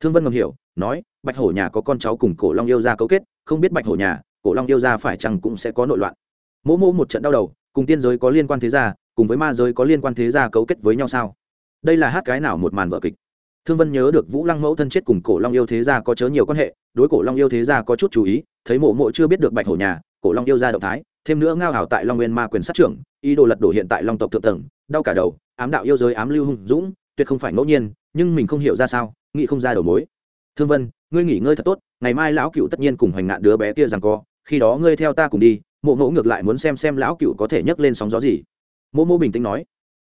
thương vân ngầm hiểu, nói, bạch hổ nhà có con cháu cùng cổ long yêu gia cấu kết, không biết bạch hổ nhà, cổ long yêu gia phải chăng cũng sẽ có nội loạn. Mỗ mỗ một trận đau đầu, cùng tiên giới có liên quan thế gia, cùng với ma giới có liên quan thế gia cấu kết với nhau sao? Đây là hát cái nào một màn vở kịch? Thương vân nhớ được vũ lăng mẫu thân chết cùng cổ long yêu thế gia có chớ nhiều quan hệ, đối cổ long yêu thế gia có chút chú ý, thấy mộ mộ chưa biết được bạch hổ nhà, cổ long yêu gia động thái, thêm nữa ngao hảo tại long nguyên ma quyền sát trưởng, ý đồ lật đổ hiện tại long tộc thượng tầng, đau cả đầu, ám đạo yêu giới ám lưu hung dũng, tuyệt không phải ngẫu nhiên, nhưng mình không hiểu ra sao nghĩ không ra đầu mối. Thương vân, ngươi nghỉ ngơi thật tốt, ngày mai lão cựu tất nhiên cùng hoành nạn đứa bé kia rằng co, khi đó ngươi theo ta cùng đi, mộ mộ ngược lại muốn xem xem lão cựu có thể nhấc lên sóng gió gì. Mộ mộ bình tĩnh nói.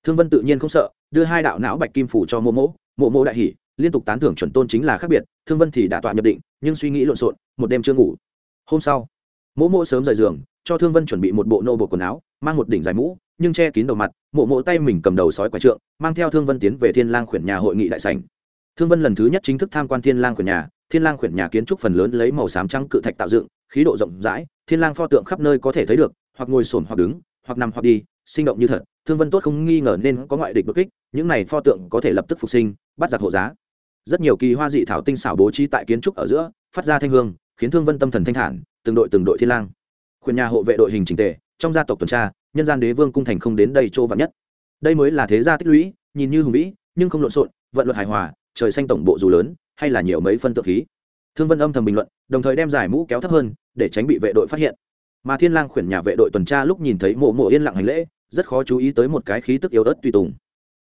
Thương vân tự nhiên không sợ, đưa hai đạo não bạch kim phủ cho mộ mộ mộ mộ đại hỉ, liên tục tán thưởng chuẩn tôn chính là khác biệt, thương vân thì đã tọa nhập định, nhưng suy nghĩ lộn xộn, một đêm chưa ngủ. Hôm sau, mộ mộ sớm rời giường, cho thương vân chuẩn bị một bộ nô bộ quần áo, mang một đỉnh dài mũ, nhưng che kín đầu mặt, mộ mộ tay mình cầm đầu sói quái trượng, mang theo thương vân tiến về thiên lang khuyển nhà hội nghị đại sảnh thương vân lần thứ nhất chính thức tham quan thiên lang khuyển nhà. Thiên lang khuyển nhà kiến trúc phần lớn lấy màu xám trắng cự thạch tạo dựng, khí độ rộng rãi, thiên lang pho tượng khắp nơi có thể thấy được, hoặc ngồi xổm hoặc đứng, hoặc nằm hoặc đi, sinh động như thật. Thương vân tốt không nghi ngờ nên có ngoại địch đột kích, những này pho tượng có thể lập tức phục sinh, bắt giặc hộ giá. Rất nhiều kỳ hoa dị thảo tinh xảo bố trí tại kiến trúc ở giữa, phát ra thanh hương, khiến thương vân tâm thần thanh thản, từng đội từng đội thiên lang. Khuyển nhà hộ vệ đội hình trình tề, trong gia tộc tuần tra, nhân gian đế vương cung thành không đến đây chỗ vạn nhất. Đây mới là thế gia tích lũy, nhìn như hùng vĩ, nhưng không lộn xộn, vận luật hài hòa trời xanh tổng bộ dù lớn, hay là nhiều mấy phân tượng khí. Thương vân âm thầm bình luận, đồng thời đem giải mũ kéo thấp hơn, để tránh bị vệ đội phát hiện. Mà thiên lang khuyển nhà vệ đội tuần tra lúc nhìn thấy mộ mộ yên lặng hành lễ, rất khó chú ý tới một cái khí tức yếu ớt tùy tùng.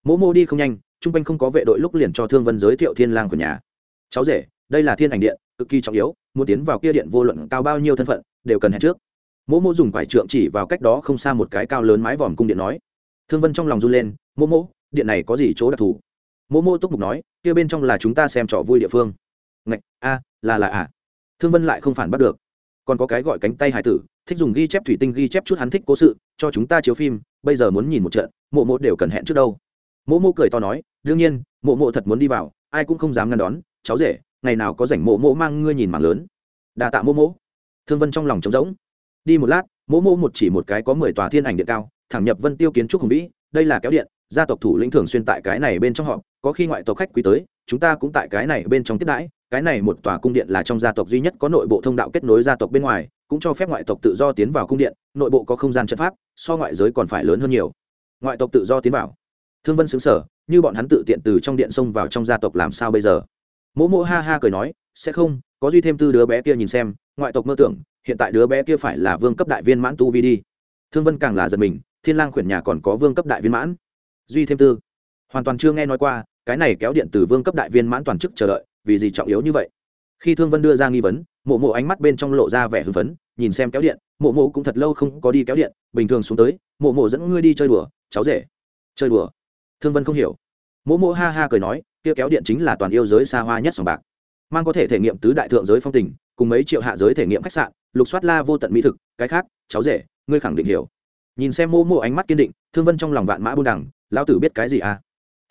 Mộ mộ đi không nhanh, Trung quanh không có vệ đội lúc liền cho thương vân giới thiệu thiên lang khuyển nhà. Cháu rể, đây là thiên ảnh điện, cực kỳ trọng yếu, muốn tiến vào kia điện vô luận cao bao nhiêu thân phận, đều cần hẹn trước. Mộ mộ dùng quải trượng chỉ vào cách đó không xa một cái cao lớn mái vòm cung điện nói. Thương vân trong lòng run lên, mộ mộ, điện này có gì chỗ đặc thù? Mộ mộ túc mục nói, kia bên trong là chúng ta xem trò vui địa phương. Ngạch, a, là là à. Thương vân lại không phản bắt được. Còn có cái gọi cánh tay hải tử, thích dùng ghi chép thủy tinh ghi chép chút hắn thích cố sự, cho chúng ta chiếu phim, bây giờ muốn nhìn một trận mộ mộ đều cần hẹn trước đâu. Mộ mộ cười to nói, đương nhiên mộ mộ thật muốn đi vào, ai cũng không dám ngăn đón, cháu rể, ngày nào có rảnh mộ mộ mang ngươi nhìn mảng lớn. Đà tạ mộ mộ thương vân trong lòng trống rỗng. Đi một lát mộ mộ một chỉ một cái có mười tòa thiên ảnh điện cao, thẳng nhập vân tiêu kiến trúc hùng vĩ, đây là kéo điện gia tộc thủ lĩnh thường xuyên tại cái này bên trong họ có khi ngoại tộc khách quý tới, chúng ta cũng tại cái này bên trong tiếp đãi, cái này một tòa cung điện là trong gia tộc duy nhất có nội bộ thông đạo kết nối gia tộc bên ngoài, cũng cho phép ngoại tộc tự do tiến vào cung điện, nội bộ có không gian trận pháp, so ngoại giới còn phải lớn hơn nhiều. Ngoại tộc tự do tiến vào. Thương vân xứng sở như bọn hắn tự tiện từ trong điện xông vào trong gia tộc làm sao bây giờ? Mỗ mỗ ha ha cười nói, sẽ không, có duy thêm tư đứa bé kia nhìn xem, ngoại tộc mơ tưởng, hiện tại đứa bé kia phải là vương cấp đại viên mãn tu vi đi. Thương vân càng là giật mình, thiên lang khuyển nhà còn có vương cấp đại viên mãn? Duy thêm tư. Hoàn toàn chưa nghe nói qua, cái này kéo điện từ vương cấp đại viên mãn toàn chức chờ đợi, vì gì trọng yếu như vậy? Khi thương vân đưa ra nghi vấn, mộ mộ ánh mắt bên trong lộ ra vẻ hưng phấn, nhìn xem kéo điện, mộ mộ cũng thật lâu không có đi kéo điện, bình thường xuống tới, mộ mộ dẫn ngươi đi chơi đùa, cháu rể. Chơi đùa? Thương vân không hiểu. Mộ mộ ha ha cười nói, kia kéo điện chính là toàn yêu giới xa hoa nhất sòng bạc. Mang có thể thể nghiệm tứ đại thượng giới phong tình, cùng mấy triệu hạ giới thể nghiệm khách sạn, lục soát la vô tận mỹ thực, cái khác, cháu rể, ngươi khẳng định hiểu. Nhìn xem mộ mộ ánh mắt kiên định, thương vân trong lòng vạn mã buôn đẳng lão tử biết cái gì à?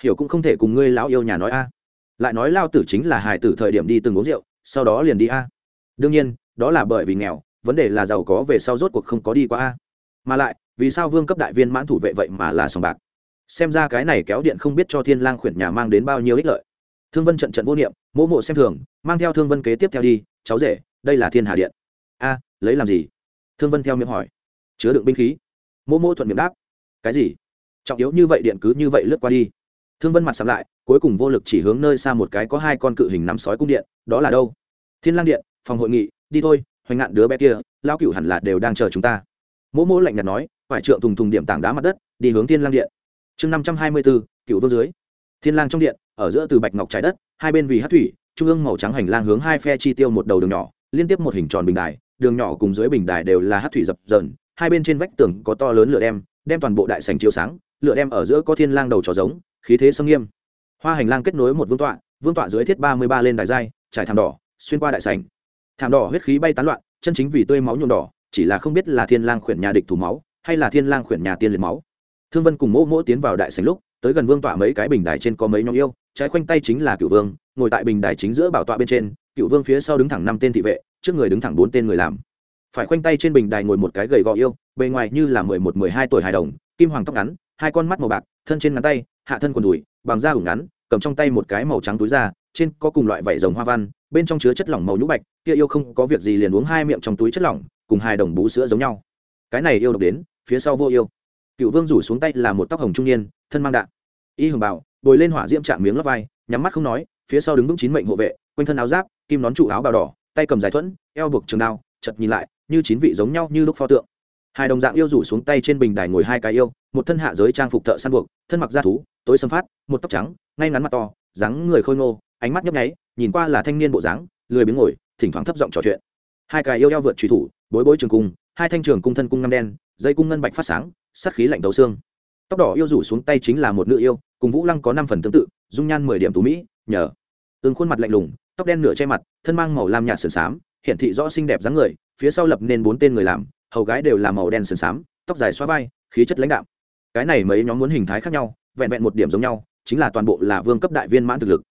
Hiểu cũng không thể cùng ngươi lão yêu nhà nói a. Lại nói lao tử chính là Hải tử thời điểm đi từng uống rượu, sau đó liền đi a. Đương nhiên, đó là bởi vì nghèo, vấn đề là giàu có về sau rốt cuộc không có đi qua a. Mà lại, vì sao vương cấp đại viên mãn thủ vệ vậy mà là sòng bạc? Xem ra cái này kéo điện không biết cho thiên lang khuyển nhà mang đến bao nhiêu ích lợi. Thương vân trận trận vô niệm, mỗ mộ xem thường, mang theo thương vân kế tiếp theo đi, cháu rể, đây là thiên hà điện. A, lấy làm gì? Thương vân theo miệng hỏi. Chứa đựng binh khí. Mỗ mỗ thuận miệng đáp. Cái gì? Trọng yếu như vậy điện cứ như vậy lướt qua đi. Thương vân mặt sắm lại, cuối cùng vô lực chỉ hướng nơi xa một cái có hai con cự hình nắm sói cung điện, đó là đâu? Thiên lang điện, phòng hội nghị, đi thôi, hoành ngạn đứa bé kia lao cửu hẳn là đều đang chờ chúng ta. Mỗ mỗ lạnh nhạt nói, phải trượng thùng thùng điểm tảng đá mặt đất, đi hướng thiên lang điện. Chương năm trăm hai mươi bốn cựu vương dưới. Thiên lang trong điện, ở giữa từ bạch ngọc trái đất, hai bên vì hát thủy, trung ương màu trắng hành lang hướng hai phe chi tiêu một đầu đường nhỏ, liên tiếp một hình tròn bình đài, đường nhỏ cùng dưới bình đài đều là hát thủy dập dờn, hai bên trên vách tường có to lớn lửa đem đem toàn bộ đại sành chiếu sáng lựa đem ở giữa có thiên lang đầu trò giống, khí thế sâm nghiêm. Hoa hành lang kết nối một vương tọa vương tọa dưới thiết ba mươi ba lên đài giai, trải thảm đỏ, xuyên qua đại sành thảm đỏ huyết khí bay tán loạn, chân chính vì tươi máu nhuộm đỏ, chỉ là không biết là thiên lang khuyển nhà địch thủ máu, hay là thiên lang khuyển nhà tiên liệt máu. Thương vân cùng mỗ mỗ tiến vào đại sành lúc, tới gần vương tọa mấy cái bình đài trên có mấy nhóm yêu, trái khoanh tay chính là cựu vương, ngồi tại bình đài chính giữa bảo tọa bên trên cựu vương phía sau đứng thẳng năm tên thị vệ, trước người đứng thẳng bốn tên người làm. Phải khoanh tay trên bình đài ngồi một cái gầy gò yêu, bề ngoài như là mười một, mười hai tuổi hài đồng, kim hoàng tóc ngắn hai con mắt màu bạc, thân trên ngắn tay, hạ thân quần đùi, bằng da hủng ngắn, cầm trong tay một cái màu trắng túi da, trên có cùng loại vảy rồng hoa văn, bên trong chứa chất lỏng màu nhũ bạch, kia yêu không có việc gì liền uống hai miệng trong túi chất lỏng, cùng hai đồng bú sữa giống nhau. Cái này yêu độc đến, phía sau vô yêu. Cựu vương rủ xuống tay là một tóc hồng trung niên, thân mang đạn y hồng bảo, bồi lên hỏa diễm chạm miếng lót vai, nhắm mắt không nói, phía sau đứng vững chín mệnh hộ vệ, quanh thân áo giáp, kim nón trụ áo bào đỏ, tay cầm giải thuẫn, eo buộc trường đao, chật nhìn lại, như chín vị giống nhau như lúc pho tượng hai đồng dạng yêu rủ xuống tay trên bình đài ngồi hai cái yêu, một thân hạ giới trang phục thợ săn buộc, thân mặc da thú, tối xâm phát, một tóc trắng, ngay ngắn mặt to, dáng người khôi ngô, ánh mắt nhấp nháy, nhìn qua là thanh niên bộ dáng, lười biếng ngồi, thỉnh thoảng thấp giọng trò chuyện. Hai cái yêu eo vượt truy thủ, bối bối trường cung, hai thanh trường cung thân cung ngăm đen, dây cung ngân bạch phát sáng sắt khí lạnh tấu xương. Tóc đỏ yêu rủ xuống tay chính là một nữ yêu, cùng vũ lăng có năm phần tương tự, dung nhan mười điểm tú mỹ, nhờ. Tương khuôn mặt lạnh lùng, tóc đen nửa che mặt, thân mang màu lam nhạt sườn xám hiện thị rõ xinh đẹp dáng người, phía sau lập nên bốn tên người làm hầu gái đều là màu đen sườn xám, tóc dài xoa vai, khí chất lãnh đạo cái này mấy nhóm muốn hình thái khác nhau, vẹn vẹn một điểm giống nhau, chính là toàn bộ là vương cấp đại viên mãn thực lực.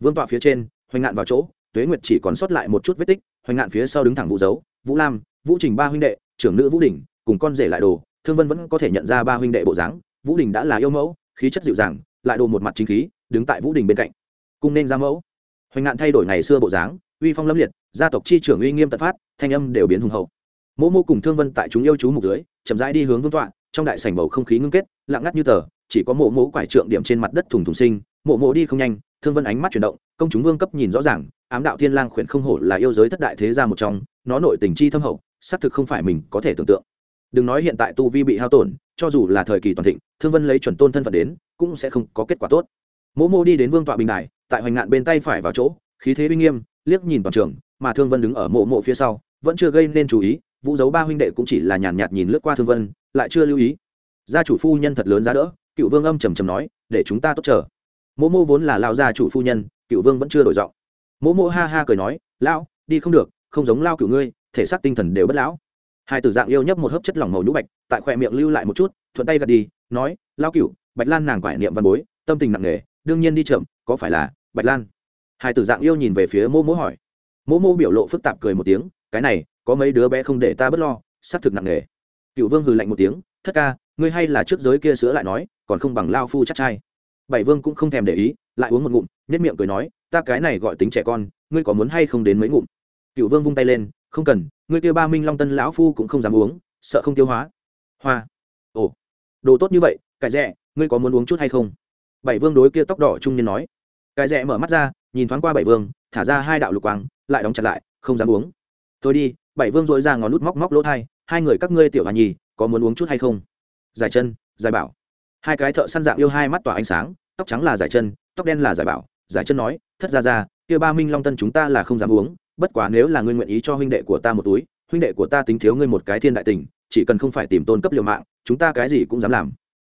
Vương tọa phía trên, hoành ngạn vào chỗ, tuế nguyệt chỉ còn sót lại một chút vết tích, hoành ngạn phía sau đứng thẳng vũ dấu, vũ lam, vũ trình ba huynh đệ, trưởng nữ vũ đình cùng con rể lại đồ, thương vân vẫn có thể nhận ra ba huynh đệ bộ dáng, vũ đình đã là yêu mẫu, khí chất dịu dàng, lại đồ một mặt chính khí, đứng tại vũ đình bên cạnh. Cung nên ra mẫu. Hoành ngạn thay đổi ngày xưa bộ dáng, uy phong lâm liệt, gia tộc chi trưởng uy nghiêm tật phát, thanh âm đều biến hùng hậu mỗ mô cùng thương vân tại chúng yêu chú mục dưới, chậm rãi đi hướng vương tọa, trong đại sảnh bầu không khí ngưng kết, lặng ngắt như tờ, chỉ có mộ mỗ quải trượng điểm trên mặt đất thùng thùng sinh mộ mỗ đi không nhanh, thương vân ánh mắt chuyển động, công chúng vương cấp nhìn rõ ràng, ám đạo thiên lang khuyển không hổ là yêu giới thất đại thế gia một trong, nó nội tình chi thâm hậu, xác thực không phải mình có thể tưởng tượng. Đừng nói hiện tại tu vi bị hao tổn, cho dù là thời kỳ toàn thịnh, thương vân lấy chuẩn tôn thân phận đến, cũng sẽ không có kết quả tốt. Mỗ mô đi đến vương tọa bình đài, tại hoành ngạn bên tay phải vào chỗ, khí thế uy nghiêm, liếc nhìn toàn trường, mà thương vân đứng ở mộ mộ phía sau, vẫn chưa gây nên chú ý vũ dấu ba huynh đệ cũng chỉ là nhàn nhạt nhìn lướt qua thương vân, lại chưa lưu ý. Gia chủ phu nhân thật lớn giá đỡ, cựu vương âm trầm trầm nói, để chúng ta tốt chờ. Mỗ mô vốn là lao gia chủ phu nhân, cựu vương vẫn chưa đổi giọng. Mỗ mô ha ha cười nói, lão, đi không được, không giống lao cựu ngươi, thể xác tinh thần đều bất lão. Hai tử dạng yêu nhấp một hớp chất lỏng màu nhũ bạch, tại khoe miệng lưu lại một chút, thuận tay gật đi, nói lao cựu bạch lan nàng quải niệm văn bối, tâm tình nặng nề, đương nhiên đi chậm, có phải là bạch lan? Hai tử dạng yêu nhìn về phía mô mô hỏi. Mô mô biểu lộ phức tạp cười một tiếng, cái này có mấy đứa bé không để ta bớt lo, xác thực nặng nề. Cựu vương hừ lạnh một tiếng, thất ca, ngươi hay là trước giới kia sữa lại nói, còn không bằng lao phu chắc trai. Bảy vương cũng không thèm để ý, lại uống một ngụm nhất miệng cười nói, ta cái này gọi tính trẻ con, ngươi có muốn hay không đến mấy ngụm? Cựu vương vung tay lên, không cần, ngươi kia ba minh long tân lão phu cũng không dám uống, sợ không tiêu hóa. Hoa. Ồ. Đồ tốt như vậy, cải rẽ ngươi có muốn uống chút hay không? Bảy vương đối kia tóc đỏ trung niên nói. Cải rẽ mở mắt ra, nhìn thoáng qua bảy vương, thả ra hai đạo lục quang, lại đóng chặt lại, không dám uống. Thôi đi bảy vương dội ra ngón nút móc móc lỗ thai, hai người các ngươi tiểu hà nhì, có muốn uống chút hay không? Giải chân, giải bảo. Hai cái thợ săn dạng yêu hai mắt tỏa ánh sáng, tóc trắng là giải chân, tóc đen là giải bảo. Giải chân nói, thất ra ra kia ba minh long tân chúng ta là không dám uống, bất quá nếu là ngươi nguyện ý cho huynh đệ của ta một túi, huynh đệ của ta tính thiếu ngươi một cái thiên đại tình, chỉ cần không phải tìm tôn cấp liều mạng, chúng ta cái gì cũng dám làm.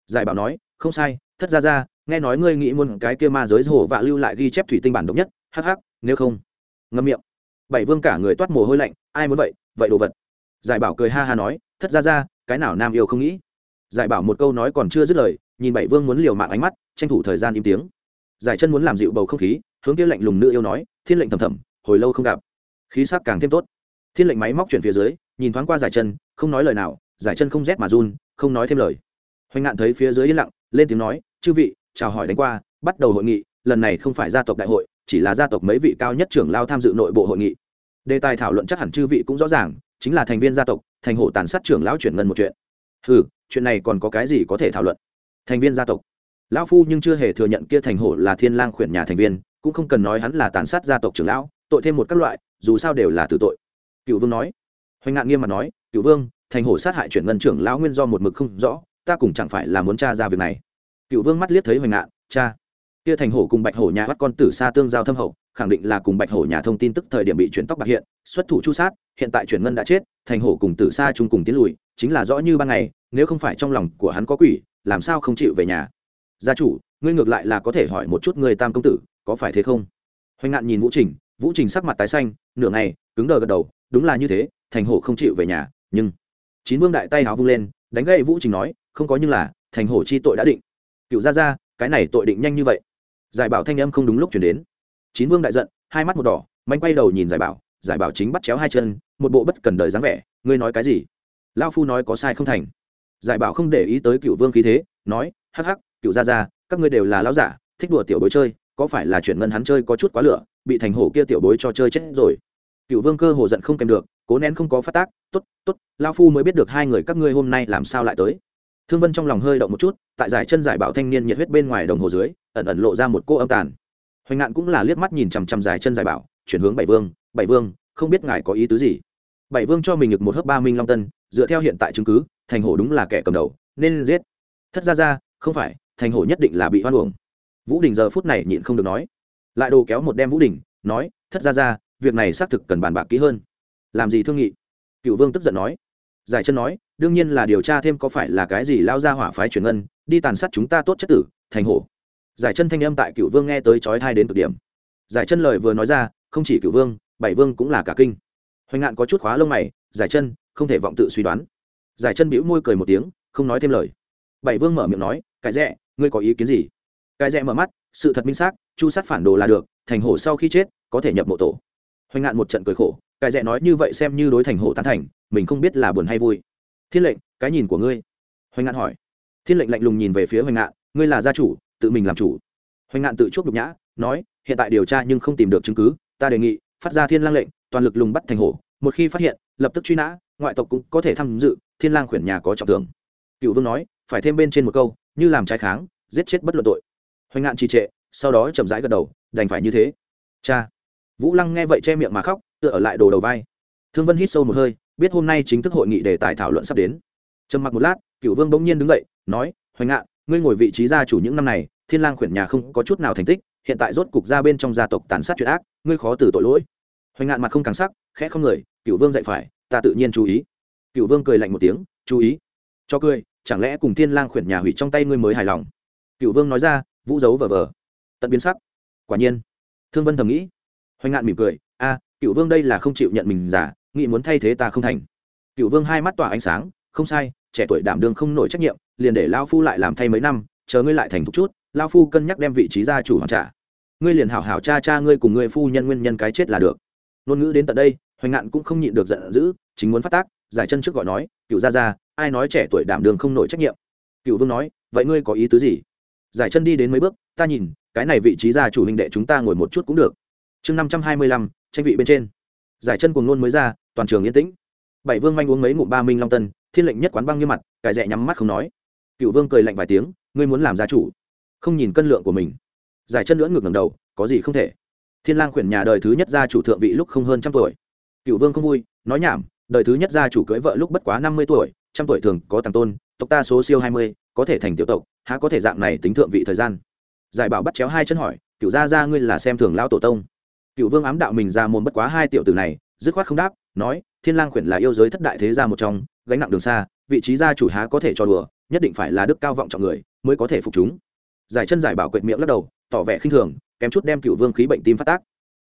Giải bảo nói, không sai, thất ra ra nghe nói ngươi nghĩ muốn cái kia ma giới hồ và lưu lại ghi chép thủy tinh bản độc nhất, hắc hắc, nếu không. Ngâm miệng bảy vương cả người toát mồ hôi lạnh, ai muốn vậy vậy đồ vật. Giải bảo cười ha ha nói, thất ra ra cái nào nam yêu không nghĩ? Giải bảo một câu nói còn chưa dứt lời, nhìn bảy vương muốn liều mạng ánh mắt, tranh thủ thời gian im tiếng. Giải chân muốn làm dịu bầu không khí, hướng kia lạnh lùng nữ yêu nói, thiên lệnh thầm thầm, hồi lâu không gặp. Khí sắc càng thêm tốt. Thiên lệnh máy móc chuyển phía dưới, nhìn thoáng qua giải chân, không nói lời nào, giải chân không rét mà run, không nói thêm lời. Hoành ngạn thấy phía dưới yên lặng, lên tiếng nói, chư vị, chào hỏi đánh qua, bắt đầu hội nghị, lần này không phải gia tộc đại hội, chỉ là gia tộc mấy vị cao nhất trưởng lao tham dự nội bộ hội nghị đề tài thảo luận chắc hẳn chư vị cũng rõ ràng, chính là thành viên gia tộc, thành hộ tàn sát trưởng lão chuyển ngân một chuyện. Ừ chuyện này còn có cái gì có thể thảo luận? Thành viên gia tộc. Lão phu nhưng chưa hề thừa nhận kia thành hổ là thiên lang khuyển nhà thành viên, cũng không cần nói hắn là tàn sát gia tộc trưởng lão, tội thêm một các loại, dù sao đều là tử tội. Cựu vương nói. Hoành ngạn nghiêm mặt nói, cựu vương, thành hổ sát hại chuyển ngân trưởng lão nguyên do một mực không rõ, ta cũng chẳng phải là muốn tra ra việc này. Cựu vương mắt liếc thấy hoành ngạn, cha, kia thành hổ cùng bạch hổ nhà bắt con tử xa tương giao thâm hậu khẳng định là cùng bạch hổ nhà thông tin tức thời điểm bị chuyển tóc bạc hiện, xuất thủ chu sát, hiện tại chuyển ngân đã chết, thành hổ cùng tử xa chung cùng tiến lùi, chính là rõ như ban ngày, nếu không phải trong lòng của hắn có quỷ, làm sao không chịu về nhà? Gia chủ, ngươi ngược lại là có thể hỏi một chút người tam công tử, có phải thế không? Hoành ngạn nhìn vũ trình vũ trình sắc mặt tái xanh, nửa ngày, cứng đờ gật đầu, đúng là như thế, thành hổ không chịu về nhà, nhưng chín vương đại tay háo vung lên, đánh gậy vũ trình nói, không có nhưng là, thành hổ chi tội đã định. Cựu ra ra cái này tội định nhanh như vậy. Giải bảo thanh âm không đúng lúc chuyển đến chín vương đại giận, hai mắt một đỏ manh quay đầu nhìn giải bảo giải bảo chính bắt chéo hai chân, một bộ bất cần đời dáng vẻ, ngươi nói cái gì? Lao phu nói có sai không thành. Giải bảo không để ý tới cựu vương khí thế, nói, hắc hắc, cựu gia gia, các ngươi đều là lão giả, thích đùa tiểu bối chơi, có phải là chuyển ngân hắn chơi có chút quá lửa, bị thành hổ kia tiểu bối cho chơi chết rồi? Cựu vương cơ hồ giận không kèm được, cố nén không có phát tác t ố t t ố t lao phu mới biết được hai người các ngươi hôm nay làm sao lại tới. Thương vân trong lòng hơi động một chút, tại giải chân giải bảo thanh niên nhiệt huyết bên ngoài đồng hồ dưới, ẩn ẩn lộ ra một cô âm tàn hoành ngạn cũng là liếc mắt nhìn chằm chằm dài chân dài bảo, chuyển hướng bảy vương bảy vương, không biết ngài có ý tứ gì? Bảy vương cho mình ngực một hớp ba minh long tân, dựa theo hiện tại chứng cứ, thành hổ đúng là kẻ cầm đầu, nên giết. Thất ra ra không phải, thành hổ nhất định là bị hoan uổng. Vũ đình giờ phút này nhịn không được nói. Lại đồ kéo một đem vũ đình, nói, thất ra ra việc này xác thực cần bàn bạc kỹ hơn. Làm gì thương nghị? Cựu vương tức giận nói. Giải chân nói, đương nhiên là điều tra thêm có phải là cái gì lao ra hỏa phái truyền ngân, đi tàn sát chúng ta tốt chất tử, thành hổ giải chân thanh âm tại cựu vương nghe tới trói thai đến cực điểm. Giải chân lời vừa nói ra, không chỉ cựu vương, bảy vương cũng là cả kinh. Hoành ngạn có chút khóa lông mày, giải chân, không thể vọng tự suy đoán. Giải chân bĩu môi cười một tiếng, không nói thêm lời. Bảy vương mở miệng nói, cái rẽ ngươi có ý kiến gì? Cái rẽ mở mắt, sự thật minh xác, chu sát phản đồ là được, thành hổ sau khi chết, có thể nhập mộ tổ. Hoành ngạn một trận cười khổ, cái rẽ nói như vậy xem như đối thành hổ tán thành, mình không biết là buồn hay vui. Thiên lệnh, cái nhìn của ngươi. Hoành ngạn hỏi. Thiên lệnh lạnh lùng nhìn về phía hoành ngạn, ngươi là gia chủ tự mình làm chủ. Hoành ngạn tự chuốc nhục nhã, nói, hiện tại điều tra nhưng không tìm được chứng cứ, ta đề nghị, phát ra thiên lang lệnh, toàn lực lùng bắt thành hổ, một khi phát hiện, lập tức truy nã, ngoại tộc cũng có thể tham dự, thiên lang khuyển nhà có trọng thưởng. Cựu vương nói, phải thêm bên trên một câu, như làm trái kháng, giết chết bất luận tội. Hoành ngạn trì trệ, sau đó chậm rãi gật đầu, đành phải như thế. Cha. Vũ lăng nghe vậy che miệng mà khóc, tựa ở lại đồ đầu vai. Thương vân hít sâu một hơi, biết hôm nay chính thức hội nghị đề tài thảo luận sắp đến. Trầm mặc một lát, cựu vương bỗng nhiên đứng dậy, nói, hoành ngạn ngươi ngồi vị trí gia chủ những năm này, thiên lang khuyển nhà không có chút nào thành tích, hiện tại rốt cục ra bên trong gia tộc tàn sát chuyện ác, ngươi khó từ tội lỗi. Hoành ngạn mặt không càng sắc, khẽ không người cựu vương dạy phải, ta tự nhiên chú ý. Cựu vương cười lạnh một tiếng, chú ý. Cho cười, chẳng lẽ cùng thiên lang khuyển nhà hủy trong tay ngươi mới hài lòng? Cựu vương nói ra, vũ giấu vờ vờ. Tận biến sắc. Quả nhiên. Thương vân thầm nghĩ. Hoành ngạn mỉm cười, a cựu vương đây là không chịu nhận mình giả, nghĩ muốn thay thế ta không thành. Cựu vương hai mắt tỏa ánh sáng, không sai trẻ tuổi đảm đương không nổi trách nhiệm, liền để lao phu lại làm thay mấy năm, chờ ngươi lại thành thục chút, lao phu cân nhắc đem vị trí gia chủ hoàn trả. Ngươi liền hảo hảo cha cha ngươi cùng ngươi phu nhân nguyên nhân cái chết là được. Ngôn ngữ đến tận đây, hoành ngạn cũng không nhịn được giận dữ, chính muốn phát tác, giải chân trước gọi nói, cựu gia gia, ai nói trẻ tuổi đảm đường không nổi trách nhiệm? Cựu vương nói, vậy ngươi có ý tứ gì? Giải chân đi đến mấy bước, ta nhìn, cái này vị trí gia chủ huynh đệ chúng ta ngồi một chút cũng được. Chương năm trăm hai mươi lăm, tranh vị bên trên. Giải chân cùng nôn mới ra, toàn trường yên tĩnh. Bảy vương manh uống mấy ngụm ba minh long tân thiên lệnh nhất quán băng như mặt cài rẽ nhắm mắt không nói. Cựu vương cười lạnh vài tiếng, ngươi muốn làm gia chủ, không nhìn cân lượng của mình. Giải chân lưỡng ngược ngầm đầu, có gì không thể. Thiên lang khuyển nhà đời thứ nhất gia chủ thượng vị lúc không hơn trăm tuổi. Cựu vương không vui, nói nhảm, đời thứ nhất gia chủ cưới vợ lúc bất quá năm mươi tuổi, trăm tuổi thường có tàng tôn, tộc ta số siêu hai mươi, có thể thành tiểu tộc, há có thể dạng này tính thượng vị thời gian. Giải bảo bắt chéo hai chân hỏi cựu gia gia ngươi là xem thường lão tổ tông? Cựu vương ám đạo mình ra môn bất quá hai tiểu tử này, dứt khoát không đáp, nói, thiên lang khuyển là yêu giới thất đại thế gia một trong gánh nặng đường xa, vị trí gia chủ há có thể cho đùa, nhất định phải là đức cao vọng trọng người mới có thể phục chúng. Giải chân giải bảo quệt miệng lắc đầu, tỏ vẻ khinh thường, kém chút đem cựu vương khí bệnh tim phát tác.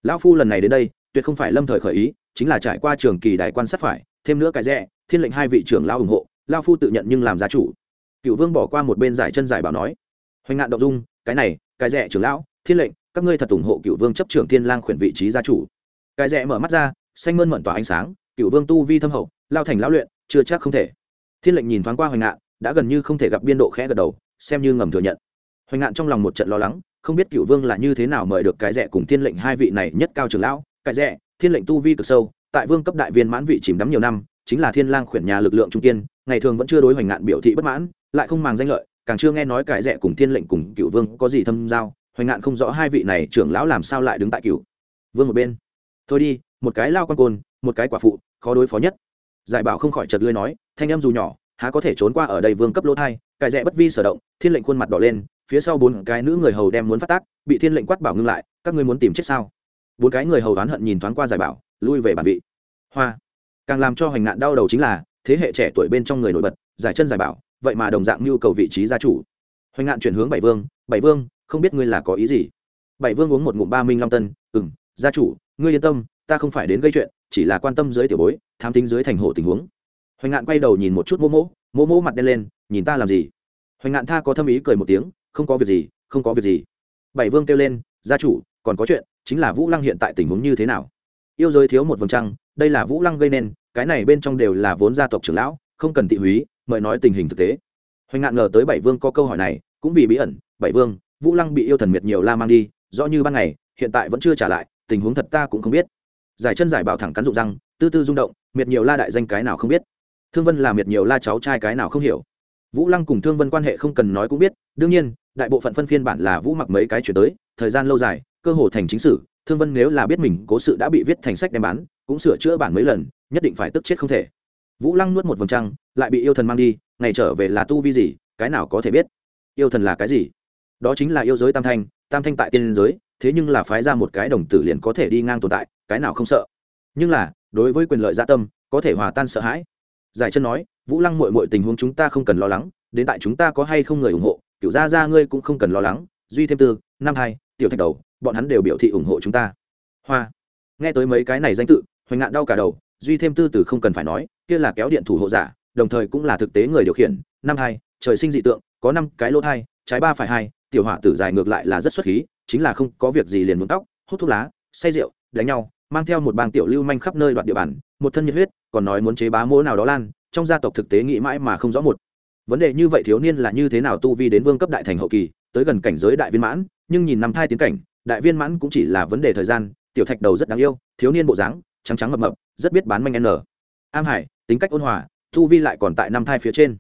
Lão phu lần này đến đây, tuyệt không phải lâm thời khởi ý, chính là trải qua trường kỳ đại quan sát phải, thêm nữa cái rẽ, thiên lệnh hai vị trưởng lao ủng hộ lao phu tự nhận nhưng làm gia chủ. Cựu vương bỏ qua một bên giải chân giải bảo nói, hoành ngạn động dung, cái này, cái rẽ trưởng lão, thiên lệnh, các ngươi thật ủng hộ cựu vương chấp trưởng thiên lang khuyển vị trí gia chủ. Cái rẽ mở mắt ra, xanh mơn mận tỏa ánh sáng, cựu vương tu vi thâm hậu, lao thành lão luyện chưa chắc không thể. Thiên lệnh nhìn thoáng qua hoành ngạn, đã gần như không thể gặp biên độ khẽ gật đầu, xem như ngầm thừa nhận. Hoành ngạn trong lòng một trận lo lắng, không biết cựu vương là như thế nào mời được cái rẻ cùng thiên lệnh hai vị này nhất cao trưởng lão. Cái rẻ, thiên lệnh tu vi cực sâu, tại vương cấp đại viên mãn vị chìm đắm nhiều năm, chính là thiên lang khuyển nhà lực lượng trung kiên, ngày thường vẫn chưa đối hoành ngạn biểu thị bất mãn, lại không màng danh lợi, càng chưa nghe nói cái rẻ cùng thiên lệnh cùng cựu vương có gì thâm giao. Hoành ngạn không rõ hai vị này trưởng lão làm sao lại đứng tại cựu vương một bên. Thôi đi, một cái lao quan côn, một cái quả phụ, khó đối phó nhất giải bảo không khỏi chật lưới nói, thanh em dù nhỏ, há có thể trốn qua ở đây vương cấp lỗ thai? Cài rẽ bất vi sở động, thiên lệnh khuôn mặt đỏ lên, phía sau bốn cái nữ người hầu đem muốn phát tác, bị thiên lệnh quát bảo ngưng lại, các ngươi muốn tìm chết sao? Bốn cái người hầu đoán hận nhìn thoáng qua giải bảo, lui về bản vị. Hoa. Càng làm cho hoành nạn đau đầu chính là, thế hệ trẻ tuổi bên trong người nổi bật, giải chân giải bảo, vậy mà đồng dạng nhu cầu vị trí gia chủ. Hoành nạn chuyển hướng bảy vương bảy vương, không biết ngươi là có ý gì? Bảy vương uống một ngụm ba minh long tân ừ m gia chủ, ngươi yên tâm, ta không phải đến gây chuyện chỉ là quan tâm dưới tiểu bối tham tính dưới thành hộ tình huống. Hoành ngạn quay đầu nhìn một chút mô Mô, mô Mô mặt đen lên nhìn ta làm gì? Hoành ngạn tha có thâm ý cười một tiếng không có việc gì không có việc gì. Bảy vương kêu lên gia chủ còn có chuyện chính là vũ lăng hiện tại tình huống như thế nào? Yêu giới thiếu một vầng trăng đây là vũ lăng gây nên cái này bên trong đều là vốn gia tộc trưởng lão không cần tị húy mời nói tình hình thực tế. Hoành ngạn ngờ tới bảy vương có câu hỏi này cũng vì bí ẩn bảy vương vũ lăng bị yêu thần miệt nhiều la mang đi rõ như ban ngày hiện tại vẫn chưa trả lại tình huống thật ta cũng không biết giải chân giải bảo thẳng cắn rụng răng, tư tư rung động, miệt nhiều la đại danh cái nào không biết. Thương vân là miệt nhiều la cháu trai cái nào không hiểu. Vũ lăng cùng thương vân quan hệ không cần nói cũng biết, đương nhiên, đại bộ phận phân phiên bản là vũ mặc mấy cái chuyển tới, thời gian lâu dài, cơ hồ thành chính sử, thương vân nếu là biết mình cố sự đã bị viết thành sách đem bán, cũng sửa chữa bản mấy lần, nhất định phải tức chết không thể. Vũ lăng nuốt một vòng trăng, lại bị yêu thần mang đi, ngày trở về là tu vi gì, cái nào có thể biết. Yêu thần là cái gì? Đó chính là yêu giới tam thanh tam thanh tại tiên giới, thế nhưng là phái ra một cái đồng tử liền có thể đi ngang tồn tại cái nào không sợ. Nhưng là, đối với quyền lợi gia tâm, có thể hòa tan sợ hãi. Giải chân nói, vũ lăng mội mội tình huống chúng ta không cần lo lắng, đến tại chúng ta có hay không người ủng hộ kiểu ra ra ngươi cũng không cần lo lắng, duy thêm tư, năm hai, tiểu thạch đầu, bọn hắn đều biểu thị ủng hộ chúng ta. Hoa. Nghe tới mấy cái này danh tự, hoành ngạn đau cả đầu, duy thêm tư từ không cần phải nói, kia là kéo điện thủ hộ giả, đồng thời cũng là thực tế người điều khiển, năm hai, trời sinh dị tượng, có năm cái lỗ thai, trái ba phải hai, tiểu hỏa tử dài ngược lại là rất xuất khí, chính là không có việc gì liền muốn tóc, hút thuốc lá, say rượu, đánh nhau mang theo một bang tiểu lưu manh khắp nơi đoạt địa bàn, một thân nhiệt huyết, còn nói muốn chế bá mỗ nào đó lan, trong gia tộc thực tế nghĩ mãi mà không rõ một. Vấn đề như vậy thiếu niên là như thế nào tu vi đến vương cấp đại thành hậu kỳ, tới gần cảnh giới đại viên mãn, nhưng nhìn năm thai tiến cảnh, đại viên mãn cũng chỉ là vấn đề thời gian, tiểu thạch đầu rất đáng yêu, thiếu niên bộ dáng, trắng trắng mập mập, rất biết bán manh n. Am hải, tính cách ôn hòa, tu vi lại còn tại năm thai phía trên.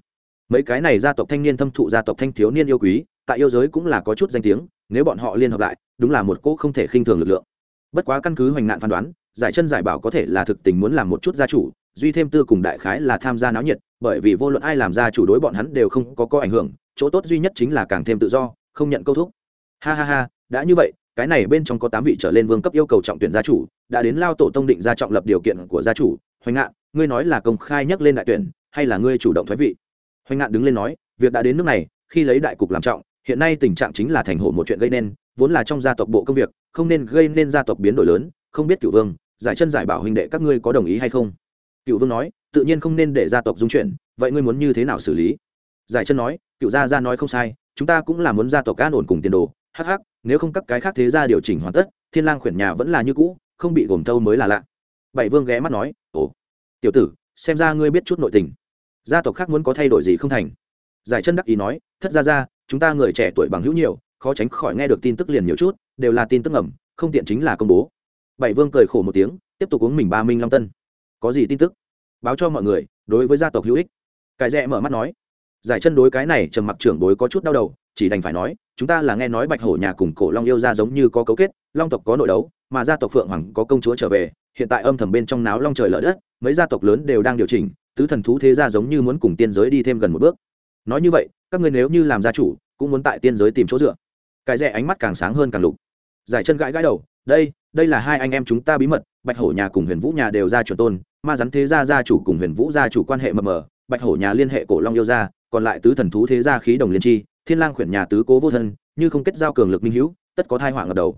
Mấy cái này gia tộc thanh niên thâm thụ gia tộc thanh thiếu niên yêu quý, tại yêu giới cũng là có chút danh tiếng, nếu bọn họ liên hợp lại, đúng là một cỗ không thể khinh thường lực lượng bất quá căn cứ hoành nạn phán đoán, giải chân giải bảo có thể là thực tình muốn làm một chút gia chủ, duy thêm tư cùng đại khái là tham gia náo nhiệt, bởi vì vô luận ai làm gia chủ đối bọn hắn đều không có có ảnh hưởng, chỗ tốt duy nhất chính là càng thêm tự do, không nhận câu thúc. Ha ha ha, đã như vậy, cái này bên trong có tám vị trở lên vương cấp yêu cầu trọng tuyển gia chủ, đã đến lao tổ tông định ra trọng lập điều kiện của gia chủ. Hoành ngạn, ngươi nói là công khai nhắc lên đại tuyển, hay là ngươi chủ động thoái vị? Hoành ngạn đứng lên nói, việc đã đến nước này, khi lấy đại cục làm trọng, hiện nay tình trạng chính là thành hổ một chuyện gây nên vốn là trong gia tộc bộ công việc không nên gây nên gia tộc biến đổi lớn không biết cựu vương giải chân giải bảo huynh đệ các ngươi có đồng ý hay không? Cựu vương nói tự nhiên không nên để gia tộc dung chuyển vậy ngươi muốn như thế nào xử lý? Giải chân nói cựu gia gia nói không sai chúng ta cũng là muốn gia tộc an ổn cùng tiền đồ hh nếu không các cái khác thế gia điều chỉnh hoàn tất thiên lang khuyển nhà vẫn là như cũ không bị gồm thâu mới là lạ. Bảy vương ghé mắt nói ồ tiểu tử xem ra ngươi biết chút nội tình. Gia tộc khác muốn có thay đổi gì không thành? Giải chân đắc ý nói thất gia gia, chúng ta người trẻ tuổi bằng hữu nhiều khó tránh khỏi nghe được tin tức liền nhiều chút, đều là tin tức ẩm không tiện chính là công bố. Bảy vương cười khổ một tiếng, tiếp tục uống mình ba minh long tân. Có gì tin tức? Báo cho mọi người, đối với gia tộc hữu ích. Cái rẽ mở mắt nói. Giải chân đối cái này, trầm mặc trưởng đối có chút đau đầu, chỉ đành phải nói, chúng ta là nghe nói bạch hổ nhà cùng cổ long yêu ra giống như có cấu kết, long tộc có nội đấu, mà gia tộc phượng hoàng có công chúa trở về, hiện tại âm thầm bên trong náo long trời lở đất, mấy gia tộc lớn đều đang điều chỉnh, tứ thần thú thế gia giống như muốn cùng tiên giới đi thêm gần một bước. Nói như vậy, các ngươi nếu như làm gia chủ, cũng muốn tại tiên giới tìm chỗ dựa cái rẻ ánh mắt càng sáng hơn càng lục. Giải chân gãi gãi đầu, đây đây là hai anh em chúng ta bí mật, bạch hổ nhà cùng huyền vũ nhà đều ra chuẩn tôn, ma rắn thế gia gia chủ cùng huyền vũ gia chủ quan hệ mờ mờ, bạch hổ nhà liên hệ cổ long yêu gia, còn lại tứ thần thú thế gia khí đồng liên chi thiên lang khuyển nhà tứ cố vô thân, như không kết giao cường lực minh hữu, tất có thai họa ngập đầu.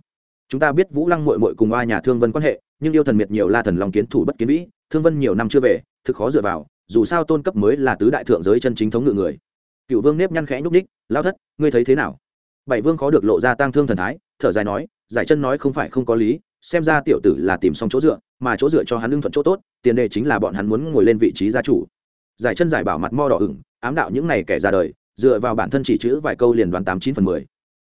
Chúng ta biết vũ lăng mội mội cùng oa nhà thương vân quan hệ, nhưng yêu thần miệt nhiều la thần long kiến thủ bất kiến vĩ, thương vân nhiều năm chưa về, thực khó dựa vào, dù sao tôn cấp mới là tứ đại thượng giới chân chính thống ngự người. Cựu vương nếp nhăn khẽ nhúc ních lao thất, ngươi thấy thế nào? Bảy vương khó được lộ ra tang thương thần thái, thở dài nói, giải chân nói không phải không có lý, xem ra tiểu tử là tìm xong chỗ dựa, mà chỗ dựa cho hắn lương thuận chỗ tốt, tiền đề chính là bọn hắn muốn ngồi lên vị trí gia chủ. Giải chân giải bảo mặt mo đỏ ửng, ám đạo những này kẻ ra đời, dựa vào bản thân chỉ chữ vài câu liền đoán tám chín phần mười.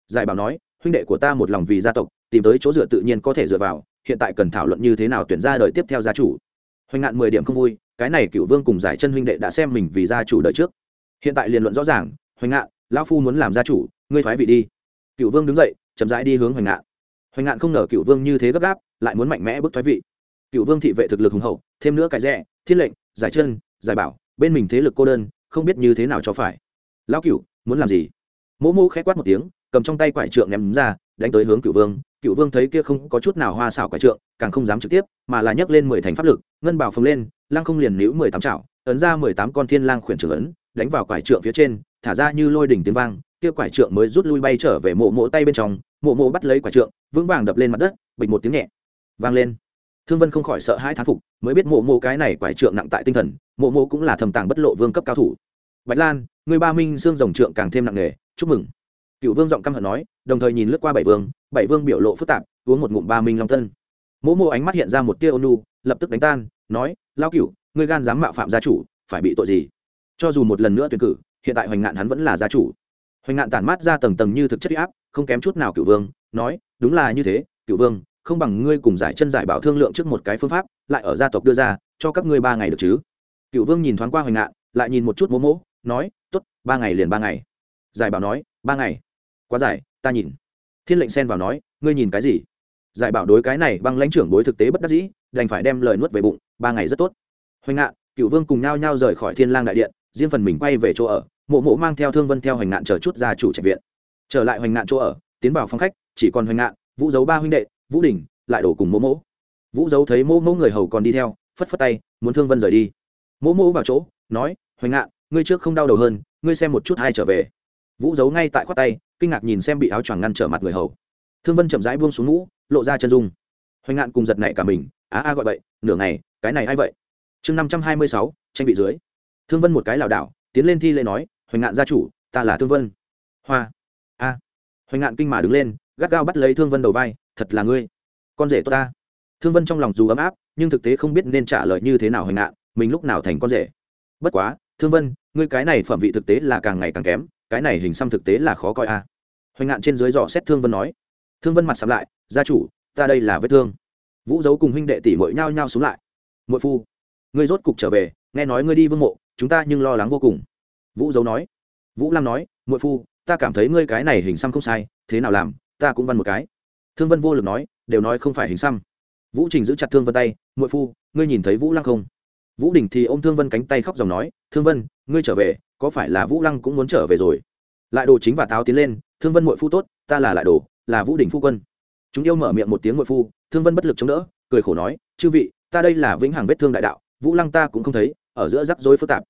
Giải bảo nói, huynh đệ của ta một lòng vì gia tộc, tìm tới chỗ dựa tự nhiên có thể dựa vào, hiện tại cần thảo luận như thế nào tuyển ra đời tiếp theo gia chủ. Hoành ngạn mười điểm không vui, cái này cựu vương cùng giải chân huynh đệ đã xem mình vì gia chủ đời trước. Hiện tại liền luận rõ ràng, hoành ngạn, lão phu muốn làm gia chủ ngươi thoái vị đi. Cựu vương đứng dậy, chậm rãi đi hướng hoành ngạn. Hoành ngạn không ngờ cựu vương như thế gấp gáp, lại muốn mạnh mẽ bước thoái vị. Cựu vương thị vệ thực lực hùng hậu, thêm nữa cái rẽ thiên lệnh, giải chân, giải bảo, bên mình thế lực cô đơn, không biết như thế nào cho phải. Lão cựu, muốn làm gì? Mỗ mỗ khẽ quát một tiếng, cầm trong tay quải trượng ném ra, đánh tới hướng cựu vương. Cựu vương thấy kia không có chút nào hoa xảo quải trượng, càng không dám trực tiếp, mà là nhấc lên mười thành pháp lực, ngân bảo phồng lên lang không liền níu mười tám chảo, ấn ra mười tám con thiên lang khuyển trưởng ấn, đánh vào quải trượng phía trên, thả ra như lôi đỉnh tiếng vang kia quải trượng mới rút lui bay trở về mộ mộ tay bên trong, mộ mộ bắt lấy quải trượng, vững vàng đập lên mặt đất, bịch một tiếng nhẹ, vang lên. Thương vân không khỏi sợ hai thán phục, mới biết mộ mộ cái này quải trượng nặng tại tinh thần, mộ mộ cũng là thầm tàng bất lộ vương cấp cao thủ. Bạch lan, người ba minh xương rồng trượng càng thêm nặng nề, chúc mừng. Cựu vương giọng căm hận nói, đồng thời nhìn lướt qua bảy vương bảy vương biểu lộ phức tạp, uống một ngụm ba minh long tân mỗ mộ ánh mắt hiện ra một tia ônu lập tức đánh tan, nói lao cựu ngươi gan dám mạo phạm gia chủ, phải bị tội gì? Cho dù một lần nữa tuyển cử, hiện tại hoành ngạn hắn vẫn là gia chủ hoành ngạn tản mát ra tầng tầng như thực chất áp, không kém chút nào cựu vương, nói, đúng là như thế cựu vương, không bằng ngươi cùng giải chân giải bảo thương lượng trước một cái phương pháp, lại ở gia tộc đưa ra, cho các ngươi ba ngày được chứ? Cựu vương nhìn thoáng qua hoành ngạn, lại nhìn một chút mố mỗ, nói t ố t ba ngày liền ba ngày. Giải bảo nói, ba ngày. Quá dài, ta nhìn. Thiên lệnh xen vào nói, ngươi nhìn cái gì? Giải bảo đối cái này băng lãnh trưởng đối thực tế bất đắc dĩ, đành phải đem lời nuốt về bụng, ba ngày rất tốt. Hoành ngạn cựu vương cùng nhau nhau rời khỏi thiên lang đại điện, riêng phần mình quay về chỗ ở mộ mộ mang theo thương vân theo hoành ngạn chờ chút ra chủ trạch viện. Trở lại hoành ngạn chỗ ở, tiến vào phòng khách, chỉ còn hoành ngạn vũ giấu ba huynh đệ, vũ đình, lại đổ cùng mỗ mỗ vũ giấu thấy mỗ mỗ người hầu còn đi theo, phất phất tay, muốn thương vân rời đi. Mỗ mỗ vào chỗ, nói, hoành ngạn ngươi trước không đau đầu hơn, ngươi xem một chút hai trở về. Vũ giấu ngay tại khoát tay, kinh ngạc nhìn xem bị áo choàng ngăn trở mặt người hầu. Thương vân chậm rãi buông xuống mũ, lộ ra chân dung. Hoành ngạn cùng giật nảy cả mình, á a gọi vậy nửa ngày, cái này a i vậy? Chương năm trăm hai mươi sáu, tranh vị dưới. Thương vân một cái lảo đảo, tiến lên thi lễ nói hoành ngạn gia chủ, ta là thương vân. Hoa. A. Hoành ngạn kinh mà đứng lên, gắt gao bắt lấy thương vân đầu vai, thật là ngươi. Con rể tốt ta. Thương vân trong lòng dù ấm áp, nhưng thực tế không biết nên trả lời như thế nào hoành ngạn, mình lúc nào thành con rể. Bất quá, thương vân, ngươi cái này phẩm vị thực tế là càng ngày càng kém, cái này hình xăm thực tế là khó coi a. Hoành ngạn trên dưới dò xét thương vân nói. Thương vân mặt sắm lại, gia chủ, ta đây là vết thương. Vũ giấu cùng huynh đệ tỷ mội nhao nhao xuống lại. Muội phu, ngươi rốt cục trở về, nghe nói ngươi đi vương mộ, chúng ta nhưng lo lắng vô cùng vũ dấu nói. Vũ lam nói, muội phu, ta cảm thấy ngươi cái này hình xăm không sai, thế nào làm, ta cũng văn một cái. Thương vân vô lực nói, đều nói không phải hình xăm. Vũ trình giữ chặt thương vân tay, muội phu, ngươi nhìn thấy vũ lăng không? Vũ đình thì ô m thương vân cánh tay khóc dòng nói, thương vân, ngươi trở về, có phải là vũ lăng cũng muốn trở về rồi? Lại đồ chính và táo tiến lên, thương vân muội phu tốt, ta là lại đồ, là vũ đình phu quân. Chúng yêu mở miệng một tiếng muội phu thương vân bất lực chống đỡ, cười khổ nói, chư vị, ta đây là vĩnh hằng vết thương đại đạo, vũ lăng ta cũng không thấy, ở giữa rắc rối phức tạp.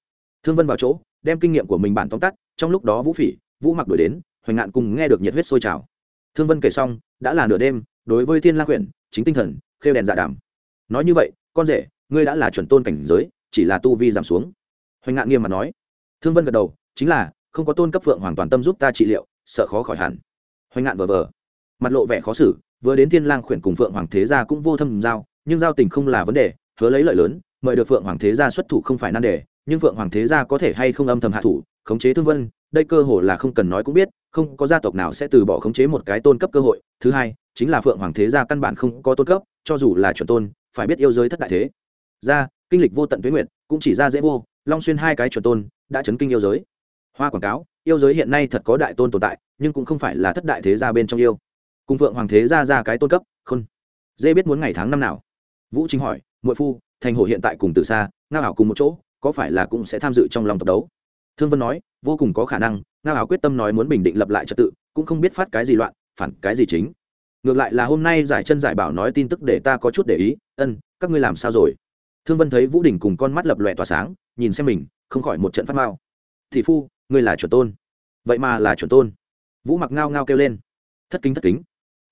Thương vân vào chỗ đem kinh nghiệm của mình bản tóm tắt, trong lúc đó vũ phỉ, vũ mặc đuổi đến, hoành ngạn cùng nghe được nhiệt huyết sôi trào. Thương vân kể xong, đã là nửa đêm, đối với thiên la quyển, chính tinh thần, khêu đèn dạ đàm. nói như vậy, con rể, ngươi đã là chuẩn tôn cảnh giới, chỉ là tu vi giảm xuống. Hoành ngạn nghiêm mà nói. Thương vân gật đầu, chính là, không có tôn cấp phượng hoàn toàn tâm giúp ta trị liệu, sợ khó khỏi hẳn. Hoành ngạn vờ vờ. Mặt lộ vẻ khó xử, vừa đến thiên lang khuyển cùng phượng hoàng thế gia cũng vô thâm giao, nhưng giao tình không là vấn đề, hứa lấy lợi lớn, mời được phượng hoàng thế gia xuất thủ không phải nan đề nhưng phượng hoàng thế gia có thể hay không âm thầm hạ thủ, khống chế thương vân, đây cơ hội là không cần nói cũng biết, không có gia tộc nào sẽ từ bỏ khống chế một cái tôn cấp cơ hội. Thứ hai, chính là phượng hoàng thế gia căn bản không có tôn cấp, cho dù là chuẩn tôn, phải biết yêu giới thất đại thế. Gia kinh lịch vô tận tuyến nguyện cũng chỉ ra dễ vô, long xuyên hai cái chuẩn tôn đã chấn kinh yêu giới. Hoa quảng cáo, yêu giới hiện nay thật có đại tôn tồn tại, nhưng cũng không phải là thất đại thế gia bên trong yêu. Cùng phượng hoàng thế gia ra cái tôn cấp, khôn. Dễ biết muốn ngày tháng năm nào? Vũ chính hỏi, muội phu, thành hồ hiện tại cùng từ xa, ngao ảo cùng một chỗ có phải là cũng sẽ tham dự trong lòng tập đấu? Thương vân nói, vô cùng có khả năng, ngao Áo quyết tâm nói muốn bình định lập lại trật tự, cũng không biết phát cái gì loạn, phản cái gì chính. Ngược lại là hôm nay giải chân giải bảo nói tin tức để ta có chút để ý, ân, các ngươi làm sao rồi? Thương vân thấy vũ đình cùng con mắt lập lòe tỏa sáng, nhìn xem mình, không khỏi một trận phát mao thị phu, ngươi là chuẩn tôn. Vậy mà là chuẩn tôn. Vũ mặc ngao ngao kêu lên. Thất kính thất kính.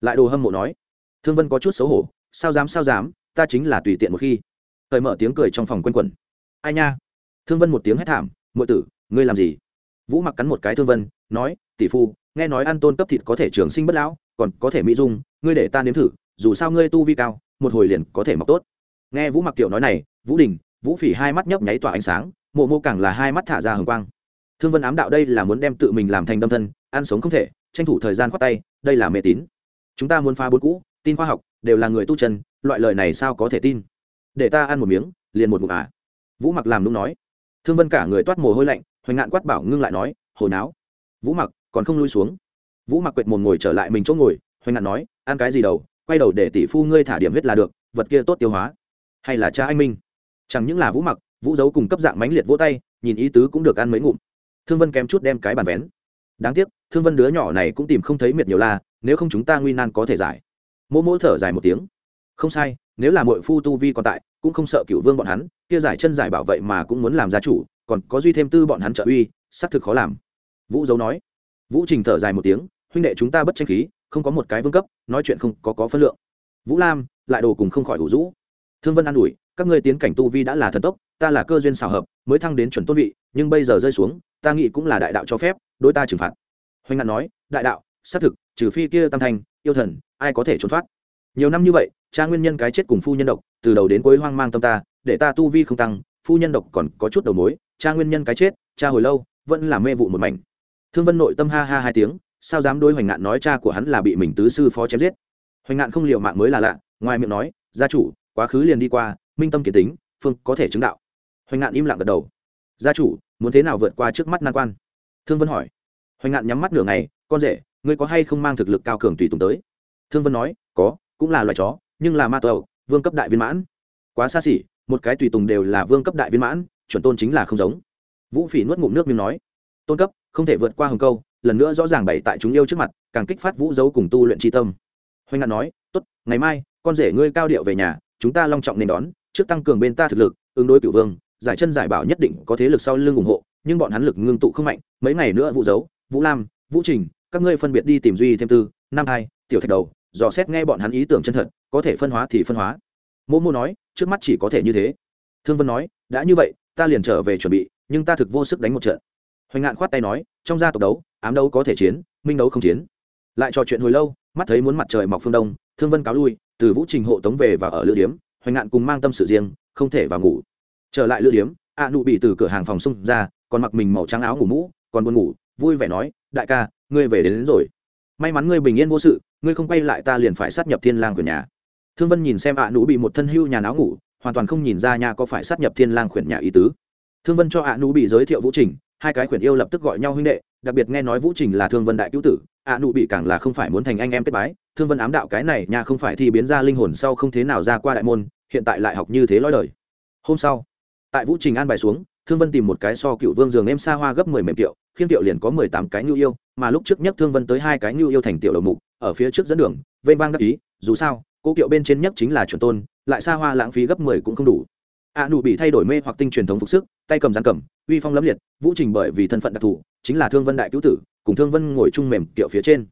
Lại đồ hâm mộ nói. Thương vân có chút xấu hổ, sao dám sao dám, ta chính là tùy tiện một khi. Thời mở tiếng cười trong phòng quanh quẩn ai nha? Thương vân một tiếng hét thảm ngụy tử, ngươi làm gì? Vũ mặc cắn một cái thương vân, nói, tỷ phu, nghe nói ăn tôn cấp thịt có thể trường sinh bất lão, còn có thể mỹ dung, ngươi để ta nếm thử, dù sao ngươi tu vi cao, một hồi liền có thể mọc tốt. Nghe vũ mặc tiểu nói này, vũ đình, vũ phỉ hai mắt nhấp nháy tỏa ánh sáng, mộ mô càng là hai mắt thả ra hồng quang. Thương vân ám đạo đây là muốn đem tự mình làm thành đâm thân, ăn sống không thể, tranh thủ thời gian khoát tay, đây là mê tín. Chúng ta muốn phá bốn cũ, tin khoa học, đều là người tu chân, loại lời này sao có thể tin? Để ta ăn một miếng, liền một mục à vũ mặc làm lúc nói. Thương vân cả người toát mồ hôi lạnh, hoành ngạn quát bảo ngưng lại nói, hồi náo. Vũ mặc, còn không lui xuống? Vũ mặc quệt mồm ngồi trở lại mình chỗ ngồi, hoành ngạn nói, ăn cái gì đầu, quay đầu để tỷ phu ngươi thả điểm huyết là được, vật kia tốt tiêu hóa. Hay là cha anh minh? Chẳng những là vũ mặc, vũ giấu cùng cấp dạng mãnh liệt vỗ tay, nhìn ý tứ cũng được ăn mấy ngụm. Thương vân kém chút đem cái bàn vén. Đáng tiếc, thương vân đứa nhỏ này cũng tìm không thấy miệt nhiều la, nếu không chúng ta nguy nan có thể giải. Mỗ mỗ thở dài một tiếng. Không sai, nếu là mội phu tu vi còn tại cũng không sợ cựu vương bọn hắn, kia giải chân giải bảo vậy mà cũng muốn làm gia chủ, còn có duy thêm tư bọn hắn trợ uy, xác thực khó làm. Vũ dấu nói. Vũ trình thở dài một tiếng, huynh đệ chúng ta bất tranh khí, không có một cái vương cấp, nói chuyện không có có phân lượng. Vũ lam, lại đồ cùng không khỏi hủ rũ. Thương vân an ủi, các ngươi tiến cảnh tu vi đã là thần tốc, ta là cơ duyên xào hợp, mới thăng đến chuẩn tôn vị, nhưng bây giờ rơi xuống, ta nghĩ cũng là đại đạo cho phép, đối ta trừng phạt. Hoành ngạn nói, đại đạo, xác thực, trừ phi kia tam thành yêu thần, ai có thể trốn thoát? Nhiều năm như vậy cha nguyên nhân cái chết cùng phu nhân độc, từ đầu đến cuối hoang mang tâm ta, để ta tu vi không tăng, phu nhân độc còn có chút đầu mối, cha nguyên nhân cái chết, cha hồi lâu, vẫn là mê vụ một mảnh. Thương vân nội tâm ha ha hai tiếng, sao dám đối hoành ngạn nói cha của hắn là bị mình tứ sư phó chém giết? Hoành ngạn không liệu mạng mới là lạ, ngoài miệng nói, gia chủ, quá khứ liền đi qua, minh tâm kiến tính, phương có thể chứng đạo. Hoành ngạn im lặng gật đầu. Gia chủ, muốn thế nào vượt qua trước mắt nan quan? Thương vân hỏi. Hoành ngạn nhắm mắt nửa ngày, con rể, ngươi có hay không mang thực lực cao cường tùy tùng tới? Thương vân nói, có, cũng là loài chó nhưng là ma tàu vương cấp đại viên mãn. Quá xa xỉ, một cái tùy tùng đều là vương cấp đại viên mãn, chuẩn tôn chính là không giống. Vũ phỉ nuốt ngụm nước miếng nói, tôn cấp, không thể vượt qua hồng câu, lần nữa rõ ràng bày tại chúng yêu trước mặt, càng kích phát vũ dấu cùng tu luyện tri tâm. Hoành ngạn nói, tốt, ngày mai, con rể ngươi cao điệu về nhà, chúng ta long trọng nên đón, trước tăng cường bên ta thực lực, ứng đối cửu vương, giải chân giải bảo nhất định có thế lực sau lưng ủng hộ, nhưng bọn hắn lực ngưng tụ không mạnh, mấy ngày nữa vũ dấu, vũ lam, vũ trình, các ngươi phân biệt đi tìm duy thêm tư, năm hai, tiểu thạch đầu dò xét nghe bọn hắn ý tưởng chân thật có thể phân hóa thì phân hóa. Mô mô nói trước mắt chỉ có thể như thế. Thương vân nói đã như vậy ta liền trở về chuẩn bị nhưng ta thực vô sức đánh một trận. Hoành ngạn khoát tay nói trong gia tộc đấu ám đấu có thể chiến minh đấu không chiến. Lại trò chuyện hồi lâu mắt thấy muốn mặt trời mọc phương đông thương vân cáo lui từ vũ trình hộ tống về và ở lữ điếm hoành ngạn cùng mang tâm sự riêng không thể vào ngủ. Trở lại lữ điếm a nụ bị từ cửa hàng phòng xung ra còn mặc mình màu trắng áo ngủ mũ còn buồn ngủ vui vẻ nói đại ca ngươi về đến, đến rồi may mắn ngươi bình yên vô sự, ngươi không quay lại ta liền phải sát nhập thiên lang của nhà. Thương vân nhìn xem ạ nụ bị một thân hưu nhà áo ngủ, hoàn toàn không nhìn ra nhà có phải sát nhập thiên lang khuyển nhà ý tứ. Thương vân cho ạ nụ bị giới thiệu vũ trình, hai cái khuyển yêu lập tức gọi nhau huynh đệ, đặc biệt nghe nói vũ trình là thương vân đại cứu tử, ạ nụ bị càng là không phải muốn thành anh em kết bái. Thương vân ám đạo cái này nhà không phải thì biến ra linh hồn sau không thế nào ra qua đại môn, hiện tại lại học như thế lõi đời. Hôm sau, tại vũ trình an bài xuống thương vân tìm một cái so cựu vương giường em xa hoa gấp mười mềm tiệu khiên tiệu liền có mười tám cái nhu yêu, mà lúc trước nhất thương vân tới hai cái nhu yêu thành tiểu đầu mục, ở phía trước dẫn đường, vênh vang đắc ý, dù sao cô kiệu bên trên nhất chính là chuẩn tôn, lại xa hoa lãng phí gấp mười cũng không đủ. A nụ bị thay đổi mê hoặc tinh truyền thống phục sức, tay cầm giàn cầm, uy phong lẫm liệt, vũ trình bởi vì thân phận đặc thù, chính là thương vân đại cứu tử, cùng thương vân ngồi chung mềm kiệu phía trên.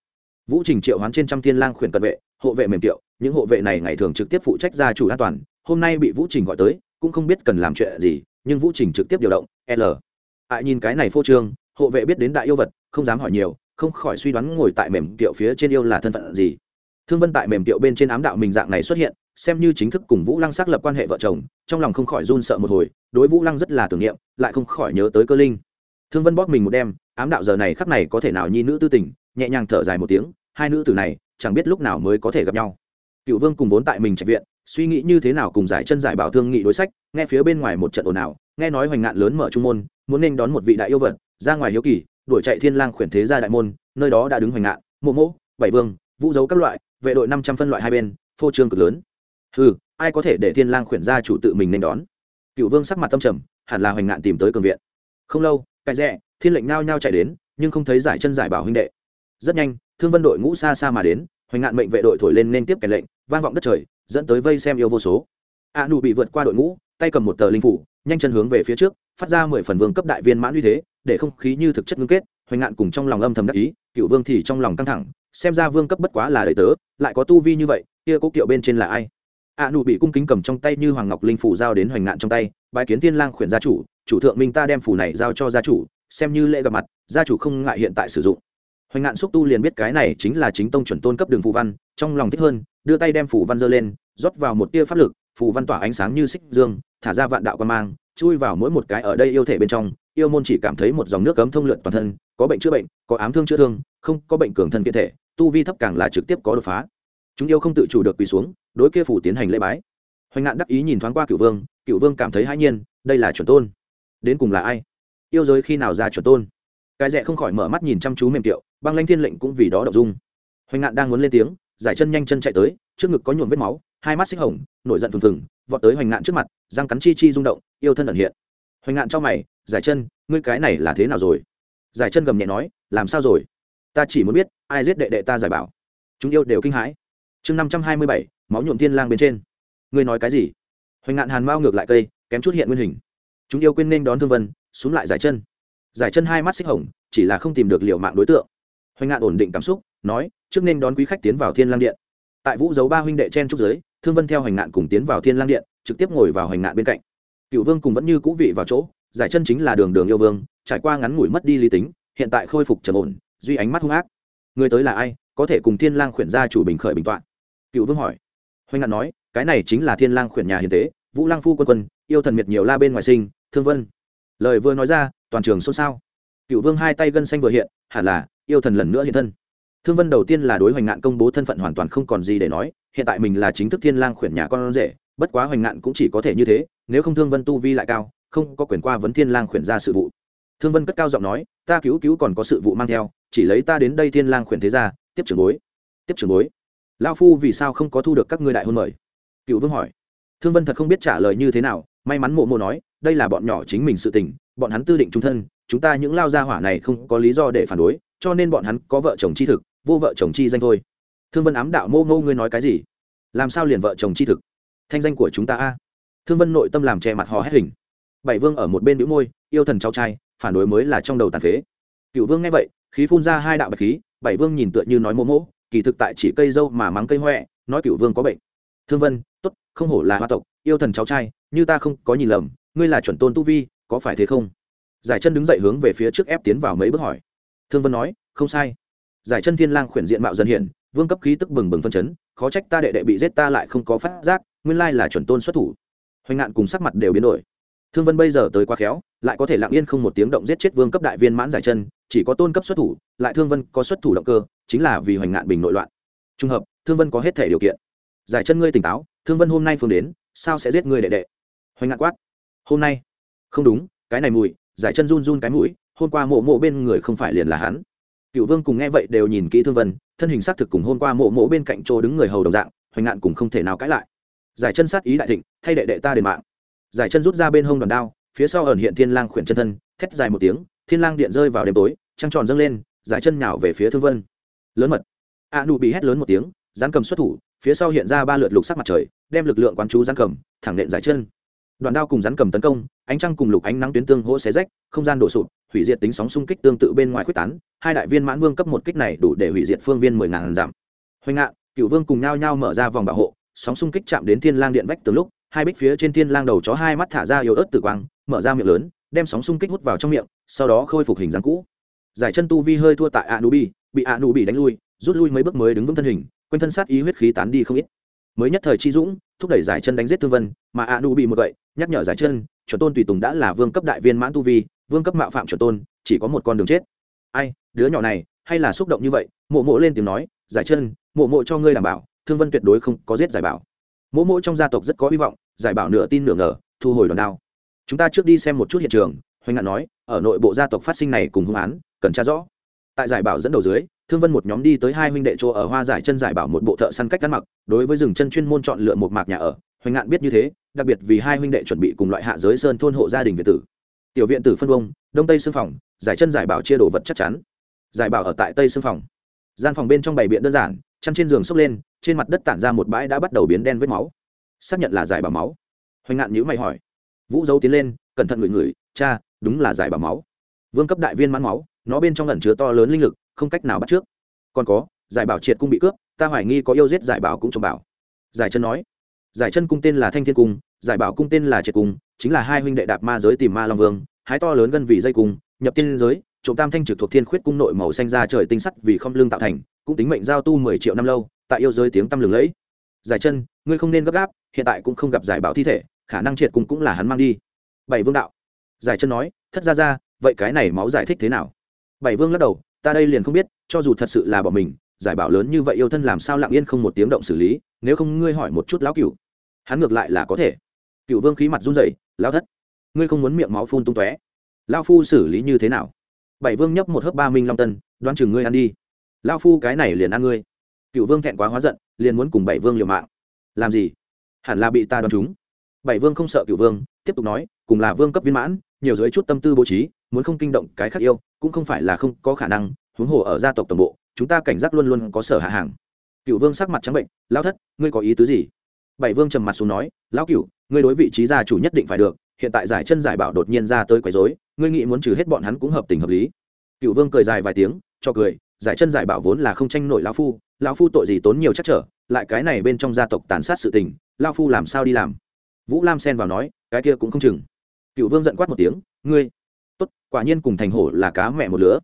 Vũ trình triệu hoán trên trăm thiên lang khuyển cận vệ, hộ vệ mềm kiệu những hộ vệ này ngày thường trực tiếp phụ trách gia chủ an toàn, hôm nay bị vũ trình gọi tới, cũng không biết cần làm chuyện gì nhưng vũ trình trực tiếp điều động, l. Ai nhìn cái này phô trương, hộ vệ biết đến đại yêu vật, không dám hỏi nhiều, không khỏi suy đoán ngồi tại mềm kiệu phía trên yêu là thân phận gì. Thương vân tại mềm kiệu bên trên ám đạo mình dạng này xuất hiện, xem như chính thức cùng vũ lăng xác lập quan hệ vợ chồng, trong lòng không khỏi run sợ một hồi, đối vũ lăng rất là tưởng niệm, lại không khỏi nhớ tới cơ linh. Thương vân bóp mình một đêm, ám đạo giờ này khắc này có thể nào nhi nữ tư tình, nhẹ nhàng thở dài một tiếng, hai nữ tử này chẳng biết lúc nào mới có thể gặp nhau. Cựu vương cùng vốn tại mình trạch viện suy nghĩ như thế nào cùng giải chân giải bảo thương nghị đối sách, nghe phía bên ngoài một trận ồn ào, nghe nói hoành ngạn lớn mở trung môn, muốn nên đón một vị đại yêu vật, ra ngoài hiếu kỳ, đuổi chạy thiên lang khuyển thế ra đại môn, nơi đó đã đứng hoành ngạn, mộ mộ, bảy vương, vũ dấu các loại, vệ đội năm trăm phân loại hai bên, phô trương cực lớn. Ừ ai có thể để thiên lang khuyển ra chủ tự mình nên đón? Cựu vương sắc mặt tâm trầm, hẳn là hoành ngạn tìm tới cường viện. Không lâu, cái rẽ, thiên lệnh nao nhao chạy đến, nhưng không thấy giải chân giải bảo huynh đệ. Rất nhanh, thương vân đội ngũ xa xa mà đến, hoành ngạn mệnh vệ đội thổi lên nên tiếp kẻ lệnh, vang vọng đất trời dẫn tới vây xem yêu vô số. A nụ bị vượt qua đội ngũ, tay cầm một tờ linh phủ, nhanh chân hướng về phía trước, phát ra mười phần vương cấp đại viên mãn uy thế, để không khí như thực chất ngưng kết, hoành ngạn cùng trong lòng âm thầm đắc ý, cựu vương thì trong lòng căng thẳng, xem ra vương cấp bất quá là đầy tớ, lại có tu vi như vậy, kia cố kiệu bên trên là ai? A nụ bị cung kính cầm trong tay như hoàng ngọc linh phủ giao đến hoành ngạn trong tay bài kiến tiên lang khuyển gia chủ chủ thượng minh ta đem phủ này giao cho gia chủ, xem như lễ gặp mặt, gia chủ không ngại hiện tại sử dụng hoành ngạn xúc tu liền biết cái này chính là chính tông chuẩn tôn cấp đường phù văn, trong lòng thích hơn, đưa tay đem phù văn giơ lên, rót vào một tia pháp lực, phù văn tỏa ánh sáng như xích dương, thả ra vạn đạo quan mang, chui vào mỗi một cái ở đây yêu thể bên trong, yêu môn chỉ cảm thấy một dòng nước cấm thông lượn toàn thân, có bệnh chữa bệnh, có ám thương chữa thương, không có bệnh cường thân kiện thể, tu vi thấp càng là trực tiếp có đột phá. Chúng yêu không tự chủ được quỳ xuống, đối kia phủ tiến hành lễ bái. Hoành ngạn đắc ý nhìn thoáng qua cựu vương cựu vương cảm thấy hãi nhiên, đây là chuẩn tôn. Đến cùng là ai? Yêu giới khi nào ra chuẩn tôn? Cái rẽ không khỏi mở mắt nhìn chăm chú mềm tiệu băng lanh thiên lệnh cũng vì đó đậu dung. Hoành ngạn đang muốn lên tiếng, giải chân nhanh chân chạy tới, trước ngực có nhuộm vết máu, hai mắt xích hồng, nổi giận phừng phừng, vọt tới hoành ngạn trước mặt, răng cắn chi chi rung động, yêu thân ẩn hiện. Hoành ngạn cho mày, giải chân, ngươi cái này là thế nào rồi? Giải chân gầm nhẹ nói, làm sao rồi? Ta chỉ muốn biết, ai giết đệ đệ ta giải bảo. Chúng yêu đều kinh hãi. Chương năm trăm hai mươi bảy, máu nhuộm thiên lang bên trên. Ngươi nói cái gì? Hoành ngạn hàn mau ngược lại cây, kém chút hiện nguyên hình. Chúng yêu quên nên đón thương vân xuống lại giải chân. Giải chân hai mắt xích hồng, chỉ là không tìm được liệu mạng đối tượng hoành ngạn ổn định cảm xúc, nói, trước nên đón quý khách tiến vào thiên lang điện. Tại vũ dấu ba huynh đệ chen trúc giới thương vân theo hoành ngạn cùng tiến vào thiên lang điện, trực tiếp ngồi vào hoành ngạn bên cạnh. Cựu vương cùng vẫn như cũ vị vào chỗ, giải chân chính là đường đường yêu vương, trải qua ngắn ngủi mất đi lý tính, hiện tại khôi phục trầm ổn, duy ánh mắt hung ác. Người tới là ai, có thể cùng thiên lang khuyển gia chủ bình khởi bình toạn? Cựu vương hỏi. Hoành ngạn nói, cái này chính là thiên lang khuyển nhà hiền tế, vũ lang phu quân quân, yêu thần miệt nhiều la bên ngoài sinh, thương vân. Lời vừa nói ra, toàn trường xôn xao. Cựu vương hai tay gân xanh vừa hiện, hẳn là yêu thần lần nữa hiện thân. Thương vân đầu tiên là đối hoành ngạn công bố thân phận hoàn toàn không còn gì để nói, hiện tại mình là chính thức thiên lang khuyển nhà con rể, bất quá hoành ngạn cũng chỉ có thể như thế, nếu không thương vân tu vi lại cao, không có quyền qua vấn thiên lang khuyển ra sự vụ. Thương vân cất cao giọng nói, ta cứu cứu còn có sự vụ mang theo, chỉ lấy ta đến đây thiên lang khuyển thế gia, tiếp trưởng bối, tiếp trưởng bối. Lao phu vì sao không có thu được các ngươi đại hôn mời? Cựu vương hỏi. Thương vân thật không biết trả lời như thế nào, may mắn mộ mộ nói, đây là bọn nhỏ chính mình sự tình, bọn hắn tư định trung thân, chúng ta những lao gia hỏa này không có lý do để phản đối cho nên bọn hắn có vợ chồng chi thực, vô vợ chồng chi danh thôi. Thương vân ám đạo mô mô ngươi nói cái gì? Làm sao liền vợ chồng chi thực? Thanh danh của chúng ta a. Thương vân nội tâm làm che mặt hò hét hình. Bảy vương ở một bên đĩu môi, yêu thần cháu trai, phản đối mới là trong đầu tàn phế. Cựu vương nghe vậy, khí phun ra hai đạo bạch khí, bảy vương nhìn tựa như nói mô mô, kỳ thực tại chỉ cây dâu mà mắng cây huệ nói cựu vương có bệnh. Thương vân, tốt, không hổ là hoa tộc, yêu thần cháu trai, như ta không có nhìn lầm, ngươi là chuẩn tôn tu vi, có phải thế không? Giải chân đứng dậy hướng về phía trước ép tiến vào mấy bước hỏi thương vân nói, không sai. Giải chân thiên lang khuyển diện mạo dần hiện, vương cấp khí tức bừng bừng phân chấn, khó trách ta đệ đệ bị giết ta lại không có phát giác, nguyên lai là chuẩn tôn xuất thủ. Hoành ngạn cùng sắc mặt đều biến đổi. Thương vân bây giờ tới quá khéo, lại có thể lặng yên không một tiếng động giết chết vương cấp đại viên mãn giải chân, chỉ có tôn cấp xuất thủ, lại thương vân có xuất thủ động cơ, chính là vì hoành ngạn bình nội loạn. Trùng hợp, thương vân có hết thể điều kiện. Giải chân ngươi tỉnh táo, thương vân hôm nay phương đến, sao sẽ giết ngươi đệ đệ? Hoành ngạn quát. Hôm nay? Không đúng, cái này mùi, giải chân run run cái mũi hôm qua mộ mộ bên người không phải liền là hắn. Cựu vương cùng nghe vậy đều nhìn kỹ thương vân, thân hình xác thực cùng hôm qua mộ mộ bên cạnh chỗ đứng người hầu đồng dạng, hoành ngạn cùng không thể nào cãi lại. Giải chân sát ý đại thịnh, thay đệ đệ ta đền mạng. Giải chân rút ra bên hông đòn đao, phía sau ẩn hiện thiên lang khuyển chân thân, thét dài một tiếng, thiên lang điện rơi vào đêm tối, trăng tròn dâng lên, giải chân nhào về phía thương vân. Lớn mật. A nụ bị hét lớn một tiếng gián cầm xuất thủ, phía sau hiện ra ba lượt lục sắc mặt trời, đem lực lượng quán chú gián cầm, thẳng nện giải chân đoạn đao cùng rắn cầm tấn công, ánh trăng cùng lục ánh nắng tuyến tương hỗ xé rách, không gian đổ sụp, hủy diệt tính sóng xung kích tương tự bên ngoài quyết tán, hai đại viên mãn vương cấp một kích này đủ để hủy diệt phương viên mười ngàn giảm hoành ngạn cựu vương cùng nhau nhau mở ra vòng bảo hộ, sóng xung kích chạm đến thiên lang điện vách từ lúc, hai bích phía trên thiên lang đầu chó hai mắt thả ra yếu ớt tử quang, mở ra miệng lớn, đem sóng xung kích hút vào trong miệng, sau đó khôi phục hình dáng cũ. Giải chân tu vi hơi thua tại anubi, bị anubi đánh lui, rút lui mấy bước mới đứng vững thân hình, quanh thân sát ý huyết khí tán đi không ít. Mới nhất thời chi dũng, thúc đẩy giải chân đánh giết thương vân, mà a nu bị một vậy nhắc nhở giải chân, chuẩn tôn tùy tùng đã là vương cấp đại viên mãn tu vi, vương cấp mạo phạm chuẩn tôn, chỉ có một con đường chết. Ai, đứa nhỏ này, hay là xúc động như vậy? Mộ mộ lên tiếng nói, giải chân, mộ mộ cho ngươi đảm bảo, thương vân tuyệt đối không có giết giải bảo. Mộ mộ trong gia tộc rất có hy vọng, giải bảo nửa tin nửa ngờ, thu hồi đòn đao. Chúng ta trước đi xem một chút hiện trường, hoành ngạn nói, ở nội bộ gia tộc phát sinh này cùng hung án, cần tra rõ. Tại giải bảo dẫn đầu dưới, thương vân một nhóm đi tới hai huynh đệ chỗ ở hoa giải chân giải bảo một bộ thợ săn cách ăn mặc, đối với rừng chân chuyên môn chọn lựa một mạc nhà ở hoành ngạn biết như thế, đặc biệt vì hai huynh đệ chuẩn bị cùng loại hạ giới sơn thôn hộ gia đình việt tử. Tiểu viện tử phân vông đông tây xương phòng, giải chân giải bảo chia đồ vật chắc chắn. Giải bảo ở tại tây xương phòng. Gian phòng bên trong bày biện đơn giản, chăn trên giường xốc lên, trên mặt đất tản ra một bãi đã bắt đầu biến đen vết máu. Xác nhận là giải bảo máu. Hoành ngạn nhữ mày hỏi. Vũ dấu tiến lên, cẩn thận ngửi ngửi, cha, đúng là giải bảo máu. Vương cấp đại viên mãn máu, nó bên trong lần chứa to lớn linh lực, không cách nào bắt trước. Còn có, giải bảo triệt cung bị cướp, ta hoài nghi có yêu giết giải bảo cũng trông bảo. Giải chân nói giải chân cung tên là thanh thiên cung, giải bảo cung tên là triệt cung, chính là hai huynh đệ đạp ma giới tìm ma long vương, hái to lớn gần vì dây cung, nhập tiên giới, trộm tam thanh trực thuộc thiên khuyết cung nội màu xanh ra trời tinh sắt vì không lương tạo thành, cũng tính mệnh giao tu mười triệu năm lâu, tại yêu giới tiếng tăm lừng lẫy. Giải chân, ngươi không nên gấp gáp, hiện tại cũng không gặp giải bảo thi thể, khả năng triệt cung cũng là hắn mang đi. Bảy vương đạo. Giải chân nói, thất ra ra vậy cái này máu giải thích thế nào? Bảy vương lắc đầu, ta đây liền không biết, cho dù thật sự là bỏ mình, giải bảo lớn như vậy yêu thân làm sao lặng yên không một tiếng động xử lý, nếu không ngươi hỏi một chút lão cửu hắn ngược lại là có thể. Cựu vương khí mặt run rẩy lão thất, ngươi không muốn miệng máu phun tung tóe. Lao phu xử lý như thế nào? Bảy vương nhấp một hớp ba minh long tân, đoán chừng ngươi ăn đi. Lao phu cái này liền ăn ngươi. Cựu vương thẹn quá hóa giận, liền muốn cùng bảy vương liều mạng. Làm gì? Hẳn là bị ta đoán chúng. Bảy vương không sợ cựu vương, tiếp tục nói, cùng là vương cấp viên mãn, nhiều dưới chút tâm tư bố trí, muốn không kinh động cái khác yêu, cũng không phải là không có khả năng, huống hồ ở gia tộc tổng bộ, chúng ta cảnh giác luôn luôn có sở hạ hàng. Cựu vương sắc mặt trắng bệnh, lao thất, ngươi có ý tứ gì? Bảy vương trầm mặt xuống nói lão cửu, ngươi đối vị trí gia chủ nhất định phải được hiện tại giải chân giải bảo đột nhiên ra tới quấy rối ngươi nghĩ muốn trừ hết bọn hắn cũng hợp tình hợp lý. Cựu vương cười dài vài tiếng cho cười giải chân giải bảo vốn là không tranh nổi lão phu lão phu tội gì tốn nhiều chắc trở lại cái này bên trong gia tộc tàn sát sự tình lão phu làm sao đi làm? Vũ lam xen vào nói cái kia cũng không chừng. Cựu vương giận quát một tiếng ngươi tốt quả nhiên cùng thành hổ là cá mẹ một lứa.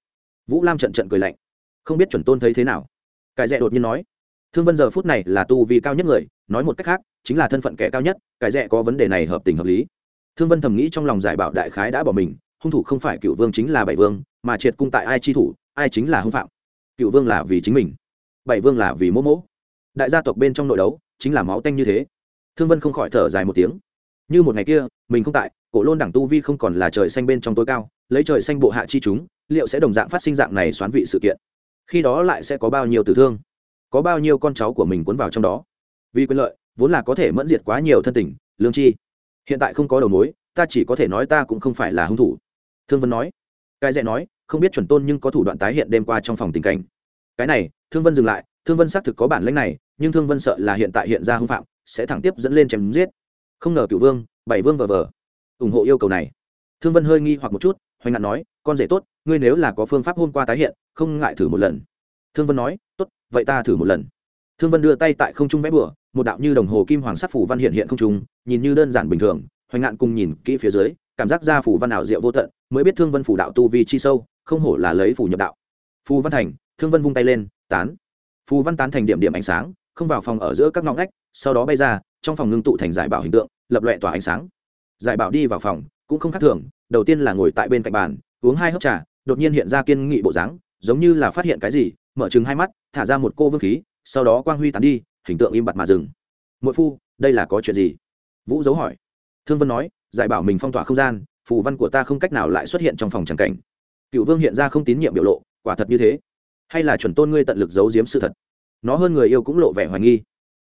Vũ lam trận trận cười lạnh không biết chuẩn tôn thấy thế nào. Cái rẽ đột nhiên nói thương vân giờ phút này là tu vi cao nhất người, nói một cách khác, chính là thân phận kẻ cao nhất, cái rẽ có vấn đề này hợp tình hợp lý. Thương vân thầm nghĩ trong lòng giải bảo đại khái đã bỏ mình, hung thủ không phải cựu vương chính là bảy vương, mà triệt cung tại ai chi thủ, ai chính là hung phạm. Cựu vương là vì chính mình, bảy vương là vì mỗ mỗ. Đại gia tộc bên trong nội đấu, chính là máu tanh như thế. Thương vân không khỏi thở dài một tiếng. Như một ngày kia, mình không tại, cổ lôn đẳng tu vi không còn là trời xanh bên trong tối cao, lấy trời xanh bộ hạ chi chúng, liệu sẽ đồng dạng phát sinh dạng này xoán vị sự kiện? Khi đó lại sẽ có bao nhiêu tử thương? Có bao nhiêu con cháu của mình cuốn vào trong đó. Vì quyền lợi, vốn là có thể mẫn diệt quá nhiều thân tình, lương chi hiện tại không có đầu mối, ta chỉ có thể nói ta cũng không phải là hung thủ. Thương vân nói. Cái dạy nói, không biết chuẩn tôn nhưng có thủ đoạn tái hiện đêm qua trong phòng tình cảnh. Cái này, thương vân dừng lại, thương vân xác thực có bản lãnh này, nhưng thương vân sợ là hiện tại hiện ra hung phạm, sẽ thẳng tiếp dẫn lên chém giết. Không ngờ cựu vương, bảy vương vờ vờ, ủng hộ yêu cầu này. Thương vân hơi nghi hoặc một chút hoành ngạn nói, con rể tốt, ngươi nếu là có phương pháp hôm qua tái hiện, không ngại thử một lần. Thương vân nói, tốt vậy ta thử một lần. Thương vân đưa tay tại không trung vẽ bửa một đạo như đồng hồ kim hoàng sắc phủ văn hiện hiện không trung, nhìn như đơn giản bình thường, hoành ngạn cùng nhìn kỹ phía dưới, cảm giác ra phủ văn ảo diệu vô tận, mới biết thương vân phủ đạo tu vi chi sâu, không hổ là lấy phủ nhập đạo. Phù văn thành, thương vân vung tay lên, tán. Phù văn tán thành điểm điểm ánh sáng, không vào phòng ở giữa các ngõ ngách, sau đó bay ra, trong phòng ngưng tụ thành giải bảo hình tượng, lập loẹ tỏa ánh sáng. Giải bảo đi vào phòng, cũng không khác thường, đầu tiên là ngồi tại bên cạnh bàn, uống hai hớp trà, đột nhiên hiện ra kiên nghị bộ dáng, giống như là phát hiện cái gì mở chừng hai mắt, thả ra một cô vương khí, sau đó quang huy tán đi, hình tượng im bặt mà dừng. Mỗi phu, đây là có chuyện gì? Vũ giấu hỏi. Thương vân nói, giải bảo mình phong tỏa không gian, phù văn của ta không cách nào lại xuất hiện trong phòng tràng cảnh. Cựu vương hiện ra không tín nhiệm biểu lộ, quả thật như thế. Hay là chuẩn tôn ngươi tận lực giấu giếm sự thật? Nó hơn người yêu cũng lộ vẻ hoài nghi.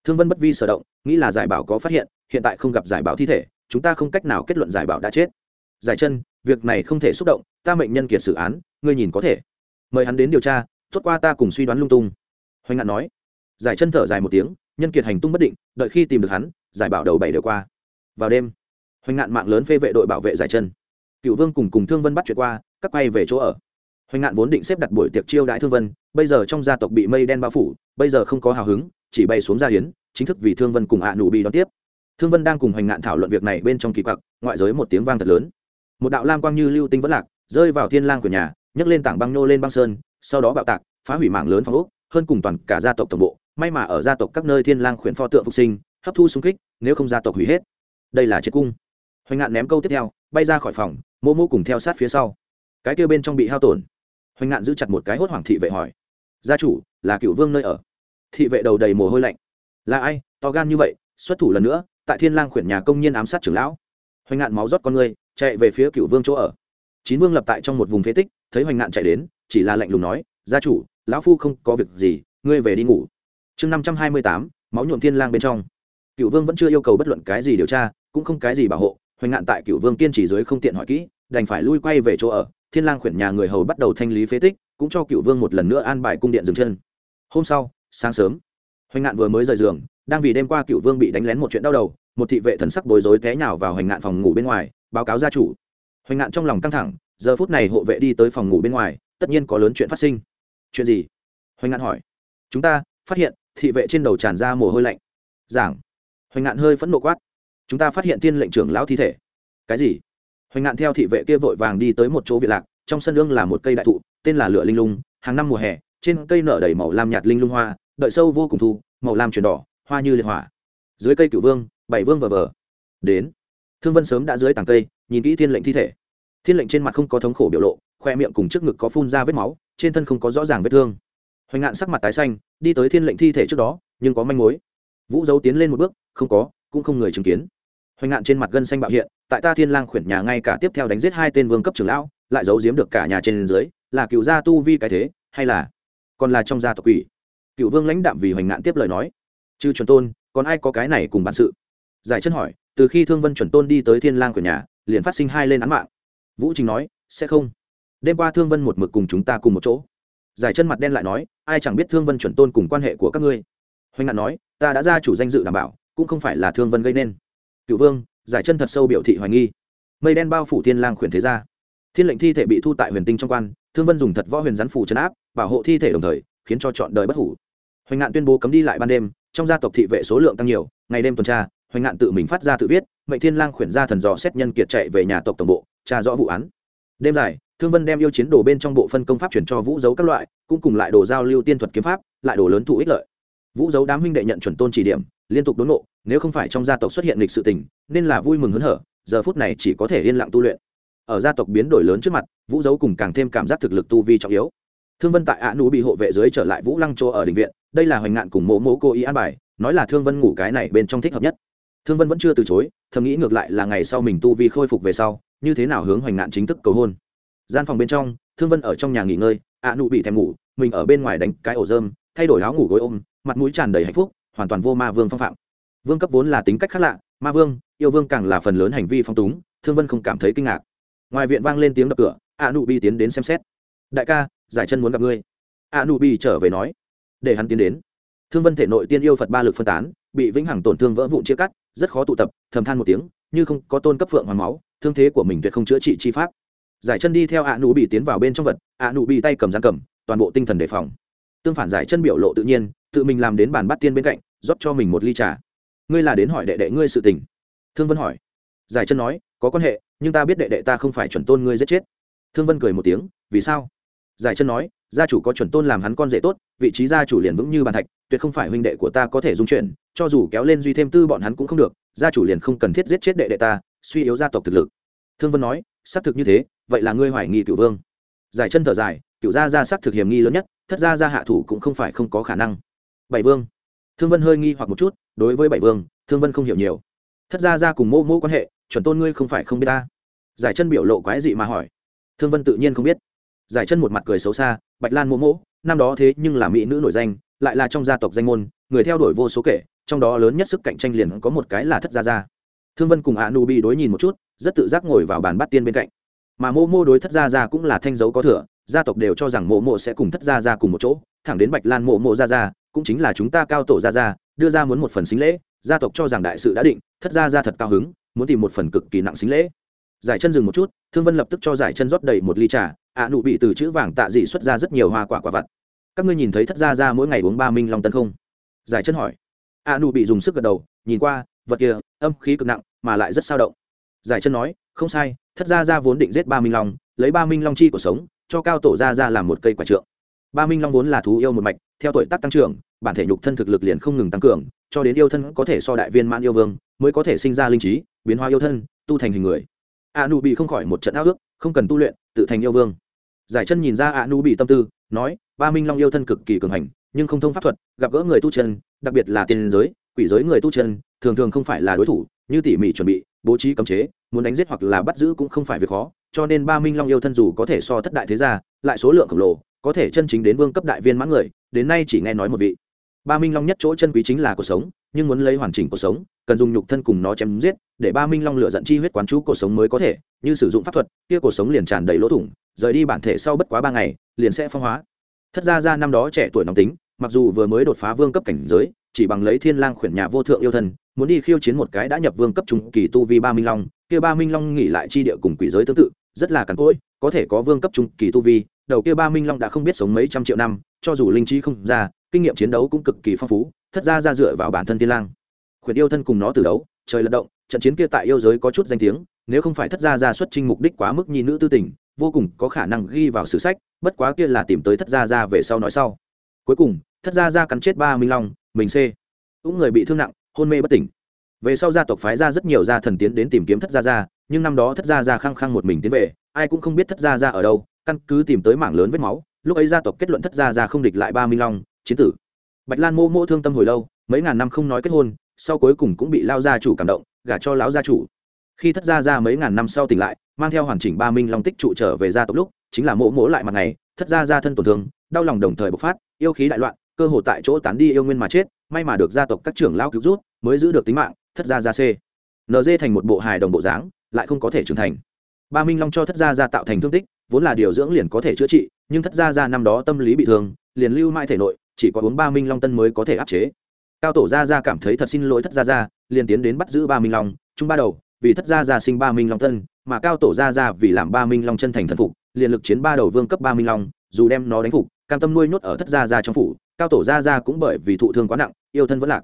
Thương vân bất vi sở động, nghĩ là giải bảo có phát hiện hiện tại không gặp giải bảo thi thể, chúng ta không cách nào kết luận giải bảo đã chết. Giải chân, việc này không thể xúc động, ta mệnh nhân kiệt xử án, ngươi nhìn có thể. Mời hắn đến điều tra tốt qua ta cùng suy đoán lung tung. Hoành ngạn nói. Giải chân thở dài một tiếng, nhân kiệt hành tung bất định, đợi khi tìm được hắn, giải bảo đầu bảy đều qua. Vào đêm, hoành ngạn mạng lớn phê vệ đội bảo vệ giải chân. Cựu vương cùng cùng thương vân bắt chuyện qua, các quay về chỗ ở. Hoành ngạn vốn định xếp đặt buổi tiệc chiêu đãi thương vân, bây giờ trong gia tộc bị mây đen bao phủ, bây giờ không có hào hứng, chỉ bay xuống gia hiến, chính thức vì thương vân cùng ạ à nụ bị đón tiếp. Thương vân đang cùng hoành ngạn thảo luận việc này bên trong kỳ quặc, ngoại giới một tiếng vang thật lớn. Một đạo lam quang như lưu tinh vẫn lạc, rơi vào thiên lang của nhà, nhấc lên tảng băng nô lên băng sơn sau đó bạo tạc, phá hủy mạng lớn phong ốc, hơn cùng toàn cả gia tộc tổng bộ, may mà ở gia tộc các nơi thiên lang khuyển pho tượng phục sinh, hấp thu xung kích, nếu không gia tộc hủy hết. Đây là chết cung. Hoành ngạn ném câu tiếp theo, bay ra khỏi phòng mô mô cùng theo sát phía sau. Cái kia bên trong bị hao tổn. Hoành ngạn giữ chặt một cái hốt hoảng thị vệ hỏi, gia chủ, là cựu vương nơi ở? Thị vệ đầu đầy mồ hôi lạnh, là ai? To gan như vậy, xuất thủ lần nữa, tại thiên lang khuyển nhà công nhân ám sát trưởng lão. Hoành ngạn máu rót con người, chạy về phía cựu vương chỗ ở. Chín vương lập tại trong một vùng phế tích thấy hoành ngạn chạy đến, chỉ là lạnh lùng nói, gia chủ, lão phu không có việc gì, ngươi về đi ngủ. Chương năm trăm hai mươi tám, máu nhuộm thiên lang bên trong. Cựu vương vẫn chưa yêu cầu bất luận cái gì điều tra, cũng không cái gì bảo hộ, hoành ngạn tại cựu vương kiên trì dưới không tiện hỏi kỹ, đành phải lui quay về chỗ ở. Thiên lang khuyển nhà người hầu bắt đầu thanh lý phế tích, cũng cho cựu vương một lần nữa an bài cung điện dừng chân. Hôm sau, sáng sớm, hoành ngạn vừa mới rời giường, đang vì đêm qua cựu vương bị đánh lén một chuyện đau đầu, một thị vệ thần sắc bối rối té nhào vào hoành ngạn phòng ngủ bên ngoài, báo cáo gia chủ. Hoành ngạn trong lòng căng thẳng giờ phút này hộ vệ đi tới phòng ngủ bên ngoài, tất nhiên có lớn chuyện phát sinh. Chuyện gì? Hoành ngạn hỏi. Chúng ta, phát hiện, thị vệ trên đầu tràn ra mồ hôi lạnh. Giảng. Hoành ngạn hơi phẫn nộ quát. Chúng ta phát hiện tiên lệnh trưởng lão thi thể. Cái gì? Hoành ngạn theo thị vệ kia vội vàng đi tới một chỗ viện lạc, trong sân lương là một cây đại thụ, tên là lửa linh lung, hàng năm mùa hè, trên cây nở đầy màu lam nhạt linh lung hoa, đợi sâu vô cùng thu, màu lam chuyển đỏ, hoa như liệt hỏa. Dưới cây cửu vương, bảy vương vờ vờ. Đến. Thương vân sớm đã dưới tàng cây, nhìn kỹ thiên lệnh thi thể thiên lệnh trên mặt không có thống khổ biểu lộ, khoe miệng cùng trước ngực có phun ra vết máu, trên thân không có rõ ràng vết thương. Hoành ngạn sắc mặt tái xanh, đi tới thiên lệnh thi thể trước đó, nhưng có manh mối. Vũ dấu tiến lên một bước, không có, cũng không người chứng kiến. Hoành ngạn trên mặt gân xanh bạo hiện, tại ta thiên lang khuyển nhà ngay cả tiếp theo đánh giết hai tên vương cấp trưởng lão, lại giấu giếm được cả nhà trên dưới, là cựu gia tu vi cái thế, hay là còn là trong gia tộc quỷ? Cựu vương lãnh đạm vì hoành ngạn tiếp lời nói. Chư chuẩn tôn, còn ai có cái này cùng bản sự? Giải chân hỏi, từ khi thương vân chuẩn tôn đi tới thiên lang khuyển nhà, liền phát sinh hai lên án mạng vũ trình nói, sẽ không. Đêm qua thương vân một mực cùng chúng ta cùng một chỗ. Giải chân mặt đen lại nói, ai chẳng biết thương vân chuẩn tôn cùng quan hệ của các ngươi? Hoành ngạn nói, ta đã ra chủ danh dự đảm bảo, cũng không phải là thương vân gây nên. Cựu vương, giải chân thật sâu biểu thị hoài nghi. Mây đen bao phủ thiên lang khuyển thế gia. Thiên lệnh thi thể bị thu tại huyền tinh trong quan, thương vân dùng thật võ huyền rắn phủ chấn áp, bảo hộ thi thể đồng thời, khiến cho chọn đời bất hủ. Hoành ngạn tuyên bố cấm đi lại ban đêm, trong gia tộc thị vệ số lượng tăng nhiều, ngày đêm tuần tra, hoành ngạn tự mình phát ra tự viết mệnh thiên lang khuyển ra thần dò xét nhân kiệt chạy về nhà tộc tổng bộ, tra rõ vụ án. Đêm dài, thương vân đem yêu chiến đồ bên trong bộ phân công pháp chuyển cho vũ dấu các loại, cũng cùng lại đồ giao lưu tiên thuật kiếm pháp, lại đồ lớn thụ ích lợi. Vũ dấu đám huynh đệ nhận chuẩn tôn chỉ điểm, liên tục đốn ngộ, nếu không phải trong gia tộc xuất hiện lịch sự tình, nên là vui mừng hớn hở, giờ phút này chỉ có thể yên lặng tu luyện. Ở gia tộc biến đổi lớn trước mặt, vũ dấu cùng càng thêm cảm giác thực lực tu vi trọng yếu. Thương vân tại ạ nú bị hộ vệ dưới trở lại vũ lăng chỗ ở định viện, đây là hoành ngạn cùng mộ mỗ cô ý an bài, nói là thương vân ngủ cái này bên trong thích hợp nhất thương vân vẫn chưa từ chối, thầm nghĩ ngược lại là ngày sau mình tu vi khôi phục về sau, như thế nào hướng hoành ngạn chính thức cầu hôn. Gian phòng bên trong, thương vân ở trong nhà nghỉ ngơi, ạ nụ bị thèm ngủ, mình ở bên ngoài đánh cái ổ dơm thay đổi áo ngủ gối ôm, mặt mũi tràn đầy hạnh phúc, hoàn toàn vô ma vương phong phạm. Vương cấp vốn là tính cách khác lạ, ma vương, yêu vương càng là phần lớn hành vi phong túng, thương vân không cảm thấy kinh ngạc. Ngoài viện vang lên tiếng đập cửa a nụ bi tiến đến xem xét. Đại ca, giải chân muốn gặp ngươi. a nụ bi trở về nói. Để hắn tiến đến. Thương vân thể nội tiên yêu phật ba lực phân tán bị vĩnh hằng tổn thương vỡ vụn chia cắt, rất khó tụ tập, thầm than một tiếng, như không có tôn cấp phượng hoàng máu, thương thế của mình tuyệt không chữa trị chi pháp. Giải chân đi theo ạ nụ bị tiến vào bên trong vật, ạ nụ bị tay cầm giang cầm, toàn bộ tinh thần đề phòng. Tương phản giải chân biểu lộ tự nhiên, tự mình làm đến bàn bắt tiên bên cạnh, rót cho mình một ly trà. Ngươi là đến hỏi đệ đệ ngươi sự tình. Thương vân hỏi. Giải chân nói, có quan hệ, nhưng ta biết đệ đệ ta không phải chuẩn tôn ngươi giết chết. Thương vân cười một tiếng, vì sao? Giải chân nói, gia chủ có chuẩn tôn làm hắn con rể tốt, vị trí gia chủ liền vững như bàn thạch, tuyệt không phải huynh đệ của ta có thể dung chuyển cho dù kéo lên duy thêm tư bọn hắn cũng không được, gia chủ liền không cần thiết giết chết đệ đệ ta, suy yếu gia tộc thực lực. Thương vân nói, xác thực như thế, vậy là ngươi hoài nghi cựu vương. Giải chân thở dài cựu gia gia xác thực hiểm nghi lớn nhất, thất gia gia hạ thủ cũng không phải không có khả năng. Bảy vương. Thương vân hơi nghi hoặc một chút, đối với bảy vương, thương vân không hiểu nhiều. Thất gia gia cùng mô mô quan hệ, chuẩn tôn ngươi không phải không biết ta. Giải chân biểu lộ quái dị mà hỏi. Thương vân tự nhiên không biết. Giải chân một mặt cười xấu xa, bạch lan mô mô, năm đó thế nhưng là mỹ nữ nổi danh, lại là trong gia tộc danh môn, người theo đuổi vô số kể trong đó lớn nhất sức cạnh tranh liền có một cái là thất gia gia. Thương vân cùng a nu bi đối nhìn một chút, rất tự giác ngồi vào bàn bắt tiên bên cạnh. Mà mô mô đối thất gia gia cũng là thanh dấu có thừa, gia tộc đều cho rằng mộ mộ sẽ cùng thất gia gia cùng một chỗ, thẳng đến bạch lan mộ mộ gia gia cũng chính là chúng ta cao tổ gia gia đưa ra muốn một phần xính lễ, gia tộc cho rằng đại sự đã định, thất gia gia thật cao hứng, muốn tìm một phần cực kỳ nặng xính lễ. Giải chân dừng một chút, thương vân lập tức cho giải chân rót đầy một ly trà ạ nụ bị từ chữ vàng tạ dị xuất ra rất nhiều hoa quả quả vặt. Các ngươi nhìn thấy thất gia gia mỗi ngày uống ba minh long tân không? Giải chân hỏi a nụ bị dùng sức gật đầu, nhìn qua, vật kia, âm khí cực nặng, mà lại rất sao động. Giải chân nói, không sai, thất gia gia vốn định giết ba minh long, lấy ba minh long chi của sống, cho cao tổ gia gia làm một cây quả trượng. Ba minh long vốn là thú yêu một mạch, theo tuổi tác tăng trưởng, bản thể nhục thân thực lực liền không ngừng tăng cường, cho đến yêu thân có thể so đại viên mãn yêu vương, mới có thể sinh ra linh trí, biến hóa yêu thân, tu thành hình người. A nu bị không khỏi một trận áo ước, không cần tu luyện, tự thành yêu vương. Giải chân nhìn ra a nu bị tâm tư, nói, ba minh long yêu thân cực kỳ cường hành, nhưng không thông pháp thuật, gặp gỡ người tu chân đặc biệt là tiền giới, quỷ giới người tu chân, thường thường không phải là đối thủ, như tỉ mỉ chuẩn bị, bố trí cấm chế, muốn đánh giết hoặc là bắt giữ cũng không phải việc khó, cho nên ba minh long yêu thân dù có thể so thất đại thế gia, lại số lượng khổng lồ, có thể chân chính đến vương cấp đại viên mãn người, đến nay chỉ nghe nói một vị. Ba minh long nhất chỗ chân quý chính là cuộc sống, nhưng muốn lấy hoàn chỉnh cuộc sống, cần dùng nhục thân cùng nó chém giết, để ba minh long lửa dẫn chi huyết quán chú cuộc sống mới có thể, như sử dụng pháp thuật, kia cuộc sống liền tràn đầy lỗ thủng, rời đi bản thể sau bất quá ba ngày, liền sẽ phong hóa. Thất gia ra năm đó trẻ tuổi nóng tính mặc dù vừa mới đột phá vương cấp cảnh giới, chỉ bằng lấy thiên lang khuyển nhà vô thượng yêu thân muốn đi khiêu chiến một cái đã nhập vương cấp trung kỳ tu vi ba minh long, kia ba minh long nghỉ lại chi địa cùng quỷ giới tương tự, rất là cằn cỗi, có thể có vương cấp trung kỳ tu vi, đầu kia ba minh long đã không biết sống mấy trăm triệu năm, cho dù linh trí không ra, kinh nghiệm chiến đấu cũng cực kỳ phong phú, thất gia ra dựa vào bản thân thiên lang. Khuyển yêu thân cùng nó từ đấu, trời lật động, trận chiến kia tại yêu giới có chút danh tiếng, nếu không phải thất gia gia xuất trình mục đích quá mức nhi nữ tư tình, vô cùng có khả năng ghi vào sử sách, bất quá kia là tìm tới thất gia gia về sau nói sau cuối cùng, thất gia ra cắn chết ba minh long, mình c. Cũng người bị thương nặng, hôn mê bất tỉnh. Về sau gia tộc phái ra rất nhiều gia thần tiến đến tìm kiếm thất gia ra nhưng năm đó thất gia ra khăng khăng một mình tiến về, ai cũng không biết thất gia ra ở đâu, căn cứ tìm tới mảng lớn vết máu, lúc ấy gia tộc kết luận thất gia ra không địch lại ba minh long, chiến tử. Bạch lan mô mô thương tâm hồi lâu, mấy ngàn năm không nói kết hôn, sau cuối cùng cũng bị lao gia chủ cảm động, gả cho lão gia chủ. Khi thất gia ra mấy ngàn năm sau tỉnh lại, mang theo hoàn chỉnh ba minh long tích trụ trở về gia tộc lúc, chính là mỗ mỗ lại mặt này thất gia gia thân tổn thương, đau lòng đồng thời bộc phát, yêu khí đại loạn, cơ hồ tại chỗ tán đi yêu nguyên mà chết, may mà được gia tộc các trưởng lao cứu rút mới giữ được tính mạng, thất gia gia c. Nd thành một bộ hài đồng bộ dáng, lại không có thể trưởng thành. Ba minh long cho thất gia gia tạo thành thương tích, vốn là điều dưỡng liền có thể chữa trị, nhưng thất gia gia năm đó tâm lý bị thương, liền lưu mãi thể nội, chỉ có uống ba minh long tân mới có thể áp chế. Cao tổ gia gia cảm thấy thật xin lỗi thất gia gia liền tiến đến bắt giữ ba minh long, chung ba đầu, vì thất gia gia sinh ba minh long tân, mà cao tổ gia gia vì làm ba minh long chân thành thần phục liền lực chiến ba đầu vương cấp ba minh long dù đem nó đánh phục cam tâm nuôi nhốt ở thất gia gia trong phủ cao tổ gia gia cũng bởi vì thụ thương quá nặng yêu thân vẫn lạc.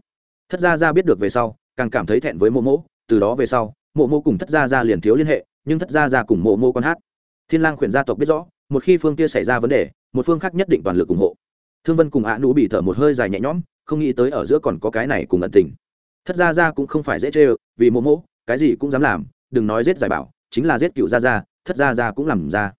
Thất gia gia biết được về sau càng cảm thấy thẹn với mộ mỗ từ đó về sau mộ mỗ cùng thất gia gia liền thiếu liên hệ nhưng thất gia gia cùng mộ mỗ con hát. Thiên lang khuyển gia tộc biết rõ một khi phương kia xảy ra vấn đề một phương khác nhất định toàn lực ủng hộ. Thương vân cùng ạ nũ bị thở một hơi dài nhẹ nhõm không nghĩ tới ở giữa còn có cái này cùng ẩn tình. Thất gia gia cũng không phải dễ chơi, vì mộ mỗ cái gì cũng dám làm đừng nói giết giải bảo chính là giết cựu gia gia thất gia gia cũng làm ra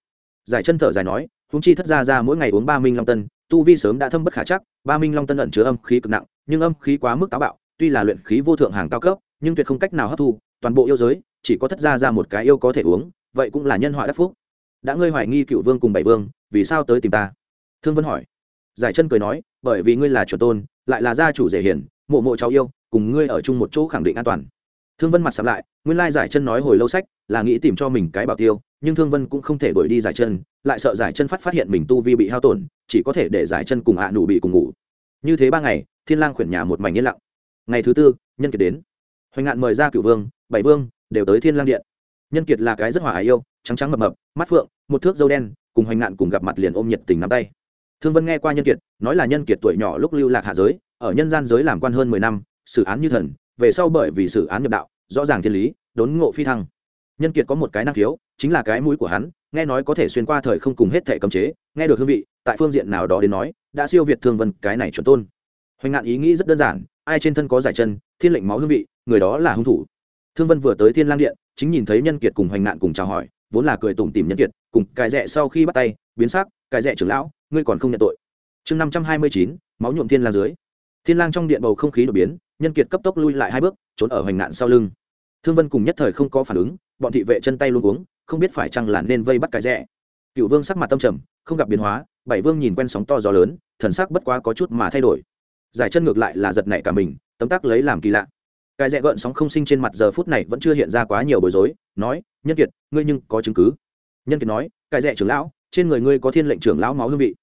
giải chân thở dài nói húng chi thất gia ra mỗi ngày uống ba minh long tân, tu vi sớm đã thâm bất khả chắc, ba minh long tân ẩn chứa âm khí cực nặng, nhưng âm khí quá mức táo bạo, tuy là luyện khí vô thượng hàng cao cấp, nhưng tuyệt không cách nào hấp thu, toàn bộ yêu giới, chỉ có thất gia ra một cái yêu có thể uống, vậy cũng là nhân họa đắc phúc. Đã ngươi hoài nghi cựu vương cùng bảy vương, vì sao tới tìm ta? Thương vân hỏi. Giải chân cười nói, bởi vì ngươi là chuẩn tôn, lại là gia chủ dễ hiển mộ mộ cháu yêu, cùng ngươi ở chung một chỗ khẳng định an toàn. Thương vân mặt sắm lại, nguyên lai giải chân nói hồi lâu sách, là nghĩ tìm cho mình cái bảo tiêu nhưng thương vân cũng không thể đuổi đi giải chân, lại sợ giải chân phát phát hiện mình tu vi bị hao tổn, chỉ có thể để giải chân cùng ạ à nụ bị cùng ngủ. Như thế ba ngày, thiên lang khuyển nhà một mảnh yên lặng. Ngày thứ tư, nhân kiệt đến. Hoành ngạn mời ra cửu vương, bảy vương, đều tới thiên lang điện. Nhân kiệt là cái rất hòa ái yêu, trắng trắng mập mập, mắt phượng, một thước dâu đen, cùng hoành ngạn cùng gặp mặt liền ôm nhiệt tình nắm tay. Thương vân nghe qua nhân kiệt, nói là nhân kiệt tuổi nhỏ lúc lưu lạc hạ giới, ở nhân gian giới làm quan hơn mười năm, xử án như thần, về sau bởi vì xử án nhập đạo, rõ ràng thiên lý, đốn ngộ phi thăng. Nhân kiệt có một cái năng khiếu chính là cái mũi của hắn, nghe nói có thể xuyên qua thời không cùng hết thể cấm chế, nghe được hương vị, tại phương diện nào đó đến nói, đã siêu việt thương vân, cái này chuẩn tôn. Hoành ngạn ý nghĩ rất đơn giản, ai trên thân có giải chân, thiên lệnh máu hương vị, người đó là hung thủ. Thương vân vừa tới thiên lang điện, chính nhìn thấy nhân kiệt cùng hoành ngạn cùng chào hỏi, vốn là cười tủm tìm nhân kiệt, cùng cài rẽ sau khi bắt tay, biến sắc cài rẽ trưởng lão, ngươi còn không nhận tội. Chương năm trăm hai mươi chín, máu nhuộm thiên lang dưới. Thiên lang trong điện bầu không khí đột biến, nhân kiệt cấp tốc lui lại hai bước, trốn ở hoành ngạn sau lưng. Thương vân cùng nhất thời không có phản ứng, bọn thị vệ chân tay luôn uống không biết phải chăng là nên vây bắt cái rẽ. Cựu vương sắc mặt tâm trầm, không gặp biến hóa, bảy vương nhìn quen sóng to gió lớn, thần sắc bất quá có chút mà thay đổi. Giải chân ngược lại là giật nảy cả mình, tấm tắc lấy làm kỳ lạ. Cái rẽ gợn sóng không sinh trên mặt giờ phút này vẫn chưa hiện ra quá nhiều bối rối, nói, nhân kiệt, ngươi nhưng có chứng cứ. Nhân kiệt nói, cái rẽ trưởng lão, trên người ngươi có thiên lệnh trưởng lão máu hương vị.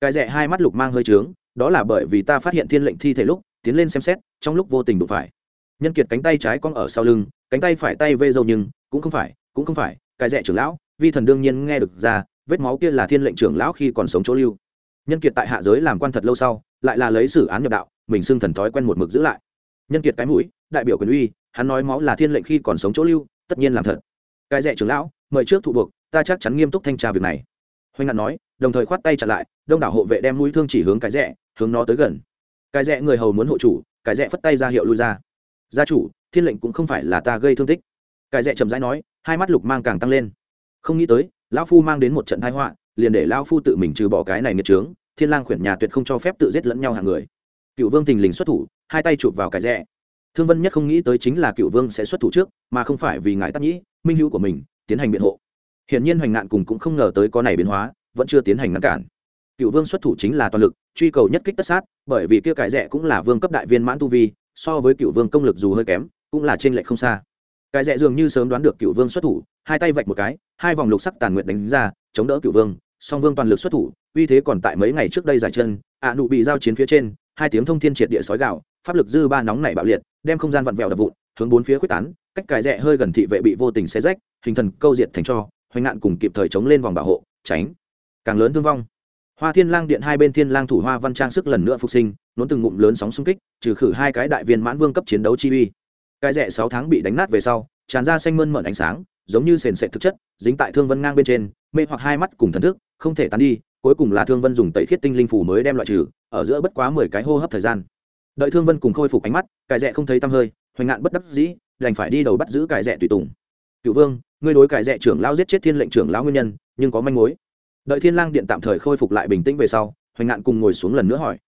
Cái rẽ hai mắt lục mang hơi trướng, đó là bởi vì ta phát hiện thiên lệnh thi thể lúc, tiến lên xem xét, trong lúc vô tình đụng phải. Nhân kiệt cánh tay trái cong ở sau lưng, cánh tay phải tay vê dâu nhưng, cũng không phải, cũng không phải cái rẽ trưởng lão, vi thần đương nhiên nghe được ra, vết máu kia là thiên lệnh trưởng lão khi còn sống chỗ lưu. Nhân kiệt tại hạ giới làm quan thật lâu sau, lại là lấy xử án nhập đạo, mình xưng thần thói quen một mực giữ lại. Nhân kiệt cái mũi, đại biểu quyền uy, hắn nói máu là thiên lệnh khi còn sống chỗ lưu, tất nhiên làm thật. Cái rẽ trưởng lão, mời trước thụ buộc, ta chắc chắn nghiêm túc thanh tra việc này. Hoành ngạn nói, đồng thời khoát tay chặn lại, đông đảo hộ vệ đem mũi thương chỉ hướng cái rẽ hướng nó tới gần. Cái rẽ người hầu muốn hộ chủ, cái rẽ phất tay ra hiệu lui ra. Gia chủ, thiên lệnh cũng không phải là ta gây thương tích. Cái rẽ trầm rãi nói hai mắt lục mang càng tăng lên. Không nghĩ tới, lão phu mang đến một trận thái họa, liền để lão phu tự mình trừ bỏ cái này nghiệt trướng thiên lang khuyển nhà tuyệt không cho phép tự giết lẫn nhau hàng người. Cựu vương tình lình xuất thủ, hai tay chụp vào cái rẽ. Thương vân nhất không nghĩ tới chính là cựu vương sẽ xuất thủ trước, mà không phải vì ngại tắc nhĩ, minh hữu của mình, tiến hành biện hộ. Hiển nhiên hoành ngạn cùng cũng không ngờ tới có này biến hóa, vẫn chưa tiến hành ngăn cản. Cựu vương xuất thủ chính là toàn lực, truy cầu nhất kích tất sát, bởi vì kia cải rẽ cũng là vương cấp đại viên mãn tu vi, so với cựu vương công lực dù hơi kém, cũng là trên lệch không xa cái rẽ dường như sớm đoán được cựu vương xuất thủ, hai tay vạch một cái, hai vòng lục sắc tàn nguyện đánh ra, chống đỡ cựu vương, song vương toàn lực xuất thủ, uy thế còn tại mấy ngày trước đây giải chân, ạ nụ bị giao chiến phía trên, hai tiếng thông thiên triệt địa sói gạo, pháp lực dư ba nóng nảy bạo liệt, đem không gian vặn vẹo đập vụn, hướng bốn phía quyết tán, cách cài rẽ hơi gần thị vệ bị vô tình xé rách, hình thần câu diệt thành cho, hoành ngạn cùng kịp thời chống lên vòng bảo hộ, tránh. Càng lớn thương vong. Hoa thiên lang điện hai bên thiên lang thủ hoa văn trang sức lần nữa phục sinh, nốn từng ngụm lớn sóng xung kích, trừ khử hai cái đại viên mãn vương cấp chiến đấu chi uy cái rẻ sáu tháng bị đánh nát về sau, tràn ra xanh mơn mởn ánh sáng, giống như sền sệt thực chất, dính tại thương vân ngang bên trên, mê hoặc hai mắt cùng thần thức, không thể tán đi, cuối cùng là thương vân dùng tẩy khiết tinh linh phủ mới đem loại trừ, ở giữa bất quá mười cái hô hấp thời gian. Đợi thương vân cùng khôi phục ánh mắt cải rẽ không thấy tăm hơi, hoành ngạn bất đắc dĩ, đành phải đi đầu bắt giữ cải rẽ tùy tùng. Cựu vương, ngươi đối cải rẽ trưởng lão giết chết thiên lệnh trưởng lão nguyên nhân, nhưng có manh mối. Đợi thiên lang điện tạm thời khôi phục lại bình tĩnh về sau, hoành ngạn cùng ngồi xuống lần nữa hỏi.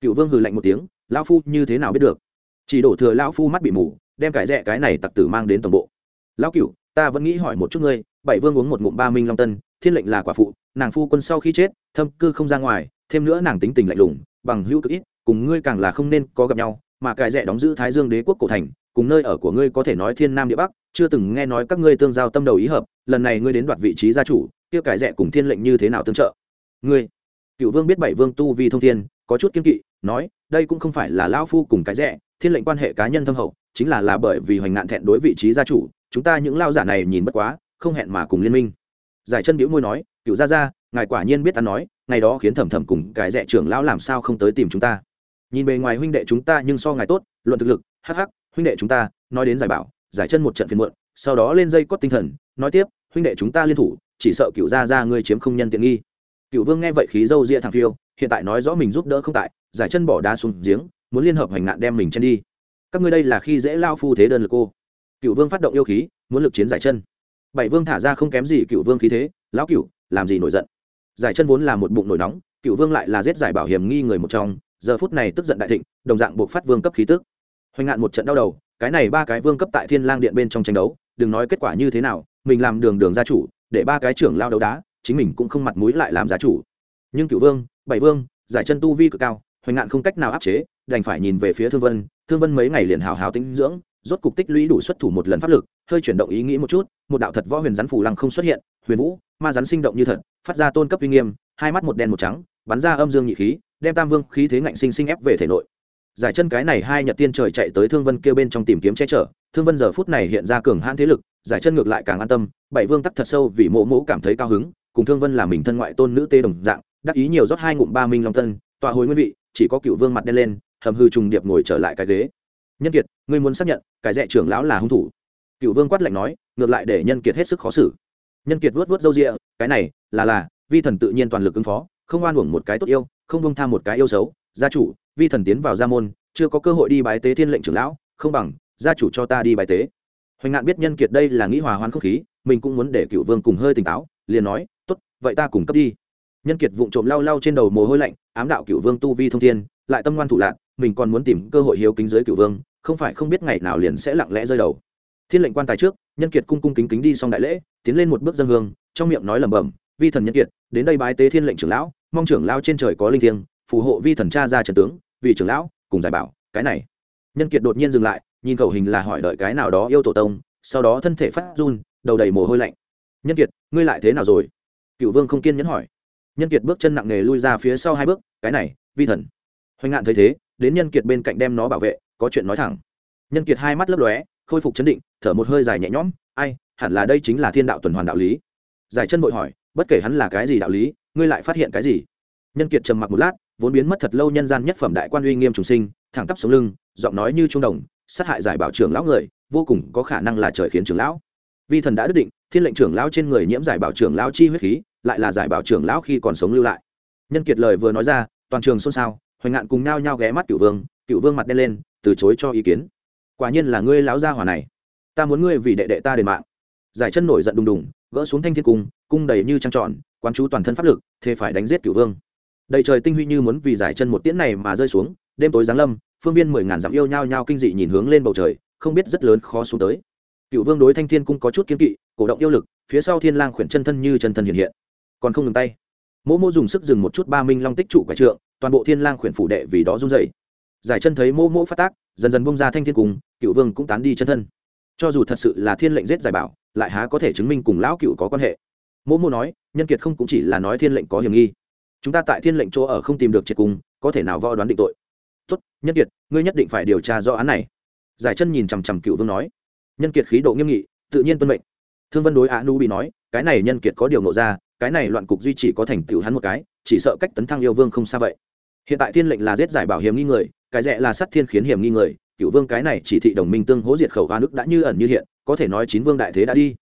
Cựu vương hừ lạnh một tiếng, lão phu như thế nào biết được? Chỉ đổ thừa lão phu mắt bị mù đem cải rẽ cái này tặc tử mang đến toàn bộ. Lão cựu ta vẫn nghĩ hỏi một chút ngươi, bảy vương uống một ngụm ba minh long tân, thiên lệnh là quả phụ, nàng phu quân sau khi chết, thâm cư không ra ngoài, thêm nữa nàng tính tình lạnh lùng, bằng hữu cực ít, cùng ngươi càng là không nên có gặp nhau, mà cải rẽ đóng giữ thái dương đế quốc cổ thành, cùng nơi ở của ngươi có thể nói thiên nam địa bắc, chưa từng nghe nói các ngươi tương giao tâm đầu ý hợp, lần này ngươi đến đoạt vị trí gia chủ, kia cải rẽ cùng thiên lệnh như thế nào tương trợ? Ngươi cựu vương biết bảy vương tu vi thông thiên có chút kiên kỵ, nói, đây cũng không phải là lão phu cùng cái rẻ, thiên lệnh quan hệ cá nhân thâm hậu, chính là là bởi vì hoành ngạn thẹn đối vị trí gia chủ, chúng ta những lao giả này nhìn bất quá, không hẹn mà cùng liên minh. Giải chân biểu môi nói, cựu gia gia, ngài quả nhiên biết ta nói, ngày đó khiến thẩm thẩm cùng cái rẻ trưởng lão làm sao không tới tìm chúng ta. Nhìn bề ngoài huynh đệ chúng ta nhưng so ngài tốt, luận thực lực, hắc hắc, huynh đệ chúng ta, nói đến giải bảo, giải chân một trận phiền muộn, sau đó lên dây cót tinh thần, nói tiếp, huynh đệ chúng ta liên thủ, chỉ sợ cựu gia gia ngươi chiếm không nhân tiện nghi. Cựu vương nghe vậy khí dâu ria thằng phiêu hiện tại nói rõ mình giúp đỡ không tại, giải chân bỏ đá xuống giếng, muốn liên hợp hành nạn đem mình chân đi. Các ngươi đây là khi dễ lao phu thế đơn lực cô cựu vương phát động yêu khí, muốn lực chiến giải chân. Bảy vương thả ra không kém gì cựu vương khí thế, lão cựu, làm gì nổi giận? Giải chân vốn là một bụng nổi nóng, cựu vương lại là giết giải bảo hiểm nghi người một trong, giờ phút này tức giận đại thịnh, đồng dạng buộc phát vương cấp khí tức. Hoành ngạn một trận đau đầu, cái này ba cái vương cấp tại thiên lang điện bên trong tranh đấu, đừng nói kết quả như thế nào, mình làm đường đường gia chủ, để ba cái trưởng lao đấu đá, chính mình cũng không mặt mũi lại làm gia chủ. Nhưng cựu vương bảy vương, giải chân tu vi cực cao, hoành ngạn không cách nào áp chế, đành phải nhìn về phía thương vân. Thương vân mấy ngày liền hào hào tinh dưỡng, rốt cục tích lũy đủ xuất thủ một lần pháp lực, hơi chuyển động ý nghĩ một chút, một đạo thật võ huyền rắn phủ lăng không xuất hiện, huyền vũ, ma rắn sinh động như thật, phát ra tôn cấp uy nghiêm, hai mắt một đen một trắng, bắn ra âm dương nhị khí, đem tam vương khí thế ngạnh sinh sinh ép về thể nội. Giải chân cái này hai nhật tiên trời chạy tới thương vân kêu bên trong tìm kiếm che chở, thương vân giờ phút này hiện ra cường hãn thế lực, giải chân ngược lại càng an tâm, bảy vương tắc thật sâu vì mộ mỗ cảm thấy cao hứng, cùng thương vân là mình thân ngoại tôn nữ tê đồng dạng đắc ý nhiều rót hai ngụm ba minh long tân, tọa hồi nguyên vị, chỉ có cựu vương mặt đen lên, hầm hư trùng điệp ngồi trở lại cái ghế. Nhân kiệt, ngươi muốn xác nhận, cái rẻ trưởng lão là hung thủ. Cựu vương quát lạnh nói, ngược lại để nhân kiệt hết sức khó xử. Nhân kiệt vuốt vuốt râu rịa cái này, là là, vi thần tự nhiên toàn lực ứng phó, không oan uổng một cái tốt yêu, không bông tham một cái yêu xấu. Gia chủ, vi thần tiến vào gia môn, chưa có cơ hội đi bái tế thiên lệnh trưởng lão, không bằng, gia chủ cho ta đi bái tế. Hoành ngạn biết nhân kiệt đây là nghĩ hòa hoan không khí, mình cũng muốn để cựu vương cùng hơi tỉnh táo, liền nói, tốt, vậy ta cùng cấp đi nhân kiệt vụng trộm lau lau trên đầu mồ hôi lạnh, ám đạo cựu vương tu vi thông thiên, lại tâm ngoan thủ lạc, mình còn muốn tìm cơ hội hiếu kính dưới cựu vương, không phải không biết ngày nào liền sẽ lặng lẽ rơi đầu. Thiên lệnh quan tài trước, nhân kiệt cung cung kính kính đi xong đại lễ, tiến lên một bước dân hương, trong miệng nói lẩm bẩm, vi thần nhân kiệt, đến đây bái tế thiên lệnh trưởng lão, mong trưởng lão trên trời có linh thiêng, phù hộ vi thần cha ra trần tướng, vì trưởng lão cùng giải bảo, cái này. Nhân kiệt đột nhiên dừng lại, nhìn khẩu hình là hỏi đợi cái nào đó yêu tổ tông, sau đó thân thể phát run, đầu đầy mồ hôi lạnh. Nhân kiệt, ngươi lại thế nào rồi? Cựu vương không kiên nhẫn hỏi nhân kiệt bước chân nặng nề lui ra phía sau hai bước, cái này, vi thần. Hoành ngạn thấy thế, đến nhân kiệt bên cạnh đem nó bảo vệ, có chuyện nói thẳng. Nhân kiệt hai mắt lấp lóe, khôi phục chấn định, thở một hơi dài nhẹ nhõm, ai, hẳn là đây chính là thiên đạo tuần hoàn đạo lý. Giải chân vội hỏi, bất kể hắn là cái gì đạo lý, ngươi lại phát hiện cái gì? Nhân kiệt trầm mặc một lát, vốn biến mất thật lâu nhân gian nhất phẩm đại quan uy nghiêm trùng sinh, thẳng tắp sống lưng, giọng nói như trung đồng, sát hại giải bảo trưởng lão người, vô cùng có khả năng là trời khiến trưởng lão vi thần đã đức định, thiên lệnh trưởng lão trên người nhiễm giải bảo trưởng lão chi huyết khí, lại là giải bảo trưởng lão khi còn sống lưu lại. Nhân kiệt lời vừa nói ra, toàn trường xôn xao, hoành ngạn cùng nao nhau ghé mắt cựu vương cựu vương mặt đen lên, từ chối cho ý kiến. Quả nhiên là ngươi lão gia hỏa này. Ta muốn ngươi vì đệ đệ ta đền mạng. Giải chân nổi giận đùng đùng, gỡ xuống thanh thiên cung cung đầy như trăng tròn, quán chú toàn thân pháp lực thế phải đánh giết cựu vương. Đầy trời tinh huy như muốn vì giải chân một tiễn này mà rơi xuống, đêm tối giáng lâm, phương viên mười ngàn dặm yêu nhau nhau kinh dị nhìn hướng lên bầu trời, không biết rất lớn khó xuống tới cựu vương đối thanh thiên cung có chút kiên kỵ, cổ động yêu lực, phía sau thiên lang khuyển chân thân như chân thân hiện hiện. Còn không ngừng tay. Mỗ mỗ dùng sức dừng một chút ba minh long tích trụ quả trượng, toàn bộ thiên lang khuyển phủ đệ vì đó run dậy giải chân thấy mỗ mỗ phát tác, dần dần bông ra thanh thiên cung cựu vương cũng tán đi chân thân. Cho dù thật sự là thiên lệnh giết giải bảo, lại há có thể chứng minh cùng lão cựu có quan hệ. Mỗ mỗ nói, nhân kiệt không cũng chỉ là nói thiên lệnh có hiểm nghi. Chúng ta tại thiên lệnh chỗ ở không tìm được triệt cung, có thể nào võ đoán định tội? Tốt, nhân kiệt, ngươi nhất định phải điều tra rõ án này. Giải chân nhìn chằm chằm cựu vương nói nhân kiệt khí độ nghiêm nghị, tự nhiên tuân mệnh. Thương vân đối á nu bị nói, cái này nhân kiệt có điều ngộ ra, cái này loạn cục duy chỉ có thành tựu hắn một cái, chỉ sợ cách tấn thăng yêu vương không xa vậy. Hiện tại thiên lệnh là giết giải bảo hiểm nghi người, cái rẽ là sát thiên khiến hiểm nghi người cựu vương cái này chỉ thị đồng minh tương hố diệt khẩu hoa nước đã như ẩn như hiện, có thể nói chín vương đại thế đã đi.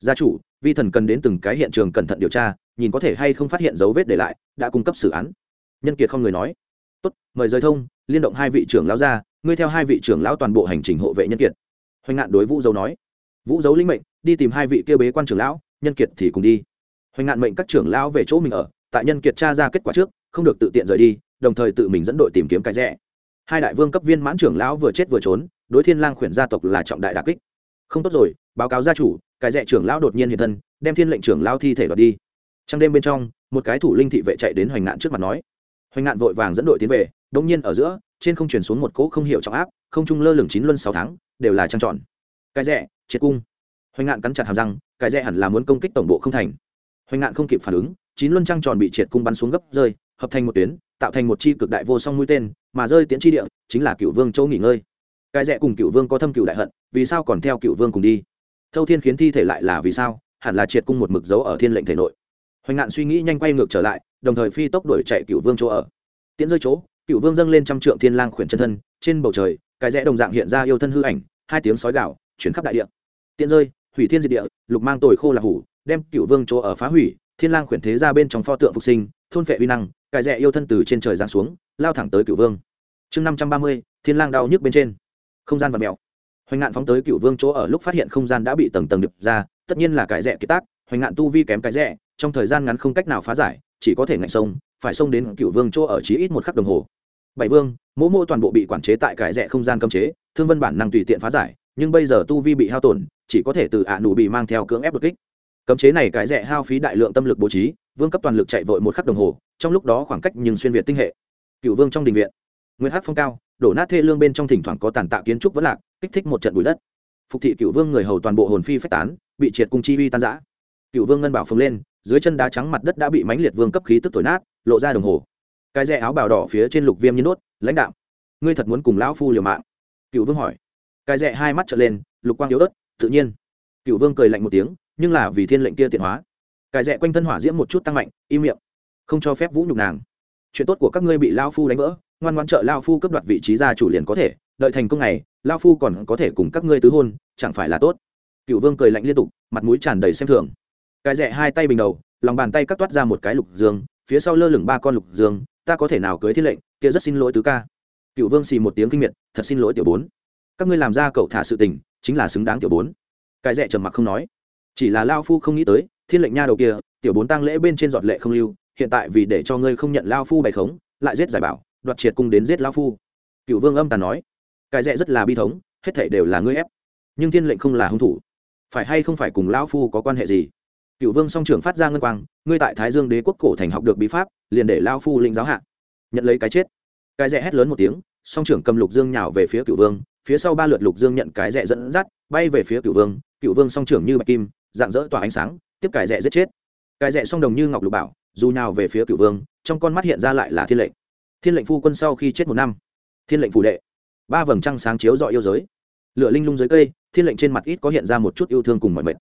Gia chủ, vi thần cần đến từng cái hiện trường cẩn thận điều tra, nhìn có thể hay không phát hiện dấu vết để lại, đã cung cấp xử án. Nhân kiệt không người nói, tốt, mời giới thông, liên động hai vị trưởng lão ra, ngươi theo hai vị trưởng lão toàn bộ hành trình hộ vệ nhân kiệt hoành ngạn đối vũ dấu nói, vũ dấu linh mệnh, đi tìm hai vị kia bế quan trưởng lão, nhân kiệt thì cùng đi. Hoành ngạn mệnh các trưởng lão về chỗ mình ở, tại nhân kiệt tra ra kết quả trước, không được tự tiện rời đi, đồng thời tự mình dẫn đội tìm kiếm cái rẽ. Hai đại vương cấp viên mãn trưởng lão vừa chết vừa trốn, đối thiên lang khuyển gia tộc là trọng đại đà kích. Không tốt rồi, báo cáo gia chủ, cái rẽ trưởng lão đột nhiên hiện thân, đem thiên lệnh trưởng lão thi thể đoạt đi. Trong đêm bên trong, một cái thủ linh thị vệ chạy đến hoành ngạn trước mặt nói. Hoành ngạn vội vàng dẫn đội tiến về đống nhiên ở giữa, trên không truyền xuống một cỗ không hiểu trọng áp, không trung lơ lửng chín luân sáu tháng đều là trăng tròn. Cái rẽ, triệt cung. Hoành ngạn cắn chặt hàm răng, cái rẽ hẳn là muốn công kích tổng bộ không thành. Hoành ngạn không kịp phản ứng, chín luân trăng tròn bị triệt cung bắn xuống gấp rơi, hợp thành một tuyến, tạo thành một chi cực đại vô song mũi tên, mà rơi tiễn tri địa chính là cựu vương châu nghỉ ngơi. Cái rẽ cùng cựu vương có thâm cựu đại hận, vì sao còn theo cựu vương cùng đi? Thâu thiên khiến thi thể lại là vì sao? Hẳn là triệt cung một mực dấu ở thiên lệnh thể nội. Hoành ngạn suy nghĩ nhanh quay ngược trở lại, đồng thời phi tốc đuổi chạy cựu vương chỗ ở. Tiễn rơi chỗ cựu vương dâng lên trăm trượng thiên lang khuyển chân thân, trên bầu trời cái rẽ đồng dạng hiện ra yêu thân hư ảnh, hai tiếng sói gạo chuyển khắp đại địa. Tiện rơi, hủy thiên diệt địa, lục mang tồi khô là hủ, đem cựu vương chỗ ở phá hủy, thiên lang khuyển thế ra bên trong pho tượng phục sinh, thôn vệ uy năng cải rẽ yêu thân từ trên trời giáng xuống, lao thẳng tới cựu vương. Chương năm trăm ba mươi, thiên lang đau nhức bên trên. Không gian vật mèo. Hoành ngạn phóng tới cựu vương chỗ ở lúc phát hiện không gian đã bị tầng tầng điệp ra, tất nhiên là cải rẽ kiệt tác, hoành ngạn tu vi kém cái rẽ, trong thời gian ngắn không cách nào phá giải, chỉ có thể ngạnh sông, phải xông đến cựu vương chỗ ở chí ít một khắc đồng hồ bảy vương, mỗ mỗ toàn bộ bị quản chế tại cải rẽ không gian cấm chế, thương vân bản năng tùy tiện phá giải, nhưng bây giờ tu vi bị hao tổn, chỉ có thể từ ạ nụ bị mang theo cưỡng ép đột kích. Cấm chế này cải rẽ hao phí đại lượng tâm lực bố trí, vương cấp toàn lực chạy vội một khắc đồng hồ, trong lúc đó khoảng cách nhưng xuyên việt tinh hệ. Cựu vương trong đình viện. Nguyên hát phong cao, đổ nát thê lương bên trong thỉnh thoảng có tàn tạo kiến trúc vẫn lạc, kích thích một trận bụi đất. Phục thị cựu vương người hầu toàn bộ hồn phi phách tán, bị triệt cung chi uy tan giã cựu vương ngân bảo phồng lên, dưới chân đá trắng mặt đất đã bị mánh liệt vương cấp khí tức thổi nát, lộ ra đồng hồ cái rẽ áo bào đỏ phía trên lục viêm như nốt, lãnh đạo ngươi thật muốn cùng lão phu liều mạng? Cựu vương hỏi. Cái rẽ hai mắt trở lên, lục quang yếu ớt, tự nhiên. Cựu vương cười lạnh một tiếng, nhưng là vì thiên lệnh kia tiện hóa. Cái rẽ quanh thân hỏa diễm một chút tăng mạnh, im miệng. Không cho phép vũ nhục nàng. Chuyện tốt của các ngươi bị lao phu đánh vỡ, ngoan ngoan trợ lao phu cấp đoạt vị trí gia chủ liền có thể, đợi thành công này lao phu còn có thể cùng các ngươi tứ hôn, chẳng phải là tốt? Cựu vương cười lạnh liên tục, mặt mũi tràn đầy xem thường. Cái rẽ hai tay bình đầu, lòng bàn tay cắt toát ra một cái lục dương, phía sau lơ lửng ba con lục dương ta có thể nào cưới thiên lệnh, kia rất xin lỗi tứ ca. Cựu vương xì một tiếng kinh miệt, thật xin lỗi tiểu bốn. Các ngươi làm ra cậu thả sự tình, chính là xứng đáng tiểu bốn. Cái rẽ trầm mặc không nói. Chỉ là lao phu không nghĩ tới, thiên lệnh nha đầu kia, tiểu bốn tăng lễ bên trên giọt lệ không lưu, hiện tại vì để cho ngươi không nhận lao phu bày khống, lại giết giải bảo, đoạt triệt cung đến giết lao phu. Cựu vương âm tàn nói, cái rẽ rất là bi thống, hết thể đều là ngươi ép. Nhưng thiên lệnh không là hung thủ. Phải hay không phải cùng lao phu có quan hệ gì? Cựu vương song trưởng phát ra ngân quang, ngươi tại thái dương đế quốc cổ thành học được bí pháp, liền để lao phu linh giáo hạ. Nhận lấy cái chết. Cái rẽ hét lớn một tiếng, song trưởng cầm lục dương nhào về phía cựu vương, phía sau ba lượt lục dương nhận cái rẽ dẫn dắt, bay về phía cựu vương. Cựu vương song trưởng như bạch kim, dạng dỡ tỏa ánh sáng, tiếp cái rẽ giết chết. Cái rẽ song đồng như ngọc lục bảo, dù nhào về phía cựu vương, trong con mắt hiện ra lại là thiên lệnh. Thiên lệnh phu quân sau khi chết một năm, thiên lệnh phủ đệ, ba vầng trăng sáng chiếu dọi yêu giới. Lửa linh lung dưới cây, thiên lệnh trên mặt ít có hiện ra một chút yêu thương cùng mọi mệt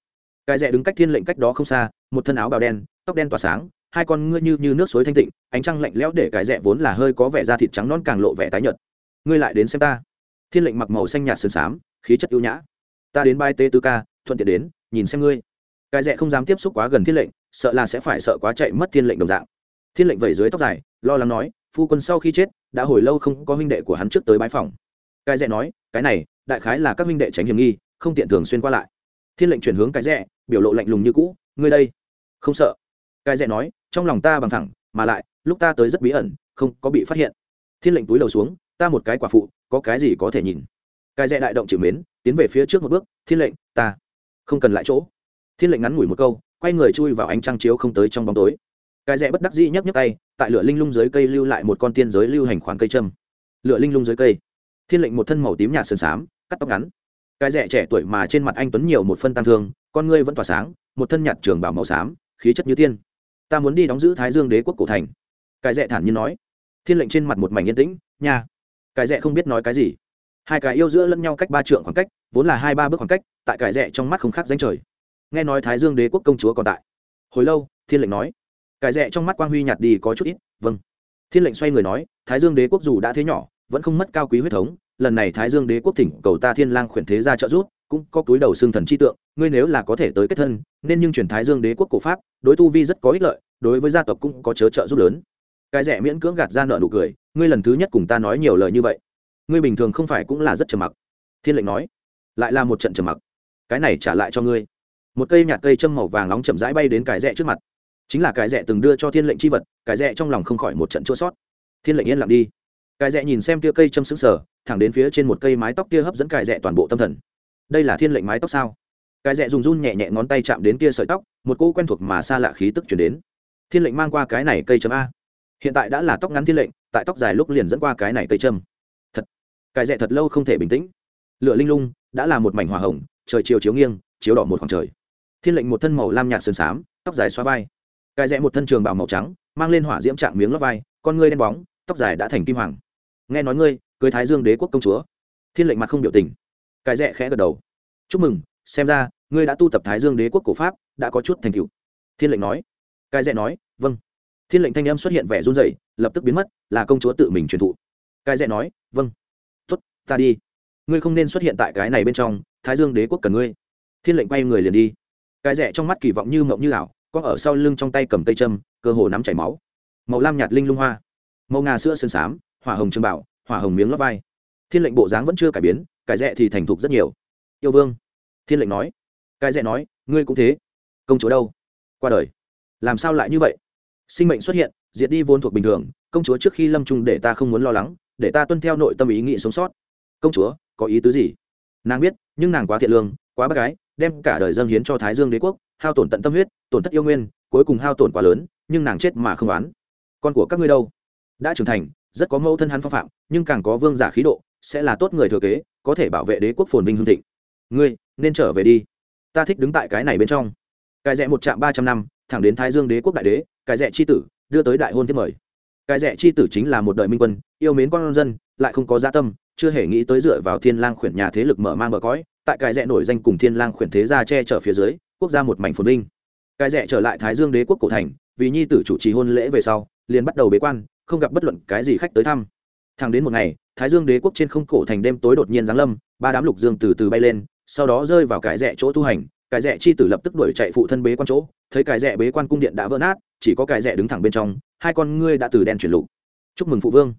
cái rẽ đứng cách thiên lệnh cách đó không xa một thân áo bào đen tóc đen tỏa sáng hai con ngươi như, như nước suối thanh tịnh ánh trăng lạnh lẽo để cái rẽ vốn là hơi có vẻ da thịt trắng non càng lộ vẻ tái nhợt. Ngươi lại đến xem ta. Thiên lệnh mặc màu xanh nhạt sườn xám khí chất ưu nhã. Ta đến bai tê tư ca thuận tiện đến nhìn xem ngươi. Cái rẽ không dám tiếp xúc quá gần thiên lệnh sợ là sẽ phải sợ quá chạy mất thiên lệnh đồng dạng. Thiên lệnh vẩy dưới tóc dài lo lắng nói phu quân sau khi chết đã hồi lâu không có huynh đệ của hắn trước tới bãi phòng. Cái rẽ nói cái này đại khái là các huynh đệ tránh hiểm nghi không tiện thường xuyên qua lại. Thiên lệnh chuyển hướng cái rẽ biểu lộ lạnh lùng như cũ, ngươi đây. Không sợ. Cai rẽ nói, trong lòng ta bằng thẳng, mà lại, lúc ta tới rất bí ẩn, không có bị phát hiện. Thiên lệnh túi đầu xuống, ta một cái quả phụ, có cái gì có thể nhìn? Cai rẽ đại động chịu mến, tiến về phía trước một bước, thiên lệnh, ta không cần lại chỗ. Thiên lệnh ngắn ngủi một câu, quay người chui vào ánh trăng chiếu không tới trong bóng tối. Cái rẽ bất đắc dĩ nhấc nhấc tay, tại lửa linh lung dưới cây lưu lại một con tiên giới lưu hành khoáng cây châm. Lửa linh lung dưới cây. Thiên lệnh một thân màu tím nhạt sườn xám, cắt tóc ngắn cái rẻ trẻ tuổi mà trên mặt anh tuấn nhiều một phân tăng thương, con ngươi vẫn tỏa sáng, một thân nhạt trường bảo màu xám, khí chất như tiên. Ta muốn đi đóng giữ thái dương đế quốc cổ thành. Cái rẻ thản nhiên nói. Thiên lệnh trên mặt một mảnh yên tĩnh, nha. Cái rẻ không biết nói cái gì. Hai cái yêu giữa lẫn nhau cách ba trượng khoảng cách, vốn là hai ba bước khoảng cách, tại cái rẻ trong mắt không khác danh trời. Nghe nói thái dương đế quốc công chúa còn tại. Hồi lâu, thiên lệnh nói. Cái rẻ trong mắt quang huy nhạt đi có chút ít vâng. Thiên lệnh xoay người nói, thái dương đế quốc dù đã thế nhỏ, vẫn không mất cao quý huyết thống lần này thái dương đế quốc thỉnh cầu ta thiên lang khuyển thế ra trợ giúp, cũng có túi đầu xương thần chi tượng, ngươi nếu là có thể tới kết thân, nên nhưng truyền thái dương đế quốc cổ pháp, đối tu vi rất có ích lợi, đối với gia tộc cũng có chớ trợ giúp lớn. Cái rẻ miễn cưỡng gạt ra nợ nụ cười, ngươi lần thứ nhất cùng ta nói nhiều lời như vậy. Ngươi bình thường không phải cũng là rất trầm mặc. Thiên lệnh nói, lại là một trận trầm mặc. Cái này trả lại cho ngươi. Một cây nhạt cây châm màu vàng nóng chậm rãi bay đến cái rẽ trước mặt. Chính là cái rẽ từng đưa cho thiên lệnh chi vật, cái rẽ trong lòng không khỏi một trận chua sót thiên lệnh yên lặng đi cài rẽ nhìn xem tia cây châm xứng sở thẳng đến phía trên một cây mái tóc tia hấp dẫn cài rẽ toàn bộ tâm thần. Đây là thiên lệnh mái tóc sao? Cài rẽ dùng run nhẹ nhẹ ngón tay chạm đến tia sợi tóc, một cô quen thuộc mà xa lạ khí tức chuyển đến. Thiên lệnh mang qua cái này cây châm a. Hiện tại đã là tóc ngắn thiên lệnh, tại tóc dài lúc liền dẫn qua cái này cây châm. Thật cài rẽ thật lâu không thể bình tĩnh. Lửa linh lung, đã là một mảnh hỏa hồng, trời chiều chiếu nghiêng, chiếu đỏ một khoảng trời. Thiên lệnh một thân màu lam nhạt sườn xám, tóc dài xoa vai. Cài rẽ một thân trường bào màu trắng, mang lên hỏa diễm trạng miếng lót vai, con ngươi đen bóng tóc dài đã thành kim hoàng. Nghe nói ngươi, cưới thái dương đế quốc công chúa. Thiên lệnh mặt không biểu tình. Cái rẽ khẽ gật đầu. Chúc mừng, xem ra, ngươi đã tu tập thái dương đế quốc cổ pháp, đã có chút thành tựu. Thiên lệnh nói. Cái rẽ nói vâng. Thiên lệnh thanh âm xuất hiện vẻ run rẩy, lập tức biến mất, là công chúa tự mình truyền thụ. Cái rẽ nói vâng. Tuất ta đi. Ngươi không nên xuất hiện tại cái này bên trong, thái dương đế quốc cần ngươi. Thiên lệnh quay người liền đi. Cái rẽ trong mắt kỳ vọng như mộng như ảo, có ở sau lưng trong tay cầm cây châm, cơ hồ nắm chảy máu. Màu lam nhạt linh lung hoa màu ngà sữa sơn xám, hỏa hồng trương bảo, hỏa hồng miếng lót vai. Thiên lệnh bộ dáng vẫn chưa cải biến, cải rẽ thì thành thục rất nhiều. Yêu vương, thiên lệnh nói. Cải rẽ nói, ngươi cũng thế. Công chúa đâu? Qua đời. Làm sao lại như vậy? Sinh mệnh xuất hiện, diệt đi vốn thuộc bình thường, công chúa trước khi lâm trung để ta không muốn lo lắng, để ta tuân theo nội tâm ý nghĩ sống sót. Công chúa, có ý tứ gì? Nàng biết, nhưng nàng quá thiện lương, quá bác gái, đem cả đời dâng hiến cho thái dương đế quốc, hao tổn tận tâm huyết, tổn thất yêu nguyên, cuối cùng hao tổn quá lớn, nhưng nàng chết mà không oán. Con của các ngươi đâu? Đã trưởng thành, rất có mẫu thân hắn phong phạm, nhưng càng có vương giả khí độ, sẽ là tốt người thừa kế, có thể bảo vệ đế quốc phồn vinh hương thịnh. Ngươi, nên trở về đi. Ta thích đứng tại cái này bên trong. Cái rẽ một trạm ba trăm năm, thẳng đến thái dương đế quốc đại đế, cái rẽ c h i tử, đưa tới đại hôn tiếp mời. Cái rẽ c h i tử chính là một đời minh quân, yêu mến con dân, lại không có gia tâm, chưa hề nghĩ tới dựa vào thiên lang khuyển nhà thế lực mở mang bờ cõi, tại cái rẽ nổi danh cùng thiên lang khuyển thế gia che chở phía dưới, quốc gia một mảnh phồn vinh. Cái rẽ trở lại thái dương đế quốc cổ thành, vì nhi tử chủ trì hôn lễ về sau, liền bắt đầu bế quan không gặp bất luận cái gì khách tới thăm. Thẳng đến một ngày, thái dương đế quốc trên không cổ thành đêm tối đột nhiên giáng lâm, ba đám lục dương từ từ bay lên, sau đó rơi vào cái rẽ chỗ tu hành, cái rẽ chi tử lập tức đuổi chạy phụ thân bế quan chỗ, thấy cái rẽ bế quan cung điện đã vỡ nát, chỉ có cái rẽ đứng thẳng bên trong, hai con ngươi đã từ đen chuyển lục. Chúc mừng phụ vương.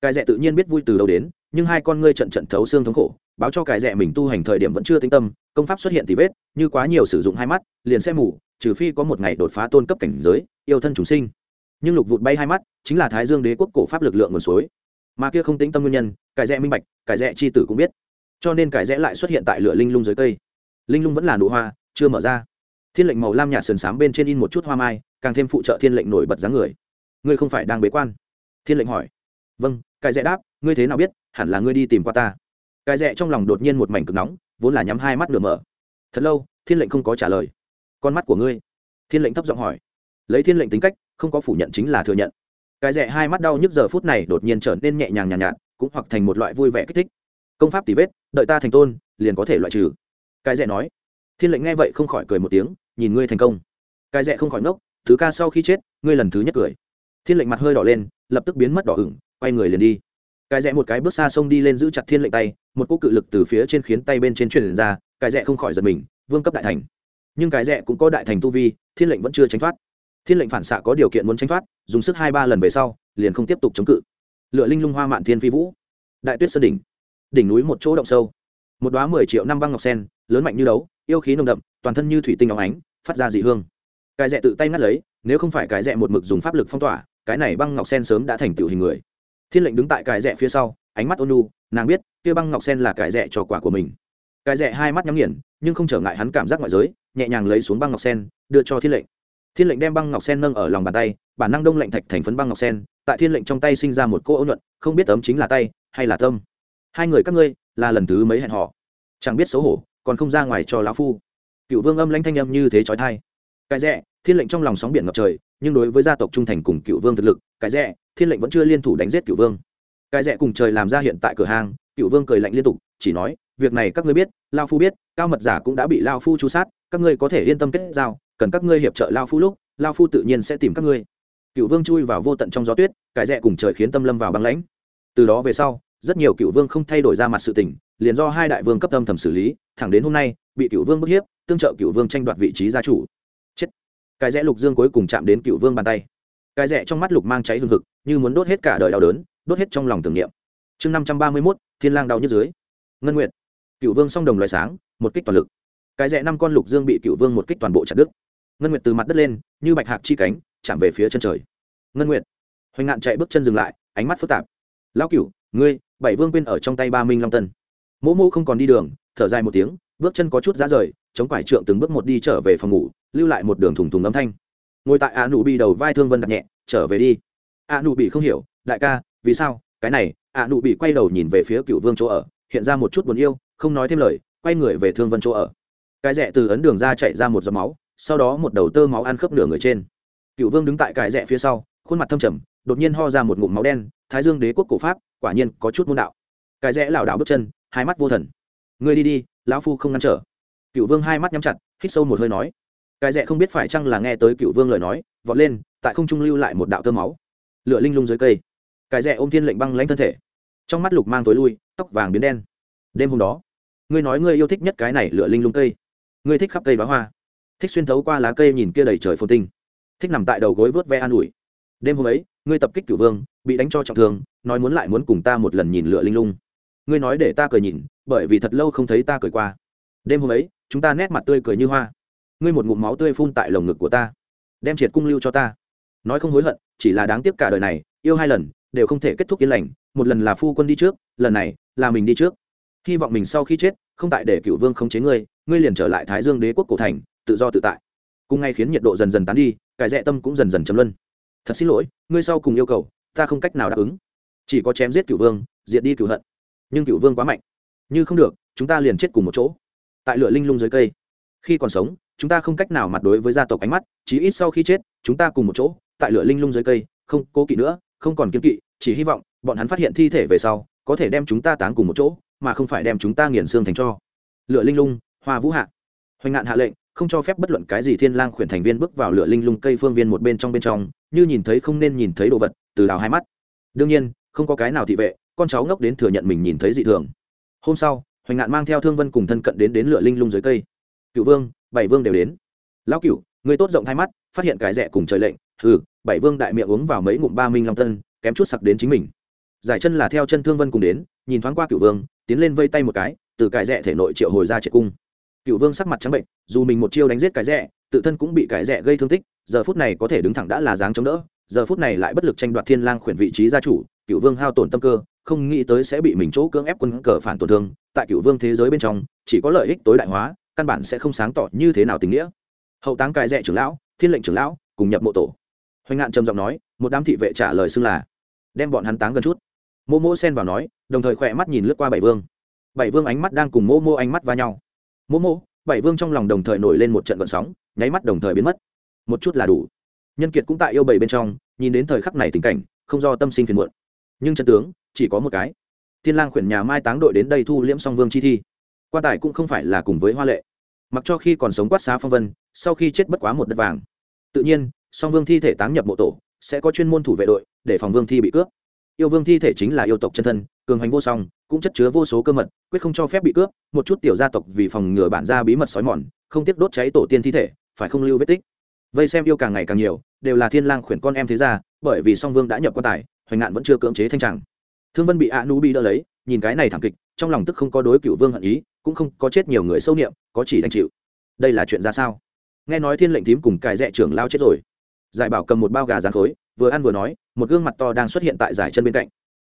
Cái rẽ tự nhiên biết vui từ đâu đến, nhưng hai con ngươi trận trận thấu xương thống khổ, báo cho cái rẽ mình tu hành thời điểm vẫn chưa tính tâm, công pháp xuất hiện thì vết, như quá nhiều sử dụng hai mắt, liền sẽ mù, trừ phi có một ngày đột phá tôn cấp cảnh giới, yêu thân chúng sinh nhưng lục vụt bay hai mắt, chính là thái dương đế quốc cổ pháp lực lượng nguồn suối. Mà kia không tính tâm nguyên nhân, cải rẽ minh bạch, cải rẽ c h i tử cũng biết. Cho nên cải rẽ lại xuất hiện tại lửa linh lung dưới cây. Linh lung vẫn là nụ hoa, chưa mở ra. Thiên lệnh màu lam nhạt sườn s á m bên trên in một chút hoa mai, càng thêm phụ trợ thiên lệnh nổi bật dáng người. Ngươi không phải đang bế quan? Thiên lệnh hỏi. Vâng cải rẽ đáp, ngươi thế nào biết, hẳn là ngươi đi tìm qua ta. Cải rẽ trong lòng đột nhiên một mảnh cực nóng, vốn là nhắm hai mắt nửa mở. Thật lâu, thiên lệnh không có trả lời. Con mắt của ngươi? Thiên lệnh thấp giọng hỏi. Lấy thiên lệnh tính cách không có phủ nhận chính là thừa nhận. Cái rẽ hai mắt đau nhức giờ phút này đột nhiên trở nên nhẹ nhàng nhàn nhạt, nhạt cũng hoặc thành một loại vui vẻ kích thích. Công pháp tỉ vết đợi ta thành tôn liền có thể loại trừ. Cái rẽ nói. Thiên lệnh nghe vậy không khỏi cười một tiếng nhìn ngươi thành công. Cái rẽ không khỏi nốc. thứ ca sau khi chết ngươi lần thứ nhất cười. Thiên lệnh mặt hơi đỏ lên lập tức biến mất đỏ ửng quay người liền đi. Cái rẽ một cái bước xa sông đi lên giữ chặt thiên lệnh tay một cú cự lực từ phía trên khiến tay bên trên truyền ra cái rẽ không khỏi giật mình vương cấp đại thành. Nhưng cái rẽ cũng có đại thành tu vi thiên lệnh vẫn chưa tránh thoát thiên lệnh phản xạ có điều kiện muốn tranh thoát, dùng sức hai ba lần về sau, liền không tiếp tục chống cự. Lựa linh lung hoa mạn thiên phi vũ. Đại tuyết sơn đỉnh. Đỉnh núi một chỗ động sâu. Một đoá mười triệu năm băng ngọc sen, lớn mạnh như đấu, yêu khí nồng đậm, toàn thân như thủy tinh óng ánh, phát ra dị hương. Cái rẽ tự tay ngắt lấy, nếu không phải cái rẽ một mực dùng pháp lực phong tỏa, cái này băng ngọc sen sớm đã thành tựu hình người. Thiên lệnh đứng tại cái rẽ phía sau, ánh mắt ôn nu nàng biết, kia băng ngọc sen là cái rẽ cho quả của mình. Cái rẽ hai mắt nhắm nghiền, nhưng không trở ngại hắn cảm giác ngoại giới, nhẹ nhàng lấy xuống băng ngọc sen, đưa cho thiên lệnh thiên lệnh đem băng ngọc sen nâng ở lòng bàn tay, bản năng đông lạnh thạch thành phấn băng ngọc sen, tại thiên lệnh trong tay sinh ra một cô ấu nhuận, không biết tấm chính là tay hay là tâm. Hai người các ngươi, là lần thứ mấy hẹn họ chẳng biết xấu hổ, còn không ra ngoài cho lão phu. Cựu vương âm lãnh thanh âm như thế trói thai cái rẽ, thiên lệnh trong lòng sóng biển ngập trời, nhưng đối với gia tộc trung thành cùng cựu vương thực lực, cái rẽ, thiên lệnh vẫn chưa liên thủ đánh giết cựu vương. Cái rẽ cùng trời làm ra hiện tại cửa hàng, cựu vương cười lạnh liên tục, chỉ nói, việc này các ngươi biết lao phu biết, cao mật giả cũng đã bị lao phu chu sát, các ngươi có thể yên tâm kết giao cần các ngươi hiệp trợ lao phu lúc lao phu tự nhiên sẽ tìm các ngươi. Cựu vương chui vào vô tận trong gió tuyết cãi rẽ cùng trời khiến tâm lâm vào băng lãnh. Từ đó về sau rất nhiều cựu vương không thay đổi ra mặt sự tình liền do hai đại vương cấp tâm thẩm xử lý thẳng đến hôm nay bị cựu vương bức hiếp tương trợ cựu vương tranh đoạt vị trí gia chủ. Chết. Cái rẽ lục dương cuối cùng chạm đến cựu vương bàn tay. Cái rẽ trong mắt lục mang cháy hương hực, như muốn đốt hết cả đời đau đớn đốt hết trong lòng tưởng niệm. Chương năm trăm ba mươi mốt thiên lang đau nhức dưới. Ngân nguyệt. Cựu vương song đồng loại sáng một kích toàn lực. Cái rẽ năm con lục dương bị cựu vương một kích toàn bộ chặt đứt ngân nguyệt từ mặt đất lên, như bạch hạc chi cánh, chạm về phía chân trời. Ngân nguyệt. Hoành ngạn chạy bước chân dừng lại, ánh mắt phức tạp. Lão cửu, ngươi, bảy vương quên ở trong tay ba minh long tân. Mỗ mỗ không còn đi đường, thở dài một tiếng, bước chân có chút giá rời, chống quải trượng từng bước một đi trở về phòng ngủ, lưu lại một đường thùng thùng âm thanh. Ngồi tại a nụ bị đầu vai thương vân đặt nhẹ, trở về đi. A nụ bị không hiểu, đại ca, vì sao? Cái này a nụ bị quay đầu nhìn về phía cựu vương chỗ ở, hiện ra một chút buồn yêu, không nói thêm lời, quay người về thương vân chỗ ở. Cái rẻ từ ấn đường ra chạy ra một giọt máu sau đó một đầu tơ máu ăn khớp nửa người trên. Cựu vương đứng tại cải rẽ phía sau, khuôn mặt thâm trầm, đột nhiên ho ra một ngụm máu đen, thái dương đế quốc cổ pháp, quả nhiên có chút môn đạo. Cải rẽ lảo đảo bước chân, hai mắt vô thần. Người đi đi, lão phu không ngăn trở. Cựu vương hai mắt nhắm chặt, hít sâu một hơi nói. Cải rẽ không biết phải chăng là nghe tới cựu vương lời nói, vọt lên, tại không trung lưu lại một đạo tơ máu. Lửa linh lung dưới cây. Cải rẽ ôm thiên lệnh băng lãnh thân thể. Trong mắt lục mang tối lui, tóc vàng biến đen. Đêm hôm đó, ngươi nói ngươi yêu thích nhất cái này lửa linh lung cây. Ngươi thích khắp cây bá hoa thích xuyên thấu qua lá cây nhìn kia đầy trời phồn tinh. Thích nằm tại đầu gối vớt ve an ủi. Đêm hôm ấy, ngươi tập kích cửu vương, bị đánh cho trọng thương, nói muốn lại muốn cùng ta một lần nhìn lựa linh lung. Ngươi nói để ta cười nhìn, bởi vì thật lâu không thấy ta cười qua. Đêm hôm ấy, chúng ta nét mặt tươi cười như hoa. Ngươi một ngụm máu tươi phun tại lồng ngực của ta. Đem triệt cung lưu cho ta. Nói không hối hận, chỉ là đáng tiếc cả đời này, yêu hai lần, đều không thể kết thúc yên lành. Một lần là phu quân đi trước, lần này là mình đi trước. Hy vọng mình sau khi chết, không tại để cựu vương khống chế ngươi ngươi liền trở lại thái dương đế quốc cổ thành tự do tự tại. Cùng ngay khiến nhiệt độ dần dần tán đi, cải rẽ tâm cũng dần dần chấm luân. Thật xin lỗi, ngươi sau cùng yêu cầu, ta không cách nào đáp ứng. Chỉ có chém giết cửu vương, diệt đi cửu hận. Nhưng cửu vương quá mạnh. Như không được, chúng ta liền chết cùng một chỗ. Tại lửa linh lung dưới cây, khi còn sống, chúng ta không cách nào mặt đối với gia tộc ánh mắt, chí ít sau khi chết, chúng ta cùng một chỗ. Tại lửa linh lung dưới cây, không cố kỵ nữa, không còn kiên kỵ, chỉ hy vọng, bọn hắn phát hiện thi thể về sau, có thể đem chúng ta táng cùng một chỗ, mà không phải đem chúng ta nghiền xương thành cho. Lửa linh lung, hoa vũ hạ. Hoành ngạn hạ lệnh không cho phép bất luận cái gì thiên lang khuyển thành viên bước vào lửa linh lung cây phương viên một bên trong bên trong, như nhìn thấy không nên nhìn thấy đồ vật, từ đào hai mắt. Đương nhiên, không có cái nào thị vệ, con cháu ngốc đến thừa nhận mình nhìn thấy dị thường. Hôm sau, hoành ngạn mang theo thương vân cùng thân cận đến đến lửa linh lung dưới cây. Cựu vương, bảy vương đều đến. Lão cựu, người tốt rộng hai mắt, phát hiện cái rẻ cùng trời lệnh. Hừ, bảy vương đại miệng uống vào mấy ngụm ba minh long tân, kém chút sặc đến chính mình. Giải chân là theo chân thương vân cùng đến, nhìn thoáng qua cựu vương, tiến lên vây tay một cái, từ cải rẽ thể nội triệu hồi ra triệt cung cựu vương sắc mặt trắng bệnh dù mình một chiêu đánh giết cái rẽ tự thân cũng bị cái rẽ gây thương tích, giờ phút này có thể đứng thẳng đã là dáng chống đỡ, giờ phút này lại bất lực tranh đoạt thiên lang khuyển vị trí gia chủ cựu vương hao tổn tâm cơ, không nghĩ tới sẽ bị mình chỗ cưỡng ép quân cờ phản tổn thương, tại cựu vương thế giới bên trong, chỉ có lợi ích tối đại hóa, căn bản sẽ không sáng tỏ như thế nào tình nghĩa. Hậu táng cái rẽ trưởng lão, thiên lệnh trưởng lão, cùng nhập mộ tổ. Hoành ngạn trầm giọng nói, một đám thị vệ trả lời xưng là, đem bọn hắn táng gần chút. Mô mô xen vào nói, đồng thời khỏe mắt nhìn lướt qua bảy vương. Bảy vương ánh mắt đang cùng mô mô ánh mắt va nhau mô mô bảy vương trong lòng đồng thời nổi lên một trận gọn sóng, nháy mắt đồng thời biến mất. Một chút là đủ. Nhân kiệt cũng tại yêu bảy bên trong, nhìn đến thời khắc này tình cảnh, không do tâm sinh phiền muộn. Nhưng chân tướng, chỉ có một cái. Thiên lang khuyển nhà mai táng đội đến đây thu liễm song vương chi thi. Quan tài cũng không phải là cùng với hoa lệ. Mặc cho khi còn sống quát xá phong vân, sau khi chết bất quá một đất vàng. Tự nhiên, song vương thi thể táng nhập mộ tổ, sẽ có chuyên môn thủ vệ đội để phòng vương thi bị cướp yêu vương thi thể chính là yêu tộc chân thân, cường hành vô song, cũng chất chứa vô số cơ mật, quyết không cho phép bị cướp, một chút tiểu gia tộc vì phòng ngừa bản gia bí mật sói mòn, không tiếc đốt cháy tổ tiên thi thể, phải không lưu vết tích. Vây xem yêu càng ngày càng nhiều, đều là thiên lang khuyển con em thế gia, bởi vì song vương đã nhập quan tài, hoành ngạn vẫn chưa cưỡng chế thanh tràng. Thương vân bị a nu bị đỡ lấy, nhìn cái này thảm kịch, trong lòng tức không có đối cựu vương hận ý, cũng không có chết nhiều người sâu niệm, có chỉ đành chịu. Đây là chuyện ra sao? Nghe nói thiên lệnh thím cùng cài rẽ trưởng lao chết rồi. Giải bảo cầm một bao gà rán khối vừa ăn vừa nói, một gương mặt to đang xuất hiện tại giải chân bên cạnh.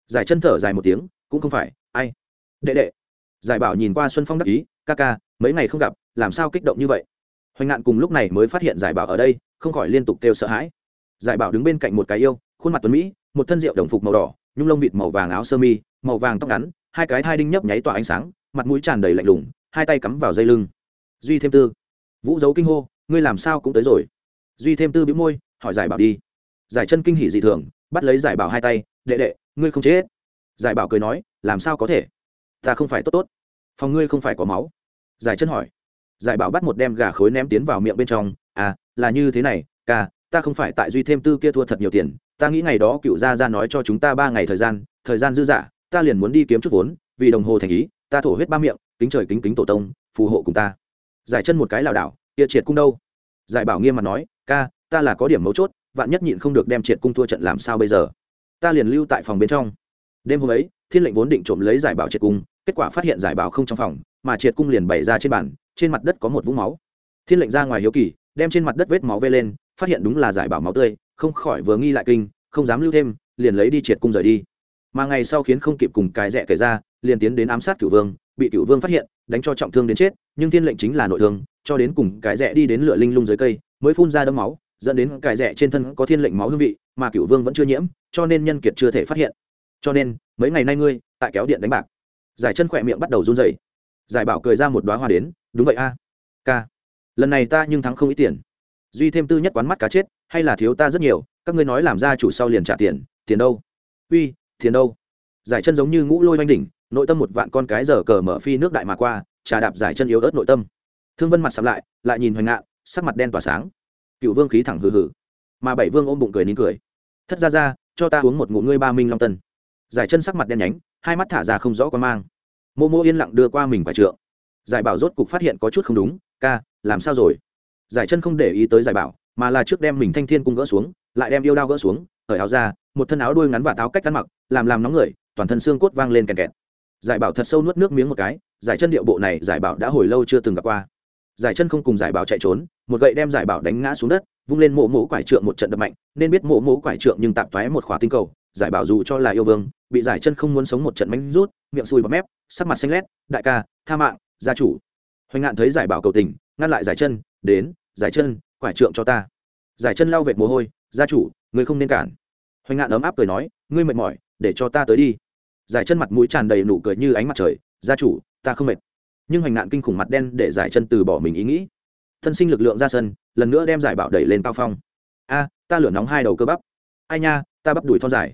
Giải chân thở dài một tiếng, cũng không phải, ai? Đệ đệ. Giải bảo nhìn qua xuân phong đắc ý, ca ca, mấy ngày không gặp, làm sao kích động như vậy? Hoành ngạn cùng lúc này mới phát hiện giải bảo ở đây, không khỏi liên tục kêu sợ hãi. Giải bảo đứng bên cạnh một cái yêu, khuôn mặt tuấn mỹ, một thân rượu đồng phục màu đỏ, nhung lông vịt màu vàng áo sơ mi, màu vàng tóc ngắn, hai cái thai đinh nhấp nháy tỏa ánh sáng, mặt mũi tràn đầy lạnh lùng, hai tay cắm vào dây lưng. Duy thêm tư. Vũ giấu kinh hô, ngươi làm sao cũng tới rồi. Duy thêm tư bĩu môi, hỏi giải bảo đi giải chân kinh hỉ dị thường, bắt lấy giải bảo hai tay, đệ đệ, ngươi không chết. Giải bảo cười nói, làm sao có thể? Ta không phải tốt tốt. Phòng ngươi không phải có máu. Giải chân hỏi. Giải bảo bắt một đem gà khối ném tiến vào miệng bên trong à là như thế này, ca, ta không phải tại duy thêm tư kia thua thật nhiều tiền. Ta nghĩ ngày đó cựu gia ra nói cho chúng ta ba ngày thời gian thời gian dư dả, ta liền muốn đi kiếm chút vốn, vì đồng hồ thành ý, ta thổ huyết ba miệng, kính trời kính kính tổ tông, phù hộ cùng ta. Giải chân một cái lảo đảo, kia triệt cung đâu? Giải bảo nghiêm mặt nói, ca, ta là có điểm mấu chốt vạn nhất nhịn không được đem triệt cung thua trận làm sao bây giờ? Ta liền lưu tại phòng bên trong. Đêm hôm ấy, thiên lệnh vốn định trộm lấy giải bảo triệt cung, kết quả phát hiện giải bảo không trong phòng, mà triệt cung liền bày ra trên bàn, trên mặt đất có một vũng máu. Thiên lệnh ra ngoài hiếu kỳ, đem trên mặt đất vết máu vê lên, phát hiện đúng là giải bảo máu tươi, không khỏi vừa nghi lại kinh, không dám lưu thêm, liền lấy đi triệt cung rời đi. Mà ngày sau khiến không kịp cùng cái rẽ kể ra, liền tiến đến ám sát cửu vương, bị cửu vương phát hiện, đánh cho trọng thương đến chết, nhưng thiên lệnh chính là nội thương, cho đến cùng cái rẽ đi đến lửa linh lung dưới cây, mới phun ra đấm máu dẫn đến cài rẽ trên thân có thiên lệnh máu hương vị mà cựu vương vẫn chưa nhiễm, cho nên nhân kiệt chưa thể phát hiện. Cho nên, mấy ngày nay ngươi, tại kéo điện đánh bạc. Giải chân khỏe miệng bắt đầu run rẩy. Giải bảo cười ra một đoá hoa đến, đúng vậy a, ca. Lần này ta nhưng thắng không ít tiền. Duy thêm tư nhất quán mắt cá chết, hay là thiếu ta rất nhiều, các ngươi nói làm ra chủ sau liền trả tiền tiền đâu? Uy, tiền đâu? Giải chân giống như ngũ lôi oanh đỉnh, nội tâm một vạn con cái giờ cờ mở phi nước đại mà qua, trà đạp giải chân yếu ớt nội tâm. Thương vân mặt sắm lại lại nhìn hoành ngạn, sắc mặt đen tỏa sáng cựu vương khí thẳng hừ hừ. Mà bảy vương ôm bụng cười nín cười. Thất ra ra cho ta uống một ngụm ngươi ba minh long tân. Giải chân sắc mặt đen nhánh, hai mắt thả ra không rõ con mang. Mô mô yên lặng đưa qua mình phải trượng. Giải bảo rốt cục phát hiện có chút không đúng, ca, làm sao rồi? Giải chân không để ý tới giải bảo, mà là trước đem mình thanh thiên cung gỡ xuống, lại đem yêu đao gỡ xuống hởi áo ra, một thân áo đuôi ngắn và táo cách cắn mặc, làm làm nóng người, toàn thân xương cốt vang lên kèn kẹt. Giải bảo thật sâu nuốt nước miếng một cái, giải chân điệu bộ này giải bảo đã hồi lâu chưa từng gặp qua giải chân không cùng giải bảo chạy trốn, một gậy đem giải bảo đánh ngã xuống đất, vung lên mộ mộ quải trượng một trận đập mạnh, nên biết mộ mộ quải trượng nhưng tạm thoái một khỏa tinh cầu, giải bảo dù cho là yêu vương, bị giải chân không muốn sống một trận bánh rút, miệng sùi bọt mép, sắc mặt xanh lét, đại ca, tha mạng, gia chủ. Hoành ngạn thấy giải bảo cầu tình, ngăn lại giải chân, đến, giải chân, quải trượng cho ta. Giải chân lau vệt mồ hôi, gia chủ người không nên cản. Hoành ngạn ấm áp cười nói, ngươi mệt mỏi, để cho ta tới đi. Giải chân mặt mũi tràn đầy nụ cười như ánh mặt trời, gia chủ, ta không mệt nhưng hoành nạn kinh khủng mặt đen để giải chân từ bỏ mình ý nghĩ. Thân sinh lực lượng ra sân, lần nữa đem giải bảo đẩy lên cao phong. A, ta lửa nóng hai đầu cơ bắp. Ai nha, ta bắp đùi thon dài.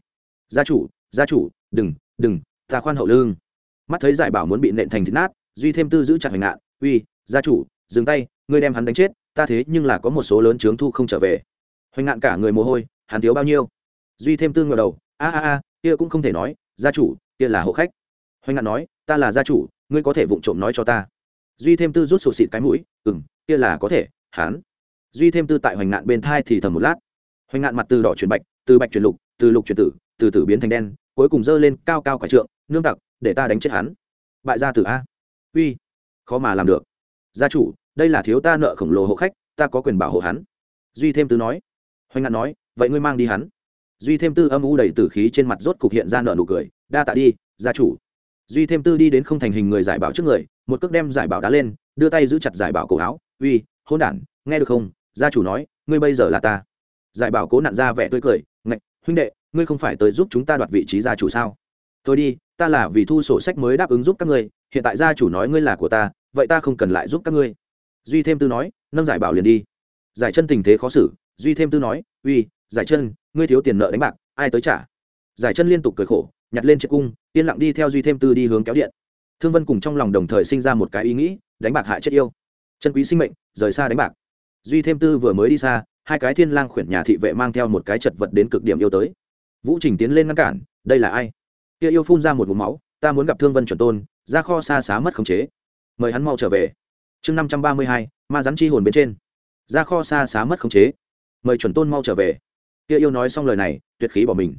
Gia chủ gia chủ, đừng đừng, ta khoan hậu lương. Mắt thấy giải bảo muốn bị nện thành thịt nát, duy thêm tư giữ chặt hoành nạn. Uy, gia chủ, dừng tay, ngươi đem hắn đánh chết, ta thế nhưng là có một số lớn trướng thu không trở về. Hoành nạn cả người mồ hôi, hắn thiếu bao nhiêu? Duy thêm tư ngờ đầu. A a a, kia cũng không thể nói, gia chủ, kia là hộ khách. Hoành nạn nói, ta là gia chủ ngươi có thể vụng trộm nói cho ta. Duy thêm tư rút sụt xịt cái mũi ừ m kia là có thể, hán. Duy thêm tư tại hoành ngạn bên thai thì thầm một lát. Hoành ngạn mặt từ đỏ chuyển bạch, từ bạch chuyển lục, từ lục chuyển tử, từ tử biến thành đen, cuối cùng dơ lên cao cao quả trượng, nương tặc, để ta đánh chết hắn. Bại gia tử a. Uy, khó mà làm được. Gia chủ, đây là thiếu ta nợ khổng lồ hộ khách, ta có quyền bảo hộ hắn. Duy thêm tư nói. Hoành ngạn nói, vậy ngươi mang đi hắn. Duy thêm tư âm u đầy tử khí trên mặt rốt cục hiện ra nợ nụ cười, đa tạ đi, gia chủ duy thêm tư đi đến không thành hình người giải bảo trước người, một cước đem giải bảo đá lên, đưa tay giữ chặt giải bảo cổ áo, uy hôn đản, nghe được không? Gia chủ nói, ngươi bây giờ là ta. Giải bảo cố nặn ra vẻ tươi cười, ngạch, huynh đệ, ngươi không phải tới giúp chúng ta đoạt vị trí gia chủ sao? Tôi đi, ta là vì thu sổ sách mới đáp ứng giúp các ngươi, hiện tại gia chủ nói ngươi là của ta, vậy ta không cần lại giúp các ngươi. Duy thêm tư nói, nâng giải bảo liền đi. Giải chân tình thế khó xử, duy thêm tư nói, uy, giải chân, ngươi thiếu tiền nợ đánh bạc, ai tới trả? Giải chân liên tục cười khổ nhặt lên chiếc cung, yên lặng đi theo duy thêm tư đi hướng kéo điện. Thương vân cùng trong lòng đồng thời sinh ra một cái ý nghĩ, đánh bạc hại chết yêu. Chân quý sinh mệnh, rời xa đánh bạc. Duy thêm tư vừa mới đi xa, hai cái thiên lang khuyển nhà thị vệ mang theo một cái chật vật đến cực điểm yêu tới. Vũ trình tiến lên ngăn cản, đây là ai? Kia yêu phun ra một vùng máu, ta muốn gặp thương vân chuẩn tôn, ra kho xa xá mất khống chế. Mời hắn mau trở về. Chương năm trăm ba mươi hai, ma rắn chi hồn bên trên. Ra kho xa xá mất khống chế. Mời chuẩn tôn mau trở về. Kia yêu nói xong lời này, tuyệt khí bỏ mình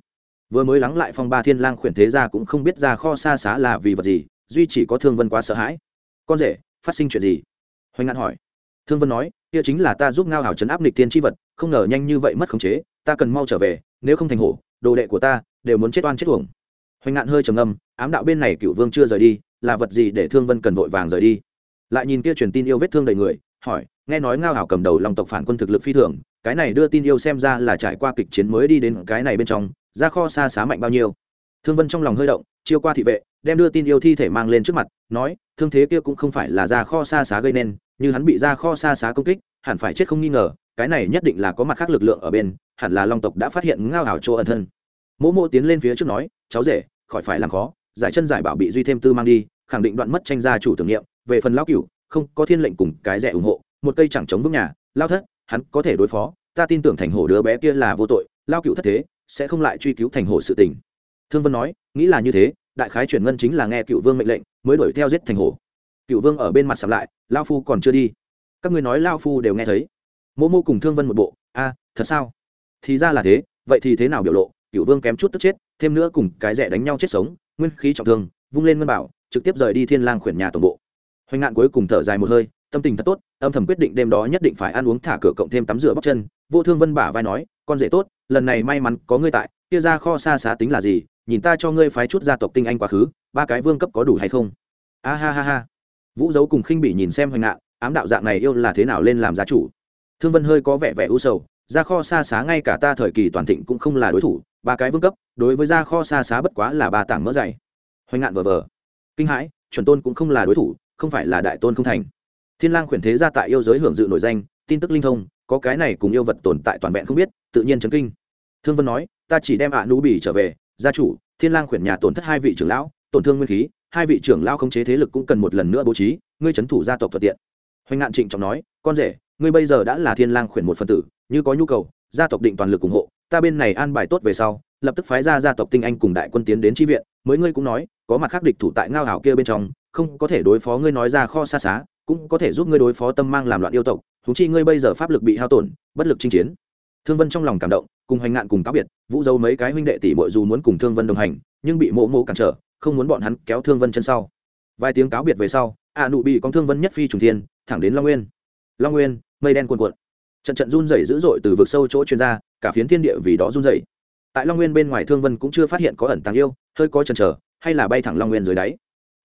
vừa mới lắng lại phong ba thiên lang khuyển thế ra cũng không biết ra kho xa xá là vì vật gì, duy chỉ có thương vân quá sợ hãi. Con rể, phát sinh chuyện gì? Hoành ngạn hỏi. Thương vân nói, kia chính là ta giúp ngao hảo chấn áp nịch tiên tri vật, không ngờ nhanh như vậy mất khống chế, ta cần mau trở về, nếu không thành hổ, đồ đệ của ta đều muốn chết oan chết uổng. Hoành ngạn hơi trầm âm ám đạo bên này cựu vương chưa rời đi, là vật gì để thương vân cần vội vàng rời đi? Lại nhìn kia truyền tin yêu vết thương đầy người, hỏi, nghe nói ngao hảo cầm đầu lòng tộc phản quân thực lực phi thường, cái này đưa tin yêu xem ra là trải qua kịch chiến mới đi đến cái này bên trong ra kho xa xá mạnh bao nhiêu. Thương vân trong lòng hơi động, chiêu qua thị vệ, đem đưa tin yêu thi thể mang lên trước mặt, nói, thương thế kia cũng không phải là ra kho xa xá gây nên, như hắn bị ra kho xa xá công kích, hẳn phải chết không nghi ngờ, cái này nhất định là có mặt khác lực lượng ở bên, hẳn là long tộc đã phát hiện ngao hảo chỗ ẩn thân. Mỗ mỗ tiến lên phía trước nói, cháu rể, khỏi phải làm khó, giải chân giải bảo bị duy thêm tư mang đi, khẳng định đoạn mất tranh gia chủ tưởng niệm, về phần lão cửu, không có thiên lệnh cùng cái rẻ ủng hộ, một cây chẳng chống vững nhà lao thất, hắn có thể đối phó, ta tin tưởng thành hổ đứa bé kia là vô tội lao cựu thất thế sẽ không lại truy cứu thành hổ sự tình. Thương vân nói, nghĩ là như thế, đại khái chuyển ngân chính là nghe cựu vương mệnh lệnh, mới đuổi theo giết thành hổ cựu vương ở bên mặt sập lại lao phu còn chưa đi. Các ngươi nói lao phu đều nghe thấy. Mô mô cùng thương vân một bộ, a, thật sao? Thì ra là thế, vậy thì thế nào biểu lộ? Cựu vương kém chút tức chết, thêm nữa cùng cái rẻ đánh nhau chết sống, nguyên khí trọng thương, vung lên ngân bảo, trực tiếp rời đi thiên lang khuyển nhà tổng bộ. Hoành ngạn cuối cùng thở dài một hơi, tâm tình thật tốt, âm thầm quyết định đêm đó nhất định phải ăn uống thả cửa cộng thêm tắm rửa bóc chân, vô thương vân bả vai nói, con rể tốt lần này may mắn có ngươi tại kia ra kho xa xá tính là gì nhìn ta cho ngươi phái chút gia tộc tinh anh quá khứ ba cái vương cấp có đủ hay không? A ha ha ha. Vũ dấu cùng khinh bị nhìn xem hoành nạn, ám đạo dạng này yêu là thế nào lên làm gia chủ? Thương vân hơi có vẻ vẻ u sầu ra kho xa xá ngay cả ta thời kỳ toàn thịnh cũng không là đối thủ ba cái vương cấp đối với ra kho xa xá bất quá là ba tảng mỡ dày. Hoành ngạn vờ vờ. Kinh hãi chuẩn tôn cũng không là đối thủ không phải là đại tôn không thành. Thiên lang khuyển thế gia tại yêu giới hưởng dự nổi danh tin tức linh thông có cái này cùng yêu vật tồn tại toàn vẹn không biết tự nhiên chấn kinh. Thương vân nói, ta chỉ đem ạ à nú bỉ trở về, gia chủ, thiên lang khuyển nhà tổn thất hai vị trưởng lão, tổn thương nguyên khí, hai vị trưởng lão không chế thế lực cũng cần một lần nữa bố trí, ngươi chấn thủ gia tộc thuận tiện. Hoành ngạn trịnh trọng nói, con rể, ngươi bây giờ đã là thiên lang khuyển một phần tử, như có nhu cầu, gia tộc định toàn lực ủng hộ, ta bên này an bài tốt về sau, lập tức phái ra gia tộc tinh anh cùng đại quân tiến đến tri viện, mới ngươi cũng nói, có mặt khác địch thủ tại ngao hảo kia bên trong, không có thể đối phó ngươi nói ra kho xa xá, cũng có thể giúp ngươi đối phó tâm mang làm loạn yêu tộc thú chi ngươi bây giờ pháp lực bị hao tổn, bất lực chinh chiến thương vân trong lòng cảm động, cùng hoành ngạn cùng cáo biệt, vũ dấu mấy cái huynh đệ tỷ mội dù muốn cùng thương vân đồng hành, nhưng bị mộ mộ cản trở, không muốn bọn hắn kéo thương vân chân sau. Vài tiếng cáo biệt về sau, a nụ bị con thương vân nhất phi trùng thiên, thẳng đến long nguyên. Long nguyên, mây đen cuồn cuộn. Trận trận run rẩy dữ dội từ vực sâu chỗ chuyên ra, cả phiến thiên địa vì đó run rẩy. Tại long nguyên bên ngoài thương vân cũng chưa phát hiện có ẩn tàng yêu, hơi có chần chờ, hay là bay thẳng long nguyên dưới đáy.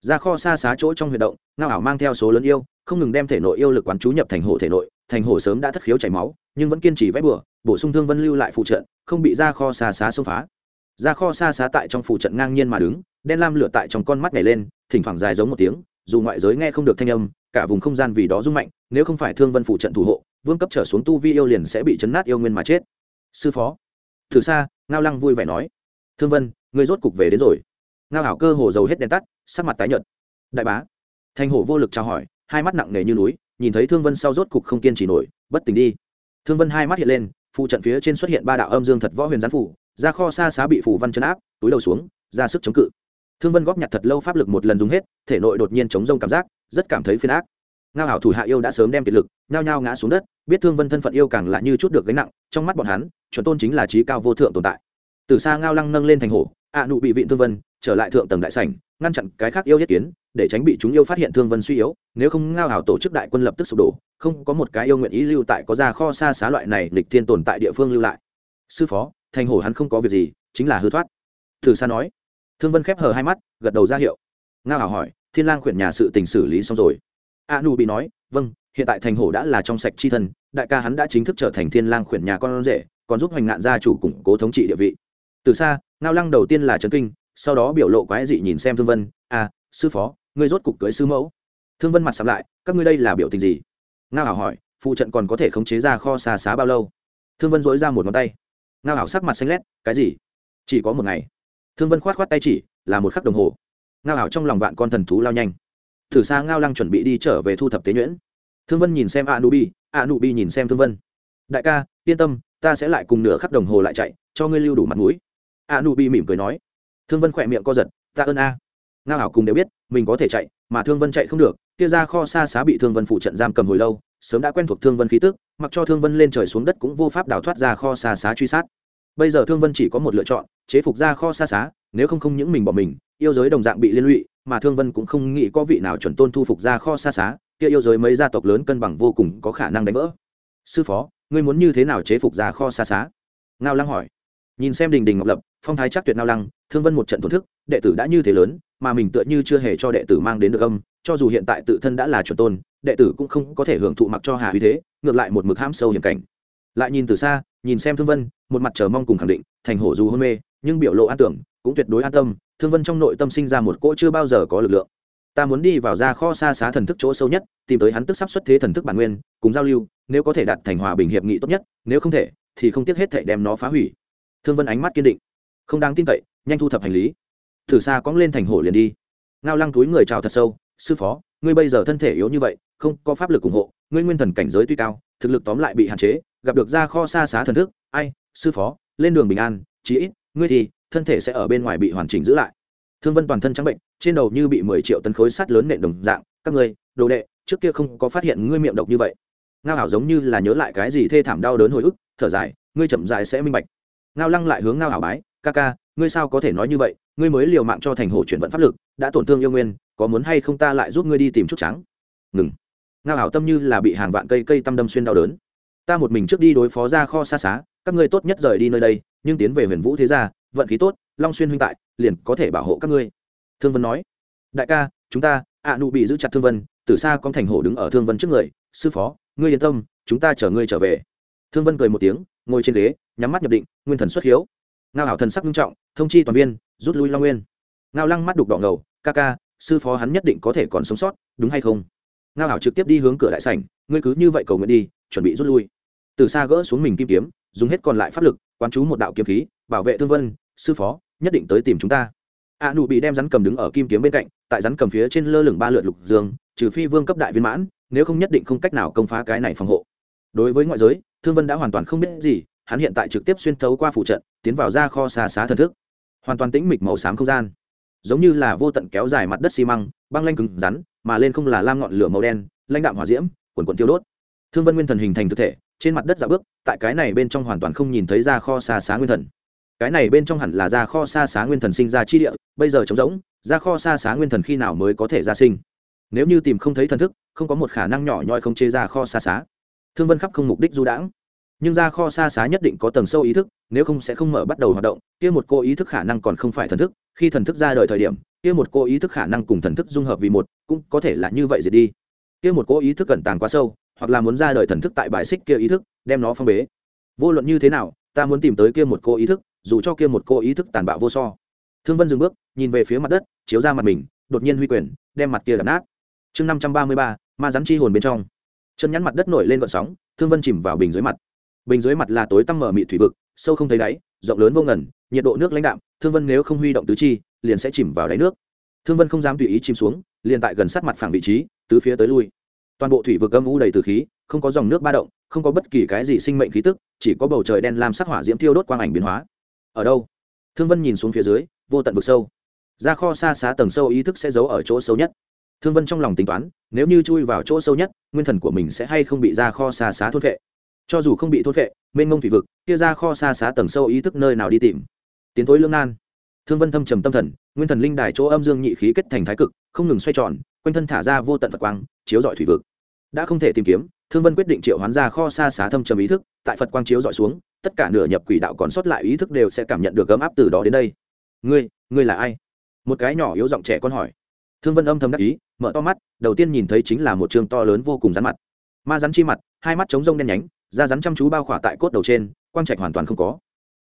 Ra kho xa xá chỗ trong huyệt động, ngao ảo mang theo số lớn yêu, không ngừng đem thể nội yêu lực quán chú nhập thành hồ thể nội, thành hồ sớm đã thất khiếu chảy máu, nhưng vẫn kiên trì vét bừa bổ sung thương vân lưu lại phụ trận, không bị ra kho xa xá xông phá. Ra kho xa xá tại trong phụ trận ngang nhiên mà đứng, đen lam lửa tại trong con mắt nhảy lên, thỉnh thoảng dài giống một tiếng, dù ngoại giới nghe không được thanh âm, cả vùng không gian vì đó rung mạnh, nếu không phải thương vân phụ trận thủ hộ, vương cấp trở xuống tu vi yêu liền sẽ bị chấn nát yêu nguyên mà chết. Sư phó, thử xa, ngao lăng vui vẻ nói. Thương vân người rốt cục về đến rồi. Ngao hảo cơ hồ dầu hết đèn tắt, sắc mặt tái nhợt. Đại bá, thanh hổ vô lực chào hỏi, hai mắt nặng nề như núi, nhìn thấy thương vân sau rốt cục không kiên trì nổi, bất tỉnh đi. Thương vân hai mắt hiện lên phụ trận phía trên xuất hiện ba đạo âm dương thật võ huyền gián phủ ra kho xa xá bị phủ văn chấn áp, túi đầu xuống, ra sức chống cự. Thương vân góp nhặt thật lâu pháp lực một lần dùng hết, thể nội đột nhiên chống rông cảm giác, rất cảm thấy phiền ác. Ngao hảo thủ hạ yêu đã sớm đem kiệt lực, nhao nhao ngã xuống đất, biết thương vân thân phận yêu càng lại như chút được gánh nặng, trong mắt bọn hắn, chuẩn tôn chính là trí cao vô thượng tồn tại. Từ xa ngao lăng nâng lên thành hổ ạ nụ bị vịn thương vân, trở lại thượng tầng đại sảnh, ngăn chặn cái khác yêu nhất kiến để tránh bị chúng yêu phát hiện thương vân suy yếu, nếu không ngao hảo tổ chức đại quân lập tức sụp đổ, không có một cái yêu nguyện ý lưu tại có ra kho xa xá loại này lịch thiên tồn tại địa phương lưu lại. Sư phó, thành hổ hắn không có việc gì, chính là hư thoát. Thử xa nói. Thương vân khép hờ hai mắt, gật đầu ra hiệu. Ngao hảo hỏi, thiên lang khuyển nhà sự tình xử lý xong rồi. A nu bị nói vâng hiện tại thành hổ đã là trong sạch chi thân, đại ca hắn đã chính thức trở thành thiên lang khuyển nhà con rể, còn giúp hoành ngạn gia chủ củng cố thống trị địa vị. Từ xa ngao lăng đầu tiên là trấn kinh, sau đó biểu lộ quái dị nhìn xem thương vân à sư phó ngươi rốt cục cưới sư mẫu. Thương vân mặt sắm lại, các ngươi đây là biểu tình gì? Ngao hảo hỏi, phụ trận còn có thể khống chế ra kho xa xá bao lâu? Thương vân dối ra một ngón tay. Ngao hảo sắc mặt xanh lét, cái gì? Chỉ có một ngày. Thương vân khoát khoát tay chỉ, là một khắc đồng hồ. Ngao hảo trong lòng vạn con thần thú lao nhanh. Thử xa ngao lăng chuẩn bị đi trở về thu thập tế nhuyễn. Thương vân nhìn xem a nu bi a nu bi nhìn xem thương vân. Đại ca, yên tâm, ta sẽ lại cùng nửa khắc đồng hồ lại chạy, cho ngươi lưu đủ mặt mũi. A nu bi mỉm cười nói. Thương vân khỏe miệng co giật, ta ơn a. Ngao hảo cùng đều biết mình có thể chạy, mà thương vân chạy không được, kia ra kho xa xá bị thương vân phụ trận giam cầm hồi lâu, sớm đã quen thuộc thương vân khí tức, mặc cho thương vân lên trời xuống đất cũng vô pháp đào thoát ra kho xa xá truy sát. Bây giờ thương vân chỉ có một lựa chọn, chế phục ra kho xa xá, nếu không không những mình bỏ mình, yêu giới đồng dạng bị liên lụy, mà thương vân cũng không nghĩ có vị nào chuẩn tôn thu phục ra kho xa xá, kia yêu giới mấy gia tộc lớn cân bằng vô cùng, có khả năng đánh vỡ. Sư phó, ngươi muốn như thế nào chế phục ra kho xa xá? Ngao lăng hỏi nhìn xem đình đình ngọc lập, phong thái chắc tuyệt nao lăng, thương vân một trận thổn thức, đệ tử đã như thế lớn, mà mình tựa như chưa hề cho đệ tử mang đến được âm, cho dù hiện tại tự thân đã là chuẩn tôn, đệ tử cũng không có thể hưởng thụ mặc cho hà uy thế, ngược lại một mực ham sâu hiểm cảnh. Lại nhìn từ xa, nhìn xem thương vân, một mặt chờ mong cùng khẳng định, thành hổ dù hôn mê, nhưng biểu lộ an tưởng, cũng tuyệt đối an tâm, thương vân trong nội tâm sinh ra một cỗ chưa bao giờ có lực lượng. Ta muốn đi vào ra kho xa xá thần thức chỗ sâu nhất, tìm tới hắn tức sắp xuất thế thần thức bản nguyên, cùng giao lưu, nếu có thể đạt thành hòa bình hiệp nghị tốt nhất, nếu không thể, thì không tiếc hết thể đem nó phá hủy thương vân ánh mắt kiên định. Không đáng tin cậy, nhanh thu thập hành lý. Thử xa cóng lên thành hổ liền đi. Ngao lăng túi người chào thật sâu, sư phó, ngươi bây giờ thân thể yếu như vậy, không có pháp lực ủng hộ, ngươi nguyên thần cảnh giới tuy cao, thực lực tóm lại bị hạn chế, gặp được ra kho xa xá thần thức, ai, sư phó, lên đường bình an, chí ít, ngươi thì, thân thể sẽ ở bên ngoài bị hoàn chỉnh giữ lại. Thương vân toàn thân trắng bệnh, trên đầu như bị mười triệu tấn khối sắt lớn nện đồng dạng, các ngươi, đồ đệ, trước kia không có phát hiện ngươi miệng độc như vậy. Ngao hảo giống như là nhớ lại cái gì thê thảm đau đớn hồi ức, thở dài, ngươi chậm dài sẽ minh bạch ngao lăng lại hướng ngao hảo bái, ca ca, ngươi sao có thể nói như vậy? Ngươi mới liều mạng cho thành hổ chuyển vận pháp lực, đã tổn thương yêu nguyên, có muốn hay không ta lại giúp ngươi đi tìm chút trắng? Ngừng. Ngao hảo tâm như là bị hàng vạn cây cây tăm đâm xuyên đau đớn. Ta một mình trước đi đối phó ra kho xa xá, các ngươi tốt nhất rời đi nơi đây, nhưng tiến về huyền vũ thế gia, vận khí tốt, long xuyên huynh tại, liền có thể bảo hộ các ngươi. Thương vân nói. Đại ca, chúng ta, ạ nụ bị giữ chặt thương vân, từ xa con thành hổ đứng ở thương vân trước người, sư phó, ngươi yên tâm, chúng ta chở ngươi trở về thương vân cười một tiếng, ngồi trên ghế, nhắm mắt nhập định, nguyên thần xuất hiếu. Ngao hảo thần sắc nghiêm trọng, thông chi toàn viên, rút lui long nguyên. Ngao lăng mắt đục đỏ ngầu, ca ca, sư phó hắn nhất định có thể còn sống sót, đúng hay không? Ngao hảo trực tiếp đi hướng cửa đại sảnh, ngươi cứ như vậy cầu nguyện đi, chuẩn bị rút lui. Từ xa gỡ xuống mình kim kiếm, dùng hết còn lại pháp lực, quán chú một đạo kiếm khí, bảo vệ thương vân, sư phó, nhất định tới tìm chúng ta. A nụ bị đem rắn cầm đứng ở kim kiếm bên cạnh, tại rắn cầm phía trên lơ lửng ba lượt lục dương, trừ phi vương cấp đại viên mãn, nếu không nhất định không cách nào công phá cái này phòng hộ đối với ngoại giới, thương vân đã hoàn toàn không biết gì, hắn hiện tại trực tiếp xuyên thấu qua phụ trận, tiến vào ra kho xa xá thần thức. Hoàn toàn tĩnh mịch màu xám không gian. Giống như là vô tận kéo dài mặt đất xi măng, băng lanh cứng rắn, mà lên không là lam ngọn lửa màu đen, lãnh đạm hỏa diễm, quần quần tiêu đốt. Thương vân nguyên thần hình thành thực thể, trên mặt đất dạ bước, tại cái này bên trong hoàn toàn không nhìn thấy ra kho xa xá nguyên thần. Cái này bên trong hẳn là ra kho xa xá nguyên thần sinh ra chi địa, bây giờ trống rỗng, ra kho xa xá nguyên thần khi nào mới có thể ra sinh? Nếu như tìm không thấy thần thức, không có một khả năng nhỏ nhoi không chế ra kho xa xá thương vân khắp không mục đích du đãng. Nhưng ra kho xa xá nhất định có tầng sâu ý thức, nếu không sẽ không mở bắt đầu hoạt động, kia một cô ý thức khả năng còn không phải thần thức, khi thần thức ra đời thời điểm, kia một cô ý thức khả năng cùng thần thức dung hợp vì một, cũng có thể là như vậy diệt đi. Kia một cô ý thức cẩn tàng quá sâu, hoặc là muốn ra đời thần thức tại bài xích kia ý thức, đem nó phong bế. Vô luận như thế nào, ta muốn tìm tới kia một cô ý thức, dù cho kia một cô ý thức tàn bạo vô so. Thương vân dừng bước, nhìn về phía mặt đất, chiếu ra mặt mình, đột nhiên huy quyền, đem mặt kia đập nát. Chương năm trăm ba mươi ba, ma rắn chi hồn bên trong chân nhắn mặt đất nổi lên gọn sóng, thương vân chìm vào bình dưới mặt. Bình dưới mặt là tối tăm mở mị thủy vực, sâu không thấy đáy, rộng lớn vô ngần, nhiệt độ nước lãnh đạm, thương vân nếu không huy động tứ chi, liền sẽ chìm vào đáy nước. Thương vân không dám tùy ý chìm xuống, liền tại gần sát mặt phẳng vị trí, tứ phía tới lui. Toàn bộ thủy vực âm u đầy từ khí, không có dòng nước ba động, không có bất kỳ cái gì sinh mệnh khí tức, chỉ có bầu trời đen lam sắc hỏa diễm thiêu đốt quang ảnh biến hóa. Ở đâu? Thương vân nhìn xuống phía dưới, vô tận vực sâu. Ra kho xa xá tầng sâu ý thức sẽ giấu ở chỗ sâu nhất thương vân trong lòng tính toán, nếu như chui vào chỗ sâu nhất, nguyên thần của mình sẽ hay không bị ra kho xa xá thốt vệ cho dù không bị thốt vệ mênh mông thủy vực, kia ra kho xa xá tầng sâu ý thức nơi nào đi tìm? Tiến tối lương nan. Thương vân thâm trầm tâm thần, nguyên thần linh đài chỗ âm dương nhị khí kết thành thái cực, không ngừng xoay tròn, quanh thân thả ra vô tận phật quang, chiếu dọi thủy vực. Đã không thể tìm kiếm, thương vân quyết định triệu hoán ra kho xa xá thâm trầm ý thức, tại phật quang chiếu dọi xuống, tất cả nửa nhập quỷ đạo còn sót lại ý thức đều sẽ cảm nhận được ấm áp từ đó đến đây. Ngươi ngươi là ai? Một cái nhỏ yếu giọng trẻ con hỏi thương vân âm thầm đắc ý, mở to mắt, đầu tiên nhìn thấy chính là một trường to lớn vô cùng rắn mặt. Ma rắn chi mặt, hai mắt trống rông đen nhánh, da rắn chăm chú bao khỏa tại cốt đầu trên, quang trạch hoàn toàn không có.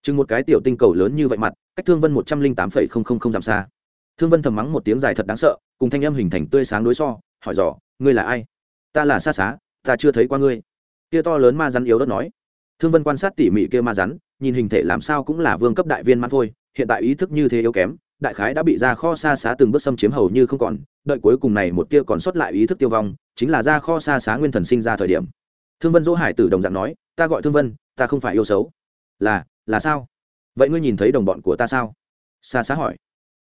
Chừng một cái tiểu tinh cầu lớn như vậy mặt, cách thương vân một trăm linh tám phẩy không không không dặm xa. Thương vân thầm mắng một tiếng dài thật đáng sợ, cùng thanh âm hình thành tươi sáng đối so, hỏi dò, ngươi là ai? Ta là xa xá, ta chưa thấy qua ngươi. Kia to lớn ma rắn yếu đất nói. Thương vân quan sát tỉ mỉ kia ma rắn, nhìn hình thể làm sao cũng là vương cấp đại viên mãn thôi, hiện tại ý thức như thế yếu kém đại khái đã bị ra kho xa xá từng bước xâm chiếm hầu như không còn, đợi cuối cùng này một tia còn sót lại ý thức tiêu vong, chính là ra kho xa xá nguyên thần sinh ra thời điểm. Thương vân dỗ hải tử đồng dạng nói, ta gọi thương vân, ta không phải yêu xấu. Là là sao? Vậy ngươi nhìn thấy đồng bọn của ta sao? Xa xá hỏi.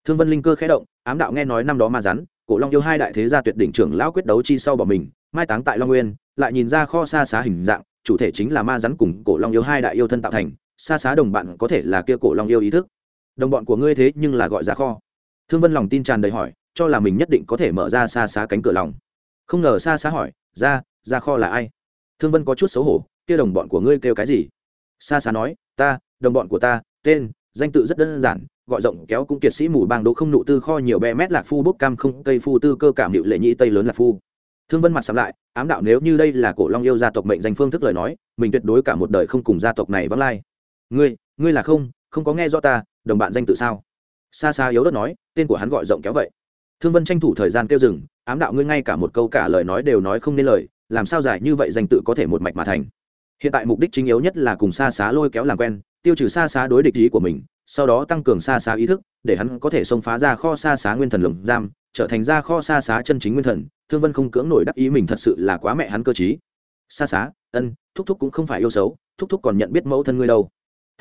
Thương vân linh cơ khẽ động, ám đạo nghe nói năm đó ma rắn, cổ long yêu hai đại thế gia tuyệt đỉnh trưởng lão quyết đấu chi sau bỏ mình, mai táng tại long nguyên, lại nhìn ra kho xa xá hình dạng, chủ thể chính là ma rắn cùng cổ long yêu hai đại yêu thân tạo thành xa xá đồng bạn có thể là kia cổ long yêu ý thức đồng bọn của ngươi thế nhưng là gọi ra kho. Thương vân lòng tin tràn đầy hỏi, cho là mình nhất định có thể mở ra xa xa cánh cửa lòng. Không ngờ xa xa hỏi, ra ra kho là ai? Thương vân có chút xấu hổ, kia đồng bọn của ngươi kêu cái gì? Xa xa nói, ta, đồng bọn của ta, tên, danh tự rất đơn giản, gọi rộng kéo cũng kiệt sĩ mù bang đỗ không nụ tư kho nhiều be mét lạc phu bốc cam không, cây phu tư cơ cảm hiệu lệ nhị tây lớn lạc phu. Thương vân mặt sắm lại, ám đạo nếu như đây là cổ long yêu gia tộc mệnh danh phương thức lời nói, mình tuyệt đối cả một đời không cùng gia tộc này vắng lai. Ngươi ngươi là không không có nghe rõ ta đồng bạn danh tự sao? Xa xa yếu đất nói, tên của hắn gọi rộng kéo vậy. Thương vân tranh thủ thời gian kêu dừng, ám đạo ngươi ngay cả một câu cả lời nói đều nói không nên lời, làm sao giải như vậy danh tự có thể một mạch mà thành? Hiện tại mục đích chính yếu nhất là cùng xa xá lôi kéo làm quen, tiêu trừ xa xá đối địch ý của mình, sau đó tăng cường xa xá ý thức, để hắn có thể xông phá ra kho xa xá nguyên thần lồng giam, trở thành ra kho xa xá chân chính nguyên thần. Thương vân không cưỡng nổi đắc ý mình thật sự là quá mẹ hắn cơ chí xa xá ân, thúc thúc cũng không phải yêu xấu, thúc thúc còn nhận biết mẫu thân ngươi đâu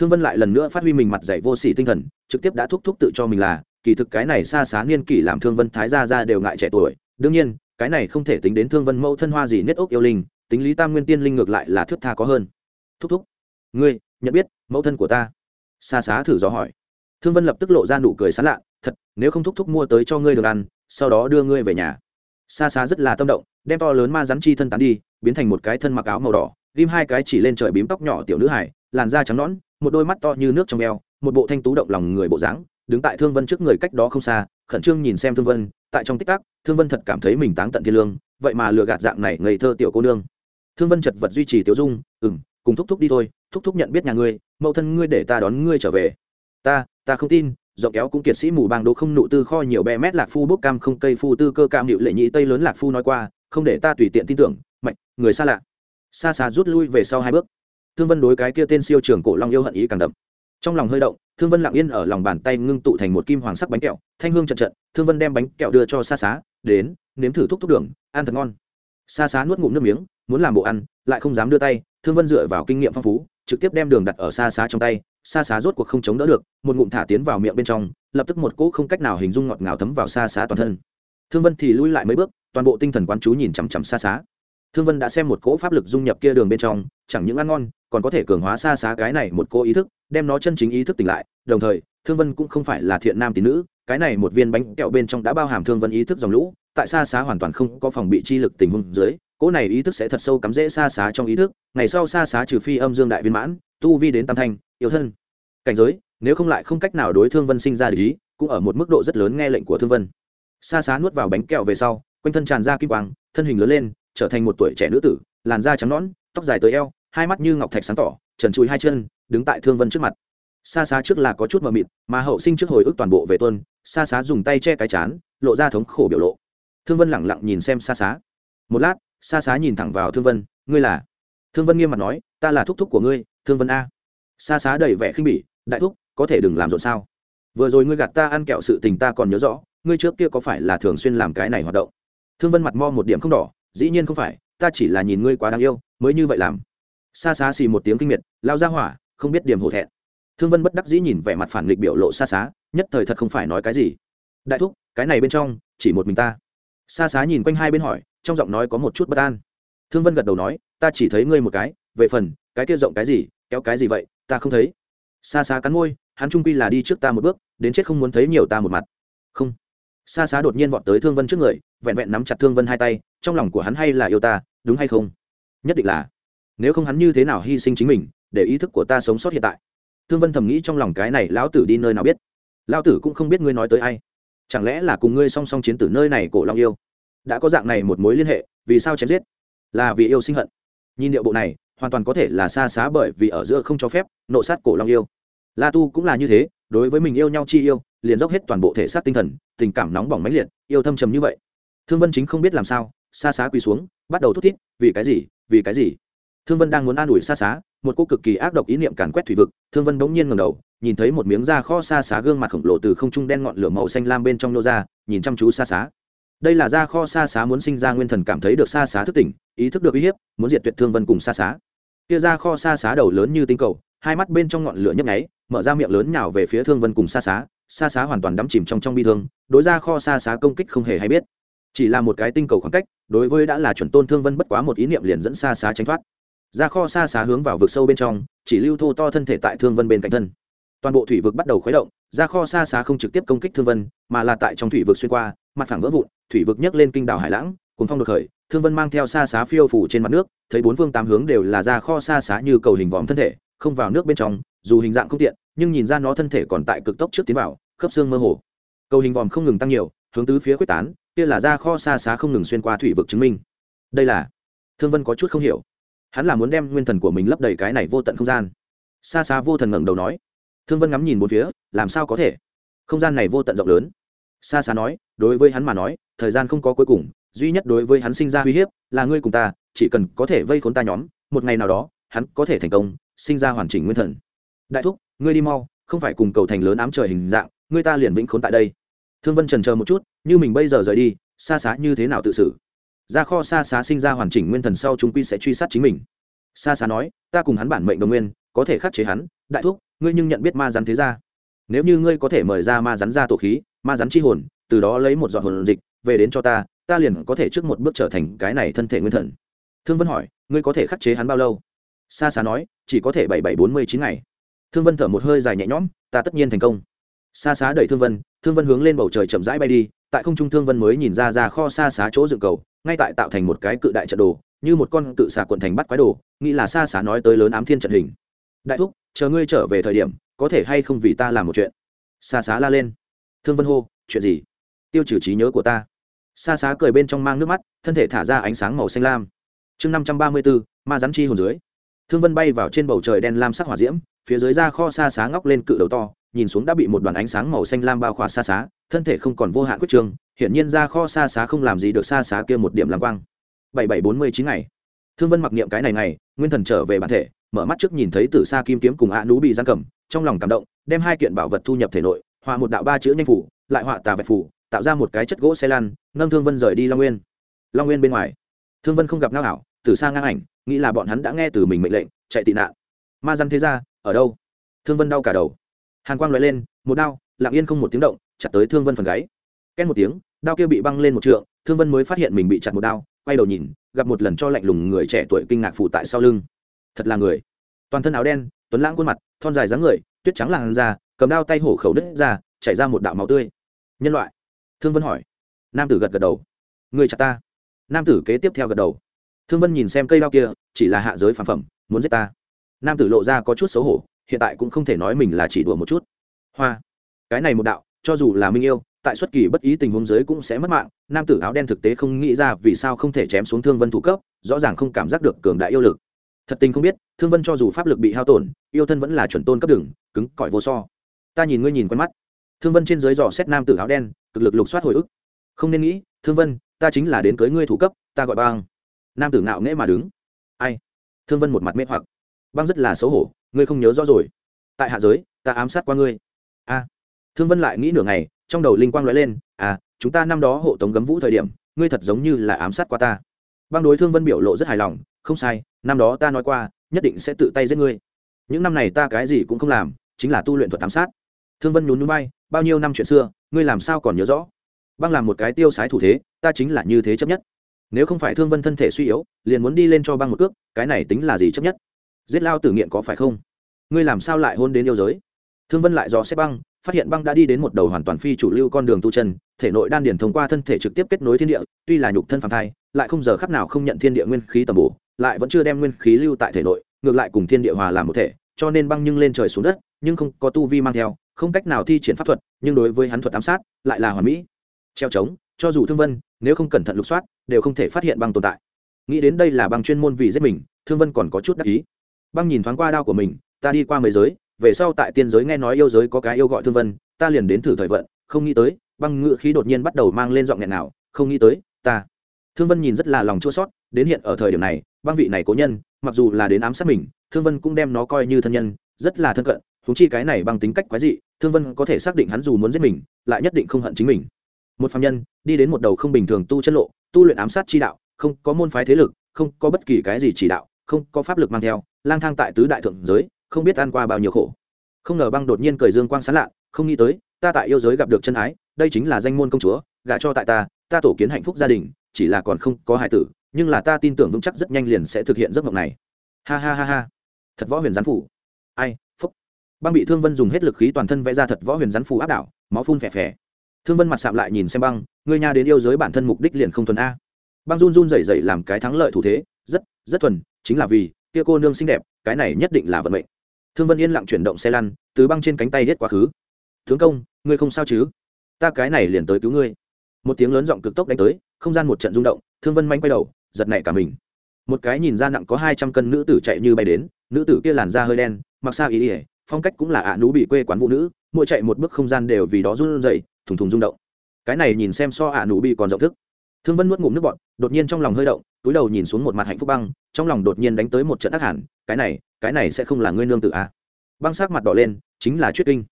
thương vân lại lần nữa phát huy mình mặt dạy vô sỉ tinh thần, trực tiếp đã thúc thúc tự cho mình là, kỳ thực cái này xa xá niên kỷ làm thương vân thái gia ra đều ngại trẻ tuổi. Đương nhiên, cái này không thể tính đến thương vân mẫu thân hoa gì nết ốc yêu linh, tính lý tam nguyên tiên linh ngược lại là thước tha có hơn. Thúc thúc, ngươi, nhận biết, mẫu thân của ta. Xa xá thử dò hỏi. Thương vân lập tức lộ ra nụ cười sán lạ, thật, nếu không thúc thúc mua tới cho ngươi được ăn, sau đó đưa ngươi về nhà. Xa xá rất là tâm động, đem to lớn ma rắn chi thân tán đi, biến thành một cái thân mặc áo màu đỏ, ghim hai cái chỉ lên trời bím tóc nhỏ tiểu nữ hải, làn da trắng nõn một đôi mắt to như nước trong eo, một bộ thanh tú động lòng người bộ dáng, đứng tại thương vân trước người cách đó không xa, khẩn trương nhìn xem thương vân, tại trong tích tắc, thương vân thật cảm thấy mình táng tận thiên lương, vậy mà lừa gạt dạng này ngây thơ tiểu cô nương. Thương vân chật vật duy trì tiểu dung ừ m cùng thúc thúc đi thôi, thúc thúc nhận biết nhà ngươi, mẫu thân ngươi để ta đón ngươi trở về. Ta ta không tin rộng kéo cũng kiệt sĩ mù bang đô không nụ tư kho nhiều bè mét lạc phu bốc cam không cây phu tư cơ cam hiệu lệ nhị tây lớn lạc phu nói qua, không để ta tùy tiện tin tưởng mạnh người xa lạ. Xa xa rút lui về sau hai bước thương vân đối cái kia tên siêu trưởng cổ long yêu hận ý càng đậm. Trong lòng hơi động, thương vân lặng yên ở lòng bàn tay ngưng tụ thành một kim hoàng sắc bánh kẹo, thanh hương trận trận, thương vân đem bánh kẹo đưa cho xa xá, đến, nếm thử thuốc thuốc đường, ăn thật ngon. Xa xá nuốt ngụm nước miếng, muốn làm bộ ăn, lại không dám đưa tay, thương vân dựa vào kinh nghiệm phong phú, trực tiếp đem đường đặt ở xa xá trong tay xa xá rốt cuộc không chống đỡ được, một ngụm thả tiến vào miệng bên trong, lập tức một cỗ không cách nào hình dung ngọt ngào thấm vào xa xá toàn thân. Thương vân thì lui lại mấy bước, toàn bộ tinh thần quán chú nhìn chằm chằm xa xá thương vân đã xem một cỗ pháp lực dung nhập kia đường bên trong, chẳng những ăn ngon, còn có thể cường hóa xa xá cái này một cỗ ý thức, đem nó chân chính ý thức tỉnh lại. Đồng thời, thương vân cũng không phải là thiện nam tín nữ, cái này một viên bánh kẹo bên trong đã bao hàm thương vân ý thức dòng lũ, tại xa xá hoàn toàn không có phòng bị chi lực tình huống dưới, cỗ này ý thức sẽ thật sâu cắm rễ xa xá trong ý thức, ngày sau xa xá trừ phi âm dương đại viên mãn, tu vi đến tam thanh, yêu thân. Cảnh giới, nếu không lại không cách nào đối thương vân sinh ra lý cũng ở một mức độ rất lớn nghe lệnh của thương vân. Xa xá nuốt vào bánh kẹo về sau, quanh thân tràn ra kim quang, thân hình lớn lên trở thành một tuổi trẻ nữ tử, làn da trắng nõn, tóc dài tới eo, hai mắt như ngọc thạch sáng tỏ, trần chùi hai chân, đứng tại thương vân trước mặt. Xa xá trước là có chút mờ mịt, mà hậu sinh trước hồi ức toàn bộ về tuân, xa xá dùng tay che cái chán, lộ ra thống khổ biểu lộ. Thương vân lẳng lặng nhìn xem xa xá một lát, xa xá nhìn thẳng vào thương vân, ngươi là? Thương vân nghiêm mặt nói, ta là thúc thúc của ngươi, thương vân a. Xa xá đầy vẻ khinh bỉ, đại thúc, có thể đừng làm rộn sao? Vừa rồi ngươi gạt ta ăn kẹo sự tình ta còn nhớ rõ, ngươi trước kia có phải là thường xuyên làm cái này hoạt động? Thương vân mặt mo một điểm không đỏ dĩ nhiên không phải, ta chỉ là nhìn ngươi quá đáng yêu, mới như vậy làm. Xa xá xì một tiếng kinh miệt, lao ra hỏa, không biết điểm hổ thẹn. Thương vân bất đắc dĩ nhìn vẻ mặt phản nghịch biểu lộ xa xá nhất thời thật không phải nói cái gì. Đại thúc, cái này bên trong, chỉ một mình ta. Xa xá nhìn quanh hai bên hỏi, trong giọng nói có một chút bất an. Thương vân gật đầu nói, ta chỉ thấy ngươi một cái, về phần, cái kia rộng cái gì, kéo cái gì vậy, ta không thấy. Xa xá cắn môi, hắn trung quy là đi trước ta một bước, đến chết không muốn thấy nhiều ta một mặt. Không. Xa xá đột nhiên vọt tới thương vân trước người, vẹn vẹn nắm chặt thương vân hai tay trong lòng của hắn hay là yêu ta, đúng hay không? Nhất định là. Nếu không hắn như thế nào hy sinh chính mình, để ý thức của ta sống sót hiện tại? Thương vân thầm nghĩ trong lòng cái này lão tử đi nơi nào biết? Lão tử cũng không biết ngươi nói tới ai. Chẳng lẽ là cùng ngươi song song chiến tử nơi này cổ long yêu? Đã có dạng này một mối liên hệ, vì sao chém giết? Là vì yêu sinh hận. Nhìn điệu bộ này, hoàn toàn có thể là xa xá bởi vì ở giữa không cho phép, nộ sát cổ long yêu. La tu cũng là như thế, đối với mình yêu nhau chi yêu, liền dốc hết toàn bộ thể xác tinh thần, tình cảm nóng bỏng mãnh liệt, yêu thâm trầm như vậy. Thương vân chính không biết làm sao xa xá quỳ xuống, bắt đầu thút thít, vì cái gì, vì cái gì? Thương vân đang muốn an ủi xa xá, một cô cực kỳ ác độc ý niệm càn quét thủy vực, thương vân bỗng nhiên ngầm đầu, nhìn thấy một miếng da kho xa xá gương mặt khổng lồ từ không trung đen ngọn lửa màu xanh lam bên trong nô ra, nhìn chăm chú xa xá. Đây là da kho xa xá muốn sinh ra nguyên thần cảm thấy được xa xá thức tỉnh, ý thức được uy hiếp, muốn diệt tuyệt thương vân cùng xa xá. Kia da kho xa xá đầu lớn như tinh cầu, hai mắt bên trong ngọn lửa nhấp nháy, mở ra miệng lớn nhào về phía thương vân cùng xa xá xa xá hoàn toàn đắm chìm trong trong bi thương, đối ra kho xa xá công kích không hề hay biết. Chỉ là một cái tinh cầu khoảng cách đối với đã là chuẩn tôn thương vân bất quá một ý niệm liền dẫn xa xá tránh thoát. Ra kho xa xá hướng vào vực sâu bên trong, chỉ lưu thô to thân thể tại thương vân bên cạnh thân. Toàn bộ thủy vực bắt đầu khuấy động, ra kho xa xá không trực tiếp công kích thương vân, mà là tại trong thủy vực xuyên qua, mặt phẳng vỡ vụn, thủy vực nhấc lên kinh đảo hải lãng cùng phong đột khởi, thương vân mang theo xa xá phiêu phủ trên mặt nước, thấy bốn phương tám hướng đều là ra kho xa xá như cầu hình vòm thân thể, không vào nước bên trong, dù hình dạng không tiện, nhưng nhìn ra nó thân thể còn tại cực tốc trước tiến vào, khớp xương mơ hồ. Cầu hình vòm không ngừng tăng nhiều, hướng tứ phía quyết tán kia là ra kho xa xá không ngừng xuyên qua thủy vực chứng minh. Đây là, thương vân có chút không hiểu. Hắn là muốn đem nguyên thần của mình lấp đầy cái này vô tận không gian. Xa xa vô thần ngẩng đầu nói. Thương vân ngắm nhìn bốn phía, làm sao có thể? Không gian này vô tận rộng lớn. Xa xa nói, đối với hắn mà nói, thời gian không có cuối cùng, duy nhất đối với hắn sinh ra uy hiếp là ngươi cùng ta, chỉ cần có thể vây khốn ta nhóm, một ngày nào đó, hắn có thể thành công, sinh ra hoàn chỉnh nguyên thần. Đại thúc, ngươi đi mau, không phải cùng cầu thành lớn ám trời hình dạng, ngươi ta liền vĩnh khốn tại đây thương vân trần chờ một chút, như mình bây giờ rời đi, xa xá như thế nào tự xử? Ra kho xa xá sinh ra hoàn chỉnh nguyên thần sau chúng quy sẽ truy sát chính mình. Xa xá nói, ta cùng hắn bản mệnh đồng nguyên, có thể khắc chế hắn, đại thúc, ngươi nhưng nhận biết ma rắn thế ra nếu như ngươi có thể mời ra ma rắn ra tổ khí, ma rắn chi hồn, từ đó lấy một giọt hồn dịch, về đến cho ta ta liền có thể trước một bước trở thành cái này thân thể nguyên thần. Thương vân hỏi, ngươi có thể khắc chế hắn bao lâu? Xa xá nói, chỉ có thể bảy bảy bốn mươi chín ngày. Thương vân thở một hơi dài nhẹ nhõm, ta tất nhiên thành công xa xá đẩy thương vân thương vân hướng lên bầu trời chậm rãi bay đi, tại không trung thương vân mới nhìn ra ra kho xa xá chỗ dựng cầu, ngay tại tạo thành một cái cự đại trận đồ, như một con cự xà quận thành bắt quái đồ, nghĩ là xa xá nói tới lớn ám thiên trận hình. Đại thúc, chờ ngươi trở về thời điểm, có thể hay không vì ta làm một chuyện? Xa xá la lên. Thương vân hô, chuyện gì? Tiêu trừ trí nhớ của ta. Xa xá cười bên trong mang nước mắt, thân thể thả ra ánh sáng màu xanh lam. Chương năm trăm ba mươi bốn ma rắn chi hồn dưới. Thương vân bay vào trên bầu trời đen lam sắc hỏa diễm, phía dưới ra kho xa xá ngóc lên cự đầu to nhìn xuống đã bị một đoàn ánh sáng màu xanh lam bao khỏa xa xá, thân thể không còn vô hạn quyết trường hiện nhiên ra kho xa xá không làm gì được xa xá kia một điểm làm quang. Bảy bảy bốn mươi chín ngày. Thương vân mặc niệm cái này ngày, nguyên thần trở về bản thể, mở mắt trước nhìn thấy từ xa kim kiếm cùng ạ nú bị giam cầm, trong lòng cảm động, đem hai kiện bảo vật thu nhập thể nội, họa một đạo ba chữ nhanh phủ, lại họa tà vẹt phủ, tạo ra một cái chất gỗ xe lan nâng thương vân rời đi long nguyên. Long nguyên bên ngoài, thương vân không gặp ngao ảo từ xa ngang ảnh, nghĩ là bọn hắn đã nghe từ mình mệnh lệnh, chạy tị nạn. Ma răn thế ra ở đâu? Thương vân đau cả đầu hàn quang loại lên, một đao, lặng yên không một tiếng động, chặt tới thương vân phần gáy. Két một tiếng, đao kia bị băng lên một trượng, thương vân mới phát hiện mình bị chặt một đao, quay đầu nhìn, gặp một lần cho lạnh lùng người trẻ tuổi kinh ngạc phụ tại sau lưng. Thật là người. Toàn thân áo đen, tuấn lãng khuôn mặt, thon dài dáng người, tuyết trắng làn da, cầm đao tay hổ khẩu đứt ra, chảy ra một đạo máu tươi. Nhân loại? Thương vân hỏi. Nam tử gật gật đầu. Người chặt ta. Nam tử kế tiếp theo gật đầu. Thương vân nhìn xem cây đao kia, chỉ là hạ giới phản phẩm, muốn giết ta. Nam tử lộ ra có chút xấu hổ hiện tại cũng không thể nói mình là chỉ đùa một chút. Hoa, cái này một đạo, cho dù là minh yêu, tại xuất kỳ bất ý tình huống giới cũng sẽ mất mạng, nam tử áo đen thực tế không nghĩ ra vì sao không thể chém xuống thương vân thủ cấp, rõ ràng không cảm giác được cường đại yêu lực. Thật tình không biết, thương vân cho dù pháp lực bị hao tổn, yêu thân vẫn là chuẩn tôn cấp đường cứng cỏi vô so. Ta nhìn ngươi nhìn quen mắt. Thương vân trên dưới dò xét nam tử áo đen, cực lực lục soát hồi ức. Không nên nghĩ, thương vân, ta chính là đến cưới ngươi thủ cấp, ta gọi băng. Nam tử ngạo nghễ mà đứng. Ai? Thương vân một mặt mê hoặc. Băng rất là xấu hổ ngươi không nhớ rõ rồi. Tại hạ giới, ta ám sát qua ngươi. A. Thương vân lại nghĩ nửa ngày, trong đầu linh quang nói lên à chúng ta năm đó hộ tống gấm vũ thời điểm, ngươi thật giống như là ám sát qua ta. Băng đối thương vân biểu lộ rất hài lòng, không sai, năm đó ta nói qua, nhất định sẽ tự tay giết ngươi. Những năm này ta cái gì cũng không làm, chính là tu luyện thuật ám sát. Thương vân nhún núi bay bao nhiêu năm chuyện xưa, ngươi làm sao còn nhớ rõ? Băng làm một cái tiêu sái thủ thế, ta chính là như thế chấp nhất. Nếu không phải thương vân thân thể suy yếu, liền muốn đi lên cho băng một cước, cái này tính là gì chấp nhất? Giết lao tử nghiện có phải không? Ngươi làm sao lại hôn đến yêu giới? Thương vân lại dò xếp băng, phát hiện băng đã đi đến một đầu hoàn toàn phi chủ lưu con đường tu chân, thể nội đan điển thông qua thân thể trực tiếp kết nối thiên địa, tuy là nhục thân phản thai, lại không giờ khắc nào không nhận thiên địa nguyên khí tầm bổ, lại vẫn chưa đem nguyên khí lưu tại thể nội, ngược lại cùng thiên địa hòa làm một thể, cho nên băng nhưng lên trời xuống đất, nhưng không có tu vi mang theo, không cách nào thi triển pháp thuật, nhưng đối với hắn thuật ám sát, lại là hoàn mỹ. Treo trống, cho dù thương vân, nếu không cẩn thận lục soát, đều không thể phát hiện băng tồn tại. Nghĩ đến đây là băng chuyên môn vì giết mình, thương vân còn có chút đắc ý băng nhìn thoáng qua đao của mình, ta đi qua mấy giới, về sau tại tiên giới nghe nói yêu giới có cái yêu gọi thương vân, ta liền đến thử thời vận, không nghĩ tới, băng ngự khí đột nhiên bắt đầu mang lên giọng nghẹn nào không nghĩ tới, ta. Thương vân nhìn rất là lòng chua sót đến hiện ở thời điểm này, băng vị này cố nhân, mặc dù là đến ám sát mình, thương vân cũng đem nó coi như thân nhân, rất là thân cận thúng chi cái này bằng tính cách quái dị, thương vân có thể xác định hắn dù muốn giết mình, lại nhất định không hận chính mình. Một phạm nhân, đi đến một đầu không bình thường tu chân lộ, tu luyện ám sát chi đạo, không có môn phái thế lực, không có bất kỳ cái gì chỉ đạo không có pháp lực mang theo, lang thang tại tứ đại thượng giới, không biết ăn qua bao nhiêu khổ. Không ngờ băng đột nhiên cười dương quang sán lạ, không nghĩ tới, ta tại yêu giới gặp được chân ái, đây chính là danh môn công chúa, gả cho tại ta ta tổ kiến hạnh phúc gia đình, chỉ là còn không có hải tử, nhưng là ta tin tưởng vững chắc rất nhanh liền sẽ thực hiện giấc mộng này. Ha ha ha ha. Thật võ huyền gián phủ. Ai, phúc. Băng bị thương vân dùng hết lực khí toàn thân vẽ ra thật võ huyền gián phủ áp đảo, máu phun phè phè. Thương vân mặt sạm lại nhìn xem băng người nhà đến yêu giới bản thân mục đích liền không thuần a. Băng run run rẩy rẩy làm cái thắng lợi thủ thế rất rất thuần, chính là vì kia cô nương xinh đẹp, cái này nhất định là vận mệnh. Thương vân yên lặng chuyển động xe lăn, từ băng trên cánh tay hết quá khứ. Tướng công, ngươi không sao chứ? Ta cái này liền tới cứu ngươi. Một tiếng lớn giọng cực tốc đánh tới, không gian một trận rung động, thương vân manh quay đầu, giật nảy cả mình. Một cái nhìn ra nặng có hai trăm cân nữ tử chạy như bay đến, nữ tử kia làn da hơi đen, mặc xa ý ỉa phong cách cũng là ạ à nú bị quê quán phụ nữ, mỗi chạy một bước không gian đều vì đó run rẩy, thùng thùng rung động. Cái này nhìn xem so ạ à nú bị còn rộng thức thương vân nuốt ngụm nước bọn đột nhiên trong lòng hơi động, túi đầu nhìn xuống một mặt hạnh phúc băng, trong lòng đột nhiên đánh tới một trận ác hẳn, cái này cái này sẽ không là ngươi nương tự à. băng sát mặt đỏ lên, chính là chuyết kinh.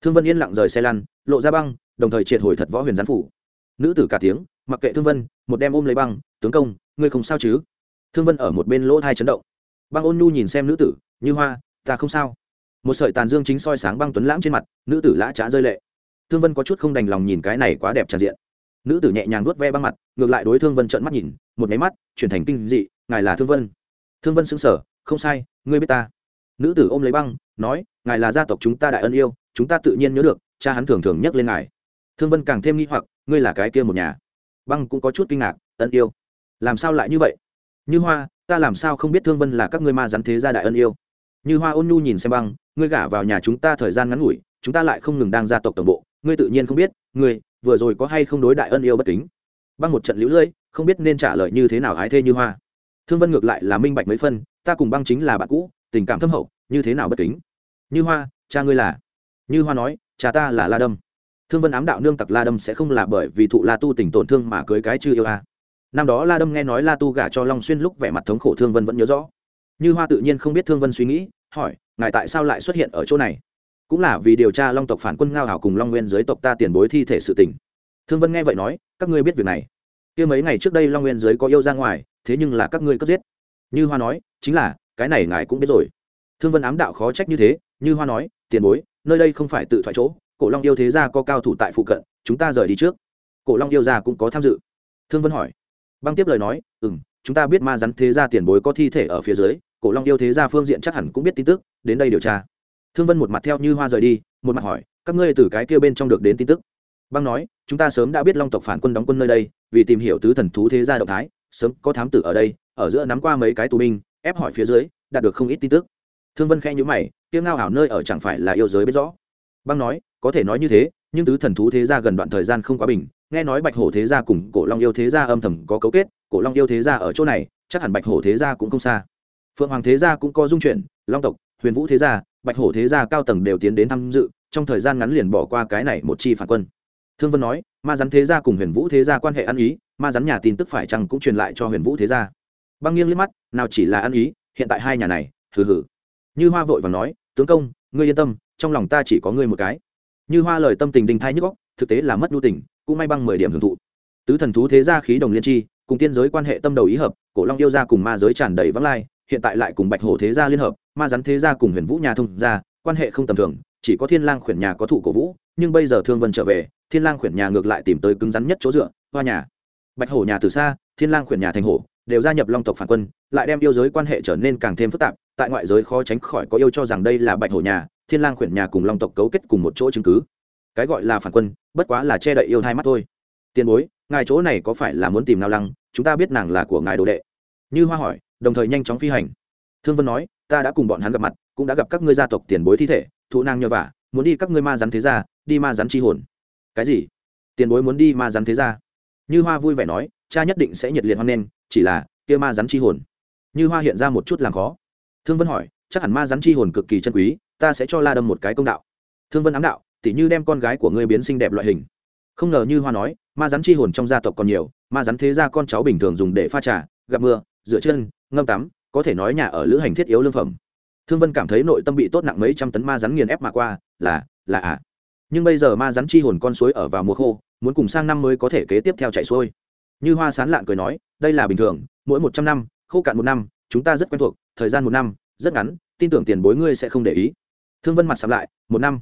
Thương vân yên lặng rời xe lăn, lộ ra băng, đồng thời triệt hồi thật võ huyền gián phủ. Nữ tử cả tiếng, mặc kệ thương vân, một đem ôm lấy băng, tướng công, ngươi không sao chứ? Thương vân ở một bên lỗ thai chấn động. Băng ôn nhu nhìn xem nữ tử, như hoa, ta không sao. Một sợi tàn dương chính soi sáng băng tuấn lãng trên mặt, nữ tử lã trá rơi lệ. Thương vân có chút không đành lòng nhìn cái này quá đẹp tràn diện nữ tử nhẹ nhàng nuốt ve băng mặt, ngược lại đối thương vân trợn mắt nhìn, một máy mắt, chuyển thành kinh dị, ngài là thương vân. Thương vân xứng sở không sai, ngươi biết ta. Nữ tử ôm lấy băng, nói, ngài là gia tộc chúng ta đại ân yêu, chúng ta tự nhiên nhớ được, cha hắn thường thường nhắc lên ngài. Thương vân càng thêm nghi hoặc, ngươi là cái kia một nhà. Băng cũng có chút kinh ngạc, ân yêu? Làm sao lại như vậy? Như hoa, ta làm sao không biết thương vân là các ngươi ma rắn thế gia đại ân yêu? Như hoa ôn nhu nhìn xem băng, ngươi gả vào nhà chúng ta thời gian ngắn ngủi, chúng ta lại không ngừng đang gia tộc tổng bộ ngươi tự nhiên không biết, ngươi vừa rồi có hay không đối đại ân yêu bất kính? Băng một trận lũ lưỡi không biết nên trả lời như thế nào ái thê như hoa. Thương vân ngược lại là minh bạch mấy phân, ta cùng băng chính là bạn cũ, tình cảm thâm hậu, như thế nào bất kính? Như hoa, cha ngươi là? Như hoa nói, cha ta là la đâm. Thương vân ám đạo nương tặc la đâm sẽ không là bởi vì thụ la tu tình tổn thương mà cưới cái chưa yêu a. Năm đó la đâm nghe nói la tu gả cho long xuyên lúc vẻ mặt thống khổ thương vân vẫn nhớ rõ. Như hoa tự nhiên không biết thương vân suy nghĩ, hỏi, ngài tại sao lại xuất hiện ở chỗ này? Cũng là vì điều tra long tộc phản quân ngao hảo cùng long nguyên giới tộc ta tiền bối thi thể sự tình. Thương vân nghe vậy nói, các ngươi biết việc này. Kia mấy ngày trước đây long nguyên giới có yêu ra ngoài, thế nhưng là các ngươi cất giết. Như hoa nói, chính là, cái này ngài cũng biết rồi. Thương vân ám đạo khó trách như thế, như hoa nói, tiền bối, nơi đây không phải tự thoại chỗ, cổ long yêu thế gia có cao thủ tại phụ cận, chúng ta rời đi trước. Cổ long yêu gia cũng có tham dự. Thương vân hỏi. Băng tiếp lời nói ừ m chúng ta biết ma rắn thế gia tiền bối có thi thể ở phía dưới, cổ long yêu thế gia phương diện chắc hẳn cũng biết tin tức, đến đây điều tra thương vân một mặt theo như hoa rời đi, một mặt hỏi, các ngươi từ cái kia bên trong được đến tin tức? Băng nói, chúng ta sớm đã biết long tộc phản quân đóng quân nơi đây, vì tìm hiểu tứ thần thú thế gia động thái, sớm có thám tử ở đây, ở giữa nắm qua mấy cái tù binh, ép hỏi phía dưới, đạt được không ít tin tức. Thương vân khẽ nhữ mày tiếng ngao ảo nơi ở chẳng phải là yêu giới biết rõ. Băng nói, có thể nói như thế, nhưng tứ thần thú thế gia gần đoạn thời gian không quá bình, nghe nói bạch hổ thế gia cùng cổ long yêu thế gia âm thầm có cấu kết, cổ long yêu thế gia ở chỗ này, chắc hẳn bạch hổ thế gia cũng không xa. Phượng hoàng thế gia cũng có dung chuyển, long tộc, huyền vũ thế gia bạch hổ thế gia cao tầng đều tiến đến tham dự, trong thời gian ngắn liền bỏ qua cái này một chi phản quân. Thương vân nói, ma rắn thế gia cùng huyền vũ thế gia quan hệ ăn ý, ma rắn nhà tin tức phải chăng cũng truyền lại cho huyền vũ thế gia? Băng nghiêng liếc mắt, nào chỉ là ăn ý, hiện tại hai nhà này, hừ hừ. Như hoa vội và nói, tướng công, ngươi yên tâm, trong lòng ta chỉ có ngươi một cái. Như hoa lời tâm tình đình thai nhức góc thực tế là mất nhu tình, cũng may băng mười điểm hưởng thụ. Tứ thần thú thế gia khí đồng liên tri, cùng tiên giới quan hệ tâm đầu ý hợp, cổ long yêu gia cùng ma giới tràn đầy vắng lai hiện tại lại cùng bạch hổ thế gia liên hợp, ma rắn thế gia cùng huyền vũ nhà thông gia, quan hệ không tầm thường, chỉ có thiên lang khuyển nhà có thụ cổ vũ, nhưng bây giờ thương vân trở về, thiên lang khuyển nhà ngược lại tìm tới cứng rắn nhất chỗ dựa, hoa nhà. Bạch hổ nhà từ xa, thiên lang khuyển nhà thành hổ, đều gia nhập long tộc phản quân, lại đem yêu giới quan hệ trở nên càng thêm phức tạp, tại ngoại giới khó tránh khỏi có yêu cho rằng đây là bạch hổ nhà, thiên lang khuyển nhà cùng long tộc cấu kết cùng một chỗ chứng cứ. Cái gọi là phản quân, bất quá là che đậy yêu hai mắt thôi. Tiền bối, ngài chỗ này có phải là muốn tìm nao lăng? Chúng ta biết nàng là của ngài đồ đệ. Như hoa hỏi đồng thời nhanh chóng phi hành. Thương vân nói, ta đã cùng bọn hắn gặp mặt, cũng đã gặp các ngươi gia tộc tiền bối thi thể, thụ năng nhờ vả, muốn đi các ngươi ma rắn thế gia, đi ma rắn chi hồn. Cái gì? Tiền bối muốn đi ma rắn thế gia? Như hoa vui vẻ nói, cha nhất định sẽ nhiệt liệt hoan nghênh, chỉ là, kia ma rắn chi hồn. Như hoa hiện ra một chút làm khó. Thương vân hỏi, chắc hẳn ma rắn chi hồn cực kỳ chân quý, ta sẽ cho la đâm một cái công đạo. Thương vân ám đạo tỉ như đem con gái của ngươi biến xinh đẹp loại hình. Không ngờ như hoa nói, ma rắn chi hồn trong gia tộc còn nhiều, ma rắn thế gia con cháu bình thường dùng để pha trà, gặp mưa rửa chân, ngâm tắm, có thể nói nhà ở lữ hành thiết yếu lương phẩm. Thương vân cảm thấy nội tâm bị tốt nặng mấy trăm tấn ma rắn nghiền ép mà qua, là là ạ. À. nhưng bây giờ ma rắn chi hồn con suối ở vào mùa khô, muốn cùng sang năm mới có thể kế tiếp theo chạy xuôi. Như hoa sán lạn cười nói, đây là bình thường, mỗi một trăm năm, khô cạn một năm, chúng ta rất quen thuộc, thời gian một năm, rất ngắn, tin tưởng tiền bối ngươi sẽ không để ý. Thương vân mặt sắm lại, một năm,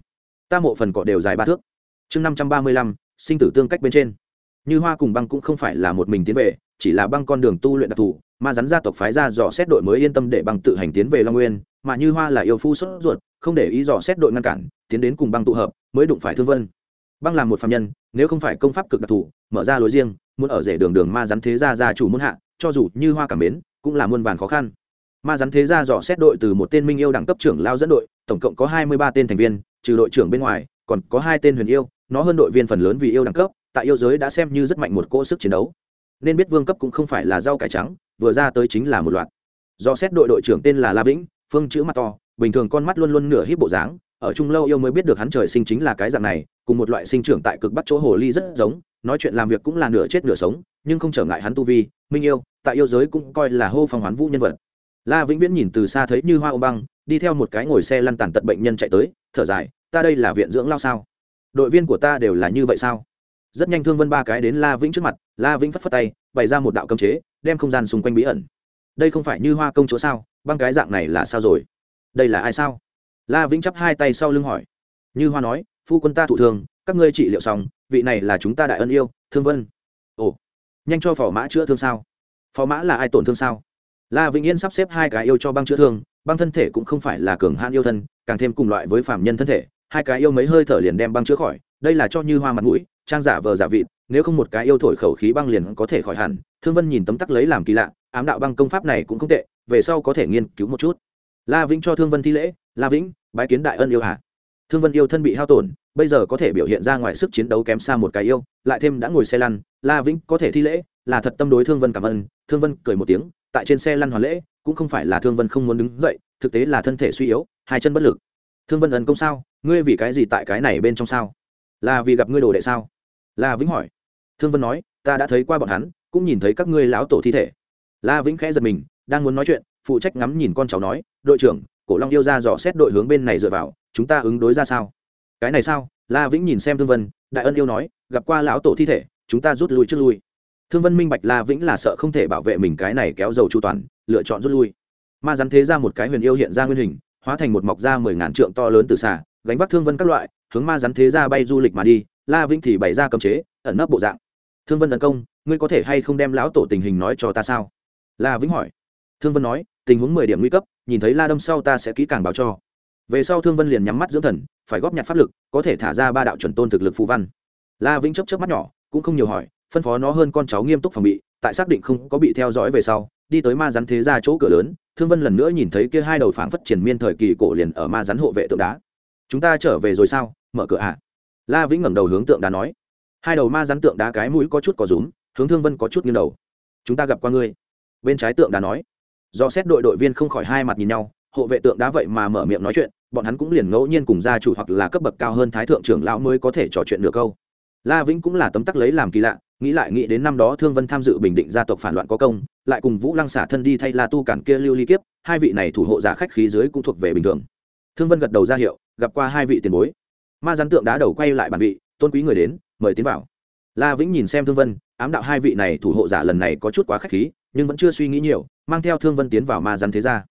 ta mộ phần cỏ đều dài ba thước. Chương năm trăm ba mươi lăm, sinh tử tương cách bên trên. Như hoa cùng băng cũng không phải là một mình tiến về, chỉ là băng con đường tu luyện đặc thù ma rắn gia tộc phái ra dò xét đội mới yên tâm để băng tự hành tiến về long nguyên, mà như hoa là yêu phu sốt ruột, không để ý dò xét đội ngăn cản, tiến đến cùng băng tụ hợp, mới đụng phải thương vân. Băng làm một phạm nhân, nếu không phải công pháp cực đặc thù, mở ra lối riêng, muốn ở rể đường đường ma rắn thế gia gia chủ muôn hạ, cho dù như hoa cảm mến, cũng là muôn vàn khó khăn. Ma rắn thế gia dò xét đội từ một tên minh yêu đẳng cấp trưởng lao dẫn đội, tổng cộng có hai mươi ba tên thành viên, trừ đội trưởng bên ngoài, còn có hai tên huyền yêu, nó hơn đội viên phần lớn vì yêu đẳng cấp, tại yêu giới đã xem như rất mạnh một cỗ sức chiến đấu nên biết vương cấp cũng không phải là rau cải trắng, vừa ra tới chính là một loạt. Do xét đội đội trưởng tên là la vĩnh, phương chữ mặt to, bình thường con mắt luôn luôn nửa híp bộ dáng, ở trung lâu yêu mới biết được hắn trời sinh chính là cái dạng này, cùng một loại sinh trưởng tại cực bắc chỗ hồ ly rất giống, nói chuyện làm việc cũng là nửa chết nửa sống, nhưng không trở ngại hắn tu vi, minh yêu, tại yêu giới cũng coi là hô phong hoán vũ nhân vật. La vĩnh viễn nhìn từ xa thấy như hoa ô băng, đi theo một cái ngồi xe lăn tàn tật bệnh nhân chạy tới, thở dài, ta đây là viện dưỡng lao sao? Đội viên của ta đều là như vậy sao? Rất nhanh thương vân ba cái đến la vĩnh trước mặt, la vĩnh phất phất tay, bày ra một đạo cấm chế, đem không gian xung quanh bí ẩn. Đây không phải như hoa công chúa sao, băng cái dạng này là sao rồi? Đây là ai sao? La vĩnh chắp hai tay sau lưng hỏi. Như hoa nói, phu quân ta thụ thường, các ngươi trị liệu xong, vị này là chúng ta đại ân yêu, thương vân. Ồ, nhanh cho phò mã chữa thương sao? Phò mã là ai tổn thương sao? La vĩnh yên sắp xếp hai cái yêu cho băng chữa thương, băng thân thể cũng không phải là cường hạn yêu thân, càng thêm cùng loại với phạm nhân thân thể, hai cái yêu mấy hơi thở liền đem băng chữa khỏi, đây là cho như hoa mặt mũi trang giả vờ giả vịt, nếu không một cái yêu thổi khẩu khí băng liền có thể khỏi hẳn. Thương vân nhìn tấm tắc lấy làm kỳ lạ, ám đạo băng công pháp này cũng không tệ, về sau có thể nghiên cứu một chút. La vĩnh cho thương vân thi lễ, la vĩnh, bái kiến đại ân yêu hạ. Thương vân yêu thân bị hao tổn, bây giờ có thể biểu hiện ra ngoài sức chiến đấu kém xa một cái yêu, lại thêm đã ngồi xe lăn, la vĩnh có thể thi lễ, là thật tâm đối thương vân cảm ơn. Thương vân cười một tiếng, tại trên xe lăn hoàn lễ, cũng không phải là thương vân không muốn đứng dậy, thực tế là thân thể suy yếu, hai chân bất lực. Thương vân ấn công sao? Ngươi vì cái gì tại cái này bên trong sao? Là vì gặp ngươi đồ đệ sao? La vĩnh hỏi. Thương vân nói, ta đã thấy qua bọn hắn, cũng nhìn thấy các ngươi lão tổ thi thể. La vĩnh khẽ giật mình, đang muốn nói chuyện, phụ trách ngắm nhìn con cháu nói, đội trưởng, cổ long yêu ra dò xét đội hướng bên này dựa vào, chúng ta ứng đối ra sao? Cái này sao? La vĩnh nhìn xem thương vân, đại ân yêu nói, gặp qua lão tổ thi thể, chúng ta rút lui trước lui. Thương vân minh bạch la vĩnh là sợ không thể bảo vệ mình cái này kéo dầu chu toàn, lựa chọn rút lui. Ma rắn thế ra một cái huyền yêu hiện ra nguyên hình, hóa thành một mọc da mười ngàn trượng to lớn từ xà gánh vác thương vân các loại, hướng ma rắn thế ra bay du lịch mà đi la vĩnh thì bày ra cầm chế, ẩn nấp bộ dạng. Thương vân tấn công, ngươi có thể hay không đem lão tổ tình hình nói cho ta sao? La vĩnh hỏi. Thương vân nói, tình huống mười điểm nguy cấp, nhìn thấy la đâm sau ta sẽ kỹ càng báo cho. Về sau thương vân liền nhắm mắt dưỡng thần, phải góp nhặt pháp lực, có thể thả ra ba đạo chuẩn tôn thực lực phù văn. La vĩnh chấp chấp mắt nhỏ, cũng không nhiều hỏi, phân phó nó hơn con cháu nghiêm túc phòng bị, tại xác định không có bị theo dõi về sau, đi tới ma rắn thế ra chỗ cửa lớn, thương vân lần nữa nhìn thấy kia hai đầu phảng phất triển miên thời kỳ cổ liền ở ma rắn hộ vệ tượng đá. Chúng ta trở về rồi sao? Mở cửa ạ. à? La vĩnh ngẩng đầu hướng tượng đá nói, hai đầu ma rắn tượng đá cái mũi có chút có rúm, hướng thương vân có chút nghiêng đầu. Chúng ta gặp qua ngươi. Bên trái tượng đá nói, do xét đội đội viên không khỏi hai mặt nhìn nhau, hộ vệ tượng đá vậy mà mở miệng nói chuyện, bọn hắn cũng liền ngẫu nhiên cùng gia chủ hoặc là cấp bậc cao hơn thái thượng trưởng lão mới có thể trò chuyện nửa câu. La vĩnh cũng là tấm tắc lấy làm kỳ lạ, nghĩ lại nghĩ đến năm đó thương vân tham dự bình định gia tộc phản loạn có công, lại cùng vũ lăng xả thân đi thay la tu cản kia lưu ly kiếp, hai vị này thủ hộ giả khách khí dưới cũng thuộc về bình thường. Thương vân gật đầu ra hiệu, gặp qua hai vị tiền bối ma rắn tượng đá đầu quay lại bản vị, tôn quý người đến, mời tiến vào. La vĩnh nhìn xem thương vân, ám đạo hai vị này thủ hộ giả lần này có chút quá khách khí, nhưng vẫn chưa suy nghĩ nhiều, mang theo thương vân tiến vào ma rắn thế gia.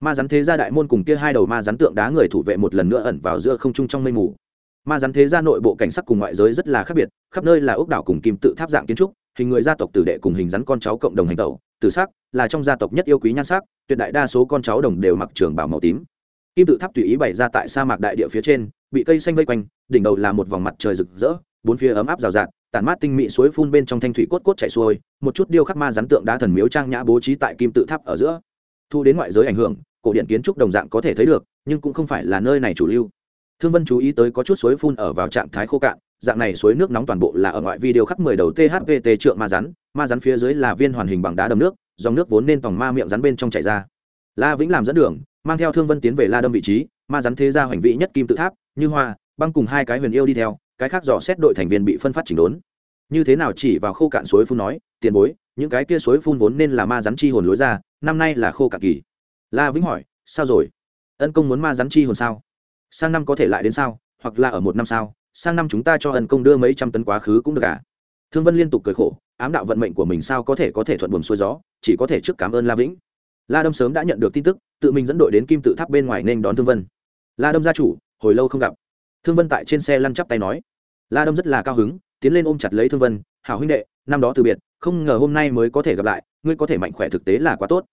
Ma rắn thế gia đại môn cùng kia hai đầu ma rắn tượng đá người thủ vệ một lần nữa ẩn vào giữa không trung trong mây mù. Ma rắn thế gia nội bộ cảnh sắc cùng ngoại giới rất là khác biệt, khắp nơi là ốc đảo cùng kim tự tháp dạng kiến trúc, hình người gia tộc tử đệ cùng hình rắn con cháu cộng đồng hành tẩu, tử sắc là trong gia tộc nhất yêu quý nhan sắc, tuyệt đại đa số con cháu đồng đều mặc trường bảo màu tím. Kim tự tháp tùy ý bày ra tại sa mạc đại địa phía trên bị cây xanh vây quanh, đỉnh đầu là một vòng mặt trời rực rỡ, bốn phía ấm áp rào rạt, tản mát tinh mị suối phun bên trong thanh thủy cốt cốt chảy xuôi, một chút điêu khắc ma rắn tượng đá thần miếu trang nhã bố trí tại kim tự tháp ở giữa. Thu đến ngoại giới ảnh hưởng, cổ điện kiến trúc đồng dạng có thể thấy được, nhưng cũng không phải là nơi này chủ lưu. Thương vân chú ý tới có chút suối phun ở vào trạng thái khô cạn, dạng này suối nước nóng toàn bộ là ở ngoại vi điều khắc mười đầu thvt trượng ma rắn ma rắn phía dưới là viên hoàn hình bằng đá đầm nước, dòng nước vốn nên tòng ma miệng rắn bên trong chảy ra. La vĩnh làm dẫn đường, mang theo thương vân tiến về la đâm vị trí, ma rắn thế gia hoành vị nhất kim tự tháp như hoa, băng cùng hai cái huyền yêu đi theo, cái khác dò xét đội thành viên bị phân phát chỉnh đốn. Như thế nào chỉ vào khô cạn suối phun nói, tiền bối, những cái kia suối phun vốn nên là ma rắn chi hồn lối ra, năm nay là khô cạn kỳ. La vĩnh hỏi, sao rồi? Ân công muốn ma rắn chi hồn sao? Sang năm có thể lại đến sao? Hoặc là ở một năm sao? Sang năm chúng ta cho ân công đưa mấy trăm tấn quá khứ cũng được à? Thương vân liên tục cười khổ, ám đạo vận mệnh của mình sao có thể có thể thuận buồm xuôi gió, chỉ có thể trước cảm ơn la vĩnh. La đâm sớm đã nhận được tin tức, tự mình dẫn đội đến kim tự tháp bên ngoài nên đón thương vân. La đâm gia chủ hồi lâu không gặp. Thương vân tại trên xe lăn chắp tay nói. La đâm rất là cao hứng, tiến lên ôm chặt lấy thương vân, hảo huynh đệ, năm đó từ biệt, không ngờ hôm nay mới có thể gặp lại, ngươi có thể mạnh khỏe thực tế là quá tốt.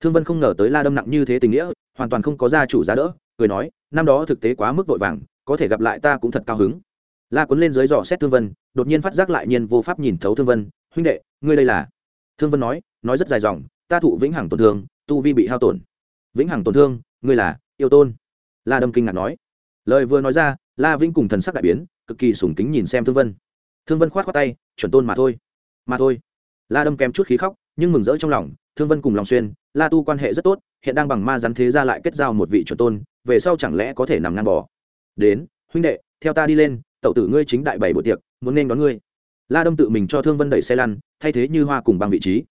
Thương vân không ngờ tới la đâm nặng như thế tình nghĩa, hoàn toàn không có gia chủ giá đỡ, cười nói, năm đó thực tế quá mức vội vàng, có thể gặp lại ta cũng thật cao hứng. La cuốn lên dưới dò xét thương vân, đột nhiên phát giác lại nhiên vô pháp nhìn thấu thương vân, huynh đệ, ngươi đây là? Thương vân nói nói rất dài dòng, ta thụ vĩnh hằng tổn thương, tu vi bị hao tổn. Vĩnh hằng tổn thương, ngươi là yêu tôn? La đâm kinh ngạc nói lời vừa nói ra, la vĩnh cùng thần sắc đại biến, cực kỳ sùng kính nhìn xem thương vân. Thương vân khoát khoát tay, chuẩn tôn mà thôi. Mà thôi. La đâm kèm chút khí khóc, nhưng mừng rỡ trong lòng, thương vân cùng lòng xuyên, la tu quan hệ rất tốt, hiện đang bằng ma rắn thế ra lại kết giao một vị chuẩn tôn, về sau chẳng lẽ có thể nằm ngang bò. Đến, huynh đệ, theo ta đi lên tậu tử ngươi chính đại bảy bộ tiệc, muốn nên đón ngươi. La đâm tự mình cho thương vân đẩy xe lăn, thay thế như hoa cùng bằng vị trí.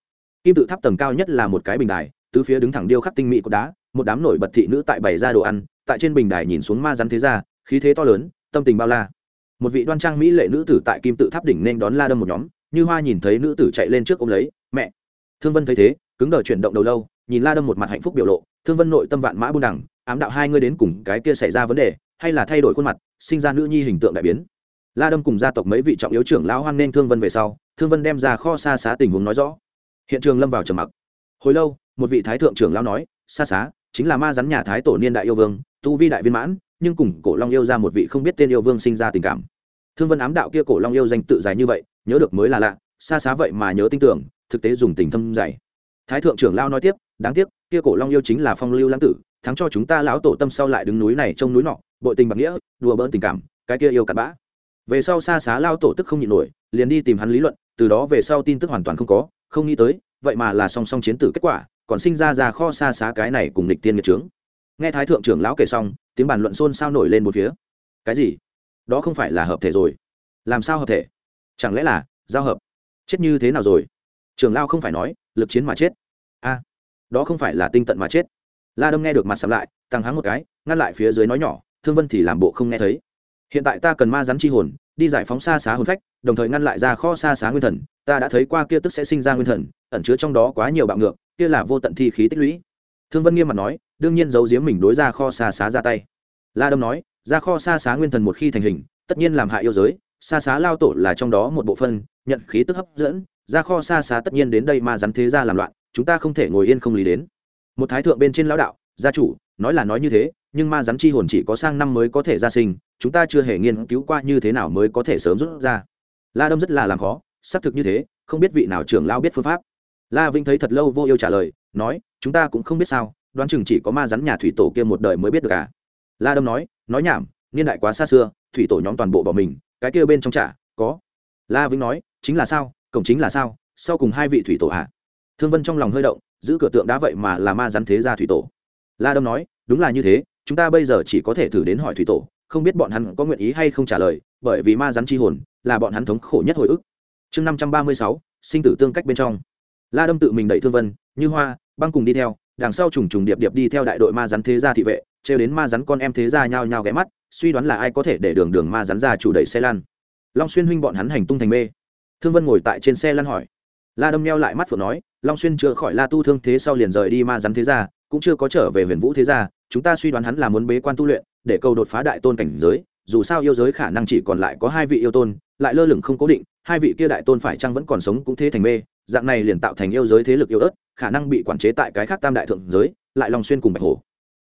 Kim tự tháp tầng cao nhất là một cái bình đài, tứ phía đứng thẳng điêu khắc tinh mỹ của đá, một đám nổi bật thị nữ tại bày ra đồ ăn tại trên bình đài nhìn xuống ma rắn thế gia, khí thế to lớn, tâm tình bao la. Một vị đoan trang mỹ lệ nữ tử tại kim tự tháp đỉnh nên đón la đâm một nhóm, như hoa nhìn thấy nữ tử chạy lên trước ôm lấy, mẹ! Thương vân thấy thế, cứng đờ chuyển động đầu lâu, nhìn la đâm một mặt hạnh phúc biểu lộ, thương vân nội tâm vạn mã buôn đẳng, ám đạo hai ngươi đến cùng cái kia xảy ra vấn đề, hay là thay đổi khuôn mặt, sinh ra nữ nhi hình tượng đại biến. La đâm cùng gia tộc mấy vị trọng yếu trưởng lão hoan nên thương vân về sau, thương vân đem ra kho xa xá tình huống nói rõ. Hiện trường lâm vào trầm mặc. Hồi lâu, một vị thái thượng trưởng lão nói, xa xá chính là ma rắn nhà thái tổ niên đại yêu vương, tu vi đại viên mãn, nhưng cùng cổ long yêu ra một vị không biết tên yêu vương sinh ra tình cảm. Thương vân ám đạo kia cổ long yêu danh tự dài như vậy, nhớ được mới là lạ, xa xá vậy mà nhớ tin tưởng, thực tế dùng tình thâm dày. Thái thượng trưởng lao nói tiếp, đáng tiếc, kia cổ long yêu chính là phong lưu lãng tử, thắng cho chúng ta lão tổ tâm sau lại đứng núi này trông núi nọ, bội tình bạc nghĩa, đùa bỡn tình cảm, cái kia yêu cặn bã. Về sau xa xá lao tổ tức không nhịn nổi, liền đi tìm hắn lý luận, từ đó về sau tin tức hoàn toàn không có, không nghĩ tới vậy mà là song song chiến tử kết quả, còn sinh ra ra kho xa xá cái này cùng địch tiên nghiệt trướng. Nghe thái thượng trưởng lão kể xong, tiếng bàn luận xôn xao nổi lên một phía. Cái gì? Đó không phải là hợp thể rồi. Làm sao hợp thể? Chẳng lẽ là giao hợp? Chết như thế nào rồi? Trưởng lao không phải nói, lực chiến mà chết. A, đó không phải là tinh tận mà chết. La đâm nghe được mặt sầm lại, tăng hắng một cái, ngăn lại phía dưới nói nhỏ, thương vân thì làm bộ không nghe thấy. Hiện tại ta cần ma rắn chi hồn, đi giải phóng xa xá hồn phách, đồng thời ngăn lại ra kho xa xá nguyên thần ta đã thấy qua kia tức sẽ sinh ra nguyên thần, ẩn chứa trong đó quá nhiều bạo ngược, kia là vô tận thi khí tích lũy. Thương vân nghiêm mặt nói, đương nhiên giấu giếm mình đối ra kho xa xá ra tay. La đâm nói, ra kho xa xá nguyên thần một khi thành hình, tất nhiên làm hại yêu giới, xa xá lao tổ là trong đó một bộ phân nhận khí tức hấp dẫn, ra kho xa xá tất nhiên đến đây mà rắn thế ra làm loạn, chúng ta không thể ngồi yên không lý đến. Một thái thượng bên trên lão đạo, gia chủ, nói là nói như thế, nhưng ma rắn chi hồn chỉ có sang năm mới có thể ra sinh, chúng ta chưa hề nghiên cứu qua như thế nào mới có thể sớm rút ra. La đâm rất là làm khó xác thực như thế, không biết vị nào trưởng lao biết phương pháp. La vinh thấy thật lâu vô yêu trả lời, nói, chúng ta cũng không biết sao, đoán chừng chỉ có ma rắn nhà thủy tổ kia một đời mới biết được cả la đâm nói nói nhảm, niên đại quá xa xưa, thủy tổ nhóm toàn bộ bỏ mình, cái kia bên trong trả có. La vinh nói, chính là sao, cổng chính là sao, sau cùng hai vị thủy tổ hạ. thương vân trong lòng hơi động, giữ cửa tượng đá vậy mà là ma rắn thế gia thủy tổ. La đâm nói, đúng là như thế, chúng ta bây giờ chỉ có thể thử đến hỏi thủy tổ, không biết bọn hắn có nguyện ý hay không trả lời, bởi vì ma rắn chi hồn là bọn hắn thống khổ nhất hồi ức chương năm trăm ba mươi sáu, sinh tử tương cách bên trong. La đâm tự mình đẩy thương vân, như hoa, băng cùng đi theo, đằng sau trùng trùng điệp điệp đi theo đại đội ma rắn thế gia thị vệ, trêu đến ma rắn con em thế gia nhao nhao ghé mắt, suy đoán là ai có thể để đường đường ma rắn ra chủ đẩy xe lan long xuyên huynh bọn hắn hành tung thành mê. Thương vân ngồi tại trên xe lăn hỏi. La đâm neo lại mắt phượng nói, long xuyên chữa khỏi la tu thương thế sau liền rời đi ma rắn thế gia, cũng chưa có trở về huyền vũ thế gia, chúng ta suy đoán hắn là muốn bế quan tu luyện, để cầu đột phá đại tôn cảnh giới, dù sao yêu giới khả năng chỉ còn lại có hai vị yêu tôn lại lơ lửng không cố định hai vị kia đại tôn phải chăng vẫn còn sống cũng thế thành mê dạng này liền tạo thành yêu giới thế lực yêu ớt khả năng bị quản chế tại cái khác tam đại thượng giới lại long xuyên cùng bạch hổ.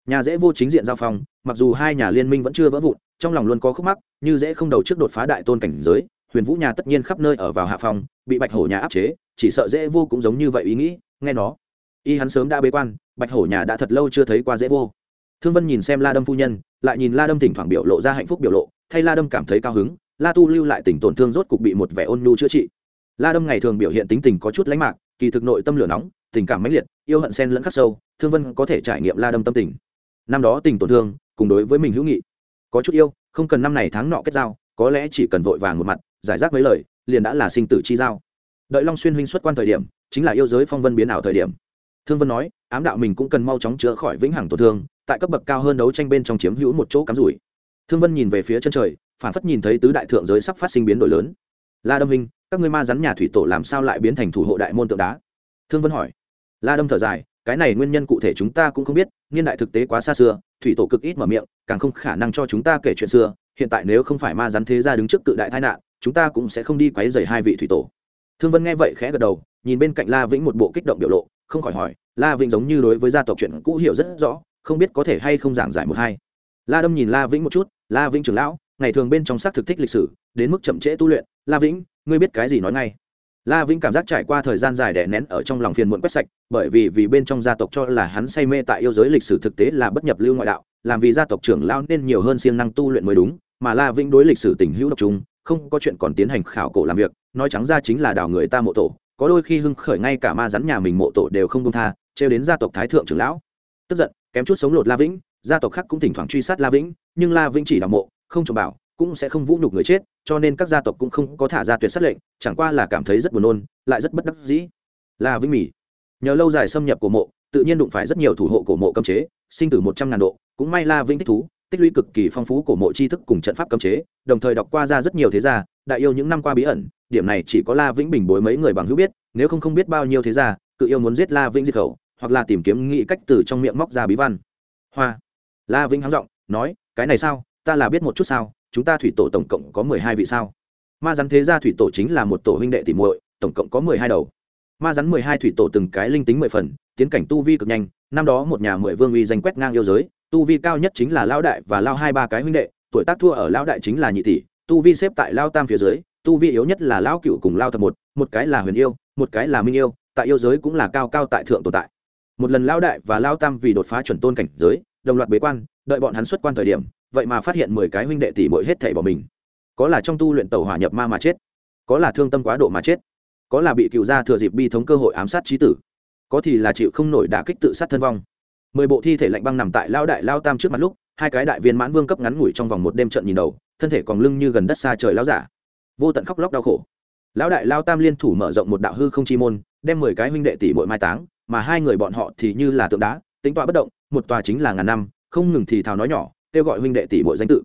Nhà dễ vô chính diện giao phong mặc dù hai nhà liên minh vẫn chưa vỡ vụn trong lòng luôn có khúc mắc như dễ không đầu trước đột phá đại tôn cảnh giới huyền vũ nhà tất nhiên khắp nơi ở vào hạ phòng, bị bạch hổ nhà áp chế chỉ sợ dễ vô cũng giống như vậy ý nghĩ nghe nó. Y hắn sớm đã bế quan bạch hổ nhà đã thật lâu chưa thấy qua dễ vô. Thương vân nhìn xem la đâm phu nhân lại nhìn la đâm thỉnh thoảng biểu lộ ra hạnh phúc biểu lộ thay la đâm cảm thấy cao hứng la tu lưu lại tình tổn thương rốt cục bị một vẻ ôn nhu chữa trị. La đâm ngày thường biểu hiện tính tình có chút lánh mạc, kỳ thực nội tâm lửa nóng, tình cảm mãnh liệt, yêu hận sen lẫn khắc sâu, thương vân có thể trải nghiệm la đâm tâm tình. Năm đó tình tổn thương, cùng đối với mình hữu nghị, có chút yêu, không cần năm này tháng nọ kết giao, có lẽ chỉ cần vội vàng một mặt, giải rác mấy lời, liền đã là sinh tử chi giao. Đợi long xuyên huynh xuất quan thời điểm, chính là yêu giới phong vân biến ảo thời điểm. Thương vân nói, ám đạo mình cũng cần mau chóng chữa khỏi vĩnh hằng tổn thương, tại cấp bậc cao hơn đấu tranh bên trong chiếm hữu một chỗ cắm rủi. Thương vân nhìn về phía chân trời phản phất nhìn thấy tứ đại thượng giới sắp phát sinh biến đổi lớn. La đâm hình các ngươi ma rắn nhà thủy tổ làm sao lại biến thành thủ hộ đại môn tượng đá? Thương vân hỏi. La đâm thở dài, cái này nguyên nhân cụ thể chúng ta cũng không biết, niên đại thực tế quá xa xưa, thủy tổ cực ít mở miệng, càng không khả năng cho chúng ta kể chuyện xưa, hiện tại nếu không phải ma rắn thế ra đứng trước cự đại tai nạn, chúng ta cũng sẽ không đi quấy rầy hai vị thủy tổ. Thương vân nghe vậy khẽ gật đầu, nhìn bên cạnh la vĩnh một bộ kích động biểu lộ, không khỏi hỏi, la vĩnh giống như đối với gia tộc chuyện cũ hiểu rất rõ, không biết có thể hay không giảng giải một hai. La đâm nhìn la vĩnh một chút, la vĩnh trưởng lão ngày thường bên trong xác thực thích lịch sử, đến mức chậm trễ tu luyện. La vĩnh, ngươi biết cái gì nói ngay. La vĩnh cảm giác trải qua thời gian dài đè nén ở trong lòng phiền muộn quét sạch, bởi vì vì bên trong gia tộc cho là hắn say mê tại yêu giới lịch sử thực tế là bất nhập lưu ngoại đạo, làm vì gia tộc trưởng lão nên nhiều hơn siêng năng tu luyện mới đúng, mà la vĩnh đối lịch sử tình hữu độc trung không có chuyện còn tiến hành khảo cổ làm việc, nói trắng ra chính là đào người ta mộ tổ, có đôi khi hưng khởi ngay cả ma rắn nhà mình mộ tổ đều không công tha, trêu đến gia tộc thái thượng trưởng lão. Tức giận, kém chút sống lột la vĩnh, gia tộc khác cũng thỉnh thoảng truy sát la vĩnh, nhưng la vĩnh chỉ đào mộ không trộm bảo, cũng sẽ không vũ nhục người chết, cho nên các gia tộc cũng không có thả ra tuyệt sát lệnh, chẳng qua là cảm thấy rất buồn nôn, lại rất bất đắc dĩ. La vĩnh mỉ. Nhờ lâu dài xâm nhập của mộ, tự nhiên đụng phải rất nhiều thủ hộ cổ mộ cấm chế, sinh tử một trăm ngàn độ, cũng may la vĩnh thích thú, tích lũy cực kỳ phong phú cổ mộ tri thức cùng trận pháp cấm chế, đồng thời đọc qua ra rất nhiều thế gia, đại yêu những năm qua bí ẩn, điểm này chỉ có la vĩnh bình bối mấy người bằng hữu biết, nếu không không biết bao nhiêu thế gia, cự yêu muốn giết la vĩnh diệt khẩu, hoặc là tìm kiếm nghĩ cách từ trong miệng móc ra bí văn. Hoa. La vĩnh hắng giọng, nói, cái này sao? Ta là biết một chút sao, chúng ta thủy tổ tổng cộng có mười hai vị sao? Ma rắn thế gia thủy tổ chính là một tổ huynh đệ tỉ muội, tổng cộng có mười hai đầu. Ma rắn mười hai thủy tổ từng cái linh tính mười phần, tiến cảnh tu vi cực nhanh, năm đó một nhà mười vương uy danh quét ngang yêu giới, tu vi cao nhất chính là lão đại và lao hai ba cái huynh đệ, tuổi tác thua ở lão đại chính là nhị tỷ, tu vi xếp tại lao tam phía dưới, tu vi yếu nhất là lão cựu cùng lao thập một một cái là huyền yêu, một cái là minh yêu, tại yêu giới cũng là cao cao tại thượng tồn tại. Một lần lão đại và lao tam vì đột phá chuẩn tôn cảnh giới, đồng loạt bế quan, đợi bọn hắn xuất quan thời điểm vậy mà phát hiện mười cái huynh đệ tỷ muội hết thảy bỏ mình. Có là trong tu luyện tẩu hỏa nhập ma mà chết, có là thương tâm quá độ mà chết, có là bị cựu gia thừa dịp bi thống cơ hội ám sát trí tử, có thì là chịu không nổi đả kích tự sát thân vong. Mười bộ thi thể lạnh băng nằm tại lao đại lao tam trước mặt lúc, hai cái đại viên mãn vương cấp ngắn ngủi trong vòng một đêm trận nhìn đầu, thân thể còn lưng như gần đất xa trời lão giả. Vô tận khóc lóc đau khổ. Lão đại lao tam liên thủ mở rộng một đạo hư không chi môn, đem mười cái huynh đệ tỷ muội mai táng, mà hai người bọn họ thì như là tượng đá, tính tọa bất động, một tòa chính là ngàn năm, không ngừng thì thào nói nhỏ kêu gọi huynh đệ tỷ bội danh tự.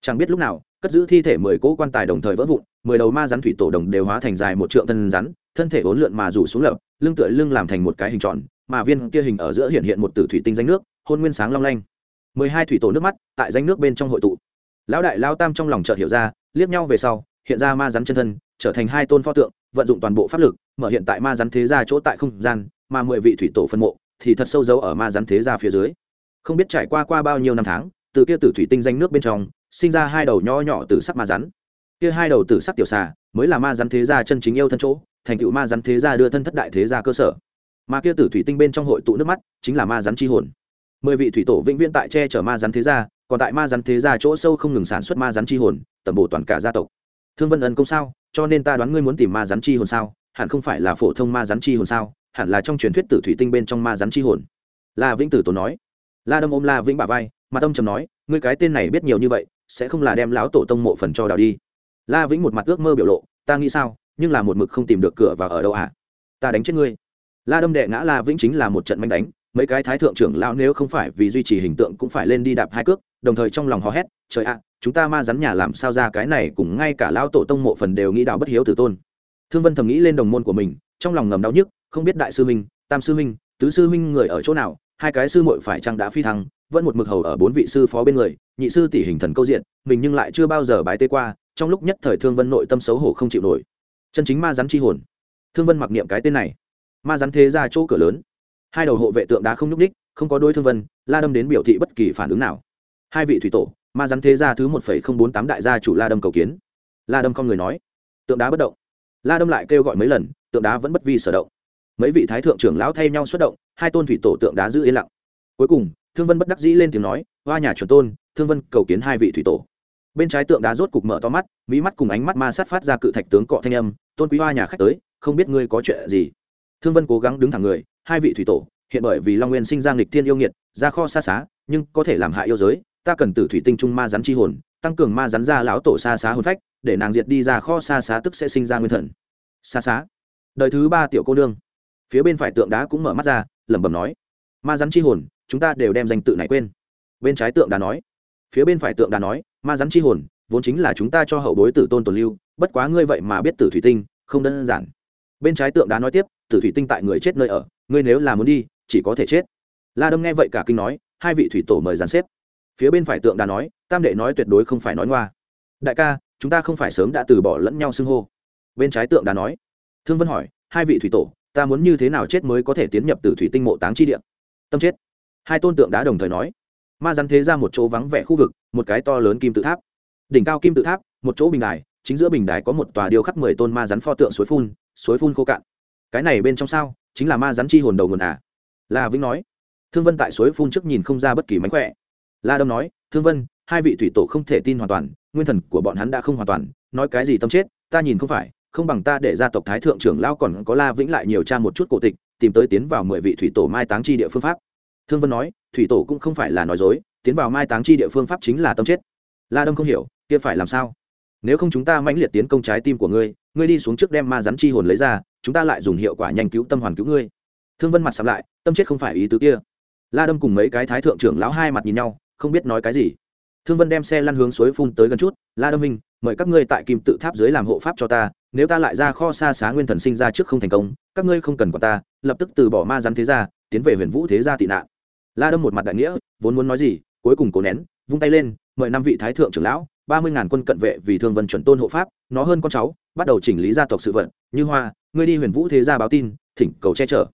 Chẳng biết lúc nào, cất giữ thi thể mười cỗ quan tài đồng thời vỡ vụn, mười đầu ma rắn thủy tổ đồng đều hóa thành dài một trượng thân rắn, thân thể vốn lượn mà rủ xuống lập lưng tựa lưng làm thành một cái hình tròn, mà viên kia hình ở giữa hiện hiện một tử thủy tinh danh nước, hôn nguyên sáng long lanh. Mười hai thủy tổ nước mắt tại danh nước bên trong hội tụ. Lão đại lao tam trong lòng chợt hiểu ra, liếc nhau về sau, hiện ra ma rắn chân thân, trở thành hai tôn pho tượng, vận dụng toàn bộ pháp lực, mở hiện tại ma rắn thế gia chỗ tại không gian, mà mười vị thủy tổ phân mộ thì thật sâu dấu ở ma rắn thế gia phía dưới. Không biết trải qua qua bao nhiêu năm tháng từ kia tử thủy tinh danh nước bên trong, sinh ra hai đầu nho nhỏ từ sắc ma rắn. Kia hai đầu tử sắc tiểu xà mới là ma rắn thế gia chân chính yêu thân chỗ, thành tựu ma rắn thế gia đưa thân thất đại thế gia cơ sở. Mà kia tử thủy tinh bên trong hội tụ nước mắt, chính là ma rắn chi hồn. Mười vị thủy tổ vĩnh viễn tại che chở ma rắn thế gia, còn tại ma rắn thế gia chỗ sâu không ngừng sản xuất ma rắn chi hồn, tẩm bổ toàn cả gia tộc. Thương vân ân công sao? Cho nên ta đoán ngươi muốn tìm ma rắn chi hồn sao? Hẳn không phải là phổ thông ma rắn chi hồn sao? Hẳn là trong truyền thuyết tử thủy tinh bên trong ma rắn chi hồn. La vĩnh tử tổ nói. La đâm ôm la vĩnh bà vai mà tâm trầm nói, ngươi cái tên này biết nhiều như vậy, sẽ không là đem lão tổ tông mộ phần cho đào đi. La vĩnh một mặt ước mơ biểu lộ, ta nghĩ sao, nhưng là một mực không tìm được cửa và ở đâu à? Ta đánh chết ngươi. La đâm đệ ngã, la vĩnh chính là một trận manh đánh, mấy cái thái thượng trưởng lão nếu không phải vì duy trì hình tượng cũng phải lên đi đạp hai cước, đồng thời trong lòng hò hét, trời ạ, chúng ta ma rắn nhà làm sao ra cái này cùng ngay cả lão tổ tông mộ phần đều nghĩ đạo bất hiếu tử tôn. Thương vân thầm nghĩ lên đồng môn của mình, trong lòng ngầm đau nhức, không biết đại sư minh tam sư minh tứ sư minh người ở chỗ nào, hai cái sư muội phải chăng đã phi thăng vẫn một mực hầu ở bốn vị sư phó bên người, nhị sư tỷ hình thần câu diện, mình nhưng lại chưa bao giờ bái tê qua, trong lúc nhất thời thương vân nội tâm xấu hổ không chịu nổi. Chân chính ma rắn chi hồn. Thương vân mặc niệm cái tên này. Ma rắn thế ra chỗ cửa lớn. Hai đầu hộ vệ tượng đá không nhúc ních không có đôi thương vân, la đâm đến biểu thị bất kỳ phản ứng nào. Hai vị thủy tổ, ma rắn thế gia thứ một phẩy không bốn tám đại gia chủ la đâm cầu kiến. La đâm con người nói. Tượng đá bất động. La đâm lại kêu gọi mấy lần, tượng đá vẫn bất vi sở động. Mấy vị thái thượng trưởng lão thay nhau xuất động, hai tôn thủy tổ tượng đá giữ yên lặng. Cuối cùng thương vân bất đắc dĩ lên tiếng nói hoa nhà chuẩn tôn, thương vân cầu kiến hai vị thủy tổ. Bên trái tượng đá rốt cục mở to mắt mỹ mắt cùng ánh mắt ma sát phát ra cự thạch tướng cọ thanh âm, tôn quý hoa nhà khách tới, không biết ngươi có chuyện gì? Thương vân cố gắng đứng thẳng người, hai vị thủy tổ, hiện bởi vì long nguyên sinh ra nghịch thiên yêu nghiệt, ra kho xa xá, nhưng có thể làm hại yêu giới, ta cần tử thủy tinh trung ma rắn chi hồn, tăng cường ma rắn ra lão tổ xa xá hồn phách, để nàng diệt đi ra kho xa xá tức sẽ sinh ra nguyên thần. Xa xá. Đời thứ ba tiểu cô nương. Phía bên phải tượng đá cũng mở mắt ra, lẩm bẩm nói, ma rắn chi hồn chúng ta đều đem danh tự này quên. Bên trái tượng đá nói, phía bên phải tượng đá nói, ma rắn chi hồn, vốn chính là chúng ta cho hậu bối tử tôn tồn lưu, bất quá ngươi vậy mà biết tử thủy tinh, không đơn giản. Bên trái tượng đá nói tiếp, tử thủy tinh tại người chết nơi ở, ngươi nếu là muốn đi, chỉ có thể chết. La đâm nghe vậy cả kinh nói, hai vị thủy tổ mời dàn xếp. Phía bên phải tượng đá nói, tam đệ nói tuyệt đối không phải nói ngoa. Đại ca, chúng ta không phải sớm đã từ bỏ lẫn nhau xưng hô. Bên trái tượng đá nói, thương vân hỏi, hai vị thủy tổ, ta muốn như thế nào chết mới có thể tiến nhập từ thủy tinh mộ táng chi địa? Tâm chết hai tôn tượng đá đồng thời nói. Ma rắn thế ra một chỗ vắng vẻ khu vực, một cái to lớn kim tự tháp. Đỉnh cao kim tự tháp, một chỗ bình đài, chính giữa bình đài có một tòa điêu khắc mười tôn ma rắn pho tượng suối phun suối phun khô cạn. Cái này bên trong sao? Chính là ma rắn chi hồn đầu nguồn à? La vĩnh nói. Thương vân tại suối phun trước nhìn không ra bất kỳ mánh khỏe. La đông nói, thương vân, hai vị thủy tổ không thể tin hoàn toàn, nguyên thần của bọn hắn đã không hoàn toàn, nói cái gì tâm chết, ta nhìn không phải, không bằng ta để gia tộc thái thượng trưởng lao còn có la vĩnh lại nhiều tra một chút cổ tịch, tìm tới tiến vào mười vị thủy tổ mai táng chi địa phương pháp thương vân nói, thủy tổ cũng không phải là nói dối, tiến vào mai táng chi địa phương pháp chính là tâm chết. La Đâm không hiểu, kia phải làm sao? Nếu không chúng ta mãnh liệt tiến công trái tim của ngươi ngươi đi xuống trước đem ma rắn chi hồn lấy ra, chúng ta lại dùng hiệu quả nhanh cứu tâm hoàn cứu ngươi. Thương vân mặt sắm lại, tâm chết không phải ý tứ kia. La đâm cùng mấy cái thái thượng trưởng lão hai mặt nhìn nhau, không biết nói cái gì. Thương vân đem xe lăn hướng suối phun tới gần chút, la đâm minh mời các ngươi tại kim tự tháp dưới làm hộ pháp cho ta, nếu ta lại ra kho xa xá nguyên thần sinh ra trước không thành công, các ngươi không cần quả ta, lập tức từ bỏ ma rắn thế gia, tiến về huyền vũ thế gia tị nạn la đâm một mặt đại nghĩa, vốn muốn nói gì, cuối cùng cố nén, vung tay lên, mời năm vị thái thượng trưởng lão, ba mươi ngàn quân cận vệ vì thương vân chuẩn tôn hộ pháp, nó hơn con cháu, bắt đầu chỉnh lý gia tộc sự vận như hoa, ngươi đi huyền vũ thế gia báo tin, thỉnh cầu che chở.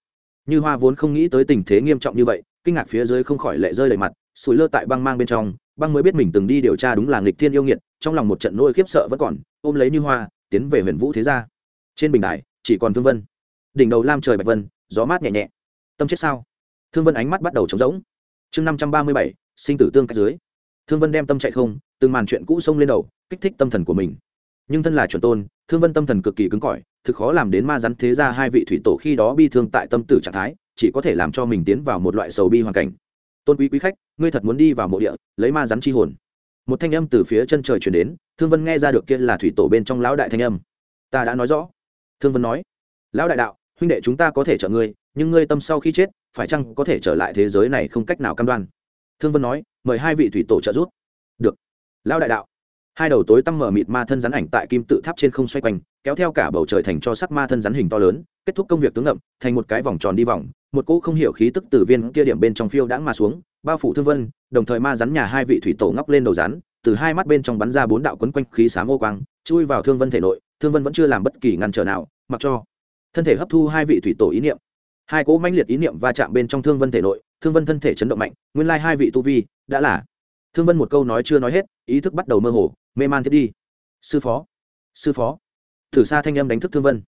Như hoa vốn không nghĩ tới tình thế nghiêm trọng như vậy, kinh ngạc phía dưới không khỏi lệ rơi đầy mặt, sủi lơ tại băng mang bên trong, băng mới biết mình từng đi điều tra đúng là nghịch thiên yêu nghiệt, trong lòng một trận nỗi khiếp sợ vẫn còn, ôm lấy như hoa, tiến về huyền vũ thế gia. Trên bình đài, chỉ còn thương vân. Đỉnh đầu lam trời bạch vân, gió mát nhẹ nhẹ. Tâm chết sao? Thương vân ánh mắt bắt đầu trống rỗng. Chương năm trăm ba mươi bảy, sinh tử tương cách dưới. Thương vân đem tâm chạy không, từng màn chuyện cũ xông lên đầu, kích thích tâm thần của mình. Nhưng thân là chuẩn tôn, thương vân tâm thần cực kỳ cứng cỏi, thực khó làm đến ma rắn thế ra hai vị thủy tổ khi đó bi thương tại tâm tử trạng thái, chỉ có thể làm cho mình tiến vào một loại sầu bi hoàn cảnh. Tôn quý quý khách, ngươi thật muốn đi vào mộ địa, lấy ma rắn chi hồn. Một thanh âm từ phía chân trời chuyển đến, thương vân nghe ra được kia là thủy tổ bên trong lão đại thanh âm. Ta đã nói rõ. Thương vân nói, lão đại đạo huynh đệ chúng ta có thể trợ ngươi, nhưng ngươi tâm sau khi chết, phải chăng có thể trở lại thế giới này không cách nào cam đoan? Thương vân nói, mời hai vị thủy tổ trợ giúp. Được. Lão đại đạo. Hai đầu tối tăm mở mịt ma thân rắn ảnh tại kim tự tháp trên không xoay quanh, kéo theo cả bầu trời thành cho sắc ma thân rắn hình to lớn, kết thúc công việc tướng ngậm, thành một cái vòng tròn đi vòng, một cỗ không hiểu khí tức từ viên kia điểm bên trong phiêu đãng mà xuống, bao phủ thương vân, đồng thời ma rắn nhà hai vị thủy tổ ngóc lên đầu rắn, từ hai mắt bên trong bắn ra bốn đạo quấn quanh khí xám ô quang, chui vào thương vân thể nội, thương vân vẫn chưa làm bất kỳ ngăn trở nào, mặc cho thân thể hấp thu hai vị thủy tổ ý niệm. Hai cỗ mãnh liệt ý niệm va chạm bên trong thương vân thể nội, thương vân thân thể chấn động mạnh, nguyên lai hai vị tu vi đã là. Thương vân một câu nói chưa nói hết, ý thức bắt đầu mơ hồ, mê man thiết đi. Sư phó sư phó. Thử xa thanh âm đánh thức thương vân.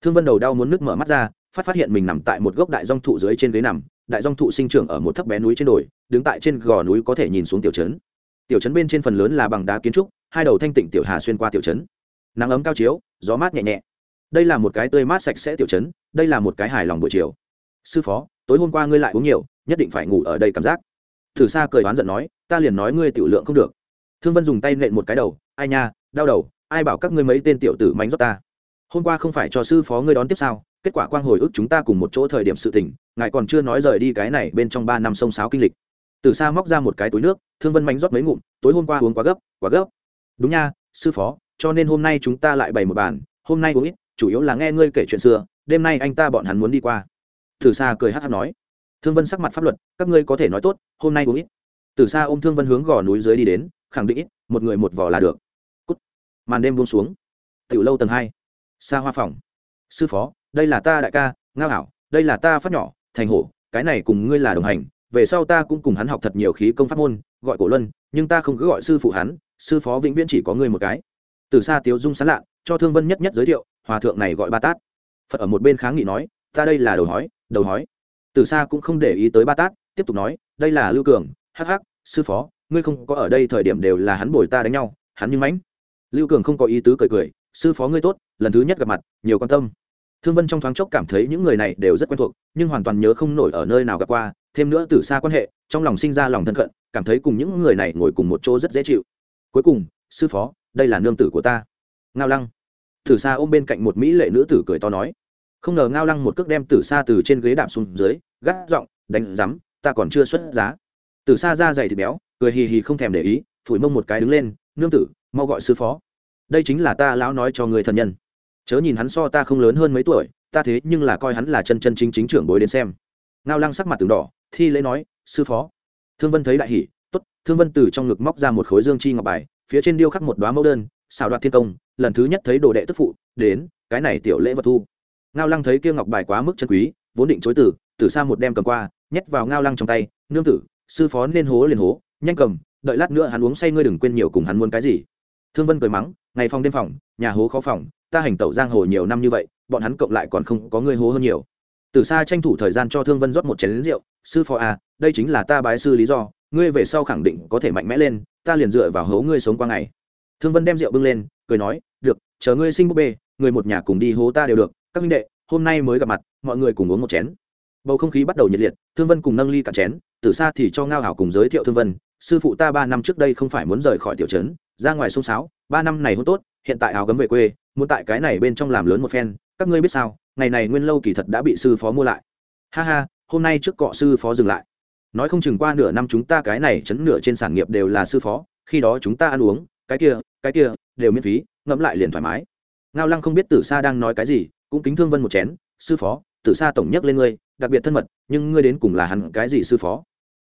Thương vân đầu đau muốn nước mở mắt ra, phát phát hiện mình nằm tại một gốc đại dong thụ dưới trên ghế nằm, đại dong thụ sinh trưởng ở một thấp bé núi trên đồi, đứng tại trên gò núi có thể nhìn xuống tiểu trấn. Tiểu trấn bên trên phần lớn là bằng đá kiến trúc, hai đầu thanh tịnh tiểu hà xuyên qua tiểu trấn. Nắng ấm cao chiếu, gió mát nhẹ nhẹ đây là một cái tươi mát sạch sẽ tiểu trấn, đây là một cái hài lòng buổi chiều. Sư phó, tối hôm qua ngươi lại uống nhiều, nhất định phải ngủ ở đây cảm giác. Thử xa cười oán giận nói, ta liền nói ngươi tiểu lượng không được. Thương vân dùng tay nện một cái đầu, ai nha, đau đầu, ai bảo các ngươi mấy tên tiểu tử mánh rót ta. Hôm qua không phải cho sư phó ngươi đón tiếp sao, kết quả quang hồi ức chúng ta cùng một chỗ thời điểm sự tình, ngài còn chưa nói rời đi cái này bên trong ba năm sông sáo kinh lịch. Từ xa móc ra một cái túi nước, thương vân mánh rót mấy ngụm, tối hôm qua uống quá gấp quá gấp. Đúng nha, sư phó, cho nên hôm nay chúng ta lại bày một bàn, hôm nay uống ít chủ yếu là nghe ngươi kể chuyện xưa, đêm nay anh ta bọn hắn muốn đi qua. Từ xa cười hát hát nói, thương vân sắc mặt pháp luật, các ngươi có thể nói tốt, hôm nay uống ít. Từ xa ôm thương vân hướng gò núi dưới đi đến, khẳng định ít, một người một vỏ là được. Cút. màn đêm buông xuống. Tiểu lâu tầng hai. Xa hoa phòng. Sư phó, đây là ta đại ca, ngao hảo, đây là ta phát nhỏ, thành hổ, cái này cùng ngươi là đồng hành, về sau ta cũng cùng hắn học thật nhiều khí công pháp môn, gọi cổ luân, nhưng ta không cứ gọi sư phụ hắn, sư phó vĩnh viễn chỉ có ngươi một cái. Từ xa tiếu dung sán lạ cho thương vân nhất nhất giới thiệu, hòa thượng này gọi ba tát. Phật ở một bên kháng nghị nói, ta đây là đầu hói đầu hói. Từ xa cũng không để ý tới ba tát, tiếp tục nói, đây là lưu cường, hắc hắc, sư phó, ngươi không có ở đây thời điểm đều là hắn bồi ta đánh nhau, hắn như mãnh. Lưu cường không có ý tứ cười cười, sư phó ngươi tốt, lần thứ nhất gặp mặt, nhiều quan tâm. Thương vân trong thoáng chốc cảm thấy những người này đều rất quen thuộc, nhưng hoàn toàn nhớ không nổi ở nơi nào gặp qua, thêm nữa từ xa quan hệ, trong lòng sinh ra lòng thân cận, cảm thấy cùng những người này ngồi cùng một chỗ rất dễ chịu. Cuối cùng, sư phó, đây là nương tử của ta ngao lăng. Tử xa ôm bên cạnh một mỹ lệ nữ tử cười to nói. Không ngờ ngao lăng một cước đem tử xa từ trên ghế đạp xuống dưới, gắt giọng, đánh rắm ta còn chưa xuất giá. Tử xa ra dày thịt béo, cười hì hì không thèm để ý, phủi mông một cái đứng lên, nương tử, mau gọi sư phó. Đây chính là ta lão nói cho người thần nhân. Chớ nhìn hắn so ta không lớn hơn mấy tuổi, ta thế nhưng là coi hắn là chân chân chính chính trưởng bối đến xem. Ngao lăng sắc mặt từng đỏ, thi lễ nói, sư phó. Thương vân thấy đại hỉ t ố t thương vân từ trong ngực móc ra một khối dương chi ngọc bài, phía trên điêu khắc một đoá mẫu đơn xào đoạt thiên công lần thứ nhất thấy đồ đệ tức phụ, đến, cái này tiểu lễ vật thu. Ngao lăng thấy kia ngọc bài quá mức chân quý, vốn định chối tử từ xa một đem cầm qua, nhét vào ngao lăng trong tay, nương tử, sư phó nên hố liền hố, nhanh cầm, đợi lát nữa hắn uống say ngươi đừng quên nhiều cùng hắn muốn cái gì. Thương vân cười mắng, ngày phòng đêm phòng, nhà hố khó phòng, ta hành tẩu giang hồ nhiều năm như vậy, bọn hắn cộng lại còn không có ngươi hố hơn nhiều. Từ xa tranh thủ thời gian cho thương vân rót một chén lính rượu, sư phó à đây chính là ta bái sư lý do, ngươi về sau khẳng định có thể mạnh mẽ lên, ta liền dựa vào hố ngươi sống qua ngày. Thương vân đem rượu bưng lên cười nói, được, chờ ngươi sinh búp bê, người một nhà cùng đi hố ta đều được, các minh đệ, hôm nay mới gặp mặt, mọi người cùng uống một chén. Bầu không khí bắt đầu nhiệt liệt, thương vân cùng nâng ly cạn chén, từ xa thì cho ngao hảo cùng giới thiệu thương vân, sư phụ ta ba năm trước đây không phải muốn rời khỏi tiểu trấn, ra ngoài sông sáo, ba năm này hôn tốt, hiện tại áo gấm về quê, muốn tại cái này bên trong làm lớn một phen, các ngươi biết sao, ngày này nguyên lâu kỳ thật đã bị sư phó mua lại. Ha ha, hôm nay trước cọ sư phó dừng lại. Nói không chừng qua nửa năm chúng ta cái này chấn nửa trên sản nghiệp đều là sư phó, khi đó chúng ta ăn uống cái kia cái kia, đều miễn phí, ngẫm lại liền thoải mái. Ngao lăng không biết tử sa đang nói cái gì, cũng kính thương vân một chén, sư phó, tử sa tổng nhắc lên ngươi, đặc biệt thân mật, nhưng ngươi đến cùng là hắn cái gì sư phó?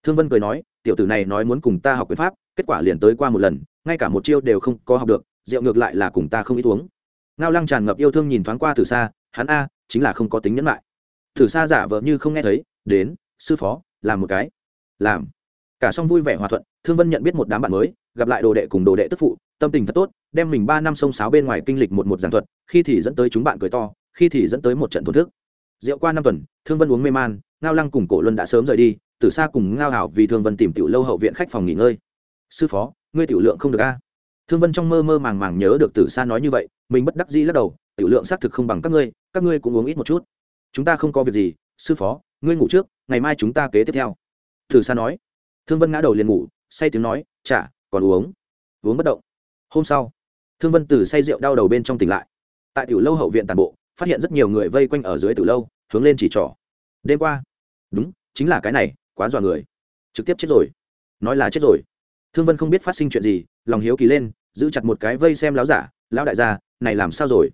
Thương vân cười nói, tiểu tử này nói muốn cùng ta học quyền pháp, kết quả liền tới qua một lần, ngay cả một chiêu đều không có học được, rượu ngược lại là cùng ta không ít uống. Ngao lăng tràn ngập yêu thương nhìn thoáng qua từ xa hắn a, chính là không có tính nhẫn lại. Thử xa giả vờ như không nghe thấy, đến, sư phó, làm một cái. Làm. Cả xong vui vẻ hòa thuận, thương vân nhận biết một đám bạn mới gặp lại đồ đệ cùng đồ đệ tức phụ, tâm tình thật tốt, đem mình ba năm sông sáo bên ngoài kinh lịch một một giảng thuật, khi thì dẫn tới chúng bạn cười to, khi thì dẫn tới một trận thổn thức. Rượu qua năm tuần, thương vân uống mê man, ngao lăng cùng cổ luân đã sớm rời đi từ xa cùng ngao hảo vì thương vân tìm tiểu lâu hậu viện khách phòng nghỉ ngơi. Sư phó, ngươi tiểu lượng không được a. Thương vân trong mơ mơ màng màng nhớ được từ xa nói như vậy, mình bất đắc dĩ lắc đầu, tiểu lượng xác thực không bằng các ngươi các ngươi cũng uống ít một chút. Chúng ta không có việc gì, sư phó, ngươi ngủ trước, ngày mai chúng ta kế tiếp theo. Từ xa nói. Thương vân ngã đầu liền ngủ, say tiếng nói chả còn uống. Uống bất động. Hôm sau, thương vân từ say rượu đau đầu bên trong tỉnh lại. Tại tiểu lâu hậu viện tàn bộ, phát hiện rất nhiều người vây quanh ở dưới tiểu lâu, hướng lên chỉ trỏ. Đêm qua. Đúng, chính là cái này, quá dọa người. Trực tiếp chết rồi. Nói là chết rồi. Thương vân không biết phát sinh chuyện gì, lòng hiếu kỳ lên, giữ chặt một cái vây xem láo giả, lão đại gia, này làm sao rồi?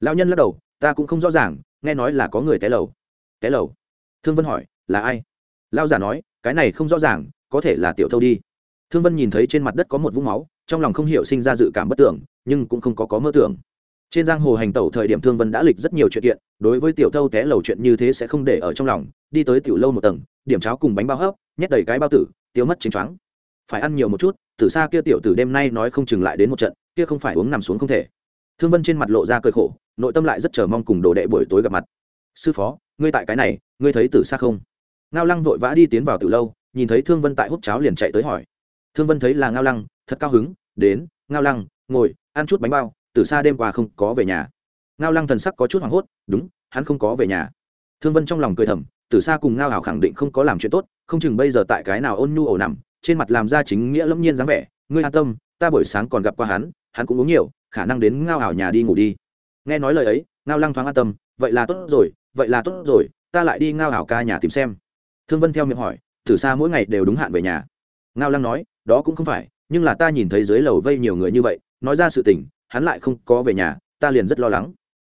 Lão nhân lắc đầu, ta cũng không rõ ràng, nghe nói là có người té lầu. Té lầu? Thương vân hỏi, là ai? Lão giả nói, cái này không rõ ràng, có thể là tiểu thâu đi thương vân nhìn thấy trên mặt đất có một vũng máu, trong lòng không hiểu sinh ra dự cảm bất tưởng, nhưng cũng không có có mơ tưởng. Trên giang hồ hành tẩu thời điểm thương vân đã lịch rất nhiều chuyện kiện, đối với tiểu thâu té lầu chuyện như thế sẽ không để ở trong lòng, đi tới tiểu lâu một tầng, điểm cháo cùng bánh bao hấp, nhét đầy cái bao tử, tiêu mất chính choáng. Phải ăn nhiều một chút, từ xa kia tiểu tử đêm nay nói không chừng lại đến một trận, kia không phải uống nằm xuống không thể. Thương vân trên mặt lộ ra cơi khổ, nội tâm lại rất chờ mong cùng đồ đệ buổi tối gặp mặt. Sư phó, ngươi tại cái này, ngươi thấy tử xa không? Ngao lăng vội vã đi tiến vào từ lâu, nhìn thấy thương vân tại hút cháo liền chạy tới hỏi thương vân thấy là ngao lăng, thật cao hứng, đến, ngao lăng, ngồi, ăn chút bánh bao, từ xa đêm qua không có về nhà. Ngao lăng thần sắc có chút hoảng hốt, đúng, hắn không có về nhà. Thương vân trong lòng cười thầm, từ xa cùng ngao hảo khẳng định không có làm chuyện tốt, không chừng bây giờ tại cái nào ôn nhu ổ nằm, trên mặt làm ra chính nghĩa lẫm nhiên dáng vẻ, ngươi an tâm, ta buổi sáng còn gặp qua hắn hắn cũng uống nhiều, khả năng đến ngao hảo nhà đi ngủ đi. Nghe nói lời ấy, ngao lăng thoáng an tâm, vậy là tốt rồi, vậy là tốt rồi, ta lại đi ngao hảo ca nhà tìm xem. Thương vân theo miệng hỏi, từ xa mỗi ngày đều đúng hạn về nhà. Ngao lăng nói đó cũng không phải, nhưng là ta nhìn thấy dưới lầu vây nhiều người như vậy, nói ra sự tình, hắn lại không có về nhà, ta liền rất lo lắng.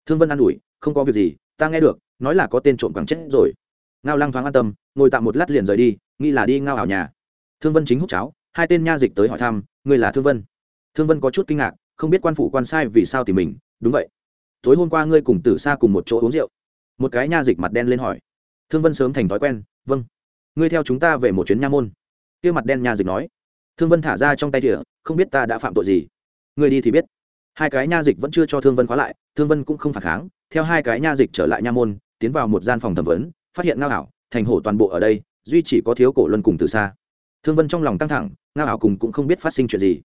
Thương vân an ủi, không có việc gì, ta nghe được, nói là có tên trộm quảng chết rồi. Ngao lăng thoáng an tâm, ngồi tạm một lát liền rời đi, nghĩ là đi ngao ảo nhà. Thương vân chính hút cháo, hai tên nha dịch tới hỏi thăm người là thương vân? Thương vân có chút kinh ngạc, không biết quan phủ quan sai vì sao thì mình, đúng vậy. Tối hôm qua ngươi cùng tử xa cùng một chỗ uống rượu. Một cái nha dịch mặt đen lên hỏi. Thương vân sớm thành thói quen vâng. Ngươi theo chúng ta về một chuyến nha môn. Kia mặt đen nha dịch nói thương vân thả ra trong tay địa không biết ta đã phạm tội gì. Ngươi đi thì biết. Hai cái nha dịch vẫn chưa cho thương vân khóa lại, thương vân cũng không phản kháng, theo hai cái nha dịch trở lại nha môn, tiến vào một gian phòng thẩm vấn, phát hiện ngao ảo thành hổ toàn bộ ở đây, duy chỉ có thiếu cổ luân cùng từ xa thương vân trong lòng căng thẳng, ngao ảo cùng cũng không biết phát sinh chuyện gì.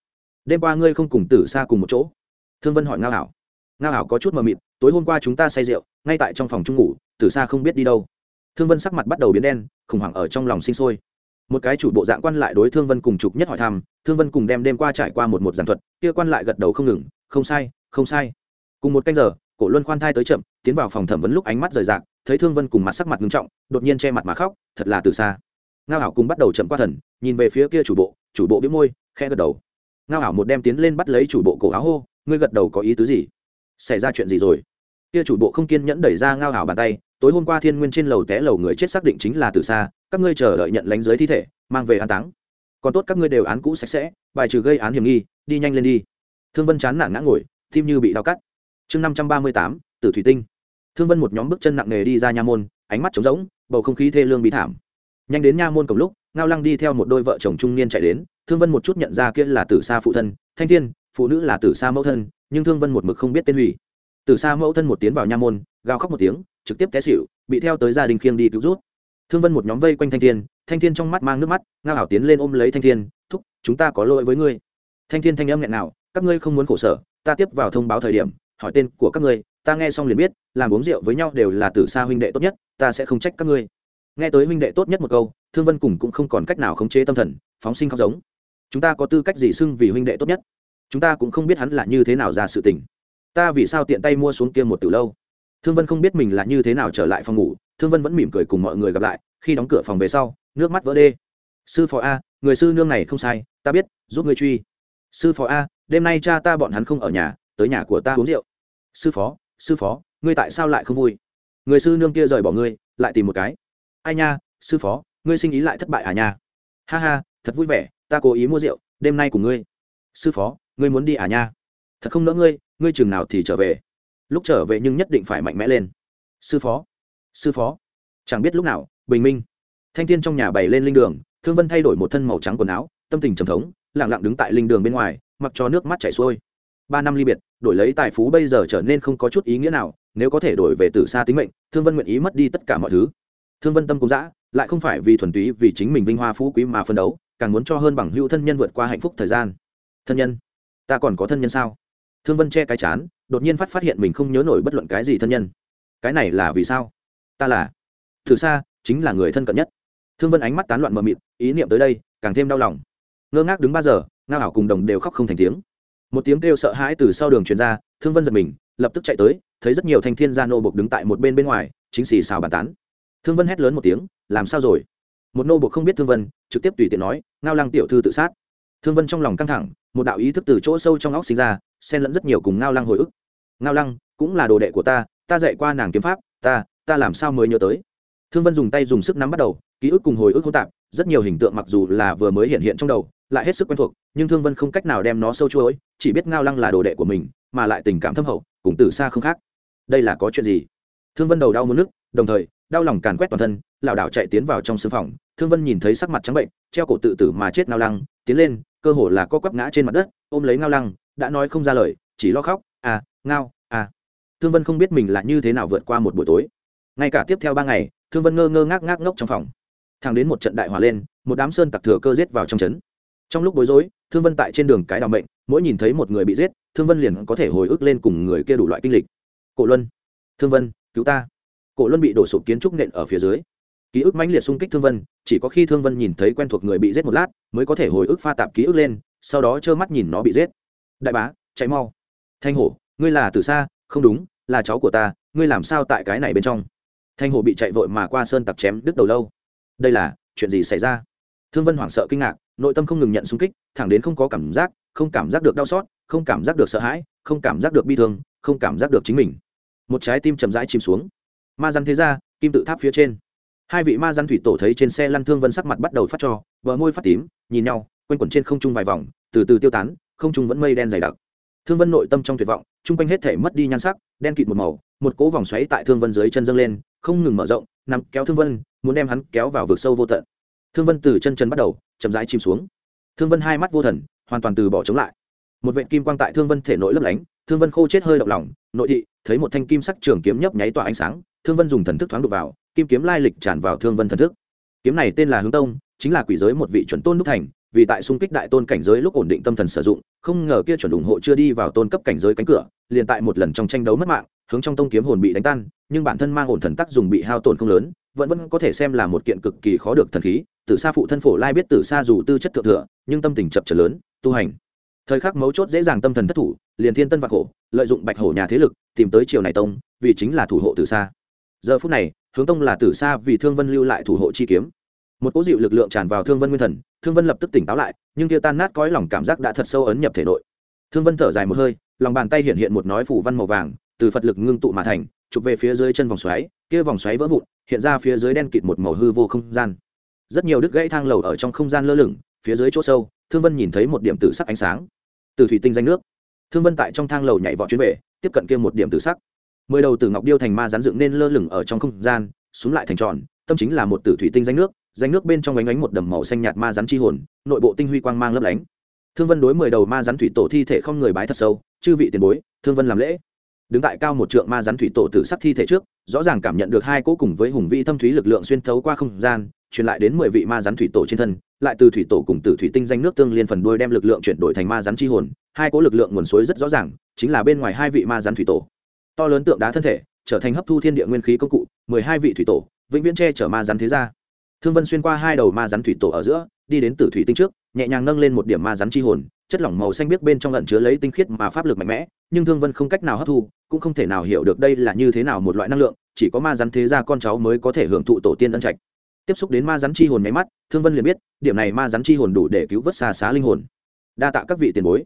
Đêm qua ngươi không cùng tử xa cùng một chỗ? Thương vân hỏi ngao ảo ngao ảo có chút mờ mịt, tối hôm qua chúng ta say rượu, ngay tại trong phòng chung ngủ, tử xa không biết đi đâu. Thương vân sắc mặt bắt đầu biến đen, khủng hoảng ở trong lòng sinh sôi một cái chủ bộ dạng quan lại đối thương vân cùng chụp nhất hỏi thăm, thương vân cùng đem đêm qua trải qua một một giảng thuật, kia quan lại gật đầu không ngừng, không sai không sai. Cùng một canh giờ, cổ luân khoan thai tới chậm, tiến vào phòng thẩm vấn lúc ánh mắt rời rạc, thấy thương vân cùng mặt sắc mặt ngưng trọng, đột nhiên che mặt mà khóc, thật là từ xa. Ngao ảo cùng bắt đầu chậm qua thần, nhìn về phía kia chủ bộ chủ bộ biếm môi khe gật đầu. Ngao ảo một đem tiến lên bắt lấy chủ bộ cổ áo hô, ngươi gật đầu có ý tứ gì? Xảy ra chuyện gì rồi? Kia chủ bộ không kiên nhẫn đẩy ra ngao ảo bàn tay tối hôm qua thiên nguyên trên lầu té lầu người chết xác định chính là từ xa, các ngươi chờ đợi nhận lánh dưới thi thể, mang về an táng. Còn tốt các ngươi đều án cũ sạch sẽ, bài trừ gây án hiểm nghi, đi nhanh lên đi. Thương vân chán nản ngã ngồi, tim như bị đau cắt. Chương năm trăm ba mươi tám, tử thủy tinh. Thương vân một nhóm bước chân nặng nề đi ra nha môn, ánh mắt trống rỗng, bầu không khí thê lương bị thảm. Nhanh đến nha môn cổng lúc, ngao lăng đi theo một đôi vợ chồng trung niên chạy đến, thương vân một chút nhận ra kia là tử sa phụ thân, thanh thiên, phụ nữ là tử sa mẫu thân, nhưng thương vân một mực không biết tên hủy. Tử sa mẫu thân một tiến vào nha môn, gào khóc một tiếng trực tiếp té xỉu, bị theo tới gia đình khiêng đi cứu rút. Thương vân một nhóm vây quanh thanh thiên thanh thiên trong mắt mang nước mắt, ngao hảo tiến lên ôm lấy thanh thiên, thúc, chúng ta có lỗi với ngươi. Thanh thiên thanh âm nghẹn nào các ngươi không muốn khổ sở, ta tiếp vào thông báo thời điểm, hỏi tên của các ngươi, ta nghe xong liền biết, làm uống rượu với nhau đều là từ xa huynh đệ tốt nhất, ta sẽ không trách các ngươi. Nghe tới huynh đệ tốt nhất một câu, thương vân cùng cũng không còn cách nào khống chế tâm thần, phóng sinh khóc giống. Chúng ta có tư cách gì xưng vì huynh đệ tốt nhất? Chúng ta cũng không biết hắn là như thế nào ra sự tình. Ta vì sao tiện tay mua xuống kia một từ lâu? Thương vân không biết mình là như thế nào trở lại phòng ngủ, thương vân vẫn mỉm cười cùng mọi người gặp lại, khi đóng cửa phòng về sau, nước mắt vỡ đê. Sư phó a, người sư nương này không sai, ta biết, giúp ngươi truy. Sư phó a, đêm nay cha ta bọn hắn không ở nhà, tới nhà của ta uống rượu. Sư phó sư phó, ngươi tại sao lại không vui? Người sư nương kia rời bỏ ngươi, lại tìm một cái. Ai nha, sư phó, ngươi sinh ý lại thất bại à nha. Ha ha, thật vui vẻ, ta cố ý mua rượu, đêm nay cùng ngươi. Sư phó, ngươi muốn đi à nha? Thật không nỡ ngươi ngươi chừng nào thì trở về lúc trở về nhưng nhất định phải mạnh mẽ lên. Sư phó sư phó. Chẳng biết lúc nào, bình minh. Thanh thiên trong nhà bày lên linh đường, thương vân thay đổi một thân màu trắng quần áo, tâm tình trầm thống lẳng lặng đứng tại linh đường bên ngoài, mặc cho nước mắt chảy xuôi. Ba năm ly biệt, đổi lấy tài phú bây giờ trở nên không có chút ý nghĩa nào, nếu có thể đổi về từ xa tính mệnh, thương vân nguyện ý mất đi tất cả mọi thứ. Thương vân tâm cũng dã, lại không phải vì thuần túy vì chính mình vinh hoa phú quý mà phân đấu, càng muốn cho hơn bằng hữu thân nhân vượt qua hạnh phúc thời gian. Thân nhân, ta còn có thân nhân sao? Thương vân che cái chán, đột nhiên phát phát hiện mình không nhớ nổi bất luận cái gì thân nhân. Cái này là vì sao? Ta là thử xa chính là người thân cận nhất. Thương vân ánh mắt tán loạn mờ mịt, ý niệm tới đây, càng thêm đau lòng. Ngơ ngác đứng ba giờ, ngao hảo cùng đồng đều khóc không thành tiếng. Một tiếng kêu sợ hãi từ sau đường truyền ra, thương vân giật mình, lập tức chạy tới, thấy rất nhiều thanh thiên gia nô bộc đứng tại một bên bên ngoài, chính xì xào bàn tán. Thương vân hét lớn một tiếng, làm sao rồi? Một nô bộc không biết thương vân, trực tiếp tùy tiện nói, ngao lăng tiểu thư tự sát. Thương vân trong lòng căng thẳng, một đạo ý thức từ chỗ sâu trong óc sinh ra xen lẫn rất nhiều cùng ngao lăng hồi ức. Ngao lăng cũng là đồ đệ của ta ta dạy qua nàng kiếm pháp, ta ta làm sao mới nhớ tới? Thương vân dùng tay dùng sức nắm bắt đầu, ký ức cùng hồi ức hỗn tạp, rất nhiều hình tượng mặc dù là vừa mới hiện hiện trong đầu, lại hết sức quen thuộc, nhưng thương vân không cách nào đem nó sâu chuỗi chỉ biết ngao lăng là đồ đệ của mình, mà lại tình cảm thâm hậu, cùng từ xa không khác. Đây là có chuyện gì? Thương vân đầu đau muốn nước, đồng thời, đau lòng càn quét toàn thân, lảo đảo chạy tiến vào trong sưng phòng. Thương vân nhìn thấy sắc mặt trắng bệnh, treo cổ tự tử mà chết ngao lăng, tiến lên, cơ hồ là co quắp ngã trên mặt đất, ôm lấy ngao lăng đã nói không ra lời, chỉ lo khóc à ngao à. Thương vân không biết mình là như thế nào vượt qua một buổi tối. Ngay cả tiếp theo ba ngày, thương vân ngơ ngơ ngác ngác ngốc trong phòng. Thang đến một trận đại hỏa lên, một đám sơn tặc thừa cơ giết vào trong trấn. Trong lúc bối rối, thương vân tại trên đường cái đào mệnh, mỗi nhìn thấy một người bị giết, thương vân liền có thể hồi ức lên cùng người kia đủ loại kinh lịch. Cổ luân, thương vân, cứu ta. Cổ luân bị đổ sụp kiến trúc nện ở phía dưới. Ký ức mãnh liệt xung kích thương vân, chỉ có khi thương vân nhìn thấy quen thuộc người bị giết một lát, mới có thể hồi ức pha tạp ký ức lên, sau đó trơ mắt nhìn nó bị giết đại bá, chạy mau. Thanh hổ, ngươi là từ xa, không đúng, là cháu của ta, ngươi làm sao tại cái này bên trong? Thanh hổ bị chạy vội mà qua sơn tặc chém đứt đầu lâu. Đây là, chuyện gì xảy ra? Thương vân hoảng sợ kinh ngạc, nội tâm không ngừng nhận xung kích, thẳng đến không có cảm giác, không cảm giác được đau xót, không cảm giác được sợ hãi, không cảm giác được bi thương, không cảm giác được chính mình. Một trái tim chậm rãi chìm xuống. Ma rắn thế ra, kim tự tháp phía trên. Hai vị ma rắn thủy tổ thấy trên xe lăn thương vân sắc mặt bắt đầu phát cho vợ môi phát tím, nhìn nhau, quanh quẩn trên không trung vài vòng, từ từ tiêu tán không trung vẫn mây đen dày đặc. Thương vân nội tâm trong tuyệt vọng, chung quanh hết thể mất đi nhan sắc, đen kịt một màu, một cỗ vòng xoáy tại thương vân dưới chân dâng lên, không ngừng mở rộng nằm kéo thương vân, muốn đem hắn kéo vào vực sâu vô tận. Thương vân từ chân chân bắt đầu, chậm rãi chìm xuống. Thương vân hai mắt vô thần, hoàn toàn từ bỏ chống lại. Một vệt kim quang tại thương vân thể nội lấp lánh, thương vân khô chết hơi động lòng, nội thị, thấy một thanh kim sắc trường kiếm nhấp nháy tỏa ánh sáng, thương vân dùng thần thức thoáng đục vào, kim kiếm lai lịch tràn vào thương vân thần thức. Kiếm này tên là hướng tông, chính là quỷ giới một vị chuẩn tôn đúc thành vì tại xung kích đại tôn cảnh giới lúc ổn định tâm thần sử dụng, không ngờ kia chuẩn ủng hộ chưa đi vào tôn cấp cảnh giới cánh cửa, liền tại một lần trong tranh đấu mất mạng, hướng trong tông kiếm hồn bị đánh tan, nhưng bản thân mang ổn thần tác dùng bị hao tổn không lớn, vẫn vẫn có thể xem là một kiện cực kỳ khó được thần khí, từ xa phụ thân phổ lai biết từ xa dù tư chất thượng thừa, nhưng tâm tình chập trở lớn, tu hành. Thời khắc mấu chốt dễ dàng tâm thần thất thủ, liền thiên tân vạc hổ lợi dụng bạch hổ nhà thế lực, tìm tới triều này tông, vì chính là thủ hộ từ xa. Giờ phút này, hướng tông là từ xa vì thương vân lưu lại thủ hộ chi kiếm một cỗ dịu lực lượng tràn vào thương vân nguyên thần, thương vân lập tức tỉnh táo lại, nhưng kia tan nát cõi lòng cảm giác đã thật sâu ấn nhập thể nội. Thương vân thở dài một hơi, lòng bàn tay hiện hiện một nói phủ văn màu vàng, từ phật lực ngưng tụ mà thành, chụp về phía dưới chân vòng xoáy, kia vòng xoáy vỡ vụn, hiện ra phía dưới đen kịt một màu hư vô không gian. Rất nhiều đứt gãy thang lầu ở trong không gian lơ lửng, phía dưới chỗ sâu, thương vân nhìn thấy một điểm tử sắc ánh sáng. Từ thủy tinh danh nước. Thương vân tại trong thang lầu nhảy vọt chuyến về, tiếp cận kia một điểm tử sắc. Mười đầu tử ngọc điêu thành ma rắn dựng nên lơ lửng ở trong không gian xuống lại thành tròn tâm chính là một tử thủy tinh danh nước danh nước bên trong ánh ánh một đầm màu xanh nhạt ma rắn chi hồn, nội bộ tinh huy quang mang lấp lánh. Thương vân đối mười đầu ma rắn thủy tổ thi thể không người bái thật sâu, chư vị tiền bối, thương vân làm lễ. Đứng tại cao một trượng ma rắn thủy tổ tử sắc thi thể trước, rõ ràng cảm nhận được hai cỗ cùng với hùng vĩ thâm thúy lực lượng xuyên thấu qua không gian, truyền lại đến mười vị ma rắn thủy tổ trên thân, lại từ thủy tổ cùng tử thủy tinh danh nước tương liên phần đuôi đem lực lượng chuyển đổi thành ma rắn chi hồn, hai cỗ lực lượng nguồn suối rất rõ ràng, chính là bên ngoài hai vị ma rắn thủy tổ. To lớn tượng đá thân thể, trở thành hấp thu thiên địa nguyên khí công cụ, mười hai vị thủy tổ vĩnh viễn che chở ma rắn thế gia thương vân xuyên qua hai đầu ma rắn thủy tổ ở giữa, đi đến tử thủy tinh trước, nhẹ nhàng nâng lên một điểm ma rắn chi hồn, chất lỏng màu xanh biếc bên trong lẩn chứa lấy tinh khiết mà pháp lực mạnh mẽ, nhưng thương vân không cách nào hấp thu, cũng không thể nào hiểu được đây là như thế nào một loại năng lượng, chỉ có ma rắn thế gia con cháu mới có thể hưởng thụ tổ tiên ân trạch. Tiếp xúc đến ma rắn chi hồn nháy mắt, thương vân liền biết, điểm này ma rắn chi hồn đủ để cứu vớt xa xá linh hồn. Đa tạ các vị tiền bối.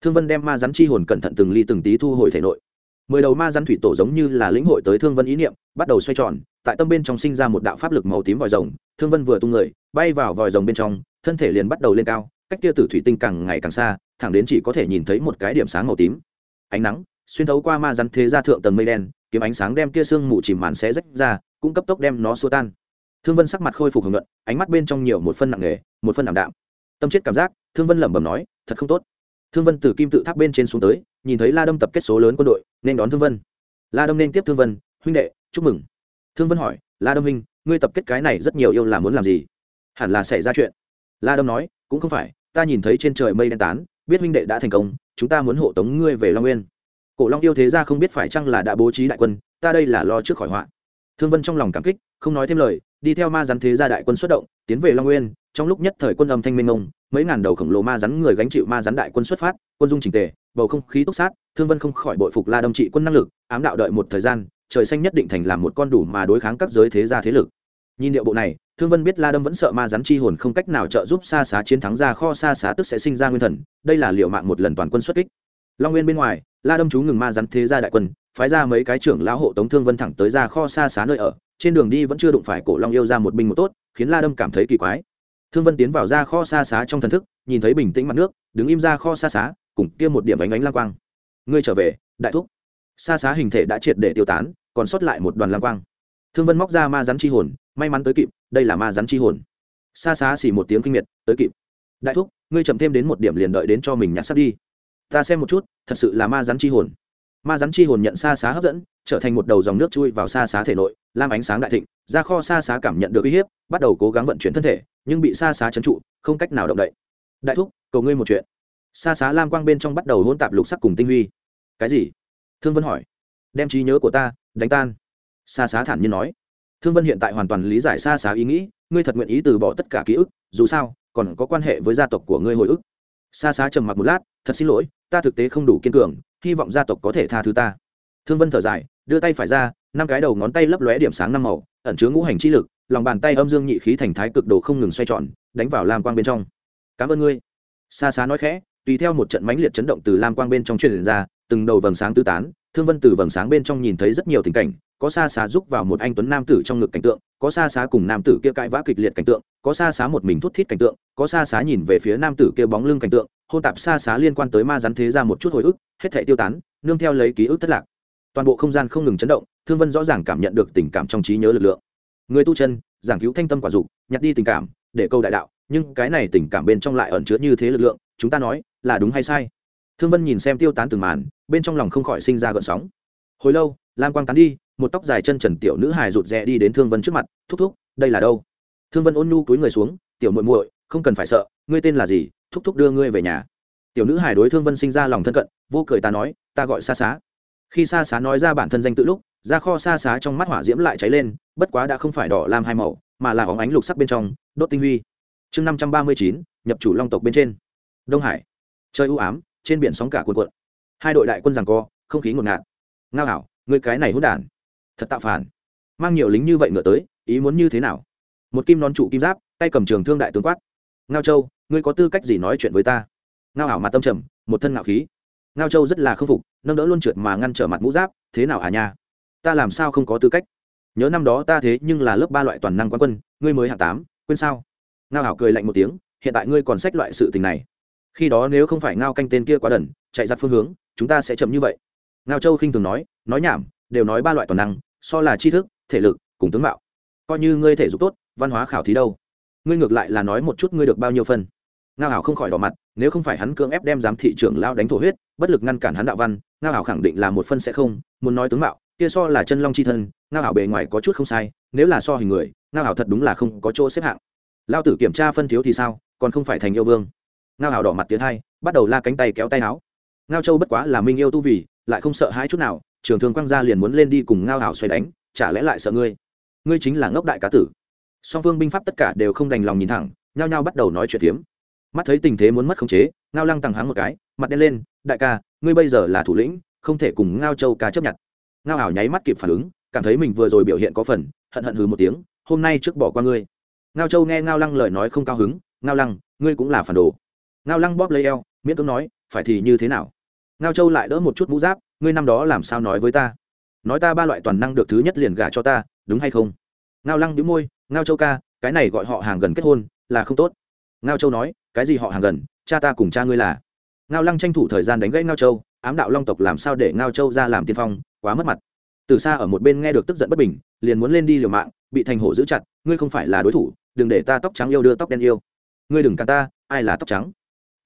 Thương vân đem ma rắn chi hồn cẩn thận từng ly từng tí thu hồi thể nội mười đầu ma rắn thủy tổ giống như là lĩnh hội tới thương vân ý niệm, bắt đầu xoay tròn, tại tâm bên trong sinh ra một đạo pháp lực màu tím vòi rồng, thương vân vừa tung người, bay vào vòi rồng bên trong, thân thể liền bắt đầu lên cao, cách kia tử thủy tinh càng ngày càng xa, thẳng đến chỉ có thể nhìn thấy một cái điểm sáng màu tím. Ánh nắng, xuyên thấu qua ma rắn thế ra thượng tầng mây đen, kiếm ánh sáng đem kia sương mù chìm màn xé rách ra, cũng cấp tốc đem nó xua tan. Thương vân sắc mặt khôi phục hưởng luận ánh mắt bên trong nhiều một phân nặng nề, một phân ảm đạm. Tâm chết cảm giác, thương vân lẩm bẩm nói, thật không tốt. Thương vân từ kim tự tháp bên trên xuống tới nhìn thấy la đâm tập kết số lớn quân đội, nên đón thương vân. La đâm nên tiếp thương vân, huynh đệ, chúc mừng. Thương vân hỏi, la đâm huynh, ngươi tập kết cái này rất nhiều yêu là muốn làm gì? Hẳn là xảy ra chuyện. La đâm nói, cũng không phải, ta nhìn thấy trên trời mây đen tán, biết huynh đệ đã thành công, chúng ta muốn hộ tống ngươi về long nguyên. Cổ long yêu thế ra không biết phải chăng là đã bố trí đại quân, ta đây là lo trước khỏi họa. Thương vân trong lòng cảm kích, không nói thêm lời, đi theo ma rắn thế gia đại quân xuất động, tiến về long nguyên. Trong lúc nhất thời quân âm thanh minh ông mấy ngàn đầu khổng lồ ma rắn người gánh chịu ma rắn đại quân xuất phát, quân dung trình tề bầu không khí túc sát, thương vân không khỏi bội phục la đâm trị quân năng lực, ám đạo đợi một thời gian, trời xanh nhất định thành làm một con đủ mà đối kháng các giới thế gia thế lực. Nhìn điệu bộ này, thương vân biết la đâm vẫn sợ ma rắn chi hồn không cách nào trợ giúp xa xá chiến thắng ra kho xa xá tức sẽ sinh ra nguyên thần, đây là liệu mạng một lần toàn quân xuất kích. Long nguyên bên ngoài, la đâm chú ngừng ma rắn thế gia đại quân, phái ra mấy cái trưởng lão hộ tống thương vân thẳng tới ra kho xa xá nơi ở, trên đường đi vẫn chưa đụng phải cổ long yêu ra một binh một tốt, khiến la đâm cảm thấy kỳ quái. Thương vân tiến vào ra kho xa xá trong thần thức, nhìn thấy bình tĩnh mặt nước, đứng im ra kho xa xá cùng kia một điểm ánh ánh lang quang. Ngươi trở về, đại thúc. Xa xá hình thể đã triệt để tiêu tán, còn sót lại một đoàn lang quang. Thương vân móc ra ma rắn chi hồn, may mắn tới kịp, đây là ma rắn chi hồn. Xa xá xỉ một tiếng kinh miệt, tới kịp. Đại thúc, ngươi chậm thêm đến một điểm liền đợi đến cho mình nhặt sắp đi. Ta xem một chút, thật sự là ma rắn chi hồn. Ma rắn chi hồn nhận xa xá hấp dẫn, trở thành một đầu dòng nước chui vào xa xá thể nội, lam ánh sáng đại thịnh, ra kho xa xá cảm nhận được uy hiếp, bắt đầu cố gắng vận chuyển thân thể, nhưng bị xa xá trấn trụ, không cách nào động đậy. Đại thúc, cầu ngươi một chuyện xa xá lam quang bên trong bắt đầu hôn tạp lục sắc cùng tinh huy. Cái gì? Thương vân hỏi. Đem trí nhớ của ta đánh tan. Xa xá thản nhiên nói. Thương vân hiện tại hoàn toàn lý giải xa xá ý nghĩ, ngươi thật nguyện ý từ bỏ tất cả ký ức, dù sao, còn có quan hệ với gia tộc của ngươi hồi ức. Xa xá trầm mặc một lát, thật xin lỗi, ta thực tế không đủ kiên cường, hy vọng gia tộc có thể tha thứ ta. Thương vân thở dài, đưa tay phải ra, năm cái đầu ngón tay lấp lóe điểm sáng năm màu, ẩn chứa ngũ hành chi lực, lòng bàn tay âm dương nhị khí thành thái cực đồ không ngừng xoay tròn, đánh vào lam quang bên trong. Cảm ơn ngươi. Xa xá nói khẽ tùy theo một trận mãnh liệt chấn động từ lam quang bên trong truyền ra, từng đầu vầng sáng tứ tán, thương vân từ vầng sáng bên trong nhìn thấy rất nhiều tình cảnh, có xa xá giúp vào một anh tuấn nam tử trong ngực cảnh tượng, có xa xá cùng nam tử kia cãi vã kịch liệt cảnh tượng, có xa xá một mình thút thít cảnh tượng, có xa xá nhìn về phía nam tử kia bóng lưng cảnh tượng, hôn tạp xa xá liên quan tới ma rắn thế ra một chút hồi ức, hết thể tiêu tán, nương theo lấy ký ức thất lạc. Toàn bộ không gian không ngừng chấn động, thương vân rõ ràng cảm nhận được tình cảm trong trí nhớ lực lượng. Người tu chân, giảng cứu thanh tâm quả dục, nhặt đi tình cảm, để câu đại đạo, nhưng cái này tình cảm bên trong lại ẩn chứa như thế lực lượng chúng ta nói, là đúng hay sai? Thương vân nhìn xem tiêu tán từng màn, bên trong lòng không khỏi sinh ra gợn sóng. Hồi lâu, lam quang tán đi, một tóc dài chân trần tiểu nữ hài rụt rè đi đến thương vân trước mặt, thúc thúc, đây là đâu? Thương vân ôn nhu túi người xuống, tiểu muội muội, không cần phải sợ, ngươi tên là gì, thúc thúc đưa ngươi về nhà. Tiểu nữ hài đối thương vân sinh ra lòng thân cận, vô cười ta nói, ta gọi xa xá. Khi xa xá nói ra bản thân danh tự lúc ra kho xa xá trong mắt hỏa diễm lại cháy lên, bất quá đã không phải đỏ lam hai màu, mà là óng ánh lục sắc bên trong, đốt tinh huy. Chương năm trăm ba mươi chín, nhập chủ long tộc bên trên đông hải. Chơi ưu ám, trên biển sóng cả cuộn cuộn. Hai đội đại quân rằng co, không khí ngột ngạt. Ngao hảo người cái này hỗn đản. Thật tạo phản. Mang nhiều lính như vậy ngựa tới, ý muốn như thế nào? Một kim nón trụ kim giáp, tay cầm trường thương đại tướng quát. Ngao châu, ngươi có tư cách gì nói chuyện với ta? Ngao hảo mặt tâm trầm, một thân ngạo khí. Ngao châu rất là k phục, nâng đỡ luôn trượt mà ngăn trở mặt mũ giáp, thế nào à nha? Ta làm sao không có tư cách? Nhớ năm đó ta thế nhưng là lớp ba loại toàn năng quán quân, ngươi mới hạng tám, quên sao? Ngao hảo cười lạnh một tiếng, hiện tại ngươi còn sách loại sự tình này khi đó nếu không phải ngao canh tên kia quá đần, chạy giặt phương hướng, chúng ta sẽ chậm như vậy. Ngao châu khinh thường nói nói nhảm, đều nói ba loại toàn năng, so là tri thức, thể lực, cùng tướng mạo. Coi như ngươi thể dục tốt, văn hóa khảo thí đâu? Ngươi ngược lại là nói một chút ngươi được bao nhiêu phân? Ngao hảo không khỏi đỏ mặt, nếu không phải hắn cưỡng ép đem giám thị trưởng lao đánh thổ huyết, bất lực ngăn cản hắn đạo văn, ngao hảo khẳng định là một phân sẽ không, muốn nói tướng mạo, kia so là chân long c h i thân, ngao hảo bề ngoài có chút không sai, nếu là so hình người, ngao hảo thật đúng là không có chỗ xếp hạng. Lao tử kiểm tra phân thiếu thì sao, còn không phải thành yêu vương ngao hảo đỏ mặt tiến hai, bắt đầu la cánh tay kéo tay áo. Ngao châu bất quá là minh yêu tu vì, lại không sợ hãi chút nào, trường thương quang gia liền muốn lên đi cùng ngao hảo xoay đánh, chả lẽ lại sợ ngươi? Ngươi chính là ngốc đại cá tử. Song phương binh pháp tất cả đều không đành lòng nhìn thẳng, nhao nhao bắt đầu nói chuyện tiếm mắt thấy tình thế muốn mất khống chế, ngao lăng tăng háng một cái, mặt đen lên, đại ca, ngươi bây giờ là thủ lĩnh, không thể cùng ngao châu ca chấp nhận. Ngao Hảo nháy mắt kịp phản ứng, cảm thấy mình vừa rồi biểu hiện có phần, hận hận hừ một tiếng, hôm nay trước bỏ qua ngươi. Ngao châu nghe ngao lăng lời nói không cao hứng, ngao lăng, ngươi cũng là phản đồ ngao lăng bóp lấy eo, miễn cưỡng nói, phải thì như thế nào? Ngao châu lại đỡ một chút mũ giáp, ngươi năm đó làm sao nói với ta? Nói ta ba loại toàn năng được thứ nhất liền gả cho ta, đúng hay không? Ngao lăng đĩu môi, ngao châu ca, cái này gọi họ hàng gần kết hôn, là không tốt. Ngao châu nói, cái gì họ hàng gần, cha ta cùng cha ngươi là. Ngao lăng tranh thủ thời gian đánh gãy ngao châu, ám đạo long tộc làm sao để ngao châu ra làm tiên phong, quá mất mặt. Từ xa ở một bên nghe được tức giận bất bình, liền muốn lên đi liều mạng, bị thành hổ giữ chặt, ngươi không phải là đối thủ, đừng để ta tóc trắng yêu đưa tóc đen yêu. Ngươi đừng cắn ta, ai là tóc trắng?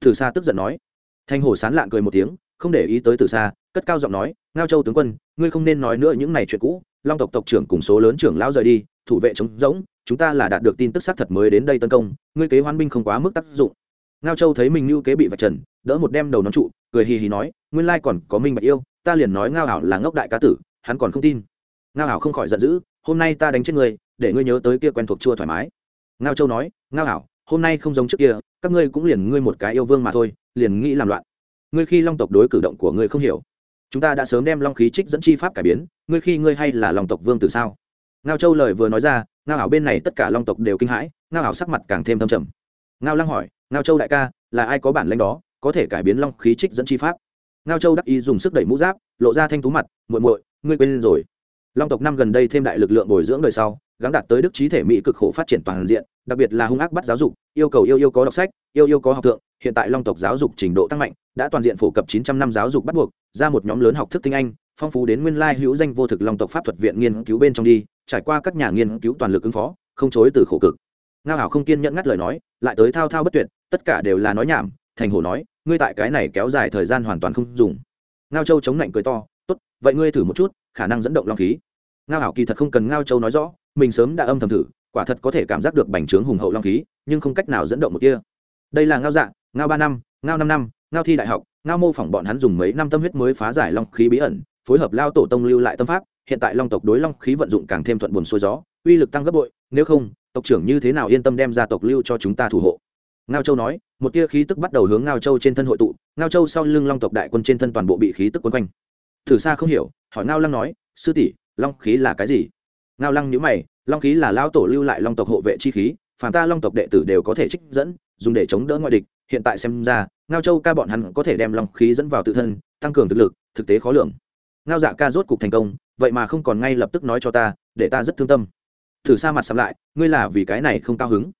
Từ xa tức giận nói. Thanh hổ sán lạng cười một tiếng, không để ý tới từ xa cất cao giọng nói, ngao châu tướng quân, ngươi không nên nói nữa những này chuyện cũ, long tộc tộc trưởng cùng số lớn trưởng lão rời đi, thủ vệ chống rỗng, chúng ta là đạt được tin tức xác thật mới đến đây tấn công, ngươi kế hoan binh không quá mức tác dụng. Ngao châu thấy mình lưu kế bị vạch trần, đỡ một đem đầu nón trụ, cười hì hì nói, nguyên lai còn có minh bạch yêu, ta liền nói ngao hảo là ngốc đại cá tử, hắn còn không tin. Ngao hảo không khỏi giận dữ, hôm nay ta đánh chết ngươi, để ngươi nhớ tới kia quen thuộc chua thoải mái. Ngao châu nói, ngao hảo hôm nay không giống trước kia, các ngươi cũng liền ngươi một cái yêu vương mà thôi, liền nghĩ làm loạn. Ngươi khi long tộc đối cử động của ngươi không hiểu. Chúng ta đã sớm đem long khí trích dẫn chi pháp cải biến, ngươi khi ngươi hay là long tộc vương từ sao? Ngao châu lời vừa nói ra, ngao hảo bên này tất cả long tộc đều kinh hãi, ngao hảo sắc mặt càng thêm thâm trầm. Ngao lăng hỏi, ngao châu đại ca, là ai có bản lãnh đó, có thể cải biến long khí trích dẫn chi pháp? Ngao châu đắc ý dùng sức đẩy mũ giáp, lộ ra thanh tú mặt, muội muội, ngươi quên rồi. Long tộc năm gần đây thêm đại lực lượng bồi dưỡng đời sau gắng đạt tới đức trí thể mỹ cực khổ phát triển toàn diện, đặc biệt là hung ác bắt giáo dục, yêu cầu yêu yêu có đọc sách, yêu yêu có học thượng, hiện tại long tộc giáo dục trình độ tăng mạnh, đã toàn diện phổ cập 900 năm giáo dục bắt buộc, ra một nhóm lớn học thức tinh anh, phong phú đến nguyên lai hữu danh vô thực long tộc pháp thuật viện nghiên cứu bên trong đi, trải qua các nhà nghiên cứu toàn lực ứng phó, không chối từ khổ cực. Ngao hảo không kiên nhẫn ngắt lời nói, lại tới thao thao bất tuyệt, tất cả đều là nói nhảm, thành hổ nói, ngươi tại cái này kéo dài thời gian hoàn toàn không dùng. Ngao châu chống lạnh cười to, tốt, vậy ngươi thử một chút, khả năng dẫn động long khí. Ngao hảo kỳ thật không cần ngao châu nói rõ mình sớm đã âm thầm thử, quả thật có thể cảm giác được bành trướng hùng hậu long khí, nhưng không cách nào dẫn động một kia đây là ngao dạ ngao ba năm, ngao năm năm, ngao thi đại học, ngao mô phỏng bọn hắn dùng mấy năm tâm huyết mới phá giải long khí bí ẩn, phối hợp lao tổ tông lưu lại tâm pháp, hiện tại long tộc đối long khí vận dụng càng thêm thuận buồn xuôi gió, uy lực tăng gấp bội, nếu không, tộc trưởng như thế nào yên tâm đem ra tộc lưu cho chúng ta thủ hộ? Ngao châu nói, một tia khí tức bắt đầu hướng ngao châu trên thân hội tụ, ngao châu sau lưng long tộc đại quân trên thân toàn bộ bị khí tức quấn quanh. Thử xa không hiểu, hỏi ngao lăng nói, sư tỷ, long khí là cái gì? Ngao lăng nhữ mày, long khí là lao tổ lưu lại long tộc hộ vệ chi khí phản ta long tộc đệ tử đều có thể trích dẫn, dùng để chống đỡ ngoại địch, hiện tại xem ra, ngao châu ca bọn hắn có thể đem long khí dẫn vào tự thân, tăng cường thực lực, thực tế khó lường. ngao dạ ca rốt cục thành công, vậy mà không còn ngay lập tức nói cho ta, để ta rất thương tâm. thử xa mặt sắm lại, ngươi là vì cái này không cao hứng.